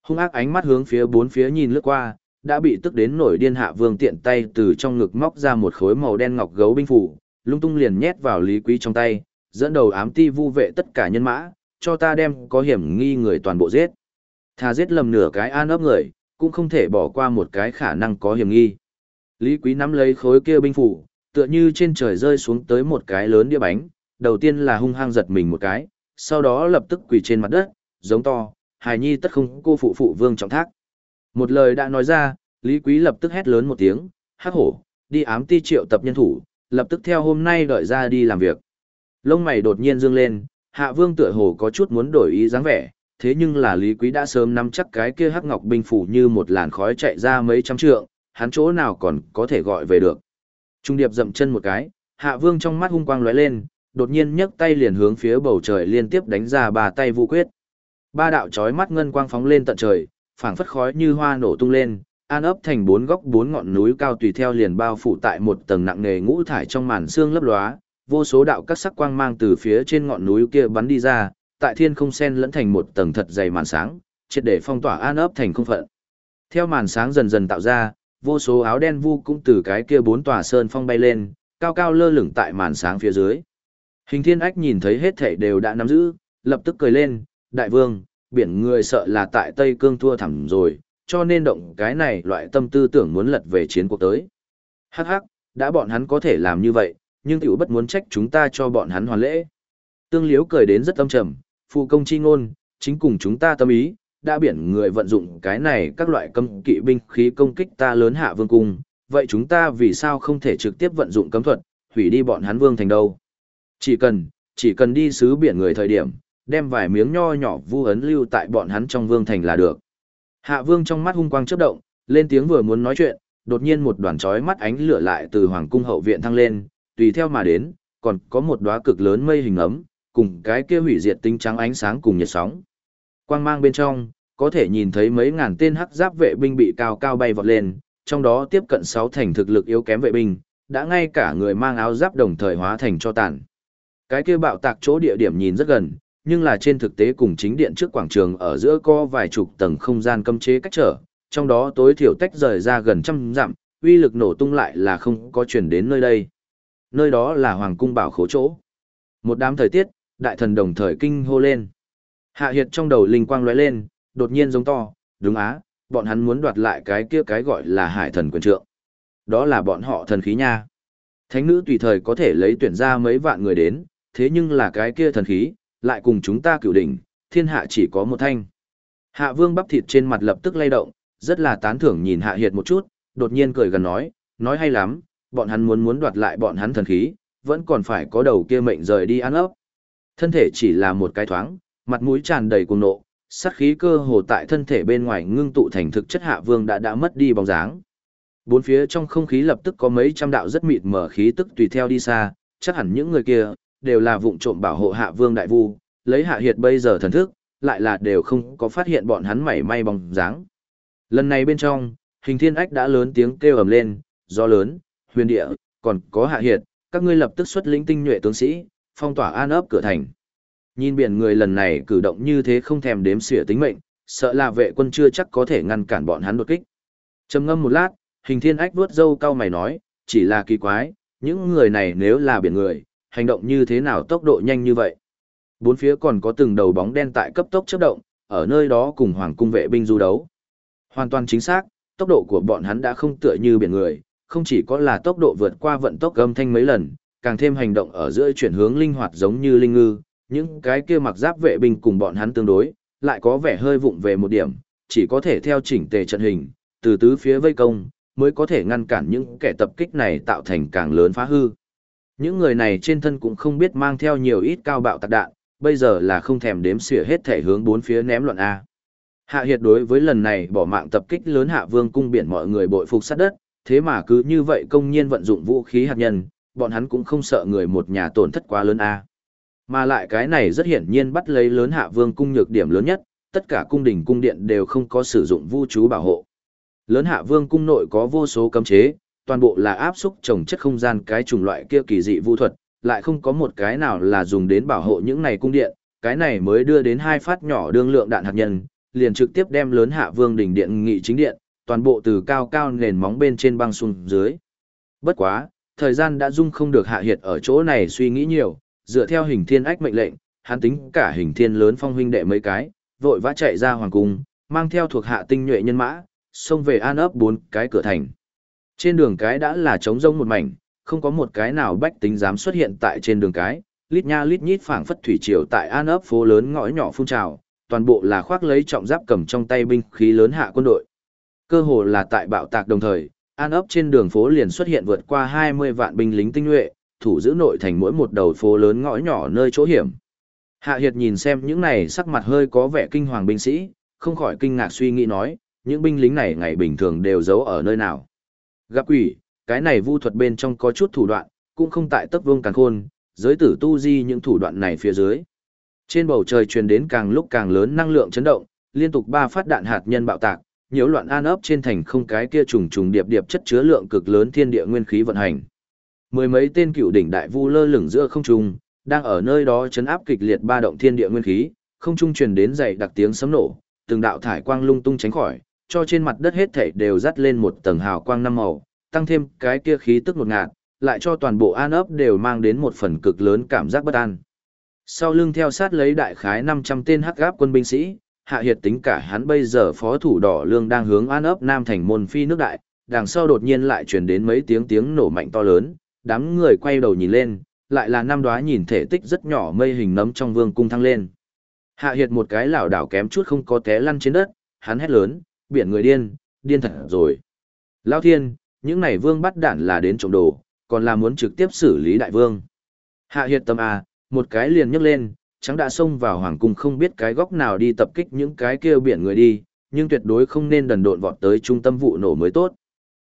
Hung ác ánh mắt hướng phía bốn phía nhìn lướt qua, đã bị tức đến nổi điên hạ vương tiện tay từ trong ngực móc ra một khối màu đen ngọc gấu binh phủ, lung tung liền nhét vào lý quý trong tay, dẫn đầu ám ti vu vệ tất cả nhân mã, cho ta đem có hiểm nghi người toàn bộ giết. Thà giết lầm nửa cái an ấp người, cũng không thể bỏ qua một cái khả năng có hiểm nghi. Lý quý nắm lấy khối kia binh phủ, tựa như trên trời rơi xuống tới một cái lớn đĩa bánh, đầu tiên là hung hăng giật mình một cái, sau đó lập tức quỳ trên mặt đất, giống to, hài nhi tất không cô phụ phụ vương trọng thác. Một lời đã nói ra, Lý Quý lập tức hét lớn một tiếng, hắc hổ, đi ám ti triệu tập nhân thủ, lập tức theo hôm nay đợi ra đi làm việc. Lông mày đột nhiên dương lên, hạ vương tựa hồ có chút muốn đổi ý dáng vẻ, thế nhưng là Lý Quý đã sớm nắm chắc cái kia hắc ngọc binh phủ như một làn khói chạy ra mấy trăm trượng, hắn chỗ nào còn có thể gọi về được. Trung điệp dậm chân một cái, hạ vương trong mắt hung quang lóe lên, đột nhiên nhấc tay liền hướng phía bầu trời liên tiếp đánh ra ba tay vũ quyết. Ba đạo chói mắt ngân quang phóng lên tận trời, phảng phất khói như hoa nổ tung lên, an ấp thành bốn góc bốn ngọn núi cao tùy theo liền bao phủ tại một tầng nặng nề ngũ thải trong màn xương lấp lóa, vô số đạo các sắc quang mang từ phía trên ngọn núi kia bắn đi ra, tại thiên không sen lẫn thành một tầng thật dày màn sáng, triệt để phong tỏa an ấp thành không phận. Theo màn sáng dần dần tạo ra, vô số áo đen vu cũng từ cái kia bốn tòa sơn phong bay lên, cao cao lơ lửng tại màn sáng phía dưới. Hình thiên ách nhìn thấy hết thảy đều đã nắm giữ, lập tức cười lên, đại vương, biển người sợ là tại Tây Cương thua thẳm rồi, cho nên động cái này loại tâm tư tưởng muốn lật về chiến cuộc tới. Hắc hắc, đã bọn hắn có thể làm như vậy, nhưng tiểu bất muốn trách chúng ta cho bọn hắn hoàn lễ. Tương Liếu cười đến rất âm trầm, phụ công chi ngôn, chính cùng chúng ta tâm ý, đã biển người vận dụng cái này các loại cấm kỵ binh khí công kích ta lớn hạ vương cung, vậy chúng ta vì sao không thể trực tiếp vận dụng cấm thuật, hủy đi bọn hắn vương thành đâu? Chỉ cần, chỉ cần đi xứ biển người thời điểm, đem vài miếng nho nhỏ vu ấn lưu tại bọn hắn trong vương thành là được. Hạ vương trong mắt hung quang chớp động, lên tiếng vừa muốn nói chuyện, đột nhiên một đoàn chói mắt ánh lửa lại từ hoàng cung hậu viện thăng lên, tùy theo mà đến, còn có một đóa cực lớn mây hình ấm, cùng cái kia hủy diệt tinh trắng ánh sáng cùng nhiệt sóng. Quang mang bên trong, có thể nhìn thấy mấy ngàn tên hắc giáp vệ binh bị cao cao bay vọt lên, trong đó tiếp cận 6 thành thực lực yếu kém vệ binh, đã ngay cả người mang áo giáp đồng thời hóa thành cho tàn. Cái kia bạo tạc chỗ địa điểm nhìn rất gần, nhưng là trên thực tế cùng chính điện trước quảng trường ở giữa có vài chục tầng không gian cấm chế cách trở, trong đó tối thiểu tách rời ra gần trăm dặm, uy lực nổ tung lại là không có chuyển đến nơi đây. Nơi đó là hoàng cung bảo khố chỗ. Một đám thời tiết, đại thần đồng thời kinh hô lên. Hạ Hiệt trong đầu linh quang lóe lên, đột nhiên giống to, đúng á, bọn hắn muốn đoạt lại cái kia cái gọi là hải thần quyền trượng. Đó là bọn họ thần khí nha. Thánh nữ tùy thời có thể lấy tuyển ra mấy vạn người đến, thế nhưng là cái kia thần khí, lại cùng chúng ta cựu đỉnh, thiên hạ chỉ có một thanh. Hạ vương bắp thịt trên mặt lập tức lay động, rất là tán thưởng nhìn hạ hiệt một chút, đột nhiên cười gần nói, nói hay lắm, bọn hắn muốn muốn đoạt lại bọn hắn thần khí, vẫn còn phải có đầu kia mệnh rời đi ăn ấp. Thân thể chỉ là một cái thoáng, mặt mũi tràn đầy cuồng nộ, sát khí cơ hồ tại thân thể bên ngoài ngưng tụ thành thực chất hạ vương đã đã mất đi bóng dáng. Bốn phía trong không khí lập tức có mấy trăm đạo rất mịt mở khí tức tùy theo đi xa, chắc hẳn những người kia đều là vụng trộm bảo hộ hạ vương đại vu, lấy hạ hiệt bây giờ thần thức, lại là đều không có phát hiện bọn hắn mảy may bóng dáng. Lần này bên trong, hình thiên ách đã lớn tiếng kêu ầm lên, gió lớn, huyền địa, còn có hạ hiệt, các ngươi lập tức xuất lĩnh tinh nhuệ tướng sĩ, phong tỏa an ấp cửa thành. Nhìn biển người lần này cử động như thế không thèm đếm xỉa tính mệnh, sợ là vệ quân chưa chắc có thể ngăn cản bọn hắn đột kích. Trầm ngâm một lát, hình thiên ách vuốt râu cau mày nói, chỉ là kỳ quái, những người này nếu là biển người, hành động như thế nào tốc độ nhanh như vậy. Bốn phía còn có từng đầu bóng đen tại cấp tốc chấp động, ở nơi đó cùng hoàng cung vệ binh du đấu. Hoàn toàn chính xác, tốc độ của bọn hắn đã không tựa như biển người, không chỉ có là tốc độ vượt qua vận tốc âm thanh mấy lần, càng thêm hành động ở giữa chuyển hướng linh hoạt giống như linh ngư, những cái kia mặc giáp vệ binh cùng bọn hắn tương đối, lại có vẻ hơi vụng về một điểm, chỉ có thể theo chỉnh tề trận hình, từ tứ phía vây công, mới có thể ngăn cản những kẻ tập kích này tạo thành càng lớn phá hư. Những người này trên thân cũng không biết mang theo nhiều ít cao bạo tạc đạn, bây giờ là không thèm đếm xỉa hết thể hướng bốn phía ném loạn A. Hạ Hiệt đối với lần này bỏ mạng tập kích lớn Hạ Vương cung biển mọi người bội phục sát đất, thế mà cứ như vậy công nhiên vận dụng vũ khí hạt nhân, bọn hắn cũng không sợ người một nhà tổn thất quá lớn A. Mà lại cái này rất hiển nhiên bắt lấy lớn Hạ Vương cung nhược điểm lớn nhất, tất cả cung đình cung điện đều không có sử dụng vũ chú bảo hộ. Lớn Hạ Vương cung nội có vô số cấm chế, toàn bộ là áp xúc trồng chất không gian cái chủng loại kia kỳ dị vũ thuật, lại không có một cái nào là dùng đến bảo hộ những này cung điện, cái này mới đưa đến hai phát nhỏ đương lượng đạn hạt nhân, liền trực tiếp đem lớn hạ vương đỉnh điện nghị chính điện, toàn bộ từ cao cao nền móng bên trên băng xuống dưới. Bất quá, thời gian đã dung không được hạ hiệt ở chỗ này suy nghĩ nhiều, dựa theo hình thiên ách mệnh lệnh, hắn tính cả hình thiên lớn phong huynh đệ mấy cái, vội vã chạy ra hoàng cung, mang theo thuộc hạ tinh nhuệ nhân mã, xông về an ấp bốn cái cửa thành. Trên đường cái đã là trống rông một mảnh, không có một cái nào bách tính dám xuất hiện tại trên đường cái, lít nha lít nhít phảng phất thủy triều tại an ấp phố lớn ngõ nhỏ phun trào, toàn bộ là khoác lấy trọng giáp cầm trong tay binh khí lớn hạ quân đội. Cơ hồ là tại bạo tạc đồng thời, an ấp trên đường phố liền xuất hiện vượt qua 20 vạn binh lính tinh nhuệ, thủ giữ nội thành mỗi một đầu phố lớn ngõ nhỏ nơi chỗ hiểm. Hạ Hiệt nhìn xem những này sắc mặt hơi có vẻ kinh hoàng binh sĩ, không khỏi kinh ngạc suy nghĩ nói, những binh lính này ngày bình thường đều giấu ở nơi nào. Gặp quỷ, cái này vu thuật bên trong có chút thủ đoạn, cũng không tại tấp vương càng khôn, giới tử tu di những thủ đoạn này phía dưới. Trên bầu trời truyền đến càng lúc càng lớn năng lượng chấn động, liên tục ba phát đạn hạt nhân bạo tạc, nhiễu loạn an ấp trên thành không cái kia trùng trùng điệp điệp chất chứa lượng cực lớn thiên địa nguyên khí vận hành. Mười mấy tên cựu đỉnh đại vu lơ lửng giữa không trung, đang ở nơi đó chấn áp kịch liệt ba động thiên địa nguyên khí, không trung truyền đến dày đặc tiếng sấm nổ, từng đạo thải quang lung tung tránh khỏi, cho trên mặt đất hết thảy đều dắt lên một tầng hào quang năm màu, tăng thêm cái kia khí tức ngột ngạt, lại cho toàn bộ an ấp đều mang đến một phần cực lớn cảm giác bất an. Sau lưng theo sát lấy đại khái 500 tên hắc gáp quân binh sĩ, hạ hiệt tính cả hắn bây giờ phó thủ đỏ lương đang hướng an ấp nam thành môn phi nước đại, đằng sau đột nhiên lại truyền đến mấy tiếng tiếng nổ mạnh to lớn, đám người quay đầu nhìn lên, lại là năm đóa nhìn thể tích rất nhỏ mây hình nấm trong vương cung thăng lên. Hạ hiệt một cái lảo đảo kém chút không có té lăn trên đất, hắn hét lớn, biển người điên, điên thật rồi. Lao thiên, những này vương bắt đạn là đến trộm đồ, còn là muốn trực tiếp xử lý đại vương. Hạ hiệt tâm à, một cái liền nhấc lên, trắng đã xông vào hoàng cung không biết cái góc nào đi tập kích những cái kia biển người đi, nhưng tuyệt đối không nên đần độn vọt tới trung tâm vụ nổ mới tốt.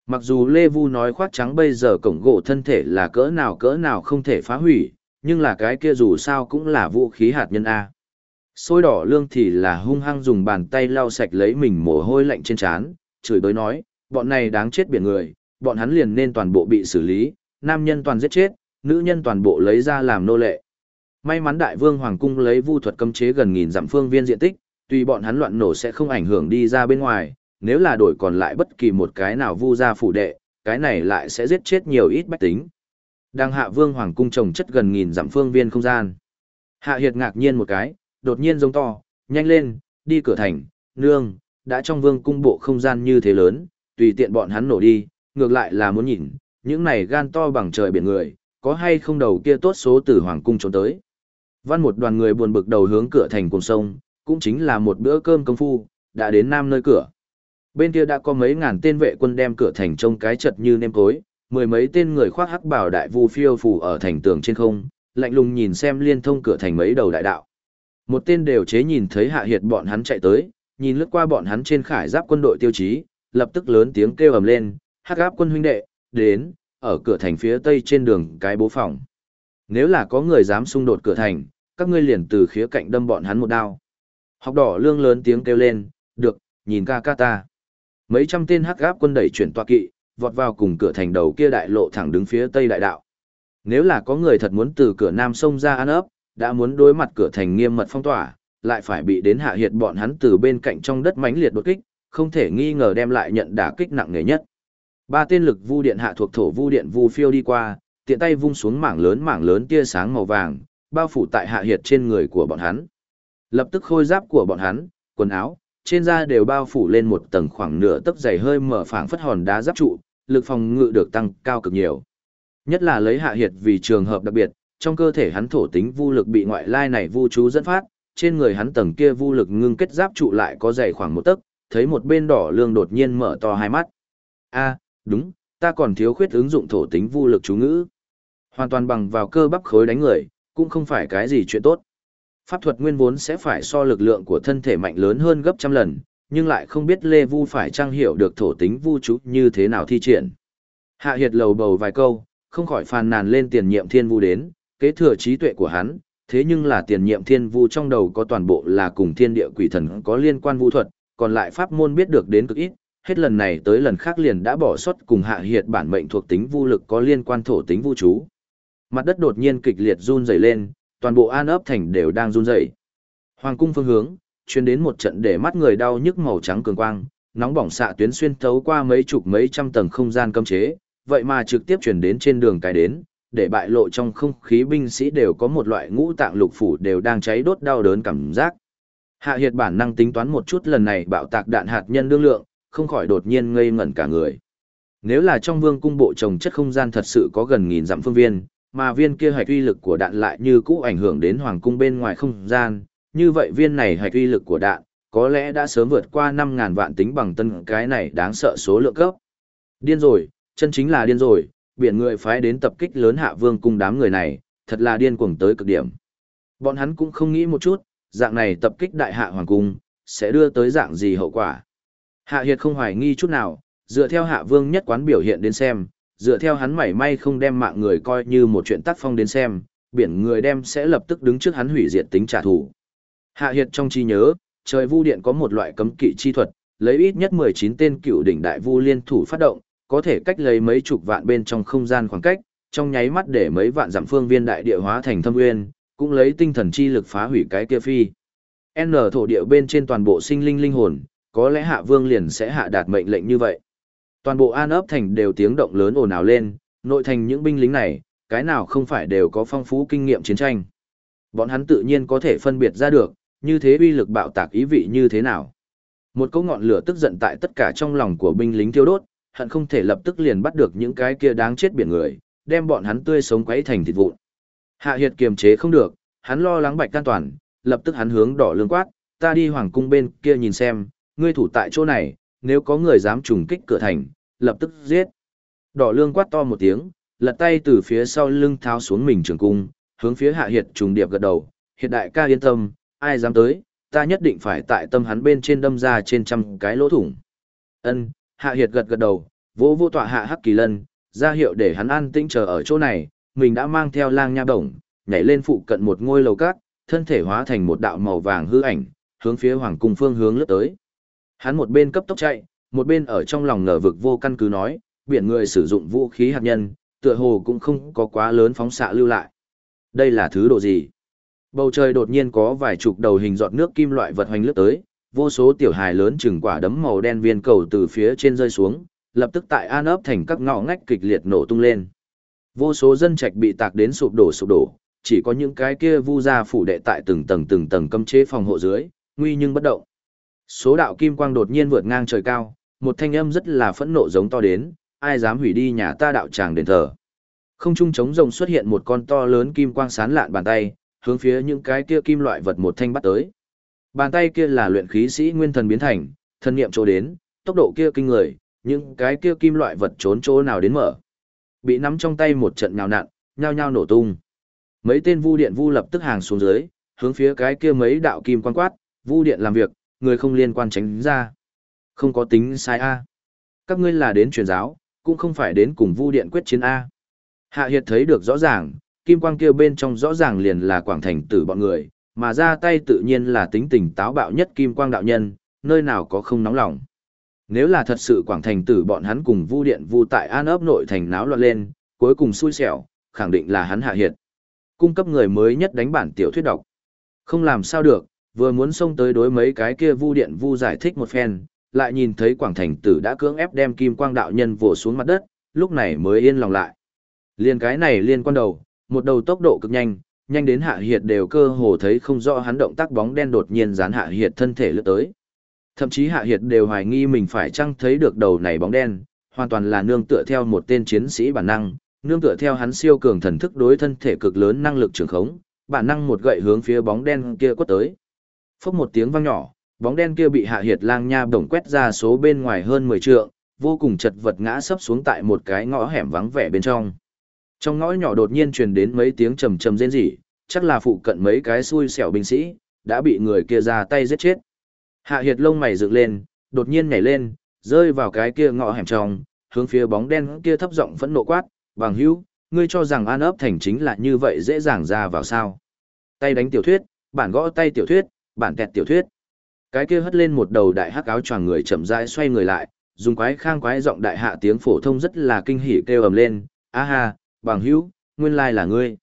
Mặc dù Lê Vu nói khoác trắng bây giờ cổng gỗ thân thể là cỡ nào cỡ nào không thể phá hủy, nhưng là cái kia dù sao cũng là vũ khí hạt nhân A. Sôi đỏ lương thì là hung hăng dùng bàn tay lau sạch lấy mình mồ hôi lạnh trên trán, chửi đối nói, bọn này đáng chết biển người, bọn hắn liền nên toàn bộ bị xử lý, nam nhân toàn giết chết, nữ nhân toàn bộ lấy ra làm nô lệ. May mắn đại vương hoàng cung lấy vu thuật cấm chế gần nghìn dặm phương viên diện tích, tuy bọn hắn loạn nổ sẽ không ảnh hưởng đi ra bên ngoài, nếu là đổi còn lại bất kỳ một cái nào vu gia phủ đệ, cái này lại sẽ giết chết nhiều ít bách tính. Đang hạ vương hoàng cung trồng chất gần nghìn dặm phương viên không gian. Hạ hiệt ngạc nhiên một cái, đột nhiên giống to, nhanh lên, đi cửa thành, nương, đã trong vương cung bộ không gian như thế lớn, tùy tiện bọn hắn nổ đi, ngược lại là muốn nhìn, những này gan to bằng trời biển người, có hay không đầu kia tốt số từ hoàng cung trốn tới. Văn một đoàn người buồn bực đầu hướng cửa thành cùng sông, cũng chính là một bữa cơm công phu, đã đến nam nơi cửa. Bên kia đã có mấy ngàn tên vệ quân đem cửa thành trông cái chật như nêm tối, mười mấy tên người khoác hắc bảo đại vu phiêu phù ở thành tường trên không, lạnh lùng nhìn xem liên thông cửa thành mấy đầu đại đạo. Một tên đều chế nhìn thấy hạ hiệt bọn hắn chạy tới, nhìn lướt qua bọn hắn trên khải giáp quân đội tiêu chí, lập tức lớn tiếng kêu ầm lên, hắc áp quân huynh đệ, đến, ở cửa thành phía tây trên đường cái bố phòng. Nếu là có người dám xung đột cửa thành, các ngươi liền từ khía cạnh đâm bọn hắn một đao. Học đỏ lương lớn tiếng kêu lên, được, nhìn ca ca ta. Mấy trăm tên hắc gáp quân đẩy chuyển tọa kỵ, vọt vào cùng cửa thành đầu kia đại lộ thẳng đứng phía tây đại đạo. Nếu là có người thật muốn từ cửa nam sông ra ăn ấp, đã muốn đối mặt cửa thành nghiêm mật phong tỏa, lại phải bị đến hạ hiệt bọn hắn từ bên cạnh trong đất mãnh liệt đột kích, không thể nghi ngờ đem lại nhận đả kích nặng nề nhất. Ba tên lực vu điện hạ thuộc thổ vu điện vu phiêu đi qua, tiện tay vung xuống mảng lớn mảng lớn tia sáng màu vàng, bao phủ tại hạ hiệt trên người của bọn hắn. Lập tức khôi giáp của bọn hắn, quần áo, trên da đều bao phủ lên một tầng khoảng nửa tấc dày hơi mở phảng phất hòn đá giáp trụ, lực phòng ngự được tăng cao cực nhiều. Nhất là lấy hạ hiệt vì trường hợp đặc biệt, trong cơ thể hắn thổ tính vu lực bị ngoại lai này vu chú dẫn phát, trên người hắn tầng kia vu lực ngưng kết giáp trụ lại có dày khoảng một tấc, thấy một bên đỏ lương đột nhiên mở to hai mắt. A, đúng, ta còn thiếu khuyết ứng dụng thổ tính vu lực chú ngữ. Hoàn toàn bằng vào cơ bắp khối đánh người, cũng không phải cái gì chuyện tốt. Pháp thuật nguyên vốn sẽ phải so lực lượng của thân thể mạnh lớn hơn gấp trăm lần, nhưng lại không biết Lê Vu phải trang hiểu được thổ tính vu chú như thế nào thi triển. Hạ Hiệt lầu bầu vài câu, không khỏi phàn nàn lên tiền nhiệm thiên vu đến, kế thừa trí tuệ của hắn, thế nhưng là tiền nhiệm thiên vu trong đầu có toàn bộ là cùng thiên địa quỷ thần có liên quan vu thuật, còn lại pháp môn biết được đến cực ít, hết lần này tới lần khác liền đã bỏ sót cùng hạ hiệt bản mệnh thuộc tính vu lực có liên quan thổ tính vu chú. Mặt đất đột nhiên kịch liệt run rẩy lên, toàn bộ an ấp thành đều đang run rẩy. Hoàng cung phương hướng, chuyên đến một trận để mắt người đau nhức màu trắng cường quang, nóng bỏng xạ tuyến xuyên thấu qua mấy chục mấy trăm tầng không gian cấm chế, vậy mà trực tiếp chuyển đến trên đường cái đến, để bại lộ trong không khí binh sĩ đều có một loại ngũ tạng lục phủ đều đang cháy đốt đau đớn cảm giác. Hạ Hiệt bản năng tính toán một chút lần này bạo tạc đạn hạt nhân đương lượng, không khỏi đột nhiên ngây ngẩn cả người. Nếu là trong vương cung bộ trồng chất không gian thật sự có gần nghìn dặm phương viên, mà viên kia hạch uy lực của đạn lại như cũ ảnh hưởng đến hoàng cung bên ngoài không gian, như vậy viên này hạch uy lực của đạn, có lẽ đã sớm vượt qua 5.000 vạn tính bằng tân cái này đáng sợ số lượng cấp. Điên rồi, chân chính là điên rồi, biển người phái đến tập kích lớn hạ vương cung đám người này, thật là điên cuồng tới cực điểm. Bọn hắn cũng không nghĩ một chút, dạng này tập kích đại hạ hoàng cung, sẽ đưa tới dạng gì hậu quả. Hạ Hiệt không hoài nghi chút nào, dựa theo hạ vương nhất quán biểu hiện đến xem, dựa theo hắn mảy may không đem mạng người coi như một chuyện tác phong đến xem, biển người đem sẽ lập tức đứng trước hắn hủy diệt tính trả thù. Hạ Hiệt trong trí nhớ, trời vu điện có một loại cấm kỵ chi thuật, lấy ít nhất 19 tên cựu đỉnh đại vu liên thủ phát động, có thể cách lấy mấy chục vạn bên trong không gian khoảng cách, trong nháy mắt để mấy vạn giảm phương viên đại địa hóa thành thâm nguyên, cũng lấy tinh thần chi lực phá hủy cái kia phi. N thổ địa bên trên toàn bộ sinh linh linh hồn, có lẽ hạ vương liền sẽ hạ đạt mệnh lệnh như vậy. Toàn bộ an ấp thành đều tiếng động lớn ồn ào lên, nội thành những binh lính này, cái nào không phải đều có phong phú kinh nghiệm chiến tranh. Bọn hắn tự nhiên có thể phân biệt ra được, như thế uy lực bạo tạc ý vị như thế nào. Một cỗ ngọn lửa tức giận tại tất cả trong lòng của binh lính thiêu đốt, hận không thể lập tức liền bắt được những cái kia đáng chết biển người, đem bọn hắn tươi sống quấy thành thịt vụn. Hạ Hiệt kiềm chế không được, hắn lo lắng Bạch Can Toàn, lập tức hắn hướng đỏ lương quát, ta đi hoàng cung bên kia nhìn xem, ngươi thủ tại chỗ này, nếu có người dám trùng kích cửa thành, lập tức giết. Đỏ lương quát to một tiếng, lật tay từ phía sau lưng tháo xuống mình trường cung, hướng phía hạ hiệt trùng điệp gật đầu, hiện đại ca yên tâm, ai dám tới, ta nhất định phải tại tâm hắn bên trên đâm ra trên trăm cái lỗ thủng. Ân, hạ hiệt gật gật đầu, vỗ vô tọa hạ hắc kỳ lân, ra hiệu để hắn an tĩnh chờ ở chỗ này, mình đã mang theo lang nha đồng, nhảy lên phụ cận một ngôi lầu cát, thân thể hóa thành một đạo màu vàng hư ảnh, hướng phía hoàng cung phương hướng lướt tới. Hắn một bên cấp tốc chạy, một bên ở trong lòng ngờ vực vô căn cứ nói, biển người sử dụng vũ khí hạt nhân, tựa hồ cũng không có quá lớn phóng xạ lưu lại. Đây là thứ độ gì? Bầu trời đột nhiên có vài chục đầu hình giọt nước kim loại vật hoành lướt tới, vô số tiểu hài lớn chừng quả đấm màu đen viên cầu từ phía trên rơi xuống, lập tức tại an ấp thành các ngõ ngách kịch liệt nổ tung lên. Vô số dân trạch bị tạc đến sụp đổ sụp đổ, chỉ có những cái kia vu gia phủ đệ tại từng tầng từng tầng cấm chế phòng hộ dưới, nguy nhưng bất động. Số đạo kim quang đột nhiên vượt ngang trời cao, một thanh âm rất là phẫn nộ giống to đến, ai dám hủy đi nhà ta đạo tràng đền thờ. Không trung trống rồng xuất hiện một con to lớn kim quang sán lạn bàn tay, hướng phía những cái kia kim loại vật một thanh bắt tới. Bàn tay kia là luyện khí sĩ nguyên thần biến thành, thân niệm chỗ đến, tốc độ kia kinh người, những cái kia kim loại vật trốn chỗ nào đến mở. Bị nắm trong tay một trận nhào nặn, nhao nhao nổ tung. Mấy tên vu điện vu lập tức hàng xuống dưới, hướng phía cái kia mấy đạo kim quan quát, vu điện làm việc, người không liên quan tránh ra. Không có tính sai A. Các ngươi là đến truyền giáo, cũng không phải đến cùng vu điện quyết chiến A. Hạ Hiệt thấy được rõ ràng, kim quang kia bên trong rõ ràng liền là quảng thành tử bọn người, mà ra tay tự nhiên là tính tình táo bạo nhất kim quang đạo nhân, nơi nào có không nóng lòng. Nếu là thật sự quảng thành tử bọn hắn cùng vu điện vu tại an ấp nội thành náo loạn lên, cuối cùng xui xẻo, khẳng định là hắn hạ hiệt. Cung cấp người mới nhất đánh bản tiểu thuyết Độc, Không làm sao được, vừa muốn xông tới đối mấy cái kia vu điện vu giải thích một phen, lại nhìn thấy quảng thành tử đã cưỡng ép đem kim quang đạo nhân vồ xuống mặt đất, lúc này mới yên lòng lại. Liên cái này liên quan đầu, một đầu tốc độ cực nhanh, nhanh đến hạ hiệt đều cơ hồ thấy không rõ hắn động tác bóng đen đột nhiên dán hạ hiệt thân thể lướt tới. Thậm chí hạ hiệt đều hoài nghi mình phải chăng thấy được đầu này bóng đen, hoàn toàn là nương tựa theo một tên chiến sĩ bản năng, nương tựa theo hắn siêu cường thần thức đối thân thể cực lớn năng lực trường khống, bản năng một gậy hướng phía bóng đen kia quất tới. Phốc một tiếng vang nhỏ, bóng đen kia bị hạ hiệt lang nha bổng quét ra số bên ngoài hơn 10 trượng, vô cùng chật vật ngã sấp xuống tại một cái ngõ hẻm vắng vẻ bên trong. Trong ngõ nhỏ đột nhiên truyền đến mấy tiếng trầm trầm rên rỉ, chắc là phụ cận mấy cái xui xẻo binh sĩ, đã bị người kia ra tay giết chết. Hạ Hiệt lông mày dựng lên, đột nhiên nhảy lên, rơi vào cái kia ngõ hẻm trong, hướng phía bóng đen kia thấp giọng phẫn nộ quát, "Bằng hữu, ngươi cho rằng An ấp thành chính là như vậy dễ dàng ra vào sao?" Tay đánh tiểu thuyết, bản gõ tay tiểu thuyết, bản kẹt tiểu thuyết. Cái kia hất lên một đầu đại hắc áo choàng người chậm rãi xoay người lại, dùng quái khang quái giọng đại hạ tiếng phổ thông rất là kinh hỉ kêu ầm lên, "A ha, bằng hữu, nguyên lai là ngươi.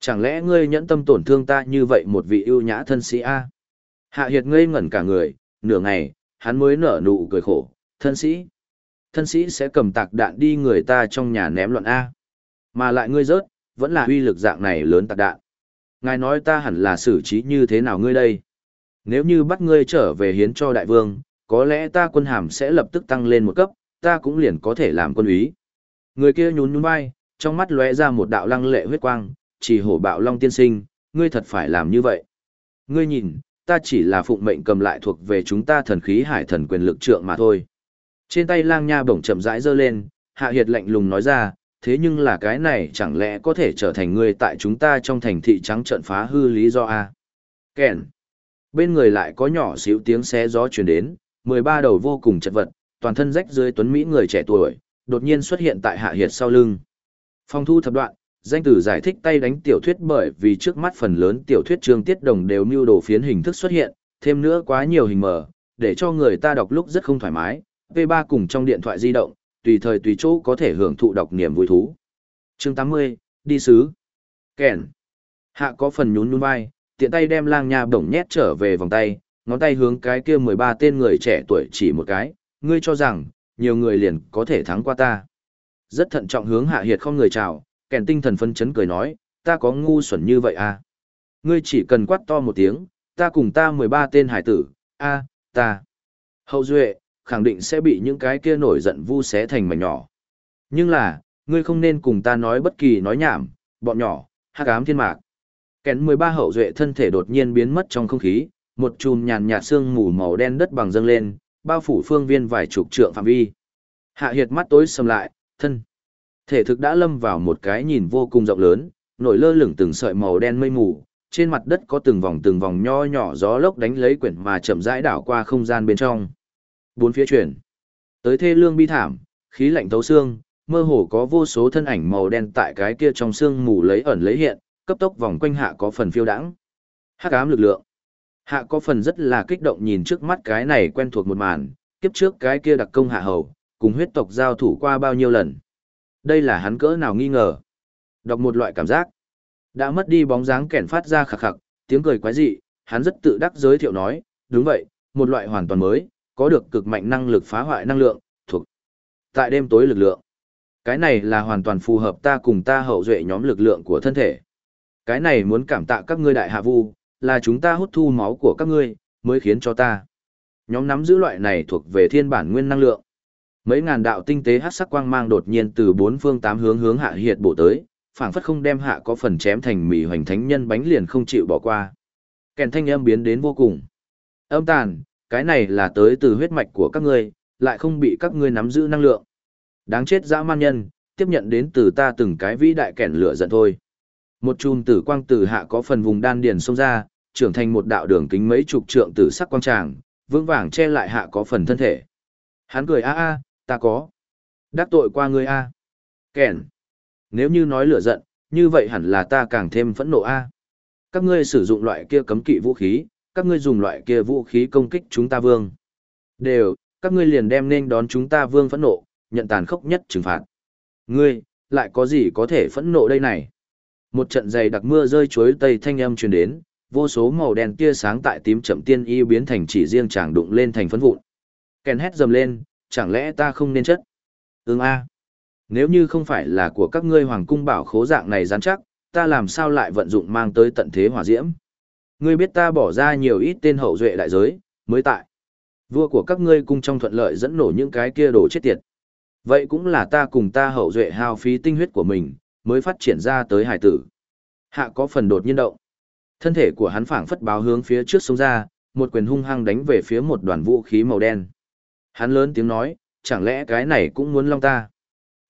Chẳng lẽ ngươi nhẫn tâm tổn thương ta như vậy một vị ưu nhã thân sĩ a? Hạ Hiệt ngây ngẩn cả người, nửa ngày, hắn mới nở nụ cười khổ, thân sĩ. Thân sĩ sẽ cầm tạc đạn đi người ta trong nhà ném loạn A. Mà lại ngươi rớt, vẫn là uy lực dạng này lớn tạc đạn. Ngài nói ta hẳn là xử trí như thế nào ngươi đây? Nếu như bắt ngươi trở về hiến cho đại vương, có lẽ ta quân hàm sẽ lập tức tăng lên một cấp, ta cũng liền có thể làm quân úy. Người kia nhún nhún vai, trong mắt lóe ra một đạo lăng lệ huyết quang, chỉ hổ bạo long tiên sinh, ngươi thật phải làm như vậy. Ngươi nhìn, ta chỉ là phụng mệnh cầm lại thuộc về chúng ta thần khí hải thần quyền lực trượng mà thôi. Trên tay lang nha bổng chậm rãi giơ lên, hạ hiệt lạnh lùng nói ra, thế nhưng là cái này chẳng lẽ có thể trở thành ngươi tại chúng ta trong thành thị trắng trận phá hư lý do a? Kèn. Bên người lại có nhỏ xíu tiếng xé gió truyền đến, 13 đầu vô cùng chật vật, toàn thân rách dưới tuấn mỹ người trẻ tuổi, đột nhiên xuất hiện tại hạ hiệt sau lưng. Phong thu thập đoạn, danh tử giải thích tay đánh tiểu thuyết bởi vì trước mắt phần lớn tiểu thuyết chương tiết đồng đều mưu đồ phiến hình thức xuất hiện, thêm nữa quá nhiều hình mờ, để cho người ta đọc lúc rất không thoải mái. V3 cùng trong điện thoại di động, tùy thời tùy chỗ có thể hưởng thụ đọc niềm vui thú. Chương 80, đi sứ. Kèn. Hạ có phần nhún nhún vai, tiện tay đem lang nha bổng nhét trở về vòng tay, ngón tay hướng cái kia 13 tên người trẻ tuổi chỉ một cái, ngươi cho rằng, nhiều người liền có thể thắng qua ta. Rất thận trọng hướng hạ hiệt không người chào, kèn tinh thần phân chấn cười nói, ta có ngu xuẩn như vậy à? Ngươi chỉ cần quát to một tiếng, ta cùng ta 13 tên hải tử, a, ta. Hậu duệ, khẳng định sẽ bị những cái kia nổi giận vu xé thành mảnh nhỏ. Nhưng là, ngươi không nên cùng ta nói bất kỳ nói nhảm, bọn nhỏ, hắc ám thiên mạc. Kén 13 hậu duệ thân thể đột nhiên biến mất trong không khí, một chùm nhàn nhạt sương mù màu đen đất bằng dâng lên, bao phủ phương viên vài chục trượng phạm vi. Hạ Hiệt mắt tối sầm lại, thân. Thể thực đã lâm vào một cái nhìn vô cùng rộng lớn, nổi lơ lửng từng sợi màu đen mây mù, trên mặt đất có từng vòng từng vòng nho nhỏ gió lốc đánh lấy quyển mà chậm rãi đảo qua không gian bên trong. Bốn phía chuyển. Tới thê lương bi thảm, khí lạnh thấu xương, mơ hồ có vô số thân ảnh màu đen tại cái kia trong xương mù lấy ẩn lấy hiện, cấp tốc vòng quanh hạ có phần phiêu đãng. Hắc ám lực lượng. Hạ có phần rất là kích động nhìn trước mắt cái này quen thuộc một màn, kiếp trước cái kia đặc công hạ hầu, cùng huyết tộc giao thủ qua bao nhiêu lần. Đây là hắn cỡ nào nghi ngờ. Đọc một loại cảm giác. Đã mất đi bóng dáng kẻn phát ra khạc khạc, tiếng cười quái dị, hắn rất tự đắc giới thiệu nói, đúng vậy, một loại hoàn toàn mới, có được cực mạnh năng lực phá hoại năng lượng, thuộc tại đêm tối lực lượng. Cái này là hoàn toàn phù hợp ta cùng ta hậu duệ nhóm lực lượng của thân thể. Cái này muốn cảm tạ các ngươi đại hạ vu, là chúng ta hút thu máu của các ngươi, mới khiến cho ta. Nhóm nắm giữ loại này thuộc về thiên bản nguyên năng lượng. Mấy ngàn đạo tinh tế hắc sắc quang mang đột nhiên từ bốn phương tám hướng hướng hạ hiệt bổ tới, phảng phất không đem hạ có phần chém thành mì hoành thánh nhân bánh liền không chịu bỏ qua. Kèn thanh âm biến đến vô cùng. Âm tàn, cái này là tới từ huyết mạch của các ngươi, lại không bị các ngươi nắm giữ năng lượng. Đáng chết dã man nhân, tiếp nhận đến từ ta từng cái vĩ đại kẻn lửa giận thôi. Một chùm tử quang tử hạ có phần vùng đan điền xông ra, trưởng thành một đạo đường kính mấy chục trượng tử sắc quang tràng, vững vàng che lại hạ có phần thân thể. Hắn cười a a, ta có. Đắc tội qua ngươi a. Kẻn. Nếu như nói lửa giận, như vậy hẳn là ta càng thêm phẫn nộ a. Các ngươi sử dụng loại kia cấm kỵ vũ khí, các ngươi dùng loại kia vũ khí công kích chúng ta vương. Đều, các ngươi liền đem nên đón chúng ta vương phẫn nộ, nhận tàn khốc nhất trừng phạt. Ngươi, lại có gì có thể phẫn nộ đây này? Một trận dày đặc mưa rơi chuối tây thanh âm truyền đến, vô số màu đen tia sáng tại tím chậm tiên y biến thành chỉ riêng chàng đụng lên thành phấn vụn. Ken hét dầm lên, chẳng lẽ ta không nên chất? Ưng a. Nếu như không phải là của các ngươi hoàng cung bảo khố dạng này rắn chắc, ta làm sao lại vận dụng mang tới tận thế hỏa diễm? Ngươi biết ta bỏ ra nhiều ít tên hậu duệ đại giới, mới tại. Vua của các ngươi cung trong thuận lợi dẫn nổ những cái kia đồ chết tiệt. Vậy cũng là ta cùng ta hậu duệ hao phí tinh huyết của mình, mới phát triển ra tới hải tử. Hạ có phần đột nhiên động. Thân thể của hắn phảng phất báo hướng phía trước sông ra, một quyền hung hăng đánh về phía một đoàn vũ khí màu đen. Hắn lớn tiếng nói, chẳng lẽ cái này cũng muốn long ta?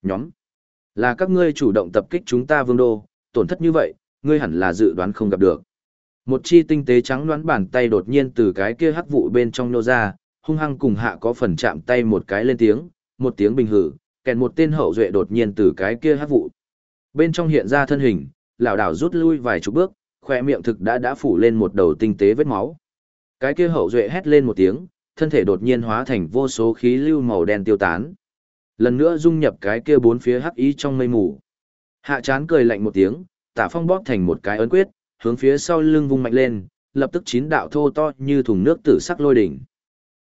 Nhóm, là các ngươi chủ động tập kích chúng ta vương đô, tổn thất như vậy, ngươi hẳn là dự đoán không gặp được. Một chi tinh tế trắng đoán bàn tay đột nhiên từ cái kia hắc vụ bên trong nô ra, hung hăng cùng hạ có phần chạm tay một cái lên tiếng, một tiếng bình hử, kèn một tên hậu duệ đột nhiên từ cái kia hắc vụ. Bên trong hiện ra thân hình, lão đảo rút lui vài chục bước, khỏe miệng thực đã đã phủ lên một đầu tinh tế vết máu. Cái kia hậu duệ hét lên một tiếng, thân thể đột nhiên hóa thành vô số khí lưu màu đen tiêu tán. Lần nữa dung nhập cái kia bốn phía hắc ý trong mây mù. Hạ chán cười lạnh một tiếng, tả phong bóp thành một cái ấn quyết, hướng phía sau lưng vung mạnh lên, lập tức chín đạo thô to như thùng nước tử sắc lôi đỉnh.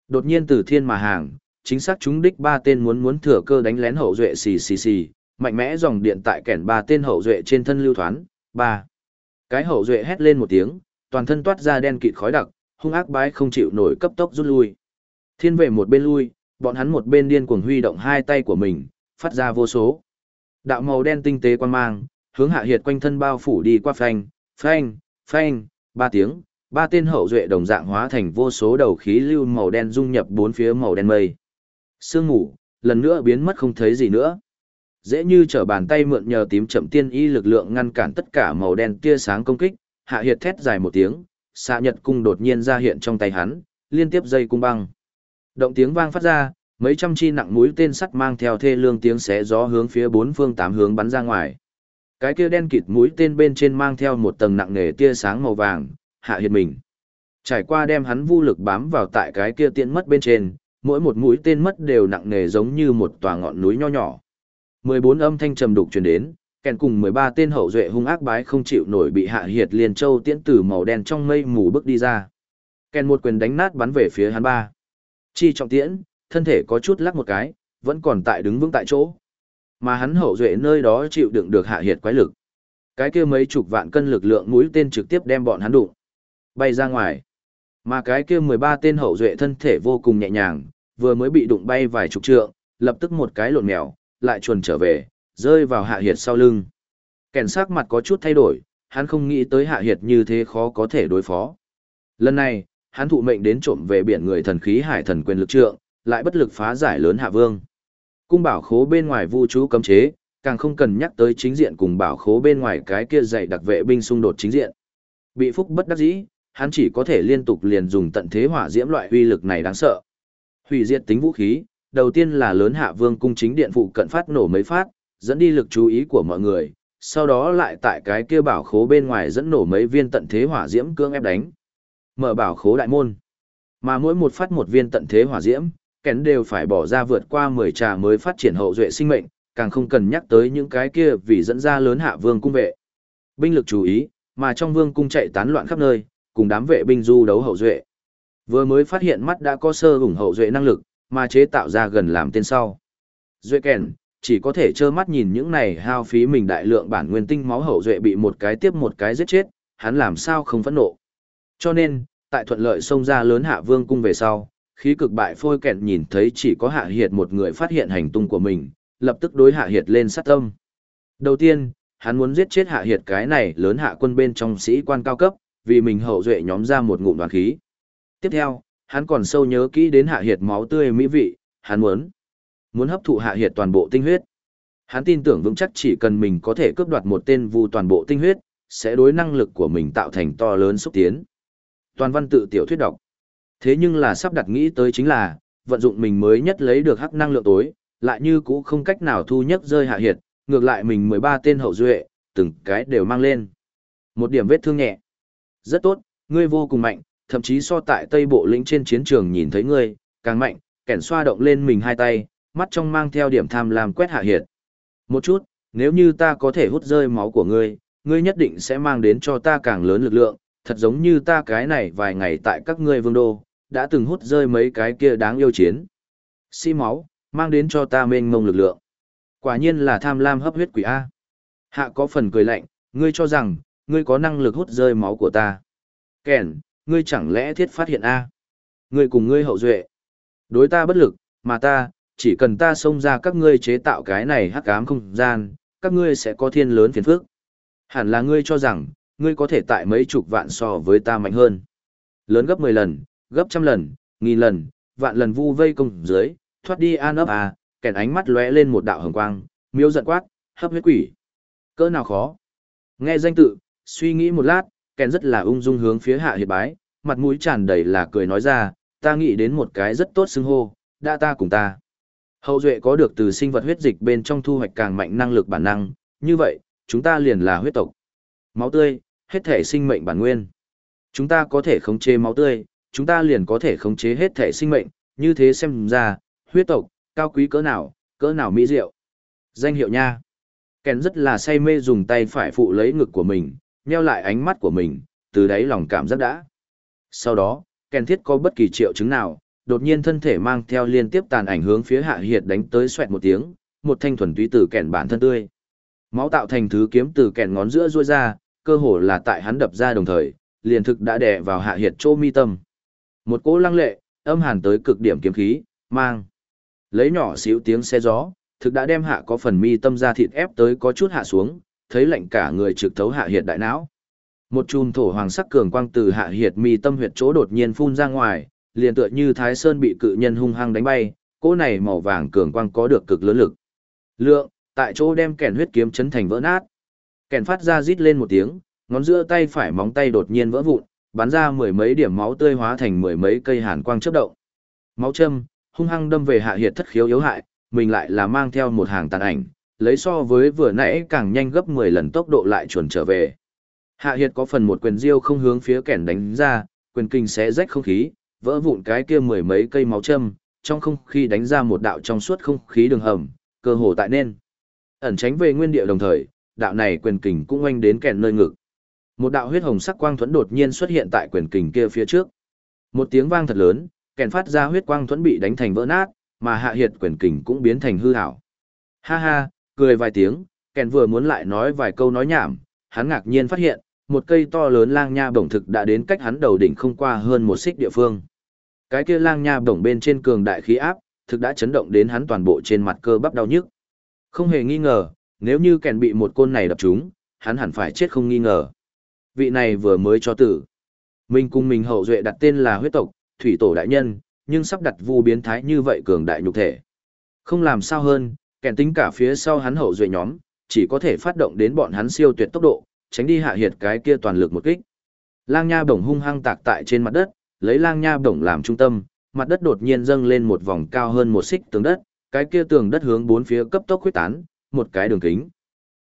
Đột nhiên từ thiên mà hàng, chính xác chúng đích ba tên muốn muốn thừa cơ đánh lén hậu duệ xì xì xì, mạnh mẽ dòng điện tại kẻn ba tên hậu duệ trên thân lưu thoán, ba. Cái hậu duệ hét lên một tiếng, toàn thân toát ra đen kịt khói đặc, hung ác bái không chịu nổi cấp tốc rút lui. Thiên vệ một bên lui, bọn hắn một bên điên cuồng huy động hai tay của mình, phát ra vô số. Đạo màu đen tinh tế quan mang, hướng hạ hiệt quanh thân bao phủ đi qua phanh, phanh, phanh, ba tiếng, ba tên hậu duệ đồng dạng hóa thành vô số đầu khí lưu màu đen dung nhập bốn phía màu đen mây. Sương ngủ, lần nữa biến mất không thấy gì nữa. Dễ như trở bàn tay mượn nhờ tím chậm tiên y lực lượng ngăn cản tất cả màu đen tia sáng công kích, hạ hiệt thét dài một tiếng, xạ nhật cung đột nhiên ra hiện trong tay hắn, liên tiếp dây cung băng. Động tiếng vang phát ra, mấy trăm chi nặng mũi tên sắt mang theo thê lương tiếng xé gió hướng phía bốn phương tám hướng bắn ra ngoài. Cái kia đen kịt mũi tên bên trên mang theo một tầng nặng nề tia sáng màu vàng, hạ hiệt mình. Trải qua đem hắn vô lực bám vào tại cái kia tiện mất bên trên, mỗi một mũi tên mất đều nặng nề giống như một tòa ngọn núi nho nhỏ. 14 âm thanh trầm đục truyền đến, kèn cùng 13 tên hậu duệ hung ác bái không chịu nổi bị hạ hiệt liền châu tiễn tử màu đen trong mây mù bước đi ra. Kèn một quyền đánh nát bắn về phía hắn ba. Chi trọng tiễn, thân thể có chút lắc một cái, vẫn còn tại đứng vững tại chỗ. Mà hắn hậu duệ nơi đó chịu đựng được hạ hiệt quái lực. Cái kia mấy chục vạn cân lực lượng mũi tên trực tiếp đem bọn hắn đụng. Bay ra ngoài. Mà cái kia 13 tên hậu duệ thân thể vô cùng nhẹ nhàng, vừa mới bị đụng bay vài chục trượng, lập tức một cái lộn mèo, lại chuồn trở về, rơi vào hạ hiệt sau lưng. Kèn sắc mặt có chút thay đổi, hắn không nghĩ tới hạ hiệt như thế khó có thể đối phó. Lần này, hắn thụ mệnh đến trộm về biển người thần khí hải thần quyền lực trượng, lại bất lực phá giải lớn hạ vương. Cung bảo khố bên ngoài vu chú cấm chế, càng không cần nhắc tới chính diện cùng bảo khố bên ngoài cái kia dạy đặc vệ binh xung đột chính diện. Bị phúc bất đắc dĩ, hắn chỉ có thể liên tục liền dùng tận thế hỏa diễm loại uy lực này đáng sợ. Hủy diệt tính vũ khí, đầu tiên là lớn hạ vương cung chính điện phụ cận phát nổ mấy phát, dẫn đi lực chú ý của mọi người, sau đó lại tại cái kia bảo khố bên ngoài dẫn nổ mấy viên tận thế hỏa diễm cưỡng ép đánh. Mở bảo khố đại môn. Mà mỗi một phát một viên tận thế hỏa diễm, kén đều phải bỏ ra vượt qua 10 trà mới phát triển hậu duệ sinh mệnh, càng không cần nhắc tới những cái kia vì dẫn ra lớn hạ vương cung vệ. Binh lực chú ý, mà trong vương cung chạy tán loạn khắp nơi, cùng đám vệ binh du đấu hậu duệ. Vừa mới phát hiện mắt đã có sơ ủng hậu duệ năng lực, mà chế tạo ra gần làm tên sau. Duệ kèn, chỉ có thể trơ mắt nhìn những này hao phí mình đại lượng bản nguyên tinh máu hậu duệ bị một cái tiếp một cái giết chết, hắn làm sao không phẫn nộ. Cho nên, tại thuận lợi xông ra lớn hạ vương cung về sau, khí cực bại phôi kẹn nhìn thấy chỉ có hạ hiệt một người phát hiện hành tung của mình, lập tức đối hạ hiệt lên sát tâm. Đầu tiên, hắn muốn giết chết hạ hiệt cái này lớn hạ quân bên trong sĩ quan cao cấp, vì mình hậu duệ nhóm ra một ngụm đoàn khí. Tiếp theo, hắn còn sâu nhớ kỹ đến hạ hiệt máu tươi mỹ vị, hắn muốn muốn hấp thụ hạ hiệt toàn bộ tinh huyết. Hắn tin tưởng vững chắc chỉ cần mình có thể cướp đoạt một tên vu toàn bộ tinh huyết, sẽ đối năng lực của mình tạo thành to lớn xúc tiến. Toàn văn tự tiểu thuyết đọc. Thế nhưng là sắp đặt nghĩ tới chính là, vận dụng mình mới nhất lấy được hắc năng lượng tối, lại như cũ không cách nào thu nhất rơi hạ hiệt, ngược lại mình 13 tên hậu duệ, từng cái đều mang lên. Một điểm vết thương nhẹ. Rất tốt, ngươi vô cùng mạnh, thậm chí so tại Tây Bộ lĩnh trên chiến trường nhìn thấy ngươi, càng mạnh, kẻn xoa động lên mình hai tay, mắt trong mang theo điểm tham lam quét hạ hiệt. Một chút, nếu như ta có thể hút rơi máu của ngươi, ngươi nhất định sẽ mang đến cho ta càng lớn lực lượng, thật giống như ta cái này vài ngày tại các ngươi vương đô, đã từng hút rơi mấy cái kia đáng yêu chiến. Xi si máu, mang đến cho ta mênh mông lực lượng. Quả nhiên là tham lam hấp huyết quỷ A. Hạ có phần cười lạnh, ngươi cho rằng, ngươi có năng lực hút rơi máu của ta. Kèn, ngươi chẳng lẽ thiết phát hiện A. Ngươi cùng ngươi hậu duệ. Đối ta bất lực, mà ta, chỉ cần ta xông ra các ngươi chế tạo cái này hắc ám không gian, các ngươi sẽ có thiên lớn phiền phức. Hẳn là ngươi cho rằng, ngươi có thể tại mấy chục vạn so với ta mạnh hơn. Lớn gấp 10 lần, gấp trăm lần, nghìn lần, vạn lần vu vây công dưới, thoát đi an ấp à, kèn ánh mắt lóe lên một đạo hồng quang, miêu giận quát, hấp huyết quỷ. Cỡ nào khó? Nghe danh tự, suy nghĩ một lát, Ken rất là ung dung hướng phía hạ hiệt bái, mặt mũi tràn đầy là cười nói ra, ta nghĩ đến một cái rất tốt xưng hô, đã ta cùng ta. Hậu duệ có được từ sinh vật huyết dịch bên trong thu hoạch càng mạnh năng lực bản năng, như vậy, chúng ta liền là huyết tộc. Máu tươi, hết thể sinh mệnh bản nguyên. Chúng ta có thể khống chế máu tươi, chúng ta liền có thể khống chế hết thể sinh mệnh, như thế xem ra, huyết tộc, cao quý cỡ nào, cỡ nào mỹ diệu. Danh hiệu nha. Ken rất là say mê dùng tay phải phụ lấy ngực của mình, nheo lại ánh mắt của mình, từ đấy lòng cảm giác đã. Sau đó, Ken thiết có bất kỳ triệu chứng nào, đột nhiên thân thể mang theo liên tiếp tàn ảnh hướng phía hạ hiệt đánh tới xoẹt một tiếng, một thanh thuần túy từ kèn bản thân tươi. Máu tạo thành thứ kiếm từ kèn ngón giữa ruôi ra, cơ hồ là tại hắn đập ra đồng thời, liền thực đã đè vào hạ hiệt chỗ mi tâm. Một cỗ lăng lệ, âm hàn tới cực điểm kiếm khí, mang. Lấy nhỏ xíu tiếng xe gió, thực đã đem hạ có phần mi tâm ra thịt ép tới có chút hạ xuống, thấy lạnh cả người trực thấu hạ hiệt đại não. Một chùm thổ hoàng sắc cường quang từ hạ hiệt mi tâm huyệt chỗ đột nhiên phun ra ngoài, liền tựa như Thái Sơn bị cự nhân hung hăng đánh bay, cỗ này màu vàng cường quang có được cực lớn lực. Lượng, tại chỗ đem kèn huyết kiếm chấn thành vỡ nát. Kèn phát ra rít lên một tiếng, ngón giữa tay phải móng tay đột nhiên vỡ vụn, bắn ra mười mấy điểm máu tươi hóa thành mười mấy cây hàn quang chớp động. Máu châm, hung hăng đâm về hạ hiệt thất khiếu yếu hại, mình lại là mang theo một hàng tàn ảnh, lấy so với vừa nãy càng nhanh gấp 10 lần tốc độ lại chuẩn trở về. Hạ hiệt có phần một quyền diêu không hướng phía kẻn đánh ra, quyền kinh sẽ rách không khí, vỡ vụn cái kia mười mấy cây máu châm, trong không khí đánh ra một đạo trong suốt không khí đường hầm, cơ hồ tại nên. Ẩn tránh về nguyên địa đồng thời, đạo này quyền kình cũng oanh đến kèn nơi ngực. Một đạo huyết hồng sắc quang thuẫn đột nhiên xuất hiện tại quyền kình kia phía trước. Một tiếng vang thật lớn, kèn phát ra huyết quang thuẫn bị đánh thành vỡ nát, mà hạ hiệt quyền kình cũng biến thành hư hảo Ha ha, cười vài tiếng, kèn vừa muốn lại nói vài câu nói nhảm, hắn ngạc nhiên phát hiện, một cây to lớn lang nha bổng thực đã đến cách hắn đầu đỉnh không qua hơn một xích địa phương. Cái kia lang nha bổng bên trên cường đại khí áp, thực đã chấn động đến hắn toàn bộ trên mặt cơ bắp đau nhức. Không hề nghi ngờ, nếu như kèn bị một côn này đập trúng, hắn hẳn phải chết không nghi ngờ. Vị này vừa mới cho tử. Mình cùng mình hậu duệ đặt tên là huyết tộc, thủy tổ đại nhân, nhưng sắp đặt vu biến thái như vậy cường đại nhục thể. Không làm sao hơn, Kèn tính cả phía sau hắn hậu duệ nhóm, chỉ có thể phát động đến bọn hắn siêu tuyệt tốc độ, tránh đi hạ hiệt cái kia toàn lực một kích. Lang nha bổng hung hăng tạc tại trên mặt đất, lấy lang nha bổng làm trung tâm, mặt đất đột nhiên dâng lên một vòng cao hơn một xích tường đất, cái kia tường đất hướng bốn phía cấp tốc huyết tán, một cái đường kính.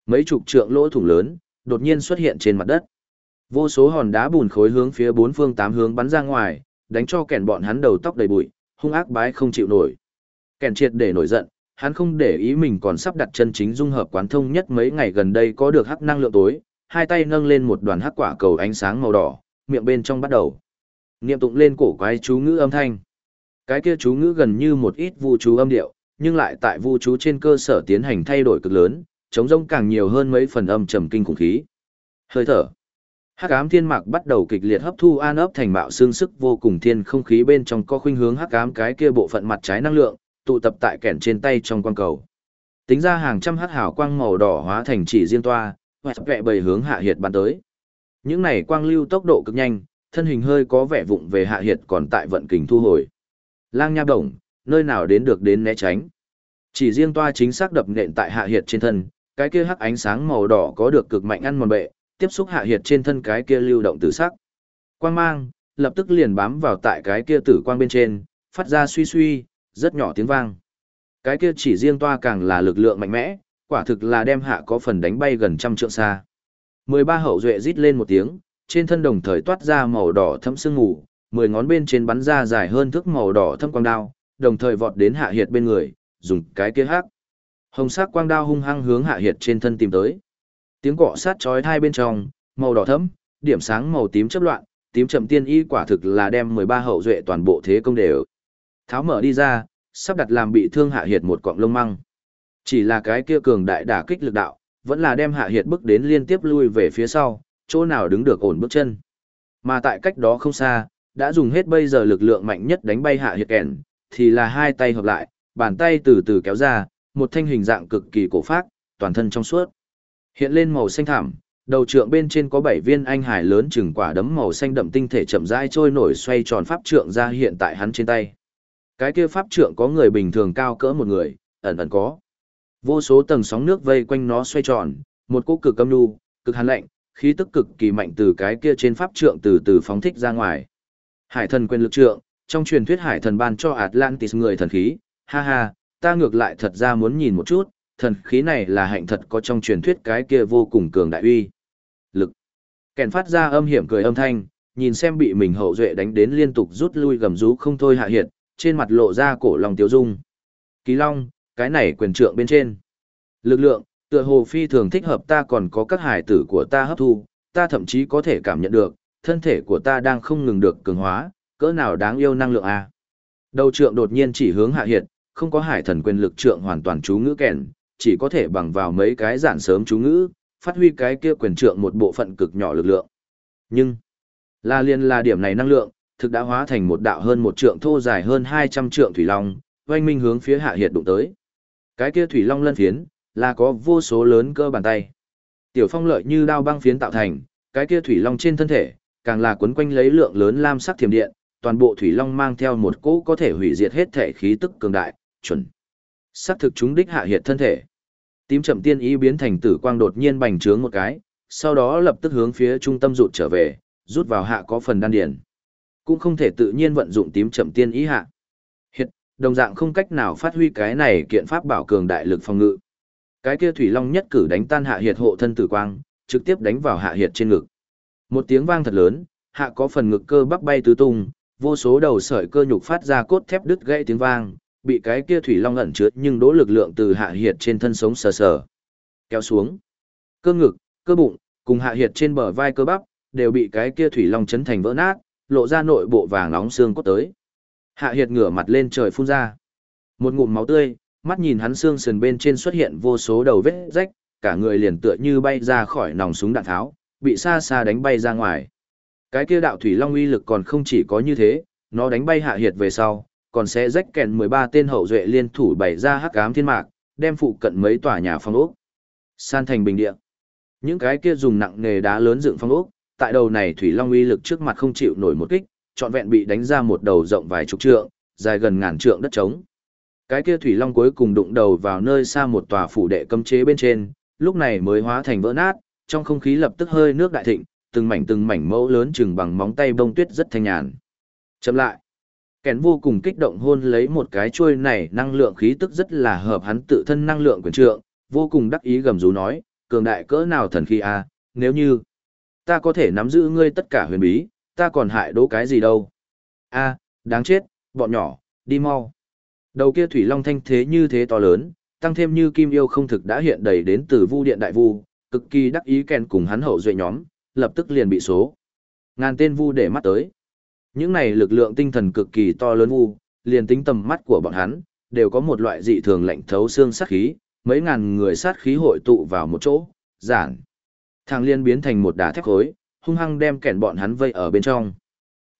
Mấy chục trượng lỗ thủng lớn, đột nhiên xuất hiện trên mặt đất. Vô số hòn đá bùn khối hướng phía bốn phương tám hướng bắn ra ngoài, đánh cho kèn bọn hắn đầu tóc đầy bụi, hung ác bái không chịu nổi. Kèn triệt để nổi giận, hắn không để ý mình còn sắp đặt chân chính dung hợp quán thông nhất mấy ngày gần đây có được hắc năng lượng tối, hai tay nâng lên một đoàn hắc quả cầu ánh sáng màu đỏ, miệng bên trong bắt đầu. Niệm tụng lên cổ quái chú ngữ âm thanh. Cái kia chú ngữ gần như một ít vu chú âm điệu, nhưng lại tại vu chú trên cơ sở tiến hành thay đổi cực lớn, chống rông càng nhiều hơn mấy phần âm trầm kinh khủng khí. Hơi thở. Hắc ám thiên mạc bắt đầu kịch liệt hấp thu an ấp thành bạo xương sức vô cùng thiên không khí bên trong có khuynh hướng hắc ám cái kia bộ phận mặt trái năng lượng, tụ tập tại kẻn trên tay trong quang cầu. Tính ra hàng trăm hắc hào quang màu đỏ hóa thành chỉ riêng toa, hoặc vẹ bầy hướng hạ hiệt bắn tới. Những này quang lưu tốc độ cực nhanh, thân hình hơi có vẻ vụng về hạ hiệt còn tại vận kình thu hồi. Lang nha đồng, nơi nào đến được đến né tránh. Chỉ riêng toa chính xác đập nện tại hạ hiệt trên thân, cái kia hắc ánh sáng màu đỏ có được cực mạnh ăn mòn bệ, tiếp xúc hạ hiệt trên thân cái kia lưu động tử sắc. Quang mang, lập tức liền bám vào tại cái kia tử quang bên trên, phát ra suy suy, rất nhỏ tiếng vang. Cái kia chỉ riêng toa càng là lực lượng mạnh mẽ, quả thực là đem hạ có phần đánh bay gần trăm trượng xa. 13 hậu duệ rít lên một tiếng, trên thân đồng thời toát ra màu đỏ thấm sương ngủ, mười ngón bên trên bắn ra dài hơn thước màu đỏ thâm quang đao, đồng thời vọt đến hạ hiệt bên người, dùng cái kia hắc. Hồng sắc quang đao hung hăng hướng hạ hiệt trên thân tìm tới. Tiếng cọ sát chói hai bên trong, màu đỏ thấm, điểm sáng màu tím chớp loạn, tím chậm tiên y quả thực là đem 13 hậu duệ toàn bộ thế công đều. Tháo mở đi ra, sắp đặt làm bị thương hạ hiệt một cọng lông măng. Chỉ là cái kia cường đại đả kích lực đạo, vẫn là đem hạ hiệt bước đến liên tiếp lui về phía sau, chỗ nào đứng được ổn bước chân. Mà tại cách đó không xa, đã dùng hết bây giờ lực lượng mạnh nhất đánh bay hạ hiệt kèn, thì là hai tay hợp lại, bàn tay từ từ kéo ra, một thanh hình dạng cực kỳ cổ phác, toàn thân trong suốt. Hiện lên màu xanh thảm, đầu trượng bên trên có bảy viên anh hải lớn chừng quả đấm màu xanh đậm tinh thể chậm rãi trôi nổi xoay tròn pháp trượng ra hiện tại hắn trên tay. Cái kia pháp trượng có người bình thường cao cỡ một người, ẩn ẩn có. Vô số tầng sóng nước vây quanh nó xoay tròn, một cỗ cực âm nhu, cực hàn lạnh, khí tức cực kỳ mạnh từ cái kia trên pháp trượng từ từ phóng thích ra ngoài. Hải thần quyền lực trượng, trong truyền thuyết hải thần ban cho Atlantis người thần khí, ha ha, ta ngược lại thật ra muốn nhìn một chút, thần khí này là hạnh thật có trong truyền thuyết cái kia vô cùng cường đại uy. Lực. Kèn phát ra âm hiểm cười âm thanh, nhìn xem bị mình hậu duệ đánh đến liên tục rút lui gầm rú không thôi hạ hiện, trên mặt lộ ra cổ lòng tiêu dung. Kỳ Long, cái này quyền trượng bên trên. Lực lượng, tựa hồ phi thường thích hợp ta còn có các hải tử của ta hấp thu, ta thậm chí có thể cảm nhận được, thân thể của ta đang không ngừng được cường hóa, cỡ nào đáng yêu năng lượng a. À? Đầu trượng đột nhiên chỉ hướng hạ hiệt, không có hải thần quyền lực trượng hoàn toàn chú ngữ kèn, chỉ có thể bằng vào mấy cái giản sớm chú ngữ, phát huy cái kia quyền trượng một bộ phận cực nhỏ lực lượng. Nhưng, là liên là điểm này năng lượng, thực đã hóa thành một đạo hơn một trượng thô dài hơn 200 trượng thủy long, oanh minh hướng phía hạ hiệt đụng tới. Cái kia thủy long lân phiến, là có vô số lớn cơ bàn tay. Tiểu phong lợi như đao băng phiến tạo thành, cái kia thủy long trên thân thể, càng là quấn quanh lấy lượng lớn lam sắc thiểm điện, toàn bộ thủy long mang theo một cỗ có thể hủy diệt hết thể khí tức cường đại, chuẩn. Sắc thực chúng đích hạ hiệt thân thể. Tím chậm tiên ý biến thành tử quang đột nhiên bành trướng một cái, sau đó lập tức hướng phía trung tâm rụt trở về, rút vào hạ có phần đan điền. Cũng không thể tự nhiên vận dụng tím chậm tiên ý hạ. Hiện, đồng dạng không cách nào phát huy cái này kiện pháp bảo cường đại lực phòng ngự. Cái kia thủy long nhất cử đánh tan hạ hiệt hộ thân tử quang, trực tiếp đánh vào hạ hiệt trên ngực. Một tiếng vang thật lớn, hạ có phần ngực cơ bắp bay tứ tung, vô số đầu sợi cơ nhục phát ra cốt thép đứt gãy tiếng vang, bị cái kia thủy long ẩn chứa nhưng đỗ lực lượng từ hạ hiệt trên thân sống sờ sờ kéo xuống cơ ngực cơ bụng cùng hạ hiệt trên bờ vai cơ bắp đều bị cái kia thủy long chấn thành vỡ nát lộ ra nội bộ vàng nóng xương cốt tới hạ hiệt ngửa mặt lên trời phun ra một ngụm máu tươi mắt nhìn hắn xương sườn bên trên xuất hiện vô số đầu vết rách cả người liền tựa như bay ra khỏi nòng súng đạn tháo bị xa xa đánh bay ra ngoài cái kia đạo thủy long uy lực còn không chỉ có như thế nó đánh bay hạ hiệt về sau còn sẽ rách kèn 13 tên hậu duệ liên thủ bày ra hắc ám thiên mạc, đem phụ cận mấy tòa nhà phong ốc. San thành bình địa. Những cái kia dùng nặng nghề đá lớn dựng phong ốc, tại đầu này thủy long uy lực trước mặt không chịu nổi một kích, trọn vẹn bị đánh ra một đầu rộng vài chục trượng, dài gần ngàn trượng đất trống. Cái kia thủy long cuối cùng đụng đầu vào nơi xa một tòa phủ đệ cấm chế bên trên, lúc này mới hóa thành vỡ nát, trong không khí lập tức hơi nước đại thịnh, từng mảnh từng mảnh mẫu lớn chừng bằng móng tay bông tuyết rất thanh nhàn. Chậm lại. Kèn vô cùng kích động hôn lấy một cái chuôi này năng lượng khí tức rất là hợp hắn tự thân năng lượng quyền trượng, vô cùng đắc ý gầm rú nói, cường đại cỡ nào thần khí a, nếu như ta có thể nắm giữ ngươi tất cả huyền bí, ta còn hại đố cái gì đâu. A, đáng chết, bọn nhỏ, đi mau. Đầu kia thủy long thanh thế như thế to lớn, tăng thêm như kim yêu không thực đã hiện đầy đến từ vu điện đại vu, cực kỳ đắc ý kèn cùng hắn hậu duệ nhóm, lập tức liền bị số. Ngàn tên vu để mắt tới. Những này lực lượng tinh thần cực kỳ to lớn vu, liền tính tầm mắt của bọn hắn, đều có một loại dị thường lạnh thấu xương sát khí, mấy ngàn người sát khí hội tụ vào một chỗ, giản. Thằng liên biến thành một đá thép khối, hung hăng đem kẻn bọn hắn vây ở bên trong.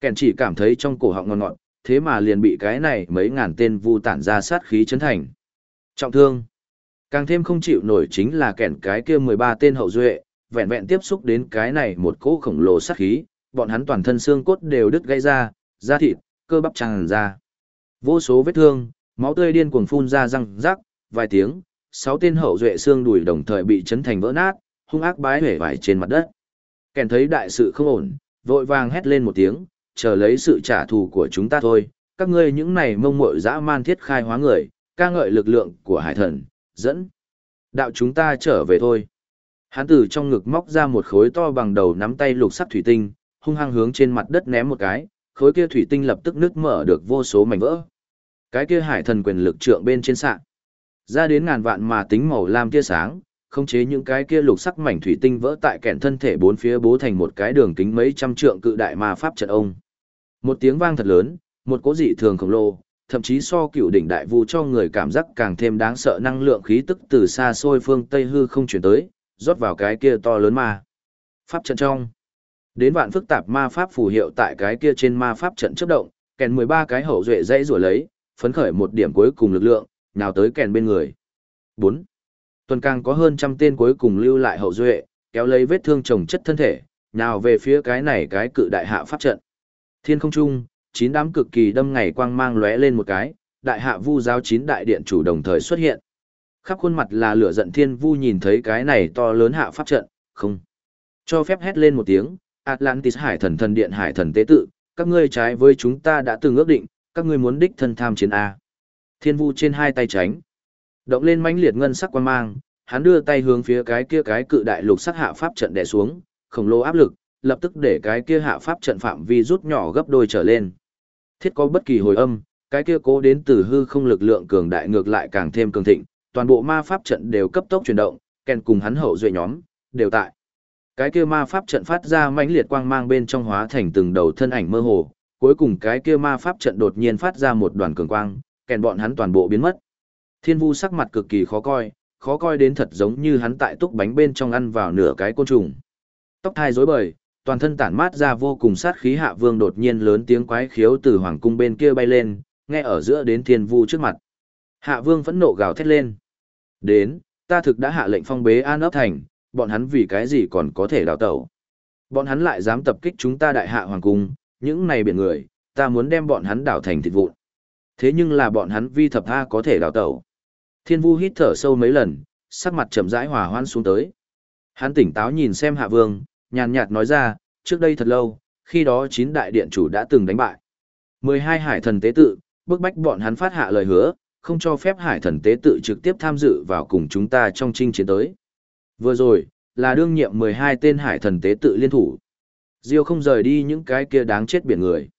Kẻn chỉ cảm thấy trong cổ họng ngon ngọt, thế mà liền bị cái này mấy ngàn tên vu tản ra sát khí chấn thành. Trọng thương. Càng thêm không chịu nổi chính là kẻn cái kia 13 tên hậu duệ, vẹn vẹn tiếp xúc đến cái này một cỗ khổng lồ sát khí, bọn hắn toàn thân xương cốt đều đứt gãy ra, da thịt, cơ bắp tràn ra. Vô số vết thương, máu tươi điên cuồng phun ra răng rắc, vài tiếng, sáu tên hậu duệ xương đùi đồng thời bị chấn thành vỡ nát, hung ác bái hể vải trên mặt đất. Kèn thấy đại sự không ổn, vội vàng hét lên một tiếng, chờ lấy sự trả thù của chúng ta thôi, các ngươi những này mông muội dã man thiết khai hóa người, ca ngợi lực lượng của hải thần, dẫn. Đạo chúng ta trở về thôi. Hán tử trong ngực móc ra một khối to bằng đầu nắm tay lục sắc thủy tinh, hung hăng hướng trên mặt đất ném một cái, khối kia thủy tinh lập tức nứt mở được vô số mảnh vỡ. Cái kia hải thần quyền lực trượng bên trên sạng. Ra đến ngàn vạn mà tính màu lam tia sáng, khống chế những cái kia lục sắc mảnh thủy tinh vỡ tại kẹn thân thể bốn phía bố thành một cái đường kính mấy trăm trượng cự đại ma pháp trận ông. Một tiếng vang thật lớn, một cố dị thường khổng lồ, thậm chí so cựu đỉnh đại vu cho người cảm giác càng thêm đáng sợ năng lượng khí tức từ xa xôi phương Tây hư không chuyển tới, rót vào cái kia to lớn ma. Pháp trận trong. Đến vạn phức tạp ma pháp phù hiệu tại cái kia trên ma pháp trận chấp động, kèn 13 cái hậu duệ dãy rủa lấy, phấn khởi một điểm cuối cùng lực lượng, nào tới kèn bên người. 4. Tuần càng có hơn trăm tên cuối cùng lưu lại hậu duệ, kéo lấy vết thương chồng chất thân thể, nào về phía cái này cái cự đại hạ pháp trận. Thiên không trung, chín đám cực kỳ đâm ngày quang mang lóe lên một cái, đại hạ vu giáo chín đại điện chủ đồng thời xuất hiện. Khắp khuôn mặt là lửa giận thiên vu nhìn thấy cái này to lớn hạ pháp trận, không. Cho phép hét lên một tiếng, Atlantis hải thần thần điện hải thần tế tự, các ngươi trái với chúng ta đã từng ước định, các ngươi muốn đích thân tham chiến A. Thiên vu trên hai tay tránh. Động lên mãnh liệt ngân sắc quan mang, hắn đưa tay hướng phía cái kia cái cự đại lục sắc hạ pháp trận đè xuống, khổng lồ áp lực, lập tức để cái kia hạ pháp trận phạm vi rút nhỏ gấp đôi trở lên. Thiết có bất kỳ hồi âm, cái kia cố đến từ hư không lực lượng cường đại ngược lại càng thêm cường thịnh, toàn bộ ma pháp trận đều cấp tốc chuyển động, kèn cùng hắn hậu duệ nhóm, đều tại. Cái kia ma pháp trận phát ra mãnh liệt quang mang bên trong hóa thành từng đầu thân ảnh mơ hồ, cuối cùng cái kia ma pháp trận đột nhiên phát ra một đoàn cường quang, kèn bọn hắn toàn bộ biến mất. Thiên Vu sắc mặt cực kỳ khó coi, khó coi đến thật giống như hắn tại túc bánh bên trong ăn vào nửa cái côn trùng. Tóc thai rối bời, toàn thân tản mát ra vô cùng sát khí hạ vương đột nhiên lớn tiếng quái khiếu từ hoàng cung bên kia bay lên, nghe ở giữa đến Thiên Vu trước mặt. Hạ vương phẫn nộ gào thét lên. Đến, ta thực đã hạ lệnh phong bế an ấp thành, bọn hắn vì cái gì còn có thể đào tẩu. Bọn hắn lại dám tập kích chúng ta đại hạ hoàng cung, những này biển người, ta muốn đem bọn hắn đảo thành thịt vụn. Thế nhưng là bọn hắn vi thập tha có thể đào tẩu. Thiên vu hít thở sâu mấy lần, sắc mặt chậm rãi hòa hoan xuống tới. Hắn tỉnh táo nhìn xem hạ vương, nhàn nhạt nói ra, trước đây thật lâu, khi đó chín đại điện chủ đã từng đánh bại. 12 hải thần tế tự, bức bách bọn hắn phát hạ lời hứa, không cho phép hải thần tế tự trực tiếp tham dự vào cùng chúng ta trong chinh chiến tới. Vừa rồi, là đương nhiệm 12 tên hải thần tế tự liên thủ. Diêu không rời đi những cái kia đáng chết biển người.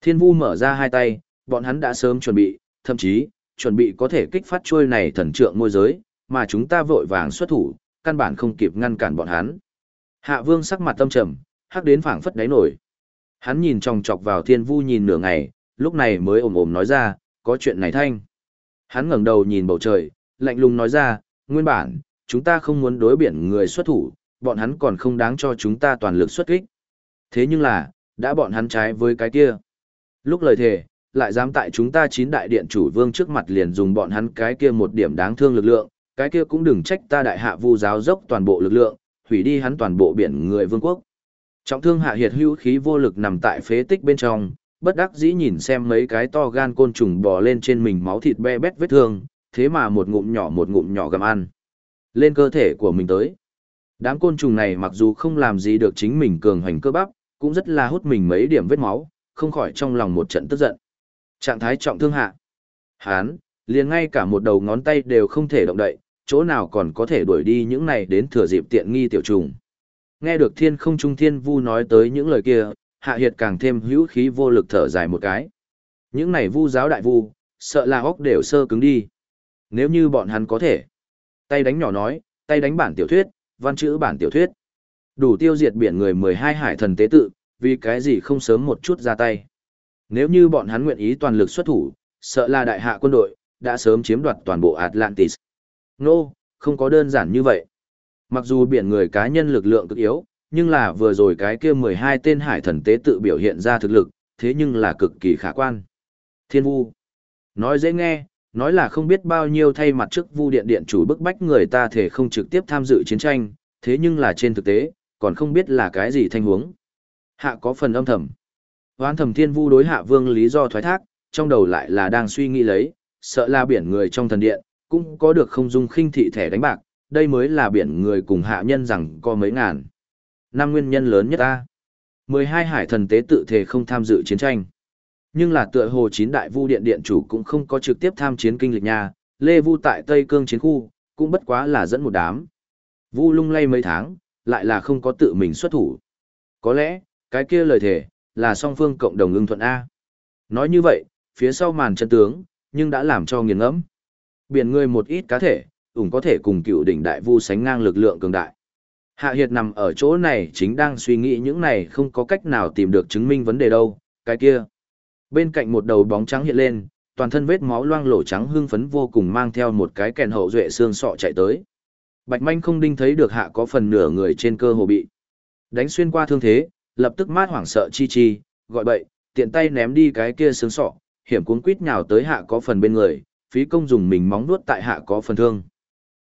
Thiên vu mở ra hai tay, bọn hắn đã sớm chuẩn bị, thậm chí, chuẩn bị có thể kích phát trôi này thần trượng môi giới, mà chúng ta vội vàng xuất thủ, căn bản không kịp ngăn cản bọn hắn. Hạ vương sắc mặt tâm trầm, hắc đến phảng phất đáy nổi. Hắn nhìn tròng chọc vào thiên vu nhìn nửa ngày, lúc này mới ồm ồm nói ra, có chuyện này thanh. Hắn ngẩng đầu nhìn bầu trời, lạnh lùng nói ra, nguyên bản, chúng ta không muốn đối biển người xuất thủ, bọn hắn còn không đáng cho chúng ta toàn lực xuất kích. Thế nhưng là, đã bọn hắn trái với cái kia. Lúc lời thề, lại dám tại chúng ta chín đại điện chủ vương trước mặt liền dùng bọn hắn cái kia một điểm đáng thương lực lượng, cái kia cũng đừng trách ta đại hạ vu giáo dốc toàn bộ lực lượng, hủy đi hắn toàn bộ biển người vương quốc. Trọng thương hạ hiệt hữu khí vô lực nằm tại phế tích bên trong, bất đắc dĩ nhìn xem mấy cái to gan côn trùng bò lên trên mình máu thịt be bét vết thương, thế mà một ngụm nhỏ một ngụm nhỏ gặm ăn. Lên cơ thể của mình tới. Đám côn trùng này mặc dù không làm gì được chính mình cường hành cơ bắp, cũng rất là hút mình mấy điểm vết máu, không khỏi trong lòng một trận tức giận. Trạng thái trọng thương hạ. Hán, liền ngay cả một đầu ngón tay đều không thể động đậy, chỗ nào còn có thể đuổi đi những này đến thừa dịp tiện nghi tiểu trùng. Nghe được thiên không trung thiên vu nói tới những lời kia, hạ hiệt càng thêm hữu khí vô lực thở dài một cái. Những này vu giáo đại vu, sợ là óc đều sơ cứng đi. Nếu như bọn hắn có thể. Tay đánh nhỏ nói, tay đánh bản tiểu thuyết, văn chữ bản tiểu thuyết. Đủ tiêu diệt biển người 12 hải thần tế tự, vì cái gì không sớm một chút ra tay. Nếu như bọn hắn nguyện ý toàn lực xuất thủ, sợ là đại hạ quân đội, đã sớm chiếm đoạt toàn bộ Atlantis. Nô, no, không có đơn giản như vậy. Mặc dù biển người cá nhân lực lượng cực yếu, nhưng là vừa rồi cái kia 12 tên hải thần tế tự biểu hiện ra thực lực, thế nhưng là cực kỳ khả quan. Thiên vu. Nói dễ nghe, nói là không biết bao nhiêu thay mặt trước vu điện điện chủ bức bách người ta thể không trực tiếp tham dự chiến tranh, thế nhưng là trên thực tế, còn không biết là cái gì thanh huống. Hạ có phần âm thầm. Hoán thầm thiên vu đối hạ vương lý do thoái thác, trong đầu lại là đang suy nghĩ lấy, sợ là biển người trong thần điện, cũng có được không dung khinh thị thẻ đánh bạc, đây mới là biển người cùng hạ nhân rằng có mấy ngàn. Năm nguyên nhân lớn nhất ta. 12 hải thần tế tự thể không tham dự chiến tranh. Nhưng là tựa hồ chín đại vu điện điện chủ cũng không có trực tiếp tham chiến kinh lịch nha, Lê Vu tại Tây Cương chiến khu, cũng bất quá là dẫn một đám. Vu lung lay mấy tháng, lại là không có tự mình xuất thủ. Có lẽ, cái kia lời thể, là song phương cộng đồng ưng thuận A. Nói như vậy, phía sau màn chân tướng, nhưng đã làm cho nghiền ngẫm. Biển người một ít cá thể, ủng có thể cùng cựu đỉnh đại vu sánh ngang lực lượng cường đại. Hạ Hiệt nằm ở chỗ này chính đang suy nghĩ những này không có cách nào tìm được chứng minh vấn đề đâu, cái kia. Bên cạnh một đầu bóng trắng hiện lên, toàn thân vết máu loang lổ trắng hưng phấn vô cùng mang theo một cái kèn hậu duệ xương sọ chạy tới. Bạch manh không đinh thấy được hạ có phần nửa người trên cơ hồ bị. Đánh xuyên qua thương thế, lập tức mát hoảng sợ chi chi, gọi bậy, tiện tay ném đi cái kia sướng sọ, hiểm cuốn quýt nhào tới hạ có phần bên người, phí công dùng mình móng nuốt tại hạ có phần thương.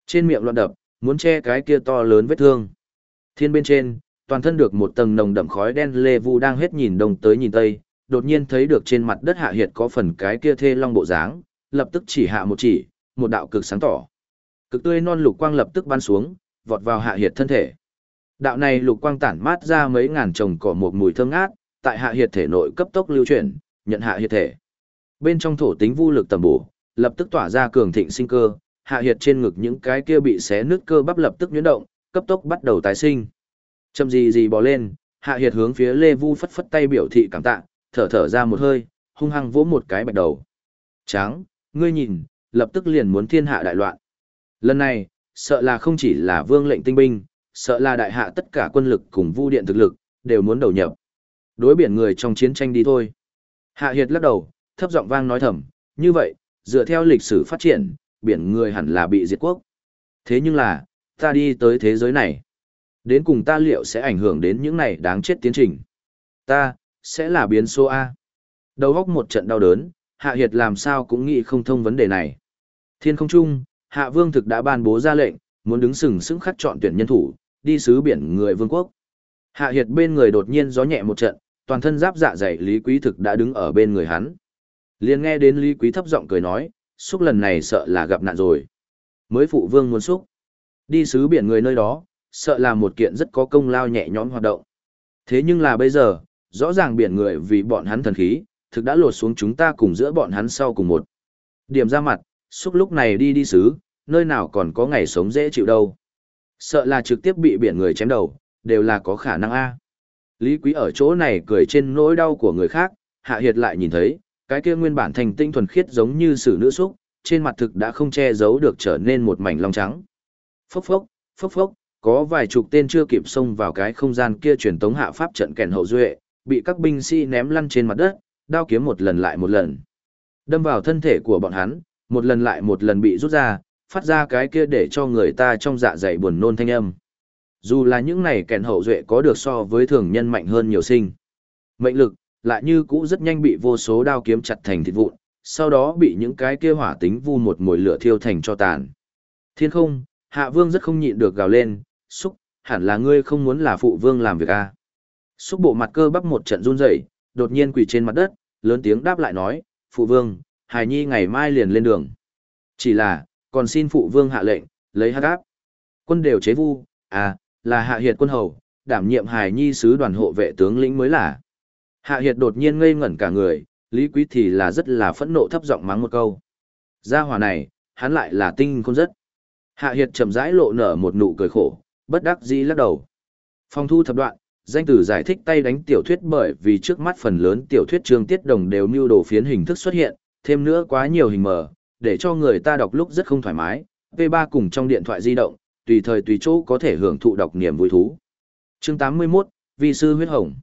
Trên miệng loạn đập, muốn che cái kia to lớn vết thương. Thiên bên trên, toàn thân được một tầng nồng đậm khói đen lê vu đang hết nhìn đông tới nhìn tây, đột nhiên thấy được trên mặt đất hạ hiệt có phần cái kia thê long bộ dáng, lập tức chỉ hạ một chỉ, một đạo cực sáng tỏ. Cực tươi non lục quang lập tức bắn xuống, vọt vào hạ hiệt thân thể. Đạo này lục quang tản mát ra mấy ngàn trồng cỏ một mùi thơm ngát, tại hạ hiệt thể nội cấp tốc lưu chuyển, nhận hạ hiệt thể. Bên trong thổ tính vu lực tầm bổ, lập tức tỏa ra cường thịnh sinh cơ, hạ hiệt trên ngực những cái kia bị xé nứt cơ bắp lập tức nhuyễn động, cấp tốc bắt đầu tái sinh. Châm gì gì bò lên, hạ hiệt hướng phía Lê Vu phất phất tay biểu thị cảm tạ, thở thở ra một hơi, hung hăng vỗ một cái bạch đầu. Tráng, ngươi nhìn, lập tức liền muốn thiên hạ đại loạn. Lần này, sợ là không chỉ là vương lệnh tinh binh, sợ là đại hạ tất cả quân lực cùng vu điện thực lực, đều muốn đầu nhập. Đối biển người trong chiến tranh đi thôi. Hạ Hiệt lắc đầu, thấp giọng vang nói thầm, như vậy, dựa theo lịch sử phát triển, biển người hẳn là bị diệt quốc. Thế nhưng là, ta đi tới thế giới này. Đến cùng ta liệu sẽ ảnh hưởng đến những này đáng chết tiến trình. Ta, sẽ là biến số A. Đầu góc một trận đau đớn, Hạ Hiệt làm sao cũng nghĩ không thông vấn đề này. Thiên không trung, Hạ Vương thực đã ban bố ra lệnh, muốn đứng sừng sững khắc chọn tuyển nhân thủ, đi sứ biển người vương quốc. Hạ Hiệt bên người đột nhiên gió nhẹ một trận, toàn thân giáp dạ dày Lý Quý thực đã đứng ở bên người hắn. liền nghe đến Lý Quý thấp giọng cười nói, xúc lần này sợ là gặp nạn rồi. Mới phụ vương muốn xúc. Đi sứ biển người nơi đó, sợ là một kiện rất có công lao nhẹ nhõm hoạt động. Thế nhưng là bây giờ, rõ ràng biển người vì bọn hắn thần khí, thực đã lột xuống chúng ta cùng giữa bọn hắn sau cùng một. Điểm ra mặt, xúc lúc này đi đi sứ, nơi nào còn có ngày sống dễ chịu đâu. Sợ là trực tiếp bị biển người chém đầu, đều là có khả năng a. Lý Quý ở chỗ này cười trên nỗi đau của người khác, Hạ Hiệt lại nhìn thấy, cái kia nguyên bản thành tinh thuần khiết giống như sử nữ xúc, trên mặt thực đã không che giấu được trở nên một mảnh long trắng. Phốc phốc, phốc phốc, có vài chục tên chưa kịp xông vào cái không gian kia truyền tống hạ pháp trận kèn hậu duệ, bị các binh sĩ ném lăn trên mặt đất, đao kiếm một lần lại một lần. Đâm vào thân thể của bọn hắn, một lần lại một lần bị rút ra, phát ra cái kia để cho người ta trong dạ dày buồn nôn thanh âm. Dù là những này kèn hậu duệ có được so với thường nhân mạnh hơn nhiều sinh. Mệnh lực, lại như cũ rất nhanh bị vô số đao kiếm chặt thành thịt vụn, sau đó bị những cái kia hỏa tính vu một mùi lửa thiêu thành cho tàn. Thiên không, hạ vương rất không nhịn được gào lên, xúc, hẳn là ngươi không muốn là phụ vương làm việc à. Xúc bộ mặt cơ bắp một trận run rẩy, đột nhiên quỳ trên mặt đất, lớn tiếng đáp lại nói, phụ vương, hài nhi ngày mai liền lên đường. Chỉ là, còn xin phụ vương hạ lệnh, lấy hắc áp. Quân đều chế vu, à, là hạ hiệt quân hầu, đảm nhiệm hài nhi sứ đoàn hộ vệ tướng lĩnh mới là. Hạ hiệt đột nhiên ngây ngẩn cả người, Lý Quý thì là rất là phẫn nộ thấp giọng mắng một câu. Gia hỏa này, hắn lại là tinh không rất. Hạ hiệt chậm rãi lộ nở một nụ cười khổ, bất đắc dĩ lắc đầu. Phong thu thập đoạn, danh từ giải thích tay đánh tiểu thuyết bởi vì trước mắt phần lớn tiểu thuyết chương tiết đồng đều mưu đồ phiến hình thức xuất hiện, thêm nữa quá nhiều hình mờ, để cho người ta đọc lúc rất không thoải mái. V3 cùng trong điện thoại di động, tùy thời tùy chỗ có thể hưởng thụ đọc niềm vui thú. Chương 81, Vi sư huyết hồng.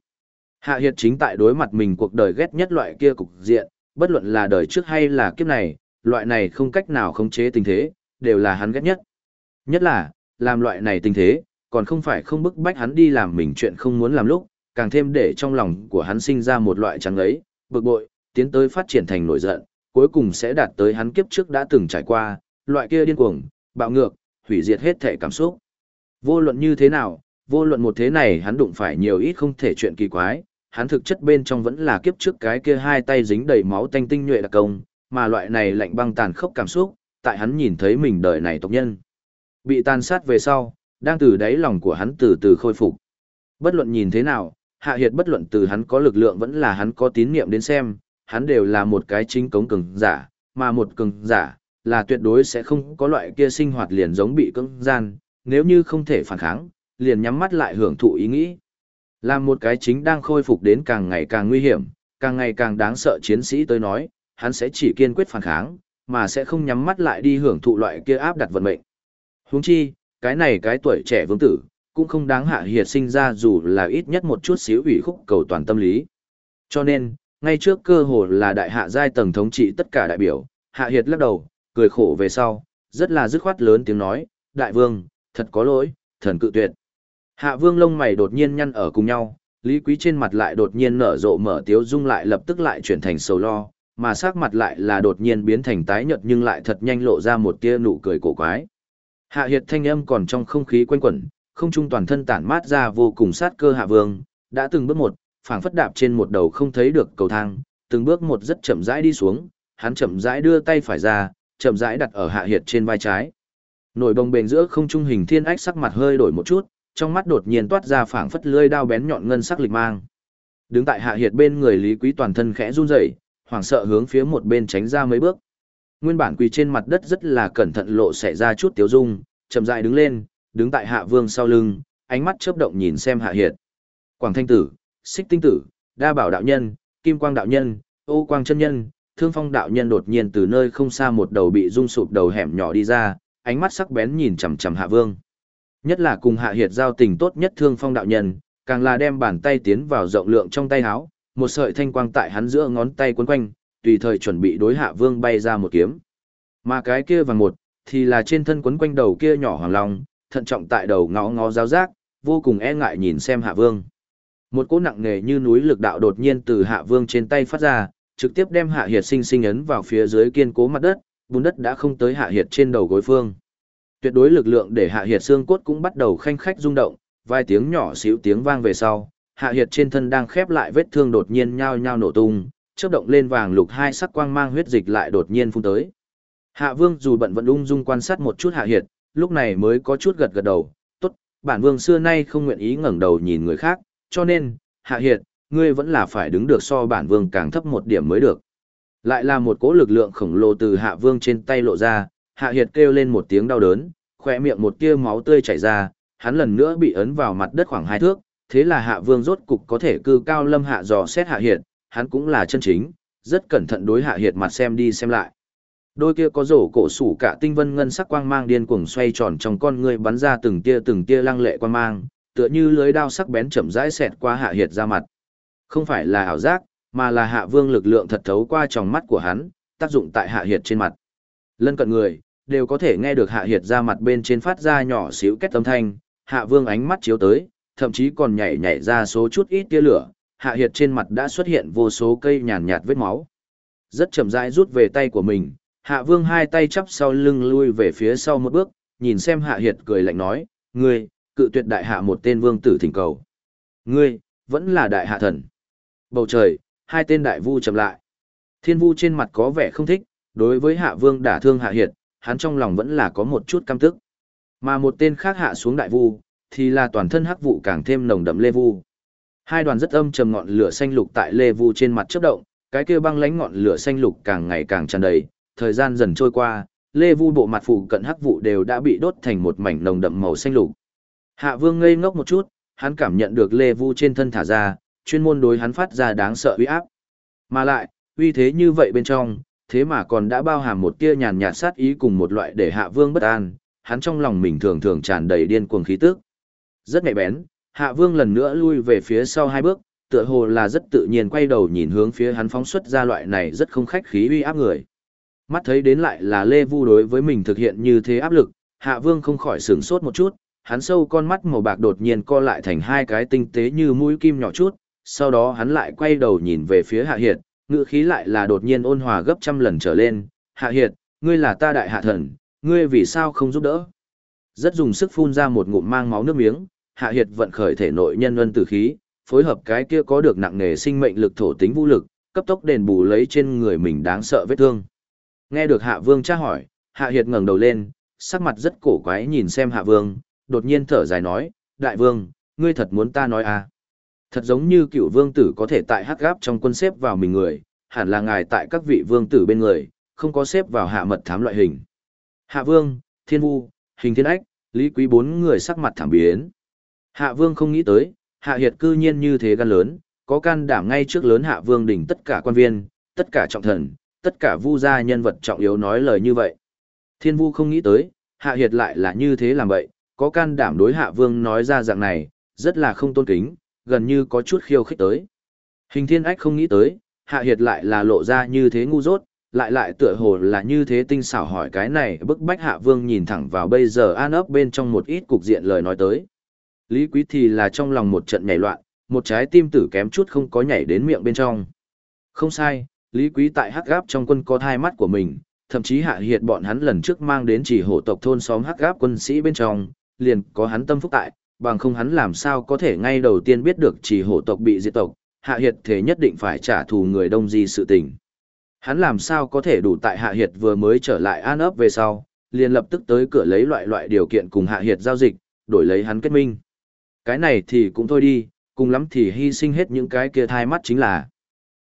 Hạ Hiệt chính tại đối mặt mình cuộc đời ghét nhất loại kia cục diện, bất luận là đời trước hay là kiếp này, loại này không cách nào khống chế tình thế, đều là hắn ghét nhất. Nhất là, làm loại này tình thế, còn không phải không bức bách hắn đi làm mình chuyện không muốn làm lúc, càng thêm để trong lòng của hắn sinh ra một loại trắng ấy, bực bội, tiến tới phát triển thành nổi giận, cuối cùng sẽ đạt tới hắn kiếp trước đã từng trải qua, loại kia điên cuồng, bạo ngược, hủy diệt hết thể cảm xúc. Vô luận như thế nào, vô luận một thế này hắn đụng phải nhiều ít không thể chuyện kỳ quái, hắn thực chất bên trong vẫn là kiếp trước cái kia hai tay dính đầy máu tanh tinh nhuệ đặc công, mà loại này lạnh băng tàn khốc cảm xúc, tại hắn nhìn thấy mình đời này tộc nhân. Bị tàn sát về sau, đang từ đáy lòng của hắn từ từ khôi phục. Bất luận nhìn thế nào, hạ hiệt bất luận từ hắn có lực lượng vẫn là hắn có tín niệm đến xem, hắn đều là một cái chính cống cường giả, mà một cường giả, là tuyệt đối sẽ không có loại kia sinh hoạt liền giống bị cưỡng gian, nếu như không thể phản kháng, liền nhắm mắt lại hưởng thụ ý nghĩ. Là một cái chính đang khôi phục đến càng ngày càng nguy hiểm, càng ngày càng đáng sợ chiến sĩ tới nói, hắn sẽ chỉ kiên quyết phản kháng, mà sẽ không nhắm mắt lại đi hưởng thụ loại kia áp đặt vận mệnh. Huống chi, cái này cái tuổi trẻ vương tử, cũng không đáng hạ hiệt sinh ra dù là ít nhất một chút xíu ủy khúc cầu toàn tâm lý. Cho nên, ngay trước cơ hồ là đại hạ giai tầng thống trị tất cả đại biểu, hạ hiệt lắc đầu, cười khổ về sau, rất là dứt khoát lớn tiếng nói, đại vương, thật có lỗi, thần cự tuyệt. Hạ vương lông mày đột nhiên nhăn ở cùng nhau, lý quý trên mặt lại đột nhiên nở rộ mở tiếu dung lại lập tức lại chuyển thành sầu lo, mà sắc mặt lại là đột nhiên biến thành tái nhợt nhưng lại thật nhanh lộ ra một tia nụ cười cổ quái. Hạ hiệt thanh âm còn trong không khí quanh quẩn, không trung toàn thân tản mát ra vô cùng sát cơ hạ vương, đã từng bước một, phảng phất đạp trên một đầu không thấy được cầu thang, từng bước một rất chậm rãi đi xuống, hắn chậm rãi đưa tay phải ra, chậm rãi đặt ở hạ hiệt trên vai trái. Nổi bồng bềnh giữa không trung hình thiên ách sắc mặt hơi đổi một chút, trong mắt đột nhiên toát ra phảng phất lưỡi đao bén nhọn ngân sắc lịch mang. Đứng tại hạ hiệt bên người Lý Quý toàn thân khẽ run rẩy, hoảng sợ hướng phía một bên tránh ra mấy bước. Nguyên bản quỳ trên mặt đất rất là cẩn thận lộ xẻ ra chút tiếu dung, chậm rãi đứng lên, đứng tại hạ vương sau lưng, ánh mắt chớp động nhìn xem hạ hiệt. Quảng Thanh tử, Xích Tinh tử, Đa Bảo đạo nhân, Kim Quang đạo nhân, Ô Quang chân nhân, Thương Phong đạo nhân đột nhiên từ nơi không xa một đầu bị rung sụp đầu hẻm nhỏ đi ra, ánh mắt sắc bén nhìn chằm chằm Hạ Vương. Nhất là cùng Hạ Hiệt giao tình tốt nhất Thương Phong đạo nhân, càng là đem bàn tay tiến vào rộng lượng trong tay háo, một sợi thanh quang tại hắn giữa ngón tay quấn quanh, tùy thời chuẩn bị đối Hạ Vương bay ra một kiếm. Mà cái kia vàng một, thì là trên thân quấn quanh đầu kia nhỏ hoàng long, thận trọng tại đầu ngó ngó giáo giác, vô cùng e ngại nhìn xem Hạ Vương. Một cỗ nặng nề như núi lực đạo đột nhiên từ Hạ Vương trên tay phát ra, trực tiếp đem Hạ Hiệt sinh sinh ấn vào phía dưới kiên cố mặt đất, bùn đất đã không tới Hạ Hiệt trên đầu gối phương. Tuyệt đối lực lượng để Hạ Hiệt xương cốt cũng bắt đầu khanh khách rung động, vài tiếng nhỏ xíu tiếng vang về sau, Hạ Hiệt trên thân đang khép lại vết thương đột nhiên nhao nhao nổ tung, chớp động lên vàng lục hai sắc quang mang huyết dịch lại đột nhiên phun tới. Hạ Vương dù bận vẫn ung dung quan sát một chút Hạ Hiệt, lúc này mới có chút gật gật đầu, tốt, bản Vương xưa nay không nguyện ý ngẩng đầu nhìn người khác, cho nên, Hạ Hiệt, ngươi vẫn là phải đứng được so bản Vương càng thấp một điểm mới được. Lại là một cỗ lực lượng khổng lồ từ Hạ Vương trên tay lộ ra, Hạ Hiệt kêu lên một tiếng đau đớn, khỏe miệng một tia máu tươi chảy ra, hắn lần nữa bị ấn vào mặt đất khoảng hai thước, thế là Hạ Vương rốt cục có thể cư cao lâm hạ dò xét Hạ Hiệt, hắn cũng là chân chính, rất cẩn thận đối Hạ Hiệt mặt xem đi xem lại. Đôi kia có rổ cổ sủ cả tinh vân ngân sắc quang mang điên cuồng xoay tròn trong con người bắn ra từng tia từng tia lăng lệ quang mang, tựa như lưới đao sắc bén chậm rãi xẹt qua hạ hiệt ra mặt. Không phải là ảo giác, mà là hạ vương lực lượng thật thấu qua tròng mắt của hắn, tác dụng tại hạ hiệt trên mặt. Lân cận người, đều có thể nghe được hạ hiệt ra mặt bên trên phát ra nhỏ xíu kết âm thanh, hạ vương ánh mắt chiếu tới, thậm chí còn nhảy nhảy ra số chút ít tia lửa, hạ hiệt trên mặt đã xuất hiện vô số cây nhàn nhạt vết máu. Rất chậm rãi rút về tay của mình, hạ vương hai tay chắp sau lưng lui về phía sau một bước, nhìn xem hạ hiệt cười lạnh nói, ngươi, cự tuyệt đại hạ một tên vương tử thỉnh cầu. Ngươi, vẫn là đại hạ thần. Bầu trời, hai tên đại vu chậm lại. Thiên vu trên mặt có vẻ không thích, đối với hạ vương đả thương hạ hiệt, hắn trong lòng vẫn là có một chút căm tức. Mà một tên khác hạ xuống đại vu, thì là toàn thân hắc vụ càng thêm nồng đậm lê vu. Hai đoàn rất âm trầm ngọn lửa xanh lục tại lê vu trên mặt chớp động, cái kia băng lánh ngọn lửa xanh lục càng ngày càng tràn đầy, thời gian dần trôi qua, lê vu bộ mặt phụ cận hắc vụ đều đã bị đốt thành một mảnh nồng đậm màu xanh lục. Hạ Vương ngây ngốc một chút, hắn cảm nhận được lê vu trên thân thả ra, chuyên môn đối hắn phát ra đáng sợ uy áp. Mà lại, uy thế như vậy bên trong, thế mà còn đã bao hàm một tia nhàn nhạt sát ý cùng một loại để Hạ Vương bất an, hắn trong lòng mình thường thường tràn đầy điên cuồng khí tức. Rất nhạy bén, Hạ Vương lần nữa lui về phía sau hai bước, tựa hồ là rất tự nhiên quay đầu nhìn hướng phía hắn phóng xuất ra loại này rất không khách khí uy áp người. Mắt thấy đến lại là Lê Vu đối với mình thực hiện như thế áp lực, Hạ Vương không khỏi sửng sốt một chút, hắn sâu con mắt màu bạc đột nhiên co lại thành hai cái tinh tế như mũi kim nhỏ chút, sau đó hắn lại quay đầu nhìn về phía Hạ Hiệt, ngữ khí lại là đột nhiên ôn hòa gấp trăm lần trở lên, Hạ Hiệt, ngươi là ta đại hạ thần, ngươi vì sao không giúp đỡ? Rất dùng sức phun ra một ngụm mang máu nước miếng, Hạ Hiệt vận khởi thể nội nhân luân tử khí, phối hợp cái kia có được nặng nề sinh mệnh lực thổ tính vũ lực, cấp tốc đền bù lấy trên người mình đáng sợ vết thương. Nghe được Hạ Vương tra hỏi, Hạ Hiệt ngẩng đầu lên, sắc mặt rất cổ quái nhìn xem Hạ Vương, đột nhiên thở dài nói, Đại Vương, ngươi thật muốn ta nói à? Thật giống như cựu vương tử có thể tại hắc gáp trong quân xếp vào mình người, hẳn là ngài tại các vị vương tử bên người, không có xếp vào hạ mật thám loại hình. Hạ vương, thiên vu, hình thiên ách, lý quý bốn người sắc mặt thảm biến. Hạ vương không nghĩ tới, hạ hiệt cư nhiên như thế gan lớn, có can đảm ngay trước lớn hạ vương đỉnh tất cả quan viên, tất cả trọng thần, tất cả vu gia nhân vật trọng yếu nói lời như vậy. Thiên vu không nghĩ tới, hạ hiệt lại là như thế làm vậy, có can đảm đối hạ vương nói ra dạng này, rất là không tôn kính, gần như có chút khiêu khích tới. Hình thiên ách không nghĩ tới, hạ hiệt lại là lộ ra như thế ngu dốt, lại lại tựa hồ là như thế tinh xảo hỏi cái này bức bách hạ vương nhìn thẳng vào bây giờ an ấp bên trong một ít cục diện lời nói tới. Lý quý thì là trong lòng một trận nhảy loạn, một trái tim tử kém chút không có nhảy đến miệng bên trong. Không sai, Lý quý tại hắc gáp trong quân có hai mắt của mình, thậm chí hạ hiệt bọn hắn lần trước mang đến chỉ hộ tộc thôn xóm hắc gáp quân sĩ bên trong, liền có hắn tâm phúc tại, bằng không hắn làm sao có thể ngay đầu tiên biết được chỉ hổ tộc bị diệt tộc, hạ hiệt thế nhất định phải trả thù người đông di sự tình. Hắn làm sao có thể đủ tại hạ hiệt vừa mới trở lại an ấp về sau, liền lập tức tới cửa lấy loại loại điều kiện cùng hạ hiệt giao dịch, đổi lấy hắn kết minh. Cái này thì cũng thôi đi, cùng lắm thì hy sinh hết những cái kia thai mắt chính là.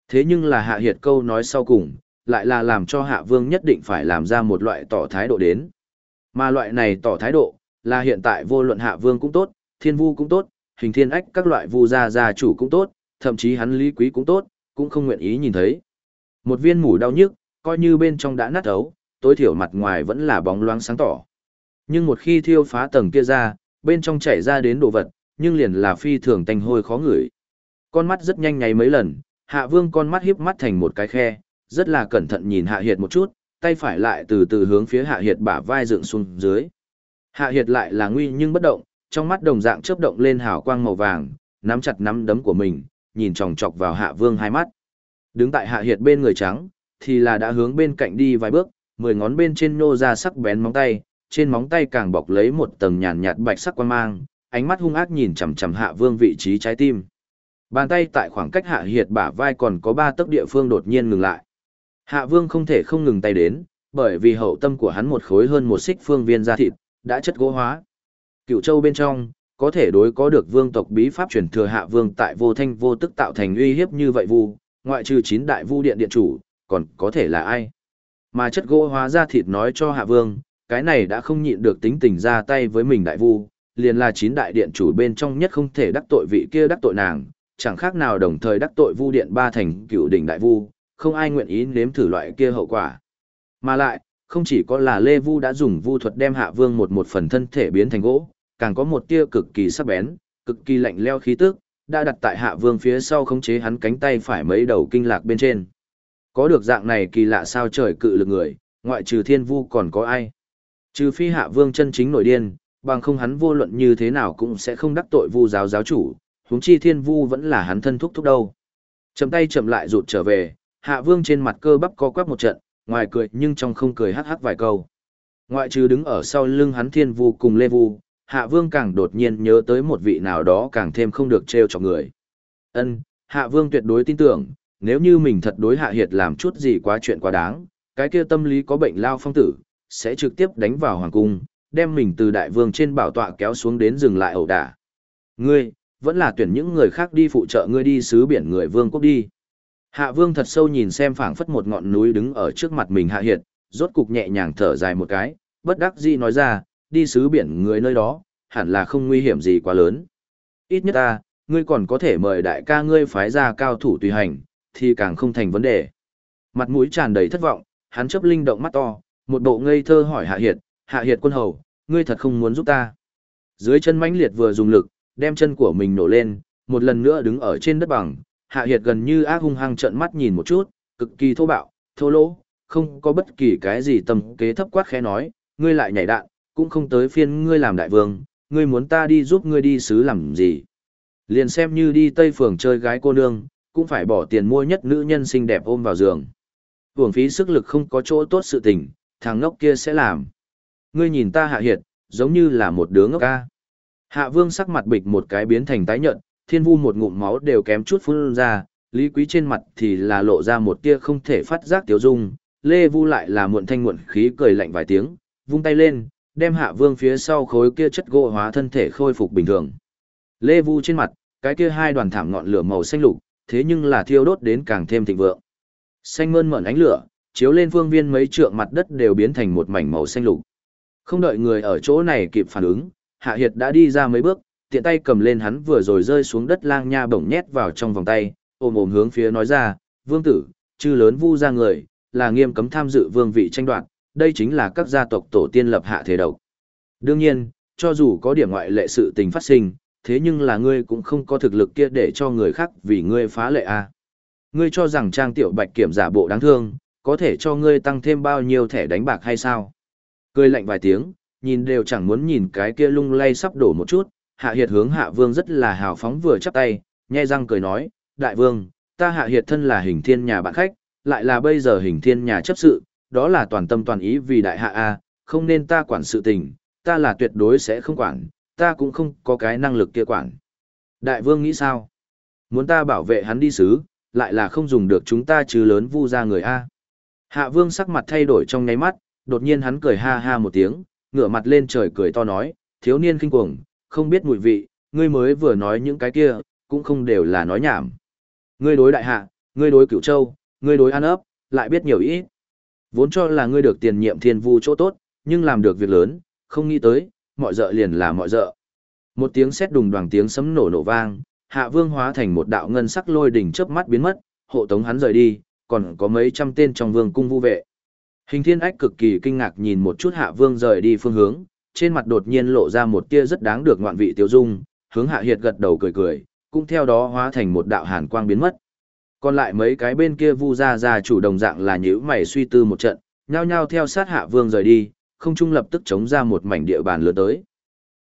Thế nhưng là hạ hiệt câu nói sau cùng, lại là làm cho hạ vương nhất định phải làm ra một loại tỏ thái độ đến. Mà loại này tỏ thái độ, là hiện tại vô luận hạ vương cũng tốt, thiên vu cũng tốt, hình thiên ách các loại vu gia gia chủ cũng tốt, thậm chí hắn lý quý cũng tốt, cũng không nguyện ý nhìn thấy. Một viên mủ đau nhức, coi như bên trong đã nát ấu, tối thiểu mặt ngoài vẫn là bóng loáng sáng tỏ. Nhưng một khi thiêu phá tầng kia ra, bên trong chảy ra đến đồ vật, nhưng liền là phi thường tanh hôi khó ngửi. Con mắt rất nhanh nháy mấy lần, hạ vương con mắt hiếp mắt thành một cái khe, rất là cẩn thận nhìn hạ hiệt một chút, tay phải lại từ từ hướng phía hạ hiệt bả vai dựng xuống dưới. Hạ hiệt lại là nguy nhưng bất động, trong mắt đồng dạng chớp động lên hào quang màu vàng, nắm chặt nắm đấm của mình, nhìn chòng chọc vào hạ vương hai mắt. Đứng tại hạ hiệt bên người trắng, thì là đã hướng bên cạnh đi vài bước, mười ngón bên trên nô ra sắc bén móng tay, trên móng tay càng bọc lấy một tầng nhàn nhạt bạch sắc quang mang, ánh mắt hung ác nhìn chằm chằm hạ vương vị trí trái tim. Bàn tay tại khoảng cách hạ hiệt bả vai còn có ba tấc địa phương đột nhiên ngừng lại. Hạ vương không thể không ngừng tay đến, bởi vì hậu tâm của hắn một khối hơn một xích phương viên da thịt, đã chất gỗ hóa. Cựu châu bên trong, có thể đối có được vương tộc bí pháp truyền thừa hạ vương tại vô thanh vô tức tạo thành uy hiếp như vậy vu, ngoại trừ chín đại vu điện điện chủ, còn có thể là ai? Mà chất gỗ hóa ra thịt nói cho hạ vương, cái này đã không nhịn được tính tình ra tay với mình đại vu, liền là chín đại điện chủ bên trong nhất không thể đắc tội vị kia đắc tội nàng, chẳng khác nào đồng thời đắc tội vu điện ba thành cựu đỉnh đại vu, không ai nguyện ý nếm thử loại kia hậu quả. Mà lại, không chỉ có là Lê Vu đã dùng vu thuật đem Hạ Vương một một phần thân thể biến thành gỗ, càng có một tia cực kỳ sắc bén, cực kỳ lạnh leo khí tức, đã đặt tại Hạ Vương phía sau khống chế hắn cánh tay phải mấy đầu kinh lạc bên trên. Có được dạng này kỳ lạ sao trời cự lực người, ngoại trừ Thiên Vu còn có ai? Trừ phi Hạ Vương chân chính nổi điên, bằng không hắn vô luận như thế nào cũng sẽ không đắc tội Vu giáo giáo chủ, huống chi Thiên Vu vẫn là hắn thân thúc thúc đâu. Chậm tay chậm lại rụt trở về, Hạ Vương trên mặt cơ bắp co quắp một trận, ngoài cười nhưng trong không cười hắc hắc vài câu. Ngoại trừ đứng ở sau lưng hắn Thiên Vu cùng Lê Vu, Hạ Vương càng đột nhiên nhớ tới một vị nào đó càng thêm không được treo cho người. Ân, Hạ Vương tuyệt đối tin tưởng, nếu như mình thật đối hạ hiệt làm chút gì quá chuyện quá đáng, cái kia tâm lý có bệnh lao phong tử, sẽ trực tiếp đánh vào hoàng cung, đem mình từ đại vương trên bảo tọa kéo xuống đến dừng lại ẩu đả. Ngươi, vẫn là tuyển những người khác đi phụ trợ ngươi đi sứ biển người vương quốc đi. Hạ vương thật sâu nhìn xem phảng phất một ngọn núi đứng ở trước mặt mình hạ hiệt, rốt cục nhẹ nhàng thở dài một cái, bất đắc dĩ nói ra, đi xứ biển người nơi đó, hẳn là không nguy hiểm gì quá lớn. Ít nhất ta, ngươi còn có thể mời đại ca ngươi phái ra cao thủ tùy hành, thì càng không thành vấn đề. Mặt mũi tràn đầy thất vọng, hắn chấp linh động mắt to, một bộ ngây thơ hỏi Hạ Hiệt, Hạ Hiệt quân hầu, ngươi thật không muốn giúp ta. Dưới chân mãnh liệt vừa dùng lực, đem chân của mình nổ lên, một lần nữa đứng ở trên đất bằng, Hạ Hiệt gần như ác hung hăng trợn mắt nhìn một chút, cực kỳ thô bạo, thô lỗ, không có bất kỳ cái gì tầm kế thấp quát khẽ nói, ngươi lại nhảy đạn, cũng không tới phiên ngươi làm đại vương, ngươi muốn ta đi giúp ngươi đi xứ làm gì. Liền xem như đi Tây Phường chơi gái cô nương, cũng phải bỏ tiền mua nhất nữ nhân xinh đẹp ôm vào giường. Hưởng phí sức lực không có chỗ tốt sự tình, thằng ngốc kia sẽ làm. Ngươi nhìn ta hạ hiệt, giống như là một đứa ngốc ca. Hạ vương sắc mặt bịch một cái biến thành tái nhợt, thiên vu một ngụm máu đều kém chút phun ra, lý quý trên mặt thì là lộ ra một tia không thể phát giác tiếu dung, lê vu lại là muộn thanh muộn khí cười lạnh vài tiếng, vung tay lên, đem hạ vương phía sau khối kia chất gỗ hóa thân thể khôi phục bình thường. Lê vu trên mặt, cái kia hai đoàn thảm ngọn lửa màu xanh lục, thế nhưng là thiêu đốt đến càng thêm thịnh vượng. Xanh mơn mởn ánh lửa, chiếu lên phương viên mấy trượng mặt đất đều biến thành một mảnh màu xanh lục. Không đợi người ở chỗ này kịp phản ứng, Hạ Hiệt đã đi ra mấy bước, tiện tay cầm lên hắn vừa rồi rơi xuống đất lang nha bổng nhét vào trong vòng tay, ôm ôm hướng phía nói ra, vương tử, chư lớn vu ra người, là nghiêm cấm tham dự vương vị tranh đoạt, đây chính là các gia tộc tổ tiên lập hạ thế độc. Đương nhiên, cho dù có điểm ngoại lệ sự tình phát sinh, thế nhưng là ngươi cũng không có thực lực kia để cho người khác vì ngươi phá lệ a. À. Ngươi cho rằng trang tiểu bạch kiểm giả bộ đáng thương, có thể cho ngươi tăng thêm bao nhiêu thẻ đánh bạc hay sao? Cười lạnh vài tiếng, nhìn đều chẳng muốn nhìn cái kia lung lay sắp đổ một chút, hạ hiệt hướng hạ vương rất là hào phóng vừa chắp tay, nhe răng cười nói, đại vương, ta hạ hiệt thân là hình thiên nhà bạn khách, lại là bây giờ hình thiên nhà chấp sự, đó là toàn tâm toàn ý vì đại hạ A, không nên ta quản sự tình, ta là tuyệt đối sẽ không quản, ta cũng không có cái năng lực kia quản. Đại vương nghĩ sao? Muốn ta bảo vệ hắn đi xứ, lại là không dùng được chúng ta chứ lớn vu ra người A. Hạ vương sắc mặt thay đổi trong nháy mắt, đột nhiên hắn cười ha ha một tiếng, ngửa mặt lên trời cười to nói, thiếu niên kinh cuồng, không biết mùi vị, ngươi mới vừa nói những cái kia, cũng không đều là nói nhảm. Ngươi đối đại hạ, ngươi đối cửu châu, ngươi đối an ấp, lại biết nhiều ít. Vốn cho là ngươi được tiền nhiệm thiên vu chỗ tốt, nhưng làm được việc lớn, không nghĩ tới, mọi dợ liền là mọi dợ. Một tiếng sét đùng đoàng tiếng sấm nổ nổ vang, hạ vương hóa thành một đạo ngân sắc lôi đỉnh chớp mắt biến mất, hộ tống hắn rời đi, còn có mấy trăm tên trong vương cung vu vệ. Hình thiên ách cực kỳ kinh ngạc nhìn một chút hạ vương rời đi phương hướng, trên mặt đột nhiên lộ ra một tia rất đáng được ngoạn vị tiêu dung, hướng hạ hiệt gật đầu cười cười, cũng theo đó hóa thành một đạo hàn quang biến mất. Còn lại mấy cái bên kia vu ra ra chủ đồng dạng là nhữ mày suy tư một trận, nhao nhao theo sát hạ vương rời đi, không trung lập tức chống ra một mảnh địa bàn lửa tới.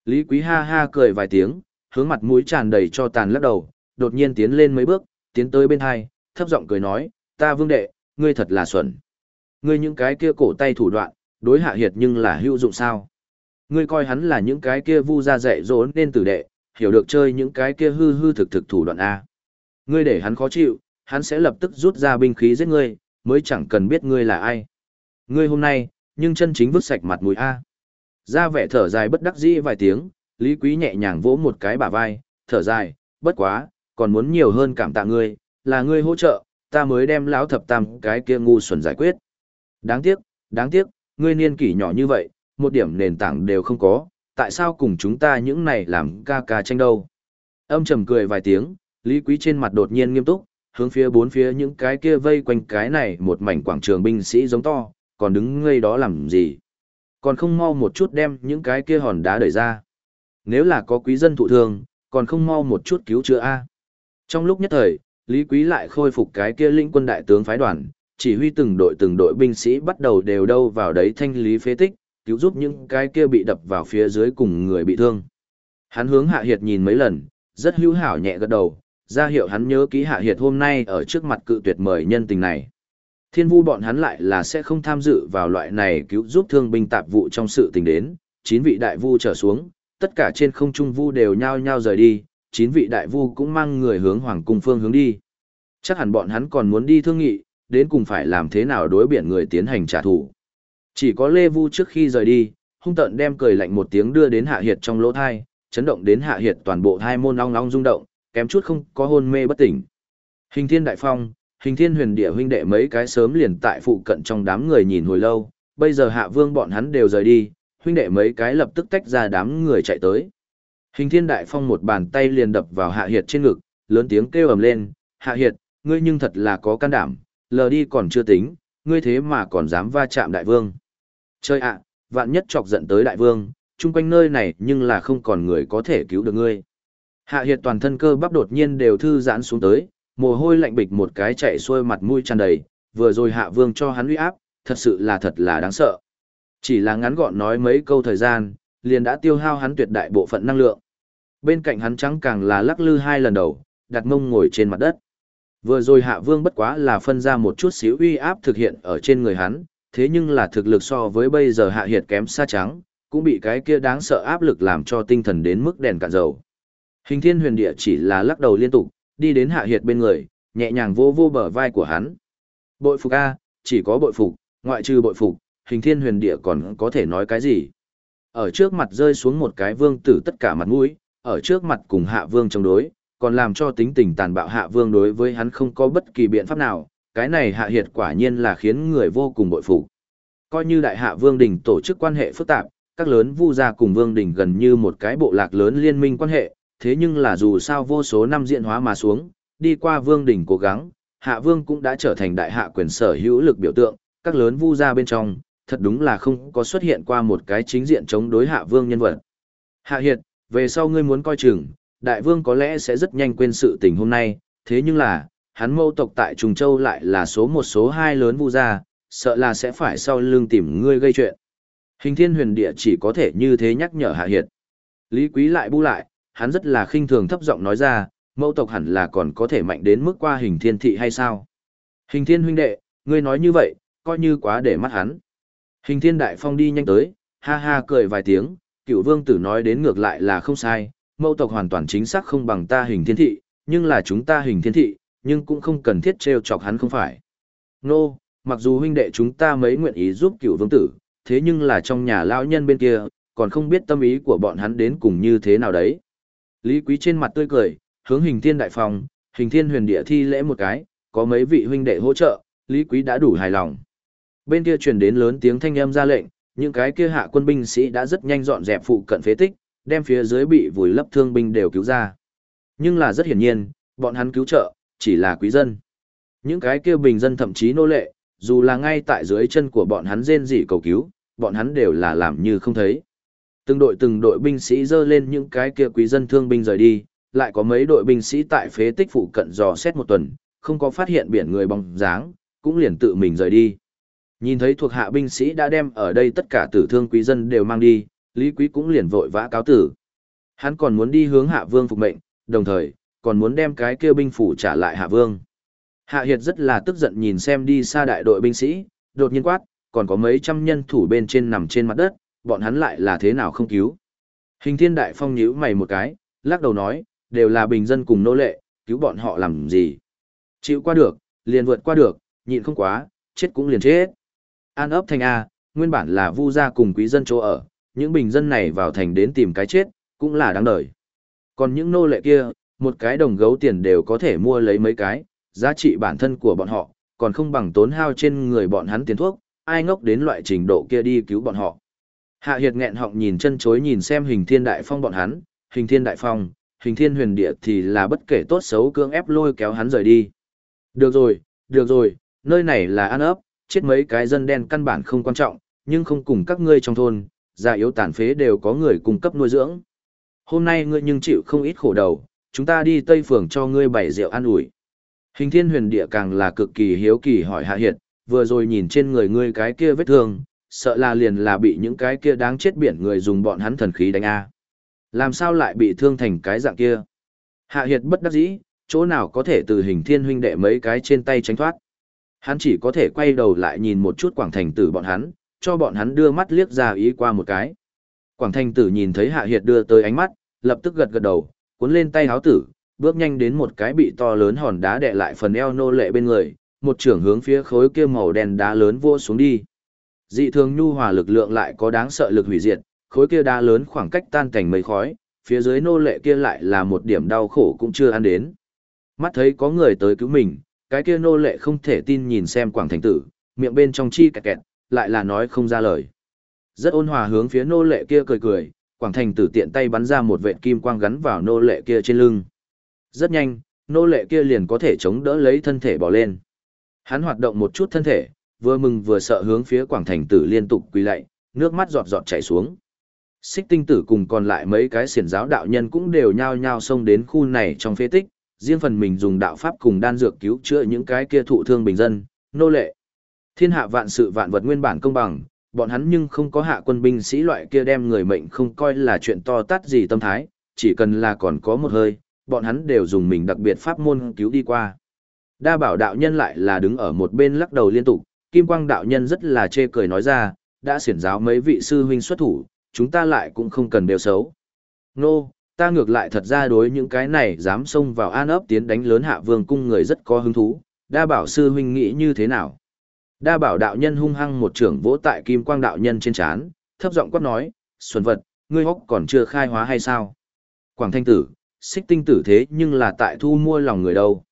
Lý Quý ha ha cười vài tiếng, hướng mặt mũi tràn đầy cho tàn lắc đầu, đột nhiên tiến lên mấy bước, tiến tới bên hai, thấp giọng cười nói, ta vương đệ, ngươi thật là xuẩn. Ngươi những cái kia cổ tay thủ đoạn, đối hạ hiệt nhưng là hữu dụng sao. Ngươi coi hắn là những cái kia vu ra dạy dỗ nên tử đệ, hiểu được chơi những cái kia hư hư thực thực thủ đoạn A. Ngươi để hắn khó chịu, hắn sẽ lập tức rút ra binh khí giết ngươi, mới chẳng cần biết ngươi là ai. Ngươi hôm nay, nhưng chân chính vứt sạch mặt mũi A. Ra vẻ thở dài bất đắc dĩ vài tiếng, Lý Quý nhẹ nhàng vỗ một cái bả vai, thở dài, bất quá, còn muốn nhiều hơn cảm tạ ngươi, là ngươi hỗ trợ, ta mới đem lão thập tam cái kia ngu xuẩn giải quyết. Đáng tiếc, đáng tiếc, ngươi niên kỷ nhỏ như vậy, một điểm nền tảng đều không có, tại sao cùng chúng ta những này làm ca ca tranh đâu. Âm trầm cười vài tiếng, Lý Quý trên mặt đột nhiên nghiêm túc, hướng phía bốn phía những cái kia vây quanh cái này một mảnh quảng trường binh sĩ giống to, còn đứng ngây đó làm gì. Còn không mau một chút đem những cái kia hòn đá đẩy ra. Nếu là có quý dân thụ thương, còn không mau một chút cứu chữa A. Trong lúc nhất thời, Lý Quý lại khôi phục cái kia lĩnh quân đại tướng phái đoàn, chỉ huy từng đội từng đội binh sĩ bắt đầu đều đâu vào đấy thanh lý phế tích, cứu giúp những cái kia bị đập vào phía dưới cùng người bị thương. Hắn hướng Hạ Hiệt nhìn mấy lần, rất hữu hảo nhẹ gật đầu, ra hiệu hắn nhớ ký Hạ Hiệt hôm nay ở trước mặt cự tuyệt mời nhân tình này. Thiên vu bọn hắn lại là sẽ không tham dự vào loại này cứu giúp thương binh tạp vụ trong sự tình đến, chín vị đại vu trở xuống, tất cả trên không trung vu đều nhao nhao rời đi, chín vị đại vu cũng mang người hướng hoàng cung phương hướng đi. Chắc hẳn bọn hắn còn muốn đi thương nghị, đến cùng phải làm thế nào đối biển người tiến hành trả thù. Chỉ có Lê Vu trước khi rời đi, hung tợn đem cười lạnh một tiếng đưa đến Hạ Hiệt trong lỗ thai, chấn động đến Hạ Hiệt toàn bộ hai môn ong ong rung động, kém chút không có hôn mê bất tỉnh. Hình Thiên Đại Phong, Hình Thiên Huyền Địa huynh đệ mấy cái sớm liền tại phụ cận trong đám người nhìn hồi lâu, bây giờ Hạ Vương bọn hắn đều rời đi, huynh đệ mấy cái lập tức tách ra đám người chạy tới. Hình Thiên Đại Phong một bàn tay liền đập vào Hạ Hiệt trên ngực, lớn tiếng kêu ầm lên, "Hạ Hiệt, ngươi nhưng thật là có can đảm, lờ đi còn chưa tính, ngươi thế mà còn dám va chạm đại vương." Chơi ạ, vạn nhất chọc giận tới đại vương, chung quanh nơi này nhưng là không còn người có thể cứu được ngươi. Hạ Hiệt toàn thân cơ bắp đột nhiên đều thư giãn xuống tới, mồ hôi lạnh bịch một cái chạy xuôi mặt mũi tràn đầy, vừa rồi Hạ Vương cho hắn uy áp, thật sự là thật là đáng sợ. Chỉ là ngắn gọn nói mấy câu thời gian, liền đã tiêu hao hắn tuyệt đại bộ phận năng lượng. Bên cạnh hắn trắng càng là lắc lư hai lần đầu, đặt mông ngồi trên mặt đất. Vừa rồi Hạ Vương bất quá là phân ra một chút xíu uy áp thực hiện ở trên người hắn, thế nhưng là thực lực so với bây giờ Hạ Hiệt kém xa trắng, cũng bị cái kia đáng sợ áp lực làm cho tinh thần đến mức đèn cạn dầu. Hình thiên huyền địa chỉ là lắc đầu liên tục, đi đến Hạ Hiệt bên người, nhẹ nhàng vô vô bờ vai của hắn. Bội phục A, chỉ có bội phục, ngoại trừ bội phục, hình thiên huyền địa còn có thể nói cái gì. Ở trước mặt rơi xuống một cái vương tử tất cả mặt mũi, ở trước mặt cùng hạ vương chống đối, còn làm cho tính tình tàn bạo hạ vương đối với hắn không có bất kỳ biện pháp nào, cái này hạ hiệt quả nhiên là khiến người vô cùng bội phục. Coi như đại hạ vương đình tổ chức quan hệ phức tạp, các lớn vu gia cùng vương đình gần như một cái bộ lạc lớn liên minh quan hệ, thế nhưng là dù sao vô số năm diện hóa mà xuống, đi qua vương đình cố gắng, hạ vương cũng đã trở thành đại hạ quyền sở hữu lực biểu tượng, các lớn vu gia bên trong, thật đúng là không có xuất hiện qua một cái chính diện chống đối hạ vương nhân vật. Hạ hiệt, về sau ngươi muốn coi chừng, đại vương có lẽ sẽ rất nhanh quên sự tình hôm nay, thế nhưng là, hắn mâu tộc tại Trùng Châu lại là số một số hai lớn vu gia, sợ là sẽ phải sau lưng tìm ngươi gây chuyện. Hình thiên huyền địa chỉ có thể như thế nhắc nhở hạ hiệt. Lý quý lại bu lại, hắn rất là khinh thường thấp giọng nói ra, mâu tộc hẳn là còn có thể mạnh đến mức qua hình thiên thị hay sao? Hình thiên huynh đệ, ngươi nói như vậy, coi như quá để mắt hắn. Hình thiên đại phong đi nhanh tới, ha ha cười vài tiếng, cựu vương tử nói đến ngược lại là không sai, mâu tộc hoàn toàn chính xác không bằng ta hình thiên thị, nhưng là chúng ta hình thiên thị, nhưng cũng không cần thiết trêu chọc hắn không phải. Nô, no, mặc dù huynh đệ chúng ta mấy nguyện ý giúp cựu vương tử, thế nhưng là trong nhà lão nhân bên kia, còn không biết tâm ý của bọn hắn đến cùng như thế nào đấy. Lý Quý trên mặt tươi cười, hướng hình thiên đại phòng, hình thiên huyền địa thi lễ một cái, có mấy vị huynh đệ hỗ trợ, Lý Quý đã đủ hài lòng. Bên kia truyền đến lớn tiếng thanh âm ra lệnh, những cái kia hạ quân binh sĩ đã rất nhanh dọn dẹp phụ cận phế tích, đem phía dưới bị vùi lấp thương binh đều cứu ra. Nhưng là rất hiển nhiên, bọn hắn cứu trợ, chỉ là quý dân. Những cái kia bình dân thậm chí nô lệ, dù là ngay tại dưới chân của bọn hắn rên rỉ cầu cứu, bọn hắn đều là làm như không thấy. Từng đội từng đội binh sĩ dơ lên những cái kia quý dân thương binh rời đi, lại có mấy đội binh sĩ tại phế tích phụ cận dò xét một tuần, không có phát hiện biển người bóng dáng, cũng liền tự mình rời đi. Nhìn thấy thuộc hạ binh sĩ đã đem ở đây tất cả tử thương quý dân đều mang đi, Lý Quý cũng liền vội vã cáo tử. Hắn còn muốn đi hướng hạ vương phục mệnh, đồng thời, còn muốn đem cái kia binh phủ trả lại hạ vương. Hạ Hiệt rất là tức giận nhìn xem đi xa đại đội binh sĩ, đột nhiên quát, còn có mấy trăm nhân thủ bên trên nằm trên mặt đất, bọn hắn lại là thế nào không cứu. Hình thiên đại phong nhíu mày một cái, lắc đầu nói, đều là bình dân cùng nô lệ, cứu bọn họ làm gì. Chịu qua được, liền vượt qua được, nhịn không quá, chết cũng liền chết. An ấp thành A, nguyên bản là vu gia cùng quý dân chỗ ở, những bình dân này vào thành đến tìm cái chết, cũng là đáng đời. Còn những nô lệ kia, một cái đồng gấu tiền đều có thể mua lấy mấy cái, giá trị bản thân của bọn họ, còn không bằng tốn hao trên người bọn hắn tiền thuốc, ai ngốc đến loại trình độ kia đi cứu bọn họ. Hạ Hiệt nghẹn họng nhìn chân chối nhìn xem hình thiên đại phong bọn hắn, hình thiên đại phong, hình thiên huyền địa thì là bất kể tốt xấu cưỡng ép lôi kéo hắn rời đi. Được rồi, được rồi, nơi này là ăn ấp, chết mấy cái dân đen căn bản không quan trọng, nhưng không cùng các ngươi trong thôn, già yếu tàn phế đều có người cung cấp nuôi dưỡng. Hôm nay ngươi nhưng chịu không ít khổ đầu, chúng ta đi Tây Phường cho ngươi bảy rượu ăn ủi. Hình thiên huyền địa càng là cực kỳ hiếu kỳ hỏi Hạ Hiệt, vừa rồi nhìn trên người ngươi cái kia vết thương, sợ là liền là bị những cái kia đáng chết biển người dùng bọn hắn thần khí đánh a. Làm sao lại bị thương thành cái dạng kia? Hạ Hiệt bất đắc dĩ, chỗ nào có thể từ hình thiên huynh đệ mấy cái trên tay tránh thoát. Hắn chỉ có thể quay đầu lại nhìn một chút quảng thành tử bọn hắn, cho bọn hắn đưa mắt liếc ra ý qua một cái. Quảng thành tử nhìn thấy Hạ Hiệt đưa tới ánh mắt, lập tức gật gật đầu, cuốn lên tay háo tử, bước nhanh đến một cái bị to lớn hòn đá đè lại phần eo nô lệ bên người, một trưởng hướng phía khối kia màu đen đá lớn vô xuống đi. Dị thường nhu hòa lực lượng lại có đáng sợ lực hủy diệt, khối kia đá lớn khoảng cách tan cảnh mây khói, phía dưới nô lệ kia lại là một điểm đau khổ cũng chưa ăn đến. Mắt thấy có người tới cứu mình, cái kia nô lệ không thể tin nhìn xem quảng thành tử, miệng bên trong chi kẹt kẹt, lại là nói không ra lời. Rất ôn hòa hướng phía nô lệ kia cười cười, quảng thành tử tiện tay bắn ra một vệt kim quang gắn vào nô lệ kia trên lưng. Rất nhanh, nô lệ kia liền có thể chống đỡ lấy thân thể bỏ lên. Hắn hoạt động một chút thân thể, vừa mừng vừa sợ hướng phía quảng thành tử liên tục quỳ lạy, nước mắt giọt giọt chảy xuống. Xích tinh tử cùng còn lại mấy cái xiển giáo đạo nhân cũng đều nhao nhao xông đến khu này trong phế tích, riêng phần mình dùng đạo pháp cùng đan dược cứu chữa những cái kia thụ thương bình dân, nô lệ. Thiên hạ vạn sự vạn vật nguyên bản công bằng, bọn hắn nhưng không có hạ quân binh sĩ loại kia đem người mệnh không coi là chuyện to tát gì tâm thái, chỉ cần là còn có một hơi, bọn hắn đều dùng mình đặc biệt pháp môn cứu đi qua. Đa bảo đạo nhân lại là đứng ở một bên lắc đầu liên tục, kim quang đạo nhân rất là chê cười nói ra, đã xiển giáo mấy vị sư huynh xuất thủ, chúng ta lại cũng không cần đều xấu. Nô, ta ngược lại thật ra đối những cái này dám xông vào an ấp tiến đánh lớn hạ vương cung người rất có hứng thú, đa bảo sư huynh nghĩ như thế nào. Đa bảo đạo nhân hung hăng một trưởng vỗ tại kim quang đạo nhân trên chán, thấp giọng quát nói, xuân vật, ngươi hốc còn chưa khai hóa hay sao? Quảng thanh tử, xích tinh tử thế nhưng là tại thu mua lòng người đâu.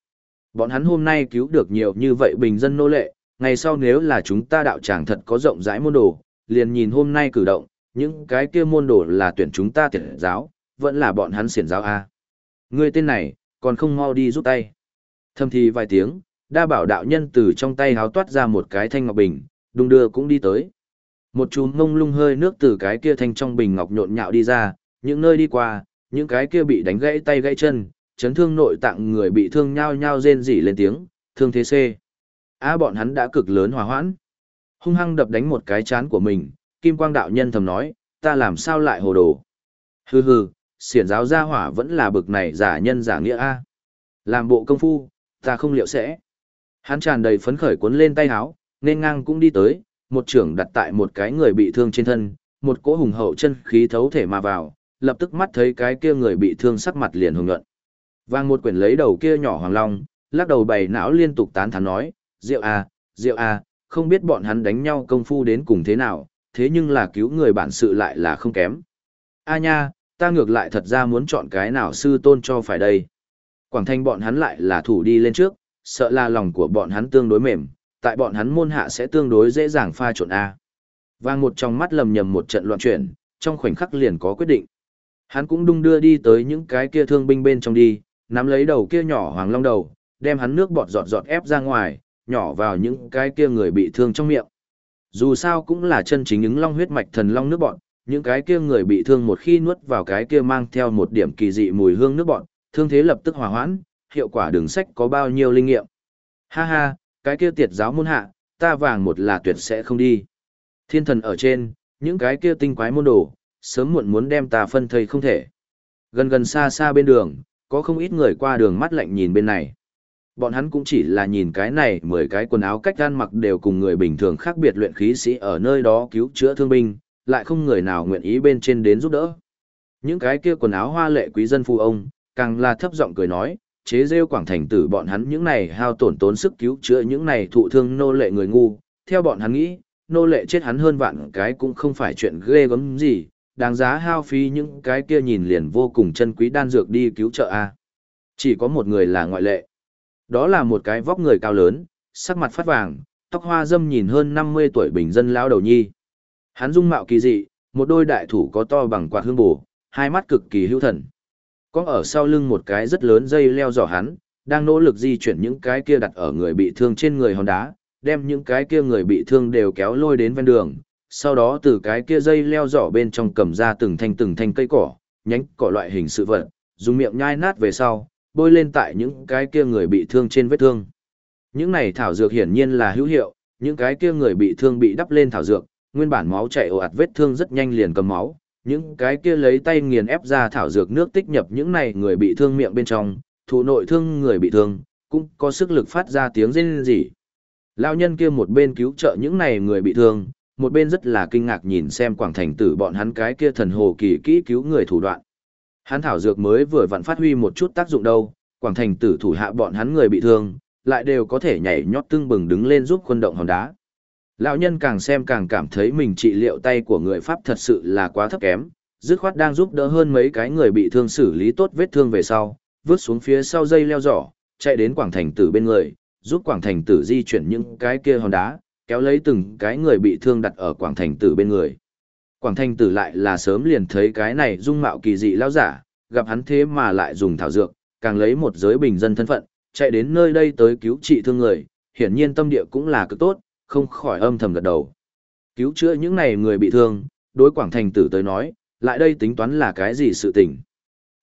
Bọn hắn hôm nay cứu được nhiều như vậy bình dân nô lệ, ngày sau nếu là chúng ta đạo tràng thật có rộng rãi môn đồ, liền nhìn hôm nay cử động, những cái kia môn đồ là tuyển chúng ta tiền giáo, vẫn là bọn hắn xiển giáo A. Ngươi tên này, còn không mau đi giúp tay. Thâm thì vài tiếng, đa bảo đạo nhân từ trong tay háo toát ra một cái thanh ngọc bình, đung đưa cũng đi tới. Một chùm ngông lung hơi nước từ cái kia thanh trong bình ngọc nhộn nhạo đi ra, những nơi đi qua, những cái kia bị đánh gãy tay gãy chân, chấn thương nội tạng người bị thương nhao nhao rên rỉ lên tiếng, thương thế C. A bọn hắn đã cực lớn hòa hoãn. Hung hăng đập đánh một cái chán của mình, Kim Quang đạo nhân thầm nói, ta làm sao lại hồ đồ. Hừ hừ, xiển giáo gia hỏa vẫn là bực này giả nhân giả nghĩa A. Làm bộ công phu, ta không liệu sẽ. Hắn tràn đầy phấn khởi cuốn lên tay háo, nên ngang cũng đi tới, một trưởng đặt tại một cái người bị thương trên thân, một cỗ hùng hậu chân khí thấu thể mà vào, lập tức mắt thấy cái kia người bị thương sắc mặt liền hùng nhuận. Vang một quyển lấy đầu kia nhỏ hoàng long, lắc đầu bày não liên tục tán thán nói, Diệu à, Diệu à, không biết bọn hắn đánh nhau công phu đến cùng thế nào, thế nhưng là cứu người bản sự lại là không kém. A nha, ta ngược lại thật ra muốn chọn cái nào sư tôn cho phải đây. Quảng thanh bọn hắn lại là thủ đi lên trước, sợ là lòng của bọn hắn tương đối mềm, tại bọn hắn môn hạ sẽ tương đối dễ dàng pha trộn A. Vang một trong mắt lầm nhầm một trận loạn chuyển, trong khoảnh khắc liền có quyết định. Hắn cũng đung đưa đi tới những cái kia thương binh bên trong đi, nắm lấy đầu kia nhỏ hoàng long đầu, đem hắn nước bọt giọt giọt ép ra ngoài, nhỏ vào những cái kia người bị thương trong miệng. Dù sao cũng là chân chính những long huyết mạch thần long nước bọt, những cái kia người bị thương một khi nuốt vào cái kia mang theo một điểm kỳ dị mùi hương nước bọt, thương thế lập tức hòa hoãn, hiệu quả đường sách có bao nhiêu linh nghiệm. Ha ha, cái kia tiệt giáo môn hạ, ta vàng một là tuyệt sẽ không đi. Thiên thần ở trên, những cái kia tinh quái môn đồ, sớm muộn muốn đem ta phân thây không thể. Gần gần xa xa bên đường, có không ít người qua đường mắt lạnh nhìn bên này. Bọn hắn cũng chỉ là nhìn cái này mười cái quần áo cách gan mặc đều cùng người bình thường khác biệt luyện khí sĩ ở nơi đó cứu chữa thương binh, lại không người nào nguyện ý bên trên đến giúp đỡ. Những cái kia quần áo hoa lệ quý dân phu ông, càng là thấp giọng cười nói, chế rêu quảng thành tử bọn hắn những này hao tổn tốn sức cứu chữa những này thụ thương nô lệ người ngu, theo bọn hắn nghĩ, nô lệ chết hắn hơn vạn cái cũng không phải chuyện ghê gớm gì, đáng giá hao phí những cái kia nhìn liền vô cùng chân quý đan dược đi cứu trợ a. Chỉ có một người là ngoại lệ. Đó là một cái vóc người cao lớn, sắc mặt phát vàng, tóc hoa dâm nhìn hơn 50 tuổi bình dân lão đầu nhi. Hắn dung mạo kỳ dị, một đôi đại thủ có to bằng quạt hương bổ, hai mắt cực kỳ hữu thần. Có ở sau lưng một cái rất lớn dây leo dò hắn, đang nỗ lực di chuyển những cái kia đặt ở người bị thương trên người hòn đá, đem những cái kia người bị thương đều kéo lôi đến ven đường, sau đó từ cái kia dây leo dò bên trong cầm ra từng thanh từng thanh cây cỏ, nhánh cỏ loại hình sự vật, dùng miệng nhai nát về sau, bôi lên tại những cái kia người bị thương trên vết thương. Những này thảo dược hiển nhiên là hữu hiệu, những cái kia người bị thương bị đắp lên thảo dược, nguyên bản máu chảy ồ ạt vết thương rất nhanh liền cầm máu, những cái kia lấy tay nghiền ép ra thảo dược nước tích nhập những này người bị thương miệng bên trong, thủ nội thương người bị thương, cũng có sức lực phát ra tiếng rên rỉ. Lão nhân kia một bên cứu trợ những này người bị thương, một bên rất là kinh ngạc nhìn xem quảng thành tử bọn hắn cái kia thần hồ kỳ kỹ cứu người thủ đoạn. Hắn thảo dược mới vừa vặn phát huy một chút tác dụng đâu, quảng thành tử thủ hạ bọn hắn người bị thương, lại đều có thể nhảy nhót tưng bừng đứng lên giúp quân động hòn đá. Lão nhân càng xem càng cảm thấy mình trị liệu tay của người Pháp thật sự là quá thấp kém, dứt khoát đang giúp đỡ hơn mấy cái người bị thương xử lý tốt vết thương về sau, vứt xuống phía sau dây leo giỏ, chạy đến quảng thành tử bên người, giúp quảng thành tử di chuyển những cái kia hòn đá, kéo lấy từng cái người bị thương đặt ở quảng thành tử bên người. Quảng thành tử lại là sớm liền thấy cái này dung mạo kỳ dị lão giả, gặp hắn thế mà lại dùng thảo dược, càng lấy một giới bình dân thân phận, chạy đến nơi đây tới cứu trị thương người, hiển nhiên tâm địa cũng là cực tốt, không khỏi âm thầm gật đầu. Cứu chữa những này người bị thương, đối quảng thành tử tới nói, lại đây tính toán là cái gì sự tình.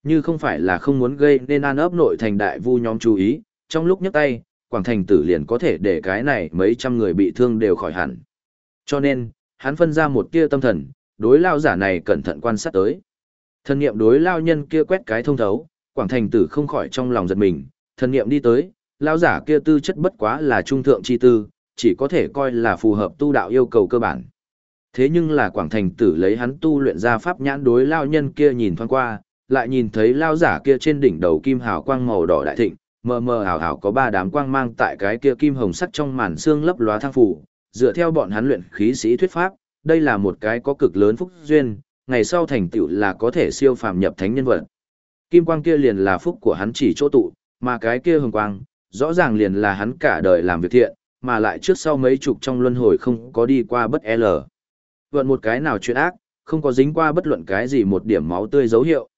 Như không phải là không muốn gây nên an ấp nội thành đại vu nhóm chú ý, trong lúc nhấc tay, quảng thành tử liền có thể để cái này mấy trăm người bị thương đều khỏi hẳn. Cho nên, hắn phân ra một tia tâm thần, đối lao giả này cẩn thận quan sát tới. Thân niệm đối lao nhân kia quét cái thông thấu, quảng thành tử không khỏi trong lòng giật mình, thân niệm đi tới, lao giả kia tư chất bất quá là trung thượng chi tư, chỉ có thể coi là phù hợp tu đạo yêu cầu cơ bản. Thế nhưng là quảng thành tử lấy hắn tu luyện ra pháp nhãn đối lao nhân kia nhìn thoáng qua, lại nhìn thấy lao giả kia trên đỉnh đầu kim hào quang màu đỏ đại thịnh, mờ mờ ảo ảo có ba đám quang mang tại cái kia kim hồng sắc trong màn xương lấp lóa thang phủ, dựa theo bọn hắn luyện khí sĩ thuyết pháp, đây là một cái có cực lớn phúc duyên, ngày sau thành tựu là có thể siêu phàm nhập thánh nhân vật. Kim quang kia liền là phúc của hắn chỉ chỗ tụ, mà cái kia hồng quang, rõ ràng liền là hắn cả đời làm việc thiện, mà lại trước sau mấy chục trong luân hồi không có đi qua bất L. Vận một cái nào chuyện ác, không có dính qua bất luận cái gì một điểm máu tươi dấu hiệu.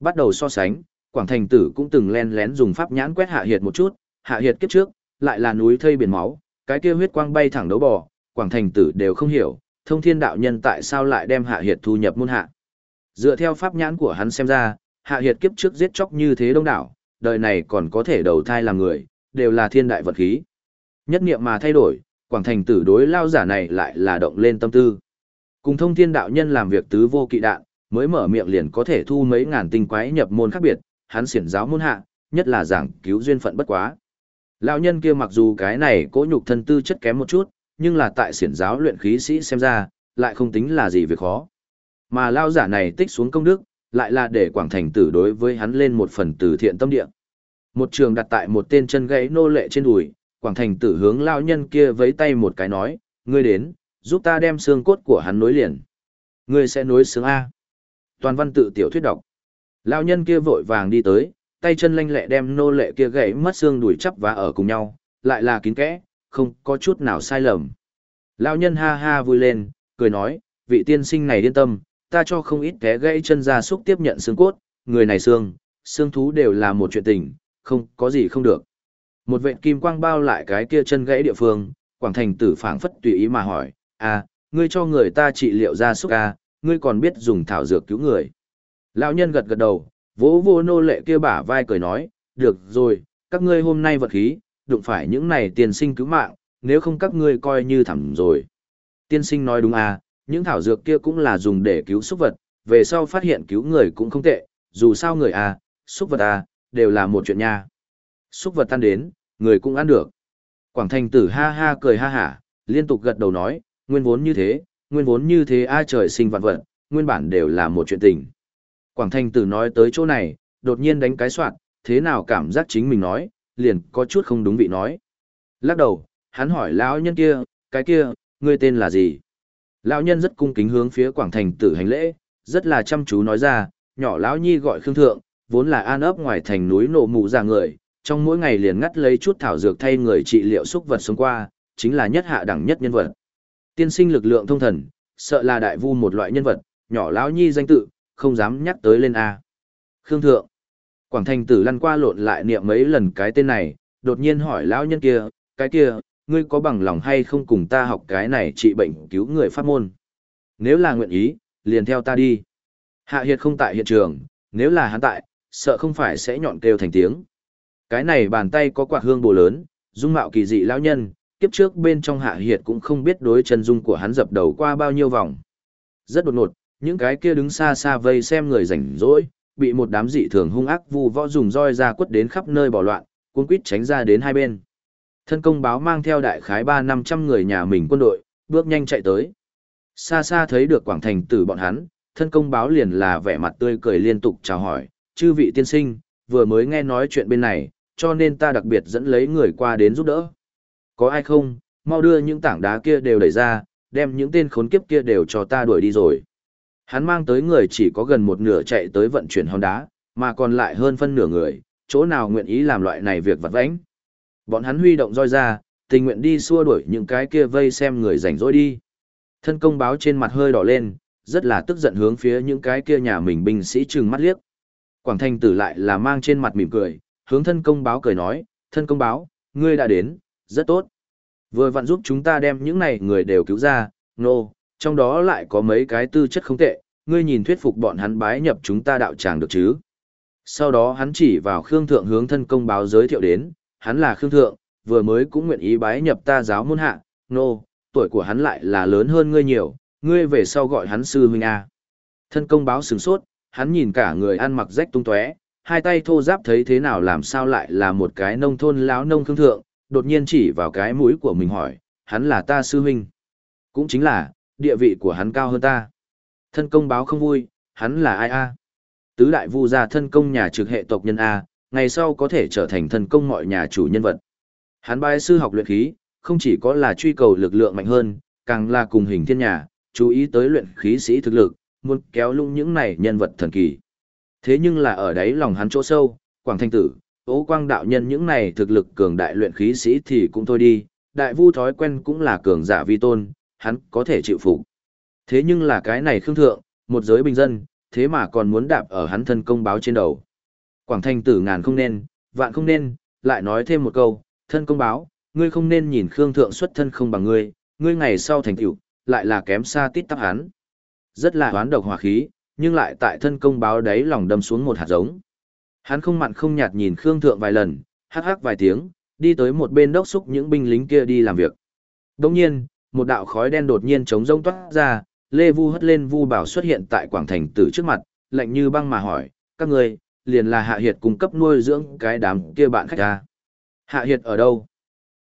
Bắt đầu so sánh, Quảng Thành Tử cũng từng len lén dùng pháp nhãn quét hạ hiệt một chút, hạ hiệt kiếp trước, lại là núi thây biển máu, cái kia huyết quang bay thẳng đấu bò, Quảng Thành Tử đều không hiểu, thông thiên đạo nhân tại sao lại đem hạ hiệt thu nhập môn hạ. Dựa theo pháp nhãn của hắn xem ra, hạ hiệt kiếp trước giết chóc như thế đông đảo, đời này còn có thể đầu thai làm người, đều là thiên đại vật khí. Nhất niệm mà thay đổi, Quảng Thành Tử đối lao giả này lại là động lên tâm tư. Cùng thông thiên đạo nhân làm việc tứ vô kỵ đạn, mới mở miệng liền có thể thu mấy ngàn tinh quái nhập môn khác biệt, hắn xiển giáo môn hạ, nhất là giảng cứu duyên phận bất quá. Lão nhân kia mặc dù cái này cố nhục thân tư chất kém một chút, nhưng là tại xiển giáo luyện khí sĩ xem ra, lại không tính là gì việc khó. Mà lao giả này tích xuống công đức, lại là để quảng thành tử đối với hắn lên một phần từ thiện tâm địa. Một trường đặt tại một tên chân gãy nô lệ trên đùi, quảng thành tử hướng lao nhân kia với tay một cái nói, ngươi đến, giúp ta đem xương cốt của hắn nối liền. Ngươi sẽ nối xương A. Toàn văn tự tiểu thuyết đọc. Lao nhân kia vội vàng đi tới, tay chân lanh lẹ đem nô lệ kia gãy mất xương đùi chắp và ở cùng nhau, lại là kín kẽ, không có chút nào sai lầm. Lao nhân ha ha vui lên, cười nói, vị tiên sinh này yên tâm, ta cho không ít té gãy chân ra xúc tiếp nhận xương cốt, người này xương, xương thú đều là một chuyện tình, không có gì không được. Một vệt kim quang bao lại cái kia chân gãy địa phương, Quảng Thành tử phảng phất tùy ý mà hỏi, à, ngươi cho người ta trị liệu ra xúc à, ngươi còn biết dùng thảo dược cứu người. Lão nhân gật gật đầu, vỗ vô nô lệ kia bả vai cười nói, được rồi, các ngươi hôm nay vật khí, đụng phải những này tiền sinh cứu mạng, nếu không các ngươi coi như thẳm rồi. Tiên sinh nói đúng à, những thảo dược kia cũng là dùng để cứu súc vật, về sau phát hiện cứu người cũng không tệ, dù sao người à, súc vật à, đều là một chuyện nha. Súc vật tan đến, người cũng ăn được. Quảng thành tử ha ha cười ha hả, liên tục gật đầu nói, nguyên vốn như thế, nguyên vốn như thế ai trời sinh vạn vật, nguyên bản đều là một chuyện tình. Quảng thành tử nói tới chỗ này, đột nhiên đánh cái soạn, thế nào cảm giác chính mình nói, liền có chút không đúng vị nói. Lắc đầu, hắn hỏi lão nhân kia, cái kia, ngươi tên là gì? Lão nhân rất cung kính hướng phía quảng thành tử hành lễ, rất là chăm chú nói ra, nhỏ lão nhi gọi khương thượng, vốn là an ấp ngoài thành núi nổ mù ra người, trong mỗi ngày liền ngắt lấy chút thảo dược thay người trị liệu xúc vật sống qua, chính là nhất hạ đẳng nhất nhân vật. Tiên sinh lực lượng thông thần, sợ là đại vu một loại nhân vật, nhỏ lão nhi danh tự, không dám nhắc tới lên A. Khương Thượng. Quảng Thành tử lăn qua lộn lại niệm mấy lần cái tên này, đột nhiên hỏi lão nhân kia, cái kia, ngươi có bằng lòng hay không cùng ta học cái này trị bệnh cứu người pháp môn? Nếu là nguyện ý, liền theo ta đi. Hạ Hiệt không tại hiện trường, nếu là hắn tại, sợ không phải sẽ nhọn kêu thành tiếng. Cái này bàn tay có quạt hương bồ lớn, dung mạo kỳ dị lão nhân, kiếp trước bên trong Hạ Hiệt cũng không biết đối chân dung của hắn dập đầu qua bao nhiêu vòng. Rất đột ngột, những cái kia đứng xa xa vây xem người rảnh rỗi, bị một đám dị thường hung ác vu võ dùng roi ra quất đến khắp nơi bỏ loạn, cuốn quýt tránh ra đến hai bên. Thân công báo mang theo đại khái ba năm trăm người nhà mình quân đội, bước nhanh chạy tới. Xa xa thấy được quảng thành tử bọn hắn, thân công báo liền là vẻ mặt tươi cười liên tục chào hỏi, chư vị tiên sinh, vừa mới nghe nói chuyện bên này, cho nên ta đặc biệt dẫn lấy người qua đến giúp đỡ. Có ai không, mau đưa những tảng đá kia đều đẩy ra, đem những tên khốn kiếp kia đều cho ta đuổi đi rồi. Hắn mang tới người chỉ có gần một nửa chạy tới vận chuyển hòn đá, mà còn lại hơn phân nửa người, chỗ nào nguyện ý làm loại này việc vặt vãnh. Bọn hắn huy động roi ra, tình nguyện đi xua đuổi những cái kia vây xem người rảnh rỗi đi. Thân công báo trên mặt hơi đỏ lên, rất là tức giận hướng phía những cái kia nhà mình binh sĩ trừng mắt liếc. Quảng Thanh tử lại là mang trên mặt mỉm cười, hướng thân công báo cười nói, thân công báo, ngươi đã đến, rất tốt. Vừa vặn giúp chúng ta đem những này người đều cứu ra, nô, no, trong đó lại có mấy cái tư chất không tệ, ngươi nhìn thuyết phục bọn hắn bái nhập chúng ta đạo tràng được chứ. Sau đó hắn chỉ vào Khương Thượng hướng thân công báo giới thiệu đến, hắn là Khương Thượng, vừa mới cũng nguyện ý bái nhập ta giáo môn hạ, nô, no, tuổi của hắn lại là lớn hơn ngươi nhiều, ngươi về sau gọi hắn sư huynh A. Thân công báo sửng sốt, hắn nhìn cả người ăn mặc rách tung tóe, hai tay thô giáp thấy thế nào làm sao lại là một cái nông thôn láo nông thương thượng, đột nhiên chỉ vào cái mũi của mình hỏi, hắn là ta sư huynh. Cũng chính là, địa vị của hắn cao hơn ta. Thân công báo không vui, hắn là ai a? Tứ đại vu gia thân công nhà trực hệ tộc nhân A, ngày sau có thể trở thành thân công mọi nhà chủ nhân vật. Hắn bái sư học luyện khí, không chỉ có là truy cầu lực lượng mạnh hơn, càng là cùng hình thiên nhà, chú ý tới luyện khí sĩ thực lực, muốn kéo lung những này nhân vật thần kỳ. Thế nhưng là ở đấy lòng hắn chỗ sâu, Quảng Thanh Tử, Ô Quang đạo nhân những này thực lực cường đại luyện khí sĩ thì cũng thôi đi, đại vu thói quen cũng là cường giả vi tôn, hắn có thể chịu phục. Thế nhưng là cái này khương thượng, một giới bình dân, thế mà còn muốn đạp ở hắn thân công báo trên đầu. Quảng Thanh Tử ngàn không nên, vạn không nên, lại nói thêm một câu, thân công báo, ngươi không nên nhìn khương thượng xuất thân không bằng ngươi, ngươi ngày sau thành tựu lại là kém xa tít tắp hắn. Rất là hoán độc hòa khí, nhưng lại tại thân công báo đấy lòng đâm xuống một hạt giống. Hắn không mặn không nhạt nhìn Khương Thượng vài lần, hắc hắc vài tiếng, đi tới một bên đốc xúc những binh lính kia đi làm việc. Đồng nhiên, một đạo khói đen đột nhiên chống rông toát ra, Lê Vu hất lên Vu Bảo xuất hiện tại Quảng Thành Tử trước mặt, lạnh như băng mà hỏi, các người, liền là Hạ Hiệt cung cấp nuôi dưỡng cái đám kia bạn khách ta. Hạ Hiệt ở đâu?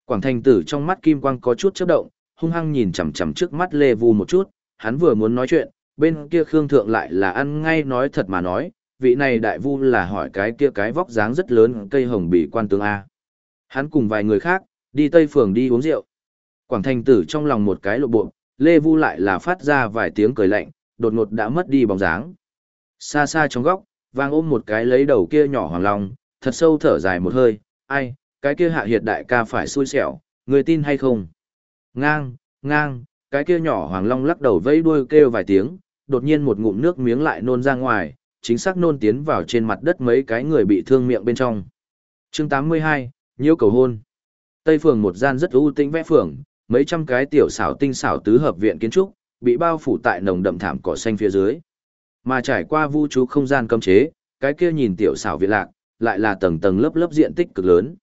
Quảng Thành Tử trong mắt kim quang có chút chớp động, hung hăng nhìn chằm chằm trước mắt Lê Vu một chút, hắn vừa muốn nói chuyện, bên kia Khương Thượng lại là ăn ngay nói thật mà nói, vị này đại vu là hỏi cái kia cái vóc dáng rất lớn cây hồng bị quan tướng A. Hắn cùng vài người khác, đi Tây Phường đi uống rượu. Quảng thành tử trong lòng một cái lộ bộ, Lê Vu lại là phát ra vài tiếng cười lạnh, đột ngột đã mất đi bóng dáng. Xa xa trong góc, vang ôm một cái lấy đầu kia nhỏ hoàng long, thật sâu thở dài một hơi, ai, cái kia hạ hiệt đại ca phải xui xẻo, người tin hay không? Ngang, ngang, cái kia nhỏ hoàng long lắc đầu vẫy đuôi kêu vài tiếng, đột nhiên một ngụm nước miếng lại nôn ra ngoài, chính xác nôn tiến vào trên mặt đất mấy cái người bị thương miệng bên trong. chương 82, nhiễu cầu hôn. Tây phường một gian rất ưu tĩnh vẽ phường, mấy trăm cái tiểu xảo tinh xảo tứ hợp viện kiến trúc, bị bao phủ tại nồng đậm thảm cỏ xanh phía dưới. Mà trải qua vũ trụ không gian cấm chế, cái kia nhìn tiểu xảo viện lạc, lại là tầng tầng lớp lớp diện tích cực lớn.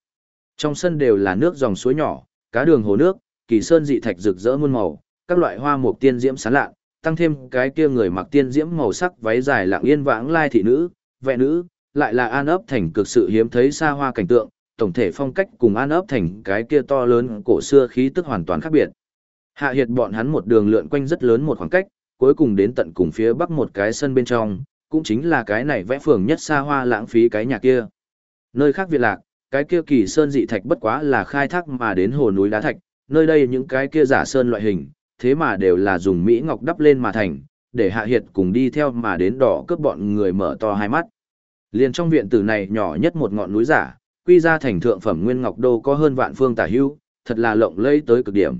Trong sân đều là nước dòng suối nhỏ, cá đường hồ nước, kỳ sơn dị thạch rực rỡ muôn màu, các loại hoa mục tiên diễm sáng lạ, tăng thêm cái kia người mặc tiên diễm màu sắc váy dài lặng yên vãng lai thị nữ, vẹ nữ, lại là an ấp thành cực sự hiếm thấy xa hoa cảnh tượng, tổng thể phong cách cùng an ấp thành cái kia to lớn cổ xưa khí tức hoàn toàn khác biệt. Hạ hiệt bọn hắn một đường lượn quanh rất lớn một khoảng cách, cuối cùng đến tận cùng phía bắc một cái sân bên trong, cũng chính là cái này vẽ phường nhất xa hoa lãng phí cái nhà kia. Nơi khác việt lạc, cái kia kỳ sơn dị thạch bất quá là khai thác mà đến hồ núi đá thạch, nơi đây những cái kia giả sơn loại hình, thế mà đều là dùng Mỹ Ngọc đắp lên mà thành, để Hạ Hiệt cùng đi theo mà đến đỏ cướp bọn người mở to hai mắt. Liền trong viện tử này nhỏ nhất một ngọn núi giả, quy ra thành thượng phẩm Nguyên Ngọc Đô có hơn vạn phương tả hưu, thật là lộng lẫy tới cực điểm.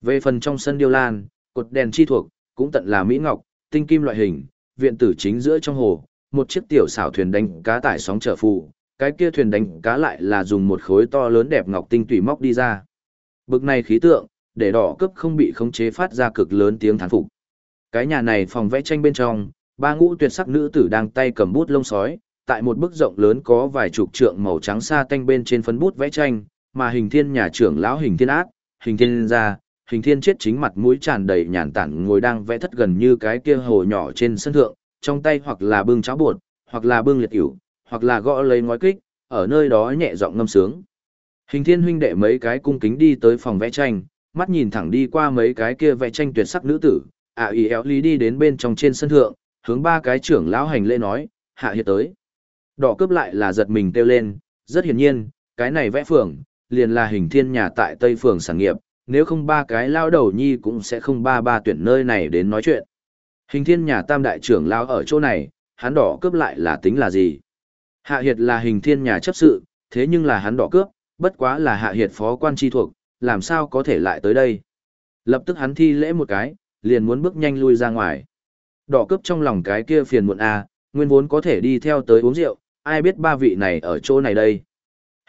Về phần trong sân điêu lan, cột đèn chi thuộc, cũng tận là Mỹ Ngọc, tinh kim loại hình, viện tử chính giữa trong hồ, một chiếc tiểu xảo thuyền đánh cá tải sóng trở phụ, cái kia thuyền đánh cá lại là dùng một khối to lớn đẹp ngọc tinh tùy móc đi ra. Bực này khí tượng, để đỏ cướp không bị khống chế phát ra cực lớn tiếng thán phục. Cái nhà này phòng vẽ tranh bên trong, ba ngũ tuyệt sắc nữ tử đang tay cầm bút lông sói, tại một bức rộng lớn có vài chục trượng màu trắng sa tanh bên trên phấn bút vẽ tranh, mà hình thiên nhà trưởng lão hình thiên ác, hình thiên gia, hình thiên chết chính mặt mũi tràn đầy nhàn tản ngồi đang vẽ thất gần như cái kia hồ nhỏ trên sân thượng, trong tay hoặc là bưng cháo bột, hoặc là bưng liệt ỉu, hoặc là gõ lấy ngói kích, ở nơi đó nhẹ giọng ngâm sướng. Hình thiên huynh đệ mấy cái cung kính đi tới phòng vẽ tranh, mắt nhìn thẳng đi qua mấy cái kia vẽ tranh tuyệt sắc nữ tử, ạ ý éo lý đi đến bên trong trên sân thượng, hướng ba cái trưởng lão hành lễ nói, hạ hiệt tới. Đỏ cướp lại là giật mình kêu lên, rất hiển nhiên, cái này vẽ phường, liền là hình thiên nhà tại Tây Phường sản nghiệp, nếu không ba cái lao đầu nhi cũng sẽ không ba ba tuyển nơi này đến nói chuyện. Hình thiên nhà tam đại trưởng lao ở chỗ này, hắn đỏ cướp lại là tính là gì? Hạ Hiệt là hình thiên nhà chấp sự, thế nhưng là hắn đỏ cướp, bất quá là Hạ Hiệt phó quan tri thuộc, làm sao có thể lại tới đây? Lập tức hắn thi lễ một cái, liền muốn bước nhanh lui ra ngoài. Đỏ cướp trong lòng cái kia phiền muộn a, nguyên vốn có thể đi theo tới uống rượu, ai biết ba vị này ở chỗ này đây.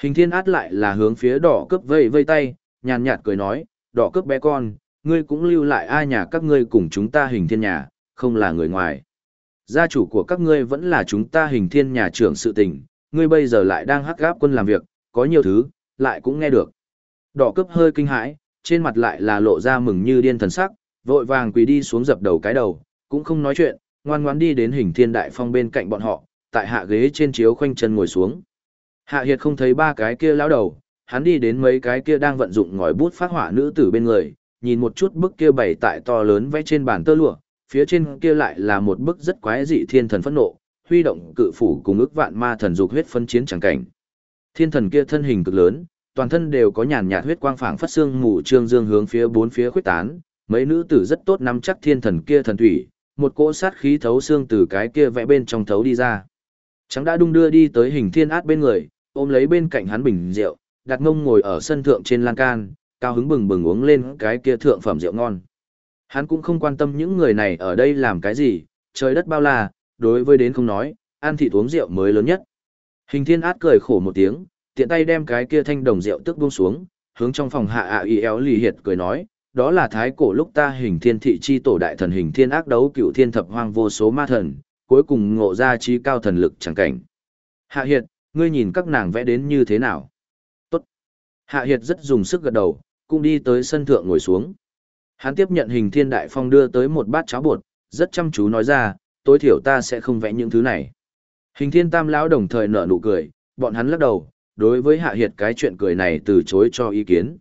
Hình thiên át lại là hướng phía đỏ cướp vây vây tay, nhàn nhạt cười nói, đỏ cướp bé con, ngươi cũng lưu lại ai nhà các ngươi cùng chúng ta hình thiên nhà, không là người ngoài. Gia chủ của các ngươi vẫn là chúng ta hình thiên nhà trưởng sự tình, ngươi bây giờ lại đang hắc gáp quân làm việc, có nhiều thứ, lại cũng nghe được. Đỏ cướp hơi kinh hãi, trên mặt lại là lộ ra mừng như điên thần sắc, vội vàng quỳ đi xuống dập đầu cái đầu, cũng không nói chuyện, ngoan ngoãn đi đến hình thiên đại phong bên cạnh bọn họ, tại hạ ghế trên chiếu khoanh chân ngồi xuống. Hạ Hiệt không thấy ba cái kia lão đầu, hắn đi đến mấy cái kia đang vận dụng ngòi bút phát hỏa nữ tử bên người, nhìn một chút bức kia bày tại to lớn vẽ trên bàn tơ lụa, phía trên kia lại là một bức rất quái dị thiên thần phẫn nộ, huy động cự phủ cùng ức vạn ma thần dục huyết phân chiến chẳng cảnh. Thiên thần kia thân hình cực lớn, toàn thân đều có nhàn nhạt huyết quang phảng phát xương mù trương dương hướng phía bốn phía khuyết tán, mấy nữ tử rất tốt nắm chắc thiên thần kia thần thủy, một cỗ sát khí thấu xương từ cái kia vẽ bên trong thấu đi ra. Trắng đã đung đưa đi tới hình thiên át bên người, ôm lấy bên cạnh hắn bình rượu, đặt ngông ngồi ở sân thượng trên lan can, cao hứng bừng bừng uống lên cái kia thượng phẩm rượu ngon. Hắn cũng không quan tâm những người này ở đây làm cái gì, trời đất bao la, đối với đến không nói, ăn thịt uống rượu mới lớn nhất. Hình thiên át cười khổ một tiếng, tiện tay đem cái kia thanh đồng rượu tức buông xuống, hướng trong phòng hạ ạ à y éo lì hiệt cười nói, đó là thái cổ lúc ta hình thiên thị chi tổ đại thần hình thiên ác đấu cựu thiên thập hoang vô số ma thần, cuối cùng ngộ ra trí cao thần lực chẳng cảnh. Hạ hiệt, ngươi nhìn các nàng vẽ đến như thế nào? Tốt. Hạ hiệt rất dùng sức gật đầu, cũng đi tới sân thượng ngồi xuống. Hắn tiếp nhận hình thiên đại phong đưa tới một bát cháo bột, rất chăm chú nói ra, tối thiểu ta sẽ không vẽ những thứ này. Hình thiên tam lão đồng thời nở nụ cười, bọn hắn lắc đầu, đối với hạ hiệt cái chuyện cười này từ chối cho ý kiến.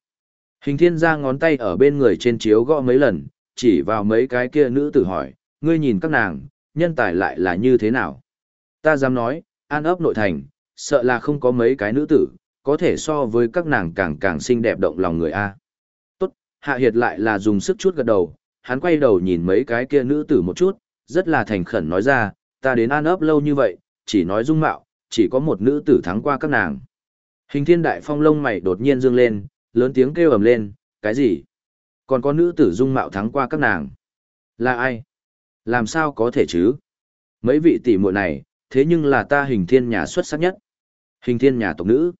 Hình thiên ra ngón tay ở bên người trên chiếu gõ mấy lần, chỉ vào mấy cái kia nữ tử hỏi, ngươi nhìn các nàng, nhân tài lại là như thế nào? Ta dám nói, an ấp nội thành, sợ là không có mấy cái nữ tử, có thể so với các nàng càng càng xinh đẹp động lòng người A. Tốt, hạ hiệt lại là dùng sức chút gật đầu, hắn quay đầu nhìn mấy cái kia nữ tử một chút, rất là thành khẩn nói ra, ta đến an ấp lâu như vậy, chỉ nói dung mạo, chỉ có một nữ tử thắng qua các nàng. Hình thiên đại phong lông mày đột nhiên dương lên, lớn tiếng kêu ầm lên, cái gì? Còn có nữ tử dung mạo thắng qua các nàng. Là ai? Làm sao có thể chứ? Mấy vị tỷ muội này, thế nhưng là ta hình thiên nhà xuất sắc nhất. Hình thiên nhà tộc nữ.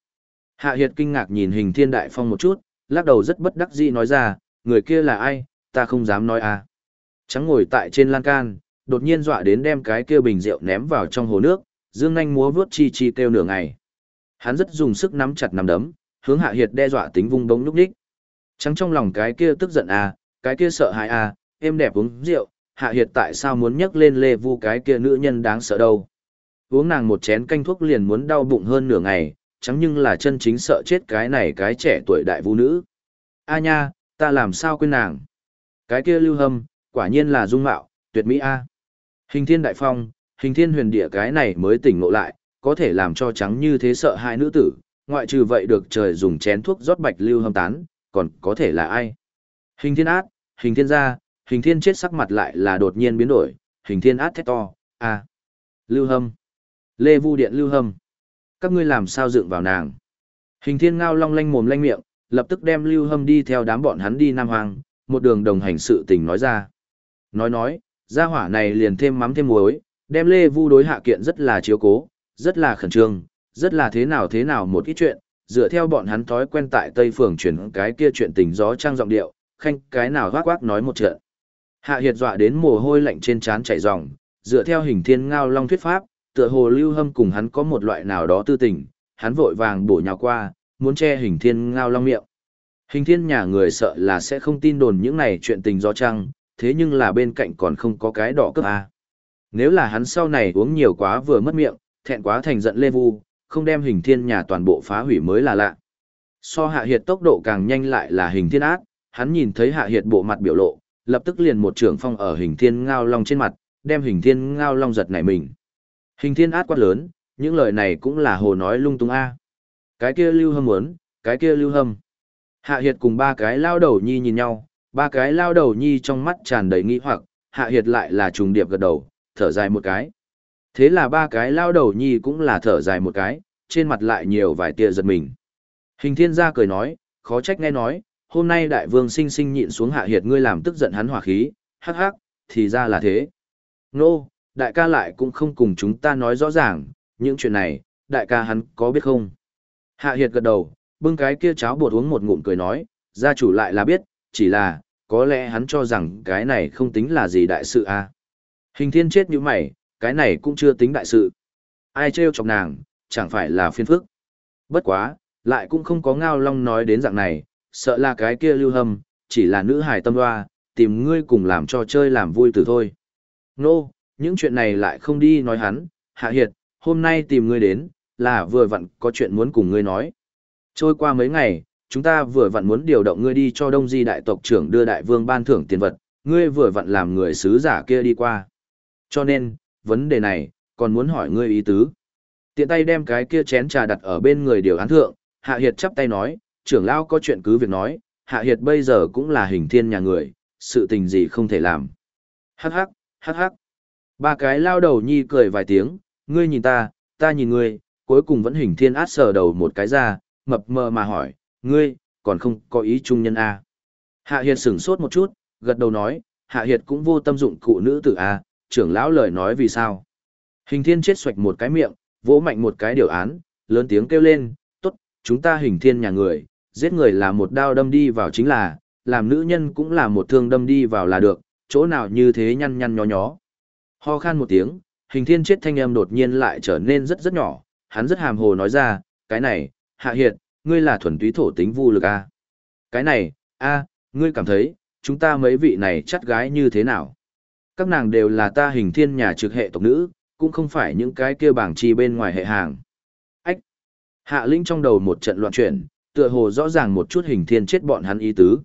Hạ Hiệt kinh ngạc nhìn hình thiên đại phong một chút, lắc đầu rất bất đắc dĩ nói ra, người kia là ai, ta không dám nói à. Trắng ngồi tại trên lan can, đột nhiên dọa đến đem cái kia bình rượu ném vào trong hồ nước, dương nanh múa vướt chi chi kêu nửa ngày. Hắn rất dùng sức nắm chặt nắm đấm, hướng Hạ Hiệt đe dọa tính vung đống lúc đích. Trắng trong lòng cái kia tức giận à, cái kia sợ hãi à, em đẹp uống rượu, Hạ Hiệt tại sao muốn nhấc lên lê vu cái kia nữ nhân đáng sợ đâu. Uống nàng một chén canh thuốc liền muốn đau bụng hơn nửa ngày, chẳng nhưng là chân chính sợ chết cái này cái trẻ tuổi đại vũ nữ. A nha, ta làm sao quên nàng. Cái kia lưu hâm, quả nhiên là dung mạo, tuyệt mỹ A. Hình thiên đại phong, hình thiên huyền địa cái này mới tỉnh ngộ lại, có thể làm cho trắng như thế sợ hai nữ tử, ngoại trừ vậy được trời dùng chén thuốc rót bạch lưu hâm tán, còn có thể là ai? Hình thiên át, hình thiên gia, hình thiên chết sắc mặt lại là đột nhiên biến đổi, hình thiên át thét to, à Lưu hâm. Lê Vu Điện Lưu hâm. Các ngươi làm sao dựng vào nàng? Hình thiên ngao long lanh mồm lanh miệng, lập tức đem Lưu hâm đi theo đám bọn hắn đi Nam Hoàng, một đường đồng hành sự tình nói ra. Nói nói, gia hỏa này liền thêm mắm thêm muối, đem Lê Vu đối hạ kiện rất là chiếu cố, rất là khẩn trương, rất là thế nào thế nào một ít chuyện, dựa theo bọn hắn thói quen tại Tây Phường chuyển cái kia chuyện tình gió trang giọng điệu, khanh cái nào gác quác nói một trận. Hạ Hiệt dọa đến mồ hôi lạnh trên trán chảy ròng, dựa theo hình thiên ngao long thuyết pháp, tựa hồ lưu hâm cùng hắn có một loại nào đó tư tình, hắn vội vàng bổ nhào qua, muốn che hình thiên ngao long miệng. Hình thiên nhà người sợ là sẽ không tin đồn những này chuyện tình gió trăng, thế nhưng là bên cạnh còn không có cái đỏ cướp a. Nếu là hắn sau này uống nhiều quá vừa mất miệng, thẹn quá thành giận Lê Vu, không đem hình thiên nhà toàn bộ phá hủy mới là lạ. So hạ hiệt tốc độ càng nhanh lại là hình thiên ác, hắn nhìn thấy hạ hiệt bộ mặt biểu lộ, lập tức liền một trưởng phong ở hình thiên ngao long trên mặt, đem hình thiên ngao long giật nảy mình. Hình thiên át quát lớn, những lời này cũng là hồ nói lung tung a. Cái kia lưu hâm muốn, cái kia lưu hâm. Hạ Hiệt cùng ba cái lao đầu nhi nhìn nhau, ba cái lao đầu nhi trong mắt tràn đầy nghi hoặc, Hạ Hiệt lại là trùng điệp gật đầu, thở dài một cái. Thế là ba cái lao đầu nhi cũng là thở dài một cái, trên mặt lại nhiều vài tia giật mình. Hình thiên gia cười nói, khó trách nghe nói, hôm nay đại vương sinh sinh nhịn xuống hạ hiệt ngươi làm tức giận hắn hỏa khí, hắc hắc, thì ra là thế. Nô, đại ca lại cũng không cùng chúng ta nói rõ ràng, những chuyện này, đại ca hắn có biết không? Hạ hiệt gật đầu, bưng cái kia cháo bột uống một ngụm cười nói, gia chủ lại là biết, chỉ là, có lẽ hắn cho rằng cái này không tính là gì đại sự à. Hình thiên chết như mày, cái này cũng chưa tính đại sự. Ai trêu chọc nàng, chẳng phải là phiên phức. Bất quá, lại cũng không có ngao long nói đến dạng này, sợ là cái kia lưu hâm, chỉ là nữ hài tâm hoa, tìm ngươi cùng làm cho chơi làm vui từ thôi. Nô, no, những chuyện này lại không đi nói hắn, hạ hiệt, hôm nay tìm ngươi đến, là vừa vặn có chuyện muốn cùng ngươi nói. Trôi qua mấy ngày, chúng ta vừa vặn muốn điều động ngươi đi cho Đông Di đại tộc trưởng đưa đại vương ban thưởng tiền vật, ngươi vừa vặn làm người sứ giả kia đi qua. Cho nên, vấn đề này, còn muốn hỏi ngươi ý tứ. Tiện tay đem cái kia chén trà đặt ở bên người điều án thượng, Hạ Hiệt chắp tay nói, trưởng lao có chuyện cứ việc nói, Hạ Hiệt bây giờ cũng là hình thiên nhà người, sự tình gì không thể làm. Hắc hắc, hắc hắc. Ba cái lao đầu nhi cười vài tiếng, ngươi nhìn ta, ta nhìn ngươi, cuối cùng vẫn hình thiên át sờ đầu một cái ra, mập mờ mà hỏi, ngươi, còn không có ý trung nhân A. Hạ Hiệt sửng sốt một chút, gật đầu nói, Hạ Hiệt cũng vô tâm dụng cụ nữ tử A, trưởng lão lời nói vì sao. Hình thiên chết xoạch một cái miệng, vỗ mạnh một cái điều án, lớn tiếng kêu lên, tốt, chúng ta hình thiên nhà người, giết người là một đao đâm đi vào chính là, làm nữ nhân cũng là một thương đâm đi vào là được, chỗ nào như thế nhăn nhăn nhó nhó. Ho khan một tiếng, hình thiên chết thanh âm đột nhiên lại trở nên rất rất nhỏ, hắn rất hàm hồ nói ra, cái này, hạ hiện, ngươi là thuần túy thổ tính vu lực a à? Cái này, a ngươi cảm thấy, chúng ta mấy vị này chắt gái như thế nào? Các nàng đều là ta hình thiên nhà trực hệ tộc nữ, cũng không phải những cái kia bảng chi bên ngoài hệ hàng. Ách! Hạ Linh trong đầu một trận loạn chuyển, tựa hồ rõ ràng một chút hình thiên chết bọn hắn ý tứ.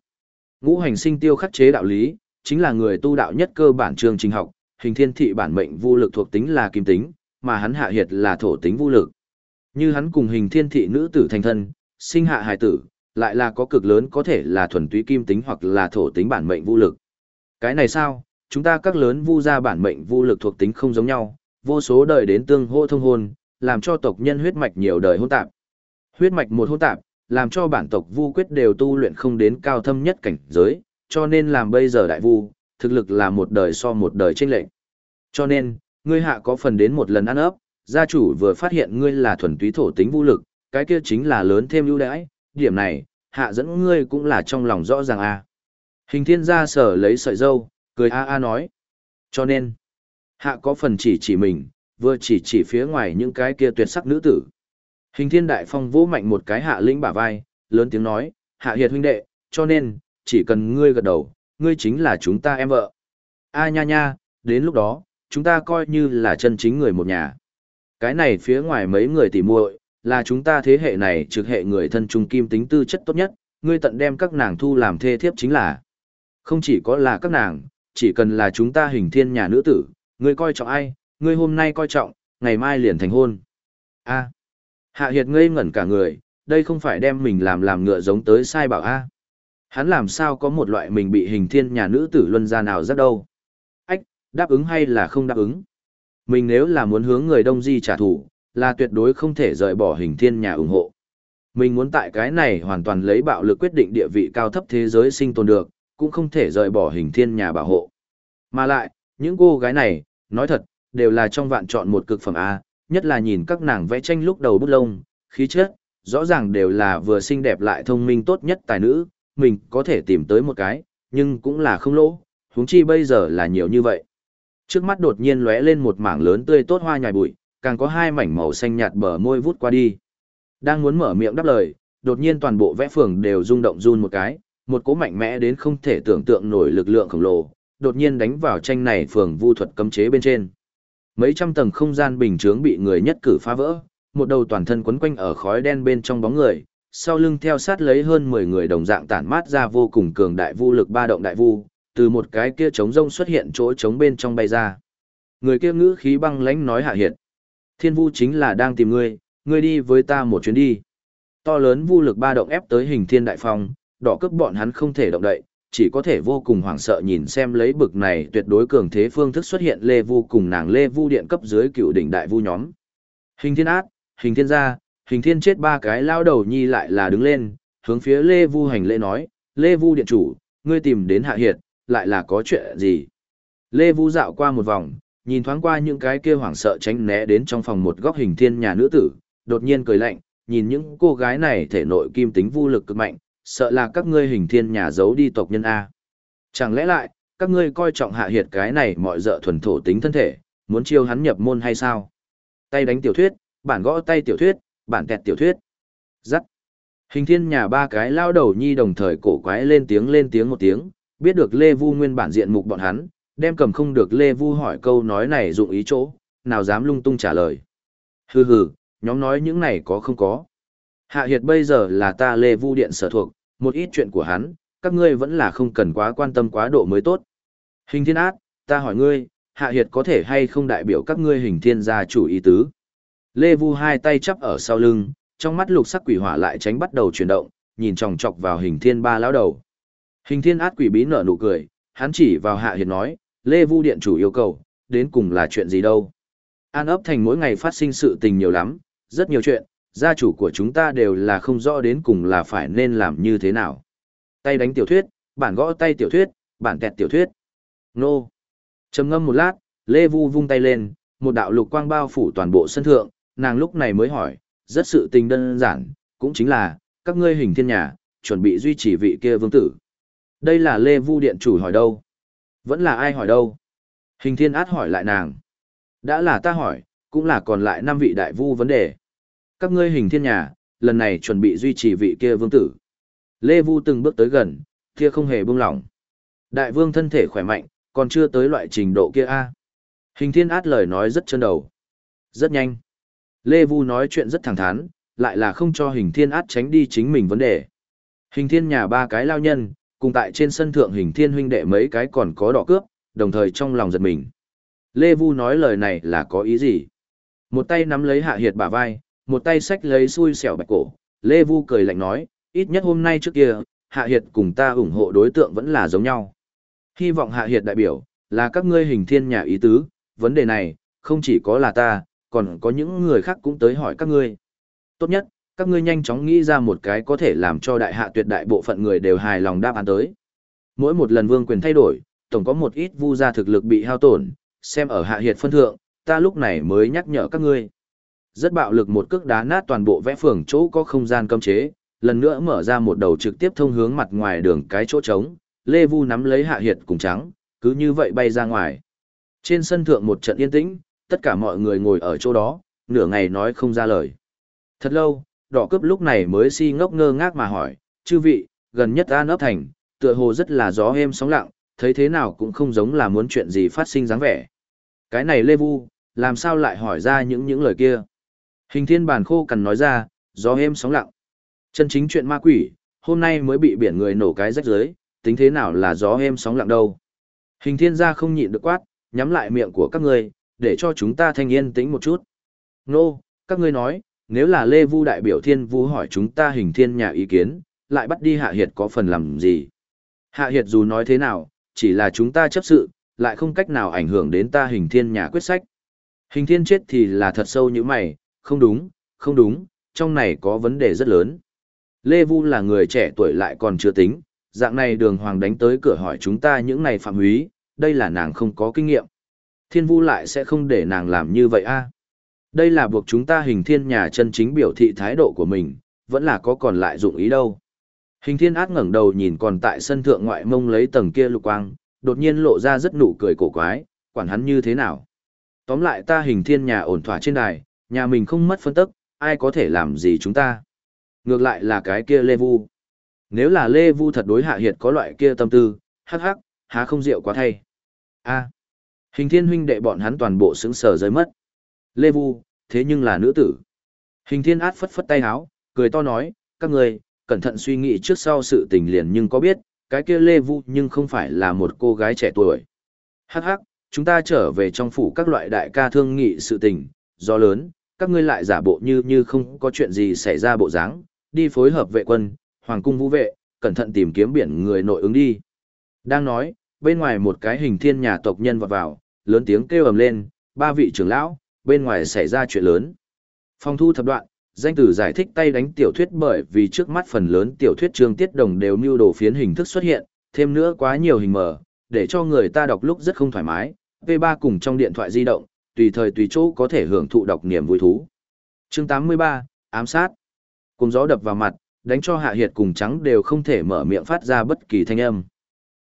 Ngũ hành sinh tiêu khắc chế đạo lý, chính là người tu đạo nhất cơ bản trường trình học, hình thiên thị bản mệnh vô lực thuộc tính là kim tính, mà hắn hạ hiệt là thổ tính vô lực. Như hắn cùng hình thiên thị nữ tử thành thân, sinh hạ hài tử, lại là có cực lớn có thể là thuần túy kim tính hoặc là thổ tính bản mệnh vô lực. Cái này sao? Chúng ta các lớn vu ra bản mệnh vu lực thuộc tính không giống nhau, vô số đời đến tương hô thông hôn, làm cho tộc nhân huyết mạch nhiều đời hỗn tạp. Huyết mạch một hỗn tạp, làm cho bản tộc vu quyết đều tu luyện không đến cao thâm nhất cảnh giới, cho nên làm bây giờ đại vu, thực lực là một đời so một đời chênh lệch. Cho nên, ngươi hạ có phần đến một lần ăn ấp, gia chủ vừa phát hiện ngươi là thuần túy thổ tính vũ lực, cái kia chính là lớn thêm ưu đãi, điểm này, hạ dẫn ngươi cũng là trong lòng rõ ràng a. Hình thiên gia sở lấy sợi dâu, cười a a nói. Cho nên, hạ có phần chỉ chỉ mình, vừa chỉ chỉ phía ngoài những cái kia tuyệt sắc nữ tử. Hình thiên đại phong vỗ mạnh một cái hạ lĩnh bả vai, lớn tiếng nói, hạ hiệt huynh đệ, cho nên, chỉ cần ngươi gật đầu, ngươi chính là chúng ta em vợ. A nha nha, đến lúc đó, chúng ta coi như là chân chính người một nhà. Cái này phía ngoài mấy người tỉ muội, là chúng ta thế hệ này trực hệ người thân trung kim tính tư chất tốt nhất, ngươi tận đem các nàng thu làm thê thiếp chính là. Không chỉ có là các nàng, chỉ cần là chúng ta hình thiên nhà nữ tử, ngươi coi trọng ai, ngươi hôm nay coi trọng, ngày mai liền thành hôn. A. Hạ Hiệt ngây ngẩn cả người, đây không phải đem mình làm làm ngựa giống tới sai bảo A. Hắn làm sao có một loại mình bị hình thiên nhà nữ tử luân ra nào rất đâu. Ách, đáp ứng hay là không đáp ứng? Mình nếu là muốn hướng người đông di trả thù, là tuyệt đối không thể rời bỏ hình thiên nhà ủng hộ. Mình muốn tại cái này hoàn toàn lấy bạo lực quyết định địa vị cao thấp thế giới sinh tồn được, cũng không thể rời bỏ hình thiên nhà bảo hộ. Mà lại, những cô gái này, nói thật, đều là trong vạn chọn một cực phẩm A, nhất là nhìn các nàng vẽ tranh lúc đầu bút lông, khí chất, rõ ràng đều là vừa xinh đẹp lại thông minh tốt nhất tài nữ, mình có thể tìm tới một cái, nhưng cũng là không lỗ, huống chi bây giờ là nhiều như vậy. Trước mắt đột nhiên lóe lên một mảng lớn tươi tốt hoa nhài bụi, càng có hai mảnh màu xanh nhạt bờ môi vút qua đi. Đang muốn mở miệng đáp lời, đột nhiên toàn bộ vẽ phường đều rung động run một cái, một cỗ mạnh mẽ đến không thể tưởng tượng nổi lực lượng khổng lồ, đột nhiên đánh vào tranh này phường vu thuật cấm chế bên trên. Mấy trăm tầng không gian bình chướng bị người nhất cử phá vỡ, một đầu toàn thân quấn quanh ở khói đen bên trong bóng người, sau lưng theo sát lấy hơn 10 người đồng dạng tản mát ra vô cùng cường đại vu lực ba động đại vu, từ một cái kia trống rông xuất hiện chỗ trống bên trong bay ra. Người kia ngữ khí băng lãnh nói hạ hiện. Thiên vu chính là đang tìm ngươi, ngươi đi với ta một chuyến đi. To lớn vu lực ba động ép tới hình thiên đại phong, đỏ cướp bọn hắn không thể động đậy, chỉ có thể vô cùng hoảng sợ nhìn xem lấy bực này tuyệt đối cường thế phương thức xuất hiện lê vu cùng nàng lê vu điện cấp dưới cựu đỉnh đại vu nhóm. Hình thiên ác, hình thiên gia, hình thiên chết ba cái lao đầu nhi lại là đứng lên, hướng phía lê vu hành lễ nói, lê vu điện chủ, ngươi tìm đến hạ hiệt, lại là có chuyện gì? Lê vu dạo qua một vòng, nhìn thoáng qua những cái kia hoảng sợ tránh né đến trong phòng một góc hình thiên nhà nữ tử, đột nhiên cười lạnh, nhìn những cô gái này thể nội kim tính vô lực cực mạnh, sợ là các ngươi hình thiên nhà giấu đi tộc nhân A. Chẳng lẽ lại, các ngươi coi trọng hạ hiệt cái này mọi dợ thuần thổ tính thân thể, muốn chiêu hắn nhập môn hay sao? Tay đánh tiểu thuyết, bản gõ tay tiểu thuyết, bản kẹt tiểu thuyết. Giắt. Hình thiên nhà ba cái lao đầu nhi đồng thời cổ quái lên tiếng lên tiếng một tiếng, biết được Lê Vu nguyên bản diện mục bọn hắn, đem cầm không được Lê Vu hỏi câu nói này dụng ý chỗ, nào dám lung tung trả lời. Hừ hừ, nhóm nói những này có không có. Hạ Hiệt bây giờ là ta Lê Vu Điện sở thuộc, một ít chuyện của hắn, các ngươi vẫn là không cần quá quan tâm quá độ mới tốt. Hình thiên ác, ta hỏi ngươi, Hạ Hiệt có thể hay không đại biểu các ngươi hình thiên gia chủ ý tứ. Lê Vu hai tay chắp ở sau lưng, trong mắt lục sắc quỷ hỏa lại tránh bắt đầu chuyển động, nhìn chòng chọc vào hình thiên ba lão đầu. Hình thiên ác quỷ bí nở nụ cười, hắn chỉ vào Hạ Hiệt nói, Lê Vu Điện chủ yêu cầu, đến cùng là chuyện gì đâu. An ấp thành mỗi ngày phát sinh sự tình nhiều lắm, rất nhiều chuyện, gia chủ của chúng ta đều là không rõ đến cùng là phải nên làm như thế nào. Tay đánh tiểu thuyết, bản gõ tay tiểu thuyết, bản kẹt tiểu thuyết. Nô. trầm ngâm một lát, Lê Vu vung tay lên, một đạo lục quang bao phủ toàn bộ sân thượng, nàng lúc này mới hỏi, rất sự tình đơn giản, cũng chính là, các ngươi hình thiên nhà, chuẩn bị duy trì vị kia vương tử. Đây là Lê Vu điện chủ hỏi đâu? Vẫn là ai hỏi đâu? Hình thiên át hỏi lại nàng. Đã là ta hỏi, cũng là còn lại năm vị đại vu vấn đề. Các ngươi hình thiên nhà, lần này chuẩn bị duy trì vị kia vương tử. Lê Vu từng bước tới gần, kia không hề buông lỏng. Đại vương thân thể khỏe mạnh, còn chưa tới loại trình độ kia a. Hình thiên át lời nói rất chân đầu. Rất nhanh. Lê Vu nói chuyện rất thẳng thắn, lại là không cho hình thiên át tránh đi chính mình vấn đề. Hình thiên nhà ba cái lao nhân, cùng tại trên sân thượng hình thiên huynh đệ mấy cái còn có đỏ cướp, đồng thời trong lòng giật mình. Lê Vu nói lời này là có ý gì? Một tay nắm lấy hạ hiệt bả vai, một tay xách lấy xui xẻo bạch cổ. Lê Vu cười lạnh nói, ít nhất hôm nay trước kia, hạ hiệt cùng ta ủng hộ đối tượng vẫn là giống nhau. Hy vọng hạ hiệt đại biểu, là các ngươi hình thiên nhà ý tứ, vấn đề này, không chỉ có là ta, còn có những người khác cũng tới hỏi các ngươi. Tốt nhất, các ngươi nhanh chóng nghĩ ra một cái có thể làm cho đại hạ tuyệt đại bộ phận người đều hài lòng đáp án tới. Mỗi một lần vương quyền thay đổi, tổng có một ít vu gia thực lực bị hao tổn, xem ở hạ hiệt phân thượng, ta lúc này mới nhắc nhở các ngươi. Rất bạo lực một cước đá nát toàn bộ vẽ phường chỗ có không gian cấm chế, lần nữa mở ra một đầu trực tiếp thông hướng mặt ngoài đường cái chỗ trống, Lê Vu nắm lấy hạ hiệt cùng trắng, cứ như vậy bay ra ngoài. Trên sân thượng một trận yên tĩnh, tất cả mọi người ngồi ở chỗ đó, nửa ngày nói không ra lời. Thật lâu, đỏ cướp lúc này mới si ngốc ngơ ngác mà hỏi, chư vị, gần nhất an ấp thành, tựa hồ rất là gió êm sóng lặng, thấy thế nào cũng không giống là muốn chuyện gì phát sinh dáng vẻ. Cái này Lê Vu, làm sao lại hỏi ra những những lời kia? Hình thiên bản khô cần nói ra, gió êm sóng lặng. Chân chính chuyện ma quỷ, hôm nay mới bị biển người nổ cái rách dưới, tính thế nào là gió êm sóng lặng đâu. Hình thiên gia không nhịn được quát, nhắm lại miệng của các ngươi, để cho chúng ta thanh yên tĩnh một chút. Nô, các ngươi nói, nếu là Lê Vu đại biểu thiên vu hỏi chúng ta hình thiên nhà ý kiến, lại bắt đi hạ hiệt có phần làm gì? Hạ hiệt dù nói thế nào, chỉ là chúng ta chấp sự, lại không cách nào ảnh hưởng đến ta hình thiên nhà quyết sách. Hình thiên chết thì là thật sâu như mày, không đúng, không đúng, trong này có vấn đề rất lớn. Lê Vu là người trẻ tuổi lại còn chưa tính, dạng này đường hoàng đánh tới cửa hỏi chúng ta những này phạm húy, đây là nàng không có kinh nghiệm. Thiên Vu lại sẽ không để nàng làm như vậy a. À? Đây là buộc chúng ta hình thiên nhà chân chính biểu thị thái độ của mình, vẫn là có còn lại dụng ý đâu. Hình thiên ác ngẩng đầu nhìn còn tại sân thượng ngoại mông lấy tầng kia lục quang, đột nhiên lộ ra rất nụ cười cổ quái, quản hắn như thế nào. Tóm lại ta hình thiên nhà ổn thỏa trên đài, nhà mình không mất phân tức, ai có thể làm gì chúng ta. Ngược lại là cái kia Lê Vu. Nếu là Lê Vu thật đối hạ hiệt có loại kia tâm tư, hắc hắc, há không rượu quá thay. a à, hình thiên huynh đệ bọn hắn toàn bộ xứng sở rơi mất. Lê Vu, thế nhưng là nữ tử. Hình thiên át phất phất tay háo, cười to nói, các người, cẩn thận suy nghĩ trước sau sự tình liền nhưng có biết, cái kia Lê Vu nhưng không phải là một cô gái trẻ tuổi. Hắc hắc, chúng ta trở về trong phủ các loại đại ca thương nghị sự tình, do lớn, các ngươi lại giả bộ như như không có chuyện gì xảy ra bộ dáng, đi phối hợp vệ quân, hoàng cung vũ vệ, cẩn thận tìm kiếm biển người nội ứng đi. Đang nói, bên ngoài một cái hình thiên nhà tộc nhân vọt vào, lớn tiếng kêu ầm lên, ba vị trưởng lão, bên ngoài xảy ra chuyện lớn. Phong thu thập đoạn, danh tử giải thích tay đánh tiểu thuyết bởi vì trước mắt phần lớn tiểu thuyết chương tiết đồng đều mưu đồ phiến hình thức xuất hiện, thêm nữa quá nhiều hình mờ, để cho người ta đọc lúc rất không thoải mái, V3 cùng trong điện thoại di động, tùy thời tùy chỗ có thể hưởng thụ đọc niềm vui thú. Chương 83, ám sát. Cùng gió đập vào mặt, đánh cho Hạ Hiệt cùng trắng đều không thể mở miệng phát ra bất kỳ thanh âm.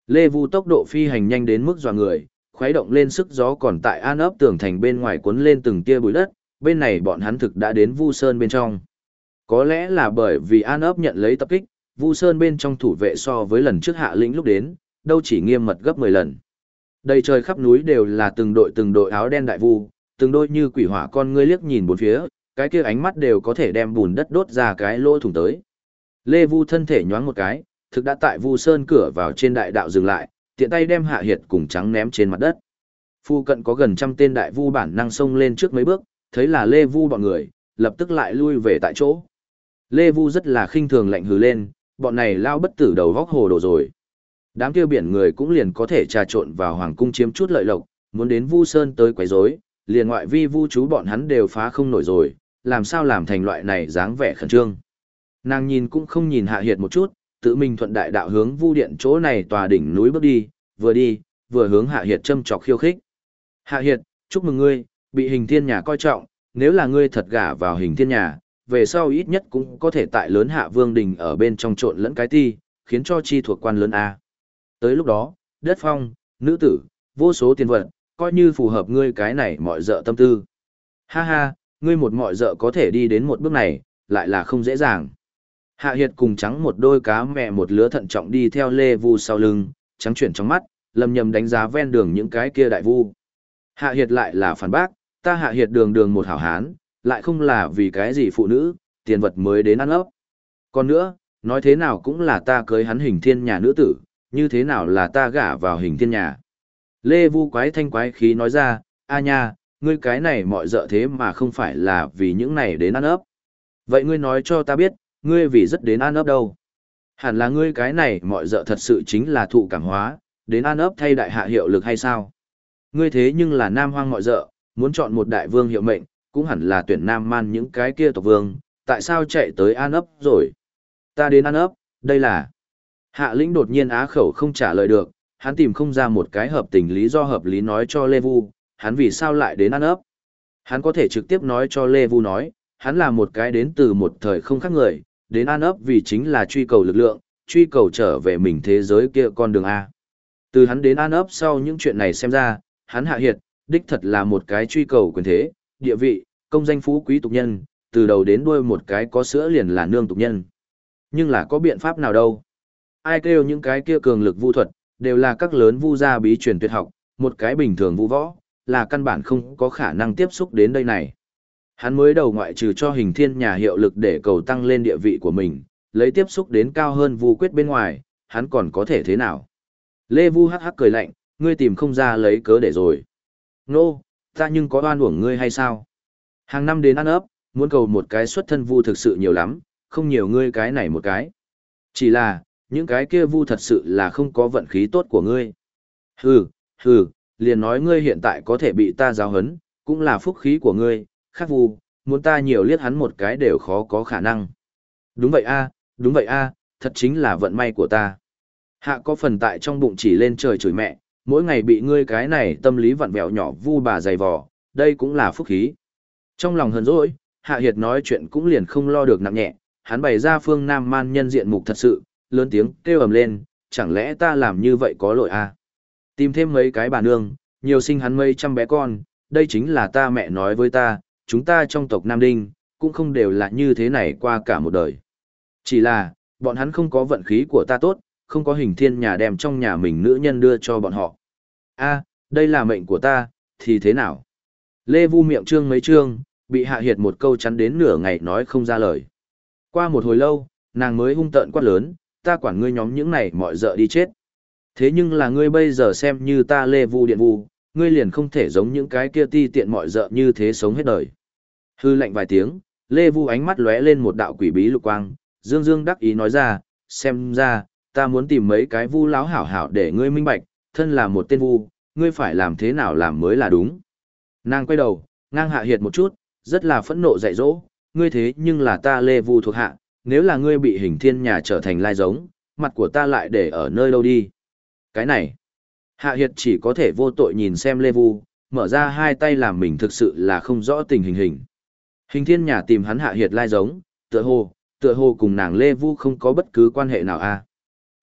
Lê Vu tốc độ phi hành nhanh đến mức dọa người, khuấy động lên sức gió còn tại an ấp tường thành bên ngoài cuốn lên từng tia bụi đất, bên này bọn hắn thực đã đến Vu Sơn bên trong. Có lẽ là bởi vì an ấp nhận lấy tập kích, Vu Sơn bên trong thủ vệ so với lần trước hạ lĩnh lúc đến, đâu chỉ nghiêm mật gấp 10 lần. Đầy trời khắp núi đều là từng đội từng đội áo đen đại vu, từng đôi như quỷ hỏa con ngươi liếc nhìn bốn phía, cái kia ánh mắt đều có thể đem bùn đất đốt ra cái lỗ thủng tới. Lê Vu thân thể nhoáng một cái, thực đã tại Vu Sơn cửa vào trên đại đạo dừng lại, tiện tay đem Hạ Hiệt cùng trắng ném trên mặt đất. Phu cận có gần trăm tên đại vu bản năng xông lên trước mấy bước, thấy là Lê Vu bọn người, lập tức lại lui về tại chỗ. Lê Vu rất là khinh thường lạnh hừ lên, bọn này lao bất tử đầu vóc hồ đồ rồi. Đám kia biển người cũng liền có thể trà trộn vào hoàng cung chiếm chút lợi lộc, muốn đến Vu Sơn tới quấy rối, liền ngoại vi Vu chú bọn hắn đều phá không nổi rồi, làm sao làm thành loại này dáng vẻ khẩn trương. Nàng nhìn cũng không nhìn Hạ Hiệt một chút, tự mình thuận đại đạo hướng Vu điện chỗ này tòa đỉnh núi bước đi, vừa đi, vừa hướng Hạ Hiệt châm chọc khiêu khích. Hạ Hiệt, chúc mừng ngươi, bị hình thiên nhà coi trọng, nếu là ngươi thật gả vào hình thiên nhà, về sau ít nhất cũng có thể tại lớn hạ vương đình ở bên trong trộn lẫn cái ti, khiến cho chi thuộc quan lớn A. Tới lúc đó, đất phong, nữ tử, vô số tiền vật, coi như phù hợp ngươi cái này mọi dợ tâm tư. Ha ha, ngươi một mọi dợ có thể đi đến một bước này, lại là không dễ dàng. Hạ Hiệt cùng trắng một đôi cá mẹ một lứa thận trọng đi theo Lê Vu sau lưng, trắng chuyển trong mắt, lầm nhầm đánh giá ven đường những cái kia đại vu. Hạ Hiệt lại là phản bác, ta Hạ Hiệt đường đường một hảo hán, lại không là vì cái gì phụ nữ, tiền vật mới đến ăn ốc. Còn nữa, nói thế nào cũng là ta cưới hắn hình thiên nhà nữ tử, như thế nào là ta gả vào hình thiên nhà. Lê Vu quái thanh quái khí nói ra, a nha, ngươi cái này mọi dợ thế mà không phải là vì những này đến ăn ấp. Vậy ngươi nói cho ta biết, ngươi vì rất đến ăn ấp đâu. Hẳn là ngươi cái này mọi dợ thật sự chính là thụ cảm hóa, đến ăn ấp thay đại hạ hiệu lực hay sao? Ngươi thế nhưng là nam hoang mọi dợ, muốn chọn một đại vương hiệu mệnh, cũng hẳn là tuyển nam man những cái kia tộc vương, tại sao chạy tới an ấp rồi? Ta đến an ấp, đây là... Hạ lĩnh đột nhiên á khẩu không trả lời được, hắn tìm không ra một cái hợp tình lý do hợp lý nói cho Lê Vu, hắn vì sao lại đến an ấp. Hắn có thể trực tiếp nói cho Lê Vu nói, hắn là một cái đến từ một thời không khác người, đến an ấp vì chính là truy cầu lực lượng, truy cầu trở về mình thế giới kia con đường A. Từ hắn đến an ấp sau những chuyện này xem ra, hắn hạ hiệt, đích thật là một cái truy cầu quyền thế, địa vị, công danh phú quý tục nhân, từ đầu đến đuôi một cái có sữa liền là nương tục nhân. Nhưng là có biện pháp nào đâu? Ai kêu những cái kia cường lực vu thuật, đều là các lớn vu gia bí truyền tuyệt học, một cái bình thường vu võ, là căn bản không có khả năng tiếp xúc đến đây này. Hắn mới đầu ngoại trừ cho hình thiên nhà hiệu lực để cầu tăng lên địa vị của mình, lấy tiếp xúc đến cao hơn vu quyết bên ngoài, hắn còn có thể thế nào? Lê Vu hắc hắc cười lạnh, ngươi tìm không ra lấy cớ để rồi. Nô, ta nhưng có oan uổng ngươi hay sao? Hàng năm đến ăn ấp, muốn cầu một cái xuất thân vu thực sự nhiều lắm, không nhiều ngươi cái này một cái. Chỉ là, những cái kia vu thật sự là không có vận khí tốt của ngươi. Hừ, hừ, liền nói ngươi hiện tại có thể bị ta giáo hấn, cũng là phúc khí của ngươi, khác vu, muốn ta nhiều liếc hắn một cái đều khó có khả năng. Đúng vậy a, đúng vậy a, thật chính là vận may của ta. Hạ có phần tại trong bụng chỉ lên trời chửi mẹ, mỗi ngày bị ngươi cái này tâm lý vặn vẹo nhỏ vu bà dày vò, đây cũng là phúc khí. Trong lòng hờn dỗi, Hạ Hiệt nói chuyện cũng liền không lo được nặng nhẹ, hắn bày ra phương Nam man nhân diện mục thật sự, lớn tiếng kêu ầm lên, chẳng lẽ ta làm như vậy có lỗi à? Tìm thêm mấy cái bà nương, nhiều sinh hắn mấy trăm bé con, đây chính là ta mẹ nói với ta, chúng ta trong tộc Nam Đinh, cũng không đều là như thế này qua cả một đời. Chỉ là, bọn hắn không có vận khí của ta tốt, không có hình thiên nhà đem trong nhà mình nữ nhân đưa cho bọn họ. a đây là mệnh của ta, thì thế nào? Lê Vu miệng trương mấy trương, bị hạ hiệt một câu chắn đến nửa ngày nói không ra lời. Qua một hồi lâu, nàng mới hung tợn quát lớn, ta quản ngươi nhóm những này mọi dợ đi chết. Thế nhưng là ngươi bây giờ xem như ta lê vu điện vu, ngươi liền không thể giống những cái kia ti tiện mọi dợ như thế sống hết đời. Hư lệnh vài tiếng, Lê Vu ánh mắt lóe lên một đạo quỷ bí lục quang, dương dương đắc ý nói ra, xem ra, ta muốn tìm mấy cái vu láo hảo hảo để ngươi minh bạch, thân là một tên vu, ngươi phải làm thế nào làm mới là đúng. Nàng quay đầu, ngang hạ hiệt một chút, rất là phẫn nộ dạy dỗ, ngươi thế nhưng là ta Lê Vu thuộc hạ, nếu là ngươi bị hình thiên nhà trở thành lai giống, mặt của ta lại để ở nơi đâu đi. Cái này, hạ hiệt chỉ có thể vô tội nhìn xem Lê Vu, mở ra hai tay làm mình thực sự là không rõ tình hình hình. Hình thiên nhà tìm hắn hạ hiệt lai giống, tựa hồ, tựa hồ cùng nàng Lê Vu không có bất cứ quan hệ nào a. À.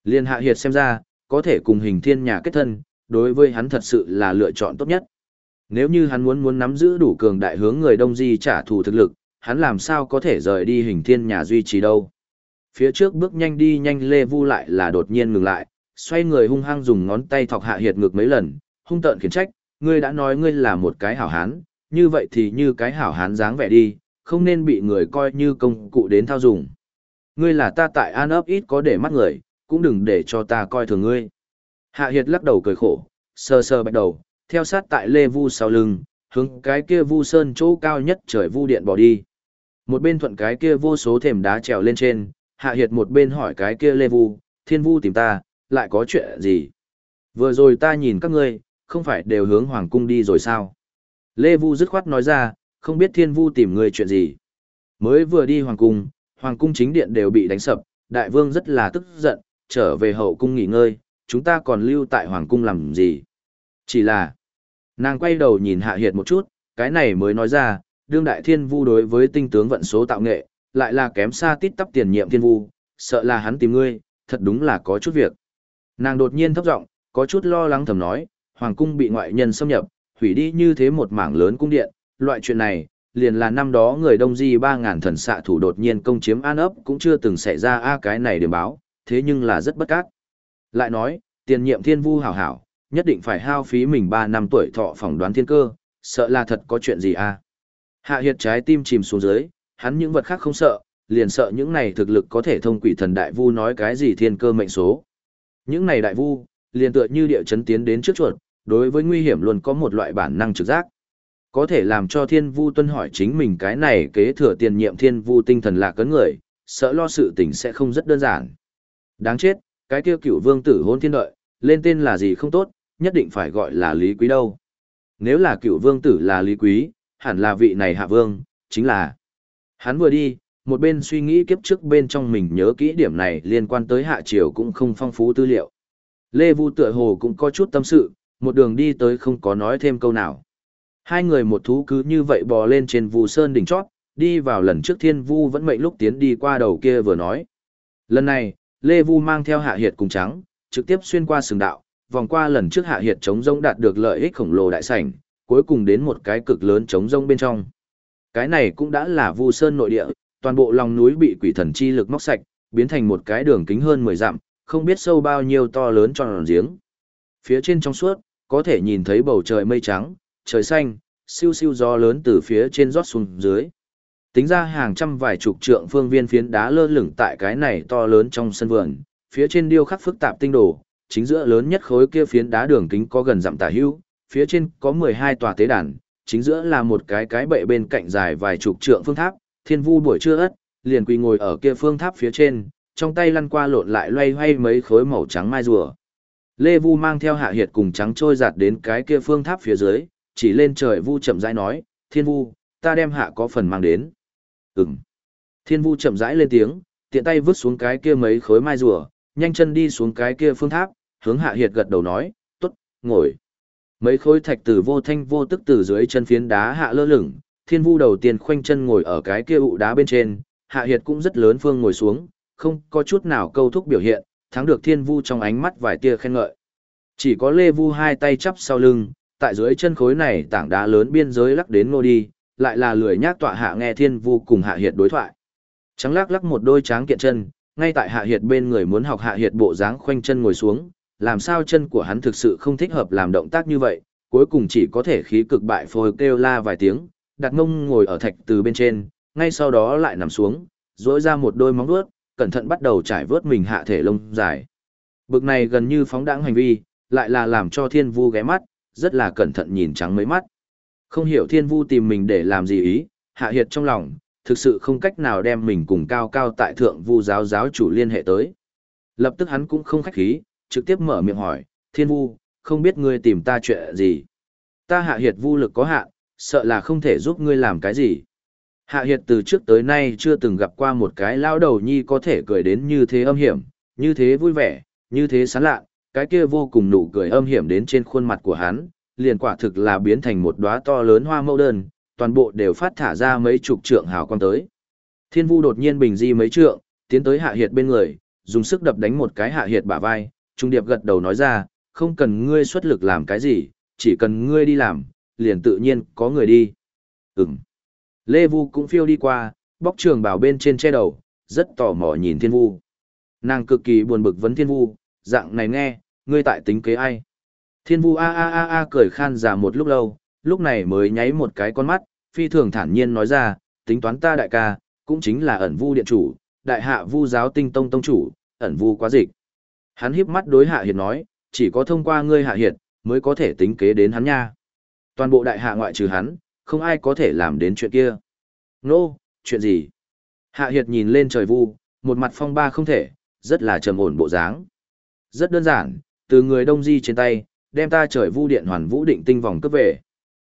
Liên hạ hiệt xem ra, có thể cùng hình thiên nhà kết thân, đối với hắn thật sự là lựa chọn tốt nhất. Nếu như hắn muốn muốn nắm giữ đủ cường đại hướng người đông di trả thù thực lực, hắn làm sao có thể rời đi hình thiên nhà duy trì đâu. Phía trước bước nhanh đi nhanh Lê Vu lại là đột nhiên ngừng lại, xoay người hung hăng dùng ngón tay thọc hạ hiệt ngược mấy lần, hung tợn khiển trách, ngươi đã nói ngươi là một cái hảo hán, như vậy thì như cái hảo hán dáng vẻ đi, không nên bị người coi như công cụ đến thao dùng. Ngươi là ta tại An ấp ít có để mắt người, cũng đừng để cho ta coi thường ngươi. Hạ Hiệt lắc đầu cười khổ, sờ sờ bạch đầu, theo sát tại Lê Vu sau lưng, hướng cái kia Vu Sơn chỗ cao nhất trời Vu Điện bỏ đi. Một bên thuận cái kia vô số thềm đá trèo lên trên, Hạ Hiệt một bên hỏi cái kia Lê Vu, Thiên Vu tìm ta, lại có chuyện gì? Vừa rồi ta nhìn các ngươi, không phải đều hướng Hoàng Cung đi rồi sao? Lê Vu dứt khoát nói ra, không biết Thiên Vu tìm ngươi chuyện gì. Mới vừa đi Hoàng Cung, Hoàng Cung chính điện đều bị đánh sập, Đại Vương rất là tức giận, trở về hậu cung nghỉ ngơi, chúng ta còn lưu tại Hoàng Cung làm gì? Chỉ là, nàng quay đầu nhìn Hạ Hiệt một chút, cái này mới nói ra, đương đại thiên vu đối với tinh tướng vận số tạo nghệ, lại là kém xa tít tắp tiền nhiệm thiên vu, sợ là hắn tìm ngươi, thật đúng là có chút việc. Nàng đột nhiên thấp giọng, có chút lo lắng thầm nói, hoàng cung bị ngoại nhân xâm nhập, hủy đi như thế một mảng lớn cung điện, loại chuyện này, liền là năm đó người đông di 3.000 thần xạ thủ đột nhiên công chiếm an ấp cũng chưa từng xảy ra a cái này điểm báo, thế nhưng là rất bất cát. Lại nói, tiền nhiệm thiên vu hảo hảo, nhất định phải hao phí mình 3 năm tuổi thọ phỏng đoán thiên cơ, sợ là thật có chuyện gì a Hạ hiệt trái tim chìm xuống dưới, hắn những vật khác không sợ, liền sợ những này thực lực có thể thông quỷ thần đại vu nói cái gì thiên cơ mệnh số. Những này đại vu, liền tựa như địa chấn tiến đến trước chuột, đối với nguy hiểm luôn có một loại bản năng trực giác. Có thể làm cho thiên vu tuân hỏi chính mình cái này kế thừa tiền nhiệm thiên vu tinh thần là cấn người, sợ lo sự tình sẽ không rất đơn giản. Đáng chết, cái kia cửu vương tử hôn thiên đợi, lên tên là gì không tốt, nhất định phải gọi là lý quý đâu. Nếu là cửu vương tử là lý quý, hẳn là vị này hạ vương, chính là. Hắn vừa đi, một bên suy nghĩ kiếp trước bên trong mình nhớ kỹ điểm này liên quan tới hạ triều cũng không phong phú tư liệu. Lê Vu tựa hồ cũng có chút tâm sự, một đường đi tới không có nói thêm câu nào. Hai người một thú cứ như vậy bò lên trên Vu Sơn đỉnh chót, đi vào lần trước Thiên Vu vẫn mệnh lúc tiến đi qua đầu kia vừa nói. Lần này, Lê Vu mang theo Hạ Hiệt cùng trắng, trực tiếp xuyên qua sừng đạo, vòng qua lần trước Hạ Hiệt chống rông đạt được lợi ích khổng lồ đại sảnh, cuối cùng đến một cái cực lớn chống rông bên trong. Cái này cũng đã là Vu Sơn nội địa, toàn bộ lòng núi bị quỷ thần chi lực móc sạch, biến thành một cái đường kính hơn 10 dặm, không biết sâu bao nhiêu to lớn tròn giếng. Phía trên trong suốt, có thể nhìn thấy bầu trời mây trắng, trời xanh, siêu siêu gió lớn từ phía trên rót xuống dưới. Tính ra hàng trăm vài chục trượng phương viên phiến đá lơ lửng tại cái này to lớn trong sân vườn, phía trên điêu khắc phức tạp tinh đồ, chính giữa lớn nhất khối kia phiến đá đường kính có gần dặm tả hữu, phía trên có 12 tòa tế đàn, chính giữa là một cái cái bệ bên cạnh dài vài chục trượng phương tháp, thiên vu buổi trưa ất, liền quỳ ngồi ở kia phương tháp phía trên, trong tay lăn qua lộn lại loay hoay mấy khối màu trắng mai rùa. Lê Vu mang theo hạ hiệt cùng trắng trôi giạt đến cái kia phương tháp phía dưới, chỉ lên trời Vu chậm rãi nói, thiên vu, ta đem hạ có phần mang đến. Ừm. Thiên vu chậm rãi lên tiếng, tiện tay vứt xuống cái kia mấy khối mai rùa, nhanh chân đi xuống cái kia phương tháp, hướng hạ hiệt gật đầu nói, tốt, ngồi. Mấy khối thạch từ vô thanh vô tức từ dưới chân phiến đá hạ lơ lửng, thiên vu đầu tiên khoanh chân ngồi ở cái kia ụ đá bên trên, hạ hiệt cũng rất lớn phương ngồi xuống, không có chút nào câu thúc biểu hiện, thắng được thiên vu trong ánh mắt vài tia khen ngợi. Chỉ có lê vu hai tay chắp sau lưng, tại dưới chân khối này tảng đá lớn biên giới lắc đến ngô đi, lại là lười nhác tọa hạ nghe thiên vu cùng hạ hiệt đối thoại. Trắng lắc lắc một đôi tráng kiện chân, ngay tại hạ hiệt bên người muốn học hạ hiệt bộ dáng khoanh chân ngồi xuống, làm sao chân của hắn thực sự không thích hợp làm động tác như vậy, cuối cùng chỉ có thể khí cực bại phôi kêu la vài tiếng, đặt ngông ngồi ở thạch từ bên trên, ngay sau đó lại nằm xuống, duỗi ra một đôi móng vuốt, cẩn thận bắt đầu trải vớt mình hạ thể lông dài. Bực này gần như phóng đãng hành vi, lại là làm cho thiên vu ghé mắt, rất là cẩn thận nhìn trắng mấy mắt. Không hiểu thiên vu tìm mình để làm gì ý, hạ hiệt trong lòng, thực sự không cách nào đem mình cùng cao cao tại thượng vu giáo giáo chủ liên hệ tới. Lập tức hắn cũng không khách khí, trực tiếp mở miệng hỏi, thiên vu, không biết ngươi tìm ta chuyện gì. Ta hạ hiệt vu lực có hạn, sợ là không thể giúp ngươi làm cái gì. Hạ hiệt từ trước tới nay chưa từng gặp qua một cái lao đầu nhi có thể cười đến như thế âm hiểm, như thế vui vẻ, như thế sán lạ, cái kia vô cùng nụ cười âm hiểm đến trên khuôn mặt của hắn, liền quả thực là biến thành một đóa to lớn hoa mẫu đơn, toàn bộ đều phát thả ra mấy chục trượng hào quang tới. Thiên Vu đột nhiên bình di mấy trượng, tiến tới Hạ Hiệt bên người, dùng sức đập đánh một cái Hạ Hiệt bả vai, trung điệp gật đầu nói ra, không cần ngươi xuất lực làm cái gì, chỉ cần ngươi đi làm, liền tự nhiên có người đi. Ừm. Lê Vu cũng phiêu đi qua, bóc trường bảo bên trên che đầu, rất tò mò nhìn Thiên Vu. Nàng cực kỳ buồn bực vấn Thiên Vu, dạng này nghe, ngươi tại tính kế ai? Thiên Vu a a a a cười khan giả một lúc lâu, lúc này mới nháy một cái con mắt, phi thường thản nhiên nói ra, tính toán ta đại ca, cũng chính là ẩn vu điện chủ, đại hạ vu giáo tinh tông tông chủ, ẩn vu quá dịch. Hắn híp mắt đối hạ hiệt nói, chỉ có thông qua ngươi hạ hiệt, mới có thể tính kế đến hắn nha. Toàn bộ đại hạ ngoại trừ hắn, không ai có thể làm đến chuyện kia. Nô, no, chuyện gì? Hạ hiệt nhìn lên trời vu, một mặt phong ba không thể, rất là trầm ổn bộ dáng. Rất đơn giản, từ người đông di trên tay, đem ta trời vu điện hoàn vũ định tinh vòng cấp về.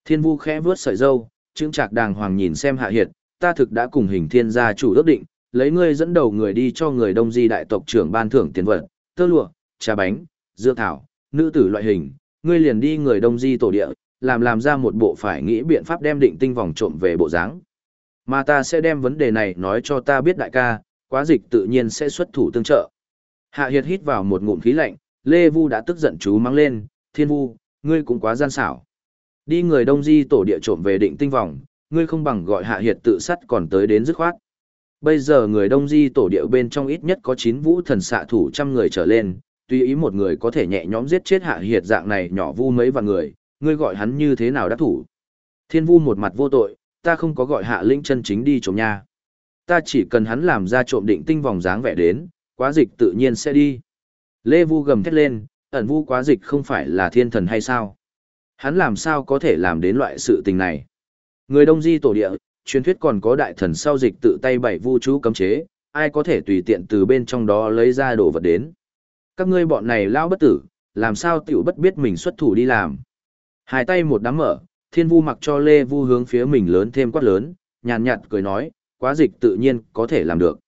Thiên vu khẽ vướt sợi dâu, trương trạc đàng hoàng nhìn xem hạ hiệt, ta thực đã cùng hình thiên gia chủ ước định, lấy ngươi dẫn đầu người đi cho người đông di đại tộc trưởng ban thưởng tiền vật, tơ lụa, trà bánh, dưa thảo, nữ tử loại hình, ngươi liền đi người đông di tổ địa, làm làm ra một bộ phải nghĩ biện pháp đem định tinh vòng trộm về bộ dáng. Mà ta sẽ đem vấn đề này nói cho ta biết đại ca, quá dịch tự nhiên sẽ xuất thủ tương trợ. Hạ Hiệt hít vào một ngụm khí lạnh, Lê Vu đã tức giận chú mắng lên, Thiên Vu, ngươi cũng quá gian xảo. Đi người đông di tổ địa trộm về định tinh vòng, ngươi không bằng gọi Hạ Hiệt tự sắt còn tới đến dứt khoát. Bây giờ người đông di tổ địa bên trong ít nhất có 9 vũ thần xạ thủ trăm người trở lên, tuy ý một người có thể nhẹ nhõm giết chết Hạ Hiệt dạng này nhỏ vu mấy vạn người, ngươi gọi hắn như thế nào đã thủ. Thiên Vu một mặt vô tội, ta không có gọi Hạ Linh chân chính đi trộm nha. Ta chỉ cần hắn làm ra trộm định tinh vòng dáng vẻ đến, quá dịch tự nhiên sẽ đi. Lê Vu gầm thét lên, ẩn vu quá dịch không phải là thiên thần hay sao? Hắn làm sao có thể làm đến loại sự tình này? Người đông di tổ địa, truyền thuyết còn có đại thần sau dịch tự tay bảy vu chú cấm chế, ai có thể tùy tiện từ bên trong đó lấy ra đồ vật đến. Các ngươi bọn này lao bất tử, làm sao tiểu bất biết mình xuất thủ đi làm. Hai tay một đám mở, thiên vu mặc cho Lê Vu hướng phía mình lớn thêm quát lớn, nhàn nhạt cười nói, quá dịch tự nhiên có thể làm được.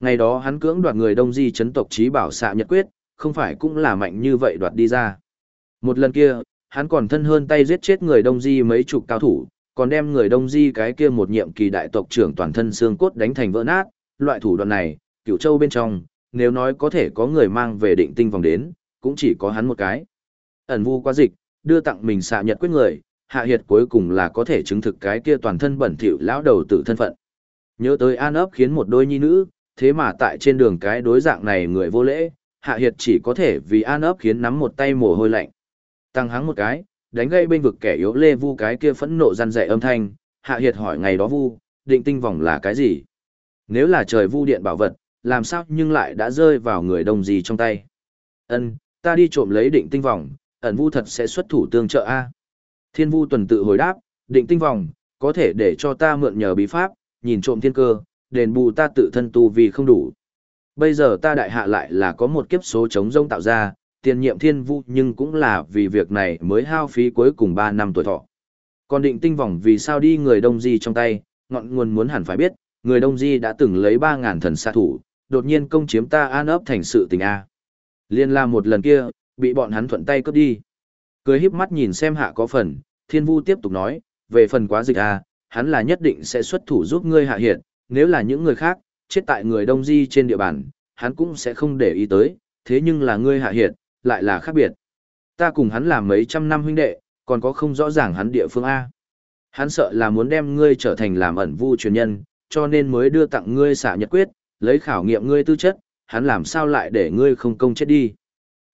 Ngày đó hắn cưỡng đoạt người đông di chấn tộc trí bảo xạ nhật quyết, không phải cũng là mạnh như vậy đoạt đi ra. Một lần kia, hắn còn thân hơn tay giết chết người đông di mấy chục cao thủ, còn đem người đông di cái kia một nhiệm kỳ đại tộc trưởng toàn thân xương cốt đánh thành vỡ nát, loại thủ đoạn này, cửu châu bên trong, nếu nói có thể có người mang về định tinh vòng đến, cũng chỉ có hắn một cái. Ẩn vu quá dịch, đưa tặng mình xạ nhật quyết người, hạ hiệt cuối cùng là có thể chứng thực cái kia toàn thân bẩn thỉu lão đầu tử thân phận. Nhớ tới an ấp khiến một đôi nhi nữ, thế mà tại trên đường cái đối dạng này người vô lễ, hạ hiệt chỉ có thể vì an ấp khiến nắm một tay mồ hôi lạnh. Tăng hắng một cái, đánh gây bên vực kẻ yếu lê vu cái kia phẫn nộ răn dạy âm thanh, hạ hiệt hỏi ngày đó vu, định tinh vòng là cái gì? Nếu là trời vu điện bảo vật, làm sao nhưng lại đã rơi vào người đông gì trong tay? Ân, ta đi trộm lấy định tinh vòng, ẩn vu thật sẽ xuất thủ tương trợ a. Thiên vu tuần tự hồi đáp, định tinh vòng, có thể để cho ta mượn nhờ bí pháp, nhìn trộm thiên cơ, đền bù ta tự thân tu vì không đủ. Bây giờ ta đại hạ lại là có một kiếp số chống rông tạo ra, tiền nhiệm thiên vu nhưng cũng là vì việc này mới hao phí cuối cùng 3 năm tuổi thọ. Còn định tinh vòng vì sao đi người đông di trong tay, ngọn nguồn muốn hẳn phải biết, người đông di đã từng lấy 3.000 thần xa thủ, đột nhiên công chiếm ta an ấp thành sự tình A. Liên la một lần kia, bị bọn hắn thuận tay cướp đi. Cười híp mắt nhìn xem hạ có phần, thiên vu tiếp tục nói, về phần quá dịch A, hắn là nhất định sẽ xuất thủ giúp ngươi hạ hiện, nếu là những người khác, chết tại người đông di trên địa bàn, hắn cũng sẽ không để ý tới, thế nhưng là ngươi hạ hiện, lại là khác biệt. Ta cùng hắn làm mấy trăm năm huynh đệ, còn có không rõ ràng hắn địa phương A. Hắn sợ là muốn đem ngươi trở thành làm ẩn vu truyền nhân, cho nên mới đưa tặng ngươi xạ nhật quyết, lấy khảo nghiệm ngươi tư chất, hắn làm sao lại để ngươi không công chết đi.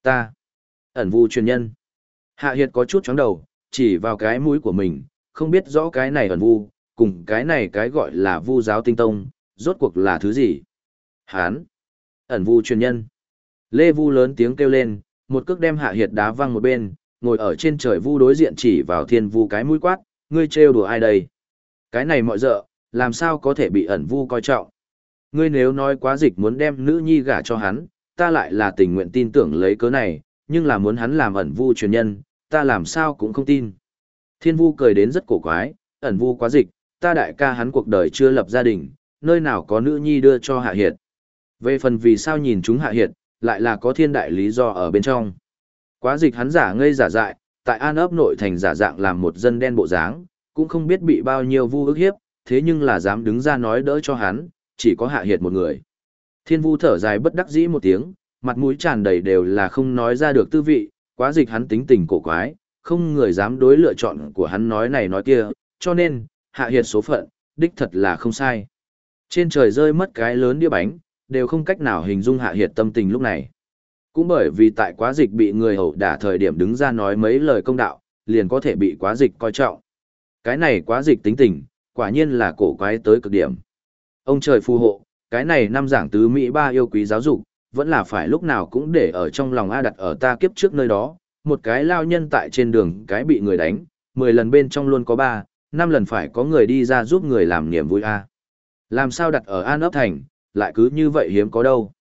Ta, ẩn vu truyền nhân. Hạ Hiệt có chút chóng đầu, chỉ vào cái mũi của mình, không biết rõ cái này ẩn vu, cùng cái này cái gọi là vu giáo tinh tông, rốt cuộc là thứ gì. Hán, ẩn vu truyền nhân. Lê Vu lớn tiếng kêu lên, một cước đem Hạ Hiệt đá văng một bên, ngồi ở trên trời vu đối diện chỉ vào thiên vu cái mũi quát, ngươi trêu đùa ai đây? Cái này mọi dợ, làm sao có thể bị ẩn vu coi trọng? Ngươi nếu nói quá dịch muốn đem nữ nhi gả cho hắn, ta lại là tình nguyện tin tưởng lấy cớ này, nhưng là muốn hắn làm ẩn vu truyền nhân, ta làm sao cũng không tin. Thiên vu cười đến rất cổ quái, ẩn vu quá dịch, ta đại ca hắn cuộc đời chưa lập gia đình, nơi nào có nữ nhi đưa cho hạ hiệt. Về phần vì sao nhìn chúng hạ hiệt, lại là có thiên đại lý do ở bên trong. Quá dịch hắn giả ngây giả dại, tại an ấp nội thành giả dạng làm một dân đen bộ dáng, cũng không biết bị bao nhiêu vu ức hiếp, thế nhưng là dám đứng ra nói đỡ cho hắn, chỉ có hạ hiệt một người. Thiên vu thở dài bất đắc dĩ một tiếng, mặt mũi tràn đầy đều là không nói ra được tư vị, quá dịch hắn tính tình cổ quái, không người dám đối lựa chọn của hắn nói này nói kia, cho nên, hạ hiệt số phận, đích thật là không sai. Trên trời rơi mất cái lớn đĩa bánh, đều không cách nào hình dung hạ hiệt tâm tình lúc này. Cũng bởi vì tại quá dịch bị người hậu đả thời điểm đứng ra nói mấy lời công đạo, liền có thể bị quá dịch coi trọng. Cái này quá dịch tính tình, quả nhiên là cổ quái tới cực điểm. Ông trời phù hộ, cái này năm giảng tứ Mỹ ba yêu quý giáo dục, vẫn là phải lúc nào cũng để ở trong lòng A đặt ở ta kiếp trước nơi đó, một cái lao nhân tại trên đường cái bị người đánh, 10 lần bên trong luôn có 3, 5 lần phải có người đi ra giúp người làm niềm vui A. Làm sao đặt ở An ấp thành, lại cứ như vậy hiếm có đâu.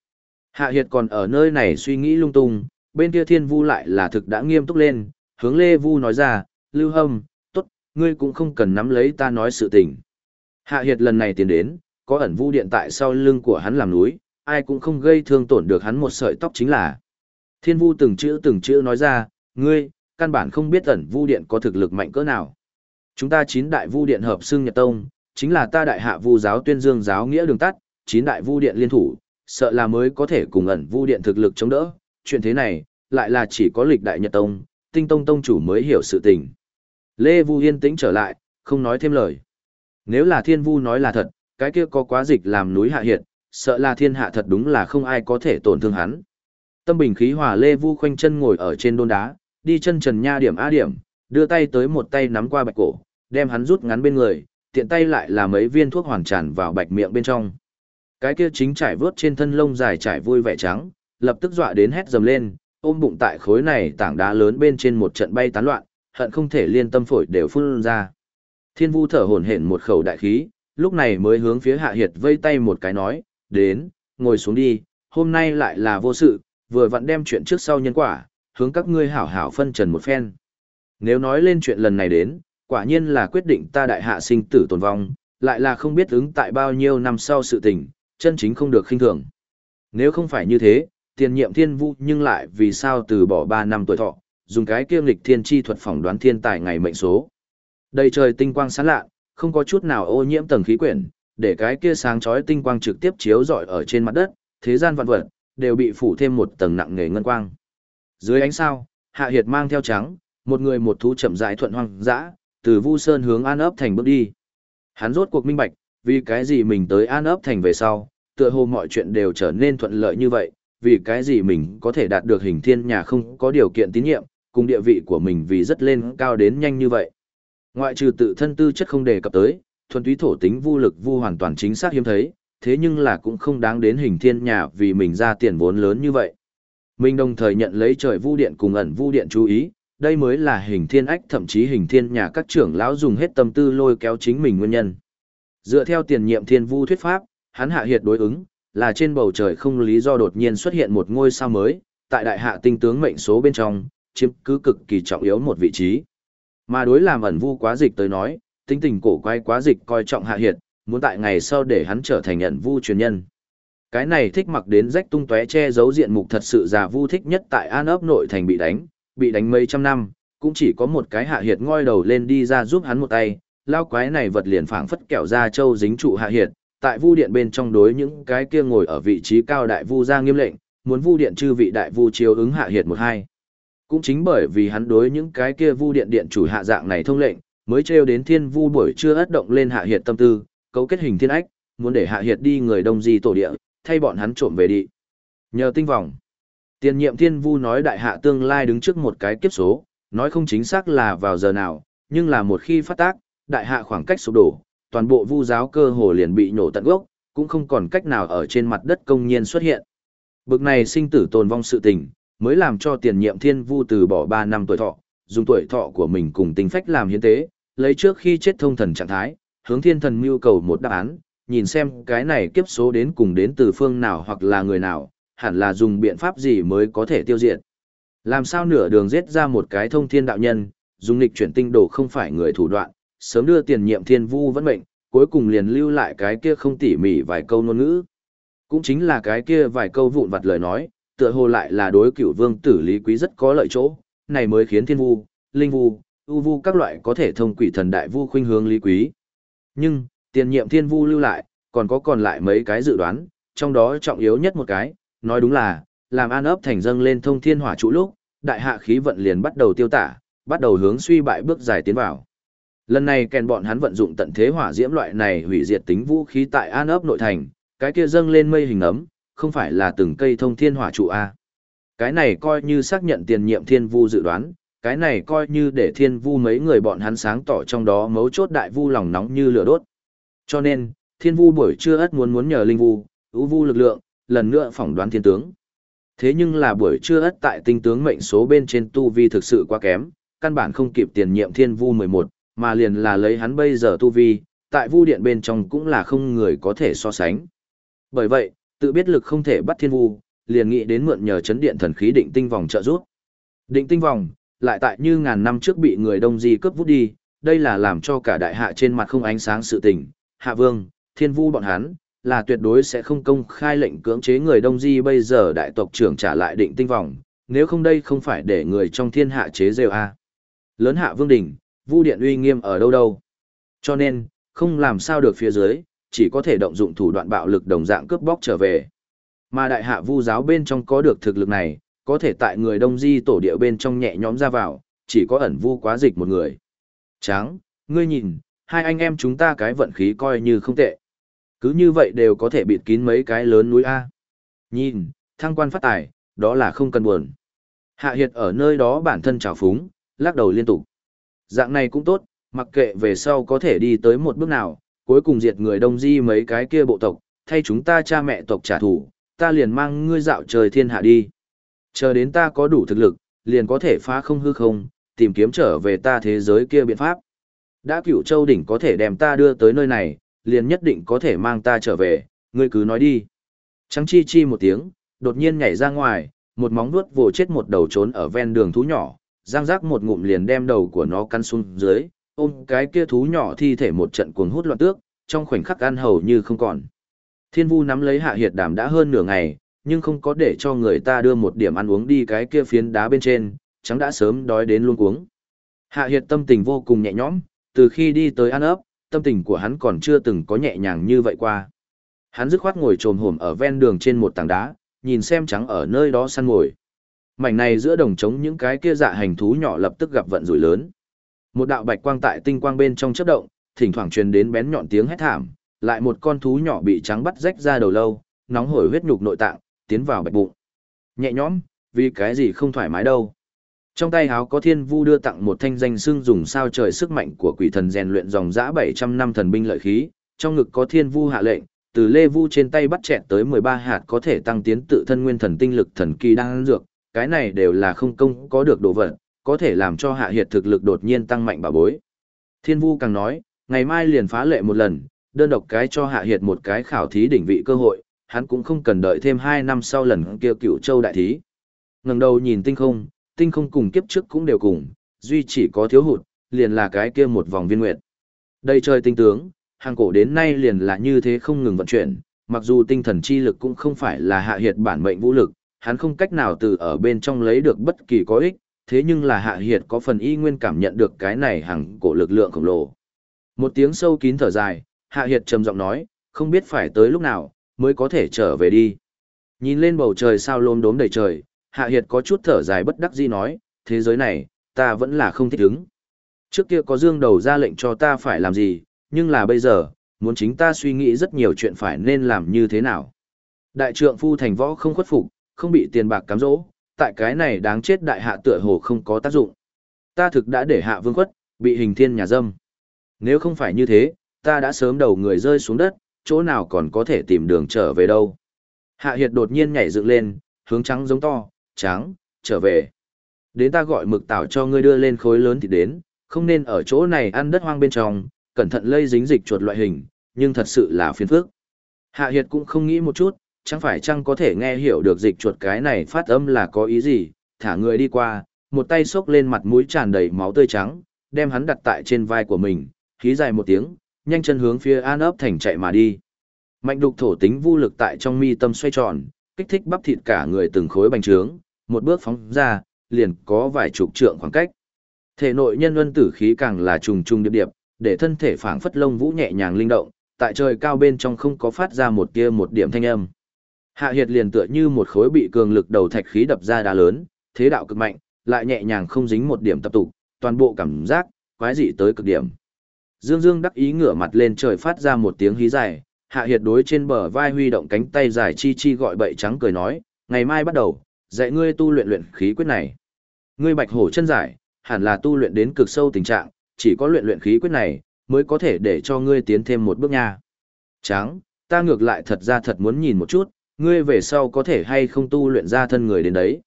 Hạ Hiệt còn ở nơi này suy nghĩ lung tung, bên kia thiên vu lại là thực đã nghiêm túc lên, hướng Lê Vu nói ra, Lưu Hâm, tốt, ngươi cũng không cần nắm lấy ta nói sự tình. Hạ Hiệt lần này tiến đến, có ẩn vu điện tại sau lưng của hắn làm núi, ai cũng không gây thương tổn được hắn một sợi tóc chính là. Thiên vu từng chữ từng chữ nói ra, ngươi, căn bản không biết ẩn vu điện có thực lực mạnh cỡ nào. Chúng ta chín đại vu điện hợp xưng nhật tông, chính là ta đại hạ vu giáo tuyên dương giáo nghĩa đường tắt, chín đại vu điện liên thủ, sợ là mới có thể cùng ẩn vu điện thực lực chống đỡ. Chuyện thế này, lại là chỉ có lịch đại nhật tông, tinh tông tông chủ mới hiểu sự tình. Lê Vu yên tĩnh trở lại, không nói thêm lời. Nếu là thiên vu nói là thật, cái kia có quá dịch làm núi hạ hiện, sợ là thiên hạ thật đúng là không ai có thể tổn thương hắn. Tâm bình khí hòa Lê Vu khoanh chân ngồi ở trên đôn đá, đi chân trần nha điểm a điểm, đưa tay tới một tay nắm qua bạch cổ, đem hắn rút ngắn bên người, tiện tay lại là mấy viên thuốc hoàn tràn vào bạch miệng bên trong. Cái kia chính trải vớt trên thân lông dài trải vui vẻ trắng, lập tức dọa đến hét dầm lên, ôm bụng tại khối này tảng đá lớn bên trên một trận bay tán loạn, hận không thể liên tâm phổi đều phun ra. Thiên Vu thở hổn hển một khẩu đại khí, lúc này mới hướng phía Hạ Hiệt vây tay một cái nói, đến, ngồi xuống đi, hôm nay lại là vô sự, vừa vặn đem chuyện trước sau nhân quả, hướng các ngươi hảo hảo phân trần một phen. Nếu nói lên chuyện lần này đến, quả nhiên là quyết định ta đại hạ sinh tử tồn vong, lại là không biết ứng tại bao nhiêu năm sau sự tình, chân chính không được khinh thường. Nếu không phải như thế, tiền nhiệm thiên vũ nhưng lại vì sao từ bỏ 3 năm tuổi thọ, dùng cái kiêm lịch thiên chi thuật phỏng đoán thiên tài ngày mệnh số. Đầy trời tinh quang sáng lạ, không có chút nào ô nhiễm tầng khí quyển, để cái kia sáng chói tinh quang trực tiếp chiếu rọi ở trên mặt đất, thế gian vạn vật đều bị phủ thêm một tầng nặng nề ngân quang. Dưới ánh sao, Hạ Hiệt mang theo trắng, một người một thú chậm rãi thuận hoang dã, từ Vu Sơn hướng An ấp thành bước đi. Hắn rốt cuộc minh bạch, vì cái gì mình tới An ấp thành về sau, tựa hồ mọi chuyện đều trở nên thuận lợi như vậy, vì cái gì mình có thể đạt được hình thiên nhà không có điều kiện tín nhiệm, cùng địa vị của mình vì rất lên cao đến nhanh như vậy. Ngoại trừ tự thân tư chất không đề cập tới, thuần túy thổ tính vu lực vu hoàn toàn chính xác hiếm thấy, thế nhưng là cũng không đáng đến hình thiên nhà vì mình ra tiền vốn lớn như vậy. Mình đồng thời nhận lấy trời vu điện cùng ẩn vu điện chú ý, đây mới là hình thiên ách thậm chí hình thiên nhà các trưởng lão dùng hết tâm tư lôi kéo chính mình nguyên nhân. Dựa theo tiền nhiệm thiên vu thuyết pháp, hắn hạ hiệt đối ứng, là trên bầu trời không lý do đột nhiên xuất hiện một ngôi sao mới, tại đại hạ tinh tướng mệnh số bên trong, chiếm cứ cực kỳ trọng yếu một vị trí. Mà đối làm ẩn vu quá dịch tới nói, tính tình cổ quay quá dịch coi trọng hạ hiệt, muốn tại ngày sau để hắn trở thành ẩn vu truyền nhân. Cái này thích mặc đến rách tung tóe che giấu diện mục thật sự già vu thích nhất tại An ấp nội thành bị đánh, bị đánh mấy trăm năm, cũng chỉ có một cái hạ hiệt ngoi đầu lên đi ra giúp hắn một tay, lao quái này vật liền phảng phất kẹo ra châu dính trụ hạ hiệt, tại vu điện bên trong đối những cái kia ngồi ở vị trí cao đại vu ra nghiêm lệnh, muốn vu điện chư vị đại vu chiếu ứng hạ hiệt một hai. Cũng chính bởi vì hắn đối những cái kia vu điện điện chủ hạ dạng này thông lệnh, mới trêu đến thiên vu buổi trưa ất động lên hạ hiệt tâm tư, cấu kết hình thiên ách, muốn để hạ hiệt đi người đông di tổ địa, thay bọn hắn trộm về đi. Nhờ tinh vọng, tiền nhiệm thiên vu nói đại hạ tương lai đứng trước một cái kiếp số, nói không chính xác là vào giờ nào, nhưng là một khi phát tác, đại hạ khoảng cách sụp đổ, toàn bộ vu giáo cơ hồ liền bị nhổ tận gốc, cũng không còn cách nào ở trên mặt đất công nhiên xuất hiện. Bực này sinh tử tồn vong sự tình, mới làm cho tiền nhiệm thiên vu từ bỏ 3 năm tuổi thọ, dùng tuổi thọ của mình cùng tinh phách làm hiến tế, lấy trước khi chết thông thần trạng thái, hướng thiên thần mưu cầu một đáp án, nhìn xem cái này kiếp số đến cùng đến từ phương nào hoặc là người nào, hẳn là dùng biện pháp gì mới có thể tiêu diệt. Làm sao nửa đường giết ra một cái thông thiên đạo nhân, dùng lịch chuyển tinh đồ không phải người thủ đoạn, sớm đưa tiền nhiệm thiên vu vẫn mệnh, cuối cùng liền lưu lại cái kia không tỉ mỉ vài câu ngôn ngữ. Cũng chính là cái kia vài câu vụn vặt lời nói, tựa hồ lại là đối cửu vương tử lý quý rất có lợi chỗ, này mới khiến thiên vu, linh vu, ưu vu các loại có thể thông quỷ thần đại vu khuynh hướng lý quý. Nhưng, tiền nhiệm thiên vu lưu lại, còn có còn lại mấy cái dự đoán, trong đó trọng yếu nhất một cái, nói đúng là, làm an ấp thành dâng lên thông thiên hỏa trụ lúc, đại hạ khí vận liền bắt đầu tiêu tả, bắt đầu hướng suy bại bước dài tiến vào. Lần này kèn bọn hắn vận dụng tận thế hỏa diễm loại này hủy diệt tính vũ khí tại an ấp nội thành, cái kia dâng lên mây hình ấm, không phải là từng cây thông thiên hỏa trụ A. Cái này coi như xác nhận tiền nhiệm thiên vu dự đoán, cái này coi như để thiên vu mấy người bọn hắn sáng tỏ trong đó mấu chốt đại vu lòng nóng như lửa đốt. Cho nên, thiên vu buổi trưa ất muốn muốn nhờ linh vu, ưu vu lực lượng, lần nữa phỏng đoán thiên tướng. Thế nhưng là buổi trưa ất tại tinh tướng mệnh số bên trên tu vi thực sự quá kém, căn bản không kịp tiền nhiệm thiên vu 11, mà liền là lấy hắn bây giờ tu vi, tại vu điện bên trong cũng là không người có thể so sánh. Bởi vậy, tự biết lực không thể bắt thiên vu, liền nghĩ đến mượn nhờ chấn điện thần khí định tinh vòng trợ giúp. Định tinh vòng, lại tại như ngàn năm trước bị người đông di cướp vút đi, đây là làm cho cả đại hạ trên mặt không ánh sáng sự tình. Hạ vương, thiên vu bọn hắn, là tuyệt đối sẽ không công khai lệnh cưỡng chế người đông di bây giờ đại tộc trưởng trả lại định tinh vòng, nếu không đây không phải để người trong thiên hạ chế rêu a. Lớn hạ vương đỉnh, vu điện uy nghiêm ở đâu đâu. Cho nên, không làm sao được phía dưới, chỉ có thể động dụng thủ đoạn bạo lực đồng dạng cướp bóc trở về. Mà đại hạ vu giáo bên trong có được thực lực này, có thể tại người đông di tổ địa bên trong nhẹ nhõm ra vào, chỉ có ẩn vu quá dịch một người. Tráng, ngươi nhìn, hai anh em chúng ta cái vận khí coi như không tệ. Cứ như vậy đều có thể bịt kín mấy cái lớn núi A. Nhìn, thăng quan phát tài, đó là không cần buồn. Hạ Hiệt ở nơi đó bản thân trào phúng, lắc đầu liên tục. Dạng này cũng tốt, mặc kệ về sau có thể đi tới một bước nào, cuối cùng diệt người đông di mấy cái kia bộ tộc, thay chúng ta cha mẹ tộc trả thù, ta liền mang ngươi dạo trời thiên hạ đi. Chờ đến ta có đủ thực lực, liền có thể phá không hư không, tìm kiếm trở về ta thế giới kia biện pháp. Đã cửu châu đỉnh có thể đem ta đưa tới nơi này, liền nhất định có thể mang ta trở về, ngươi cứ nói đi. Trắng chi chi một tiếng, đột nhiên nhảy ra ngoài, một móng vuốt vồ chết một đầu trốn ở ven đường thú nhỏ, giang giác một ngụm liền đem đầu của nó căn xuống dưới, ôm cái kia thú nhỏ thi thể một trận cuồng hút loạn tước, trong khoảnh khắc ăn hầu như không còn. Thiên vu nắm lấy hạ hiệt đàm đã hơn nửa ngày, nhưng không có để cho người ta đưa một điểm ăn uống đi cái kia phiến đá bên trên, trắng đã sớm đói đến luôn cuống. Hạ hiệt tâm tình vô cùng nhẹ nhõm, từ khi đi tới ăn ấp, tâm tình của hắn còn chưa từng có nhẹ nhàng như vậy qua. Hắn dứt khoát ngồi trồm hổm ở ven đường trên một tảng đá, nhìn xem trắng ở nơi đó săn ngồi. Mảnh này giữa đồng trống những cái kia dạ hành thú nhỏ lập tức gặp vận rủi lớn. Một đạo bạch quang tại tinh quang bên trong chớp động, thỉnh thoảng truyền đến bén nhọn tiếng hét thảm, lại một con thú nhỏ bị trắng bắt rách ra đầu lâu, nóng hổi huyết nhục nội tạng, tiến vào bạch bụng. Nhẹ nhõm, vì cái gì không thoải mái đâu. Trong tay háo có thiên vu đưa tặng một thanh danh xưng dùng sao trời sức mạnh của quỷ thần rèn luyện dòng dã 700 năm thần binh lợi khí, trong ngực có thiên vu hạ lệnh, từ lê vu trên tay bắt chẹt tới 13 hạt có thể tăng tiến tự thân nguyên thần tinh lực thần kỳ đang dược, cái này đều là không công có được đồ vật, có thể làm cho hạ hiệt thực lực đột nhiên tăng mạnh bà bối. Thiên vu càng nói, ngày mai liền phá lệ một lần, đơn độc cái cho hạ hiệt một cái khảo thí đỉnh vị cơ hội, hắn cũng không cần đợi thêm 2 năm sau lần kia cựu châu đại thí. ngẩng đầu nhìn tinh không, tinh không cùng kiếp trước cũng đều cùng, duy chỉ có thiếu hụt, liền là cái kia một vòng viên nguyệt. Đây trời tinh tướng, hàng cổ đến nay liền là như thế không ngừng vận chuyển, mặc dù tinh thần chi lực cũng không phải là hạ hiệt bản mệnh vũ lực, hắn không cách nào từ ở bên trong lấy được bất kỳ có ích, thế nhưng là hạ hiệt có phần y nguyên cảm nhận được cái này hằng cổ lực lượng khổng lồ. Một tiếng sâu kín thở dài, hạ hiệt trầm giọng nói, không biết phải tới lúc nào, mới có thể trở về đi. Nhìn lên bầu trời sao lôm đốm đầy trời, Hạ Hiệt có chút thở dài bất đắc dĩ nói, thế giới này, ta vẫn là không thích ứng. Trước kia có dương đầu ra lệnh cho ta phải làm gì, nhưng là bây giờ, muốn chính ta suy nghĩ rất nhiều chuyện phải nên làm như thế nào. Đại trượng phu thành võ không khuất phục, không bị tiền bạc cám dỗ, tại cái này đáng chết đại hạ tựa hồ không có tác dụng. Ta thực đã để hạ vương khuất, bị hình thiên nhà dâm. Nếu không phải như thế, ta đã sớm đầu người rơi xuống đất, chỗ nào còn có thể tìm đường trở về đâu. Hạ Hiệt đột nhiên nhảy dựng lên, hướng trắng giống to, trắng, trở về. Đến ta gọi mực tảo cho ngươi đưa lên khối lớn thì đến, không nên ở chỗ này ăn đất hoang bên trong, cẩn thận lây dính dịch chuột loại hình, nhưng thật sự là phiền phức. Hạ Hiệt cũng không nghĩ một chút, chẳng phải chăng có thể nghe hiểu được dịch chuột cái này phát âm là có ý gì, thả người đi qua, một tay xốc lên mặt mũi tràn đầy máu tươi trắng, đem hắn đặt tại trên vai của mình, khí dài một tiếng, nhanh chân hướng phía An ấp thành chạy mà đi. Mạnh đục thổ tính vô lực tại trong mi tâm xoay tròn, kích thích bắp thịt cả người từng khối bành trướng, một bước phóng ra, liền có vài chục trượng khoảng cách. Thể nội nhân luân tử khí càng là trùng trùng điệp điệp, để thân thể phảng phất lông vũ nhẹ nhàng linh động, tại trời cao bên trong không có phát ra một tia một điểm thanh âm. Hạ Hiệt liền tựa như một khối bị cường lực đầu thạch khí đập ra đá lớn, thế đạo cực mạnh, lại nhẹ nhàng không dính một điểm tập tụ, toàn bộ cảm giác quái dị tới cực điểm. Dương Dương đắc ý ngửa mặt lên trời phát ra một tiếng hí dài, Hạ Hiệt đối trên bờ vai huy động cánh tay dài chi chi gọi bậy trắng cười nói, ngày mai bắt đầu, dạy ngươi tu luyện luyện khí quyết này. Ngươi bạch hổ chân giải, hẳn là tu luyện đến cực sâu tình trạng, chỉ có luyện luyện khí quyết này, mới có thể để cho ngươi tiến thêm một bước nha. Trắng, ta ngược lại thật ra thật muốn nhìn một chút, ngươi về sau có thể hay không tu luyện ra thân người đến đấy.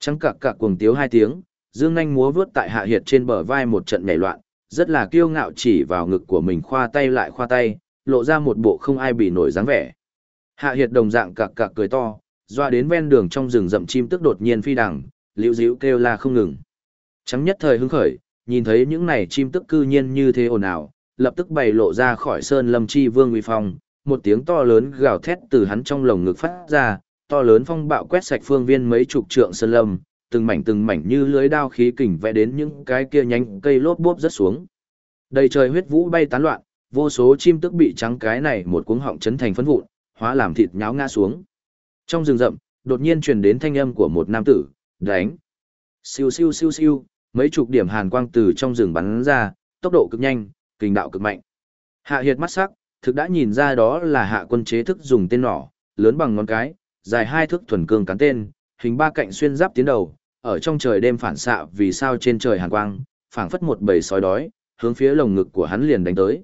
Trắng cạc cạc cuồng tiếu hai tiếng, dương nhanh múa vướt tại hạ hiệt trên bờ vai một trận nhảy loạn, rất là kiêu ngạo chỉ vào ngực của mình khoa tay lại khoa tay, lộ ra một bộ không ai bị nổi dáng vẻ. Hạ hiệt đồng dạng cạc cạc cười to, doa đến ven đường trong rừng rậm chim tức đột nhiên phi đằng, liễu díu kêu la không ngừng. Trắng nhất thời hứng khởi, nhìn thấy những này chim tức cư nhiên như thế ồn ào, lập tức bày lộ ra khỏi sơn lâm chi vương uy phong, một tiếng to lớn gào thét từ hắn trong lồng ngực phát ra, to lớn phong bạo quét sạch phương viên mấy chục trượng sơn lâm, từng mảnh từng mảnh như lưới đao khí kình vẽ đến những cái kia nhánh cây lốp bốp rất xuống. Đầy trời huyết vũ bay tán loạn, vô số chim tức bị trắng cái này một cuống họng chấn thành phấn vụn, hóa làm thịt nháo ngã xuống. Trong rừng rậm, đột nhiên truyền đến thanh âm của một nam tử, đánh. Siêu siêu siêu siêu, mấy chục điểm hàn quang từ trong rừng bắn ra, tốc độ cực nhanh, kình đạo cực mạnh. Hạ Hiệt mắt sắc, thực đã nhìn ra đó là hạ quân chế thức dùng tên nỏ, lớn bằng ngón cái, dài hai thước thuần cương cán tên, hình ba cạnh xuyên giáp tiến đầu, ở trong trời đêm phản xạ vì sao trên trời hàn quang, phảng phất một bầy sói đói, hướng phía lồng ngực của hắn liền đánh tới.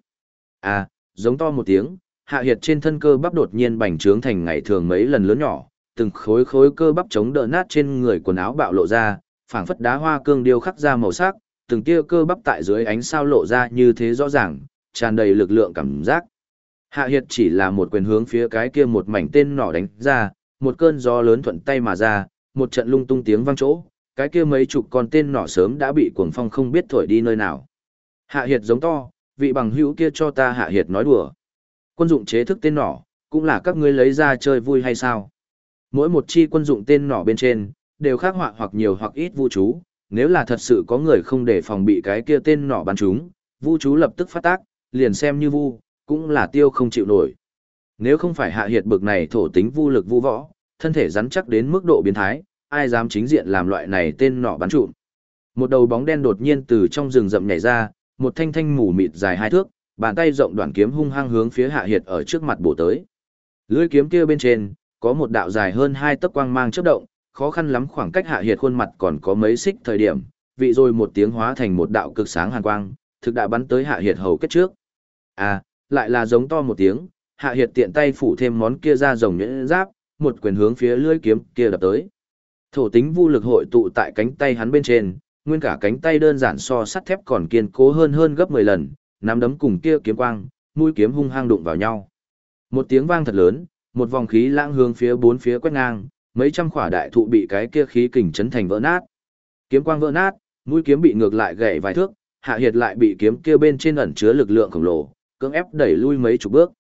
À, giống to một tiếng, hạ hiệt trên thân cơ bắp đột nhiên bành trướng thành ngày thường mấy lần lớn nhỏ, từng khối khối cơ bắp chống đỡ nát trên người quần áo bạo lộ ra, phảng phất đá hoa cương điêu khắc ra màu sắc, từng tia cơ bắp tại dưới ánh sao lộ ra như thế rõ ràng, tràn đầy lực lượng cảm giác. Hạ Hiệt chỉ là một quyền hướng phía cái kia một mảnh tên nỏ đánh ra, một cơn gió lớn thuận tay mà ra, một trận lung tung tiếng vang chỗ, cái kia mấy chục con tên nỏ sớm đã bị cuồng phong không biết thổi đi nơi nào. Hạ Hiệt giống to, vị bằng hữu kia cho ta Hạ Hiệt nói đùa. Quân dụng chế thức tên nỏ, cũng là các ngươi lấy ra chơi vui hay sao? Mỗi một chi quân dụng tên nỏ bên trên, đều khắc họa hoặc nhiều hoặc ít vu chú, nếu là thật sự có người không để phòng bị cái kia tên nỏ bắn chúng, vu chú lập tức phát tác, liền xem như vu, cũng là tiêu không chịu nổi. Nếu không phải hạ hiệt bực này thổ tính vu lực vu võ, thân thể rắn chắc đến mức độ biến thái, ai dám chính diện làm loại này tên nọ bắn trụm. Một đầu bóng đen đột nhiên từ trong rừng rậm nhảy ra, một thanh thanh mù mịt dài hai thước, bàn tay rộng đoạn kiếm hung hăng hướng phía hạ hiệt ở trước mặt bổ tới. Lưỡi kiếm kia bên trên, có một đạo dài hơn hai tấc quang mang chớp động, khó khăn lắm khoảng cách hạ hiệt khuôn mặt còn có mấy xích thời điểm, vị rồi một tiếng hóa thành một đạo cực sáng hàn quang, thực đã bắn tới hạ hiệt hầu kết trước. À, lại là giống to một tiếng, hạ hiệt tiện tay phủ thêm món kia ra rồng nhẫn giáp, một quyền hướng phía lưỡi kiếm kia đập tới. Thổ tính vu lực hội tụ tại cánh tay hắn bên trên, nguyên cả cánh tay đơn giản so sắt thép còn kiên cố hơn hơn gấp 10 lần, nắm đấm cùng kia kiếm quang, mũi kiếm hung hăng đụng vào nhau. Một tiếng vang thật lớn, một vòng khí lãng hướng phía bốn phía quét ngang, mấy trăm khỏa đại thụ bị cái kia khí kình chấn thành vỡ nát. Kiếm quang vỡ nát, mũi kiếm bị ngược lại gãy vài thước, Hạ Hiệt lại bị kiếm kia bên trên ẩn chứa lực lượng khổng lồ, cưỡng ép đẩy lui mấy chục bước.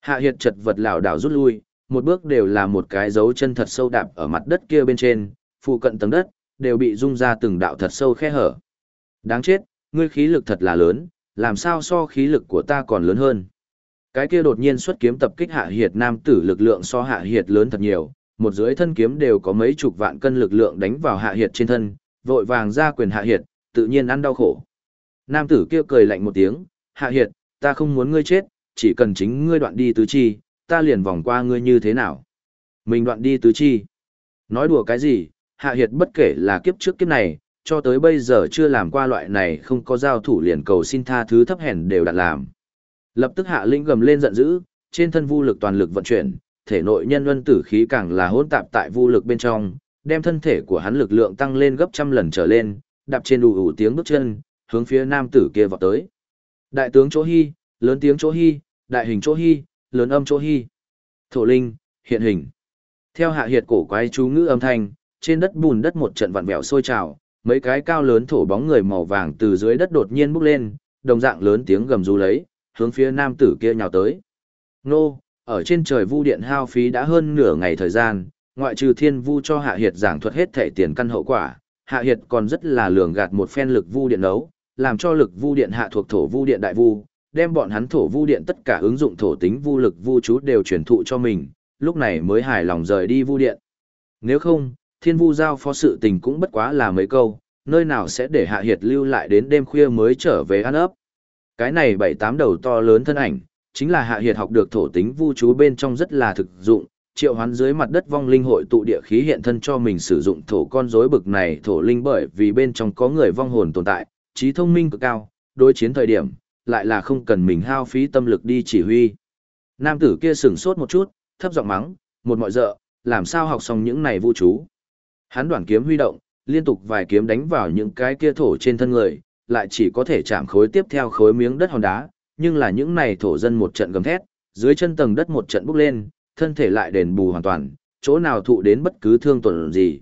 Hạ Hiệt chật vật lảo đảo rút lui, một bước đều là một cái dấu chân thật sâu đạp ở mặt đất kia bên trên, phụ cận tầng đất đều bị rung ra từng đạo thật sâu khe hở. Đáng chết, ngươi khí lực thật là lớn, làm sao so khí lực của ta còn lớn hơn. Cái kia đột nhiên xuất kiếm tập kích Hạ Hiệt nam tử lực lượng so Hạ Hiệt lớn thật nhiều, một dưới thân kiếm đều có mấy chục vạn cân lực lượng đánh vào Hạ Hiệt trên thân, vội vàng ra quyền Hạ Hiệt, tự nhiên ăn đau khổ. Nam tử kia cười lạnh một tiếng, Hạ Hiệt, ta không muốn ngươi chết, chỉ cần chính ngươi đoạn đi tứ chi, ta liền vòng qua ngươi như thế nào. Mình đoạn đi tứ chi. Nói đùa cái gì, Hạ Hiệt bất kể là kiếp trước kiếp này, cho tới bây giờ chưa làm qua loại này không có giao thủ liền cầu xin tha thứ thấp hèn đều đặt làm. Lập tức Hạ Linh gầm lên giận dữ, trên thân vu lực toàn lực vận chuyển, thể nội nhân luân tử khí càng là hỗn tạp tại vu lực bên trong, đem thân thể của hắn lực lượng tăng lên gấp trăm lần trở lên, đạp trên đủ ủ tiếng bước chân, hướng phía nam tử kia vọt tới. Đại tướng chỗ hy, lớn tiếng chỗ hy, đại hình chỗ hy, lớn âm chỗ hy. Thổ linh, hiện hình. Theo hạ hiệt cổ quái chú ngữ âm thanh, trên đất bùn đất một trận vặn vẹo sôi trào, mấy cái cao lớn thổ bóng người màu vàng từ dưới đất đột nhiên bốc lên, đồng dạng lớn tiếng gầm rú lấy, hướng phía nam tử kia nhào tới. Nô, ở trên trời vu điện hao phí đã hơn nửa ngày thời gian, ngoại trừ thiên vu cho hạ hiệt giảng thuật hết thể tiền căn hậu quả, hạ hiệt còn rất là lường gạt một phen lực vu điện nấu, làm cho lực vu điện hạ thuộc thổ vu điện đại vu, đem bọn hắn thổ vu điện tất cả ứng dụng thổ tính vu lực vu chú đều truyền thụ cho mình, lúc này mới hài lòng rời đi vu điện. Nếu không, thiên vu giao phó sự tình cũng bất quá là mấy câu, nơi nào sẽ để hạ hiệt lưu lại đến đêm khuya mới trở về ăn ấp. Cái này bảy tám đầu to lớn thân ảnh, chính là hạ hiệt học được thổ tính vu chú bên trong rất là thực dụng, triệu hoán dưới mặt đất vong linh hội tụ địa khí hiện thân cho mình sử dụng thổ con rối bực này thổ linh bởi vì bên trong có người vong hồn tồn tại, trí thông minh cực cao, đối chiến thời điểm, lại là không cần mình hao phí tâm lực đi chỉ huy. Nam tử kia sửng sốt một chút, thấp giọng mắng, một mọi dợ, làm sao học xong những này vu chú. Hắn đoạn kiếm huy động, liên tục vài kiếm đánh vào những cái kia thổ trên thân người, lại chỉ có thể chạm khối tiếp theo khối miếng đất hòn đá, nhưng là những này thổ dân một trận gầm thét, dưới chân tầng đất một trận bốc lên, thân thể lại đền bù hoàn toàn, chỗ nào thụ đến bất cứ thương tổn gì.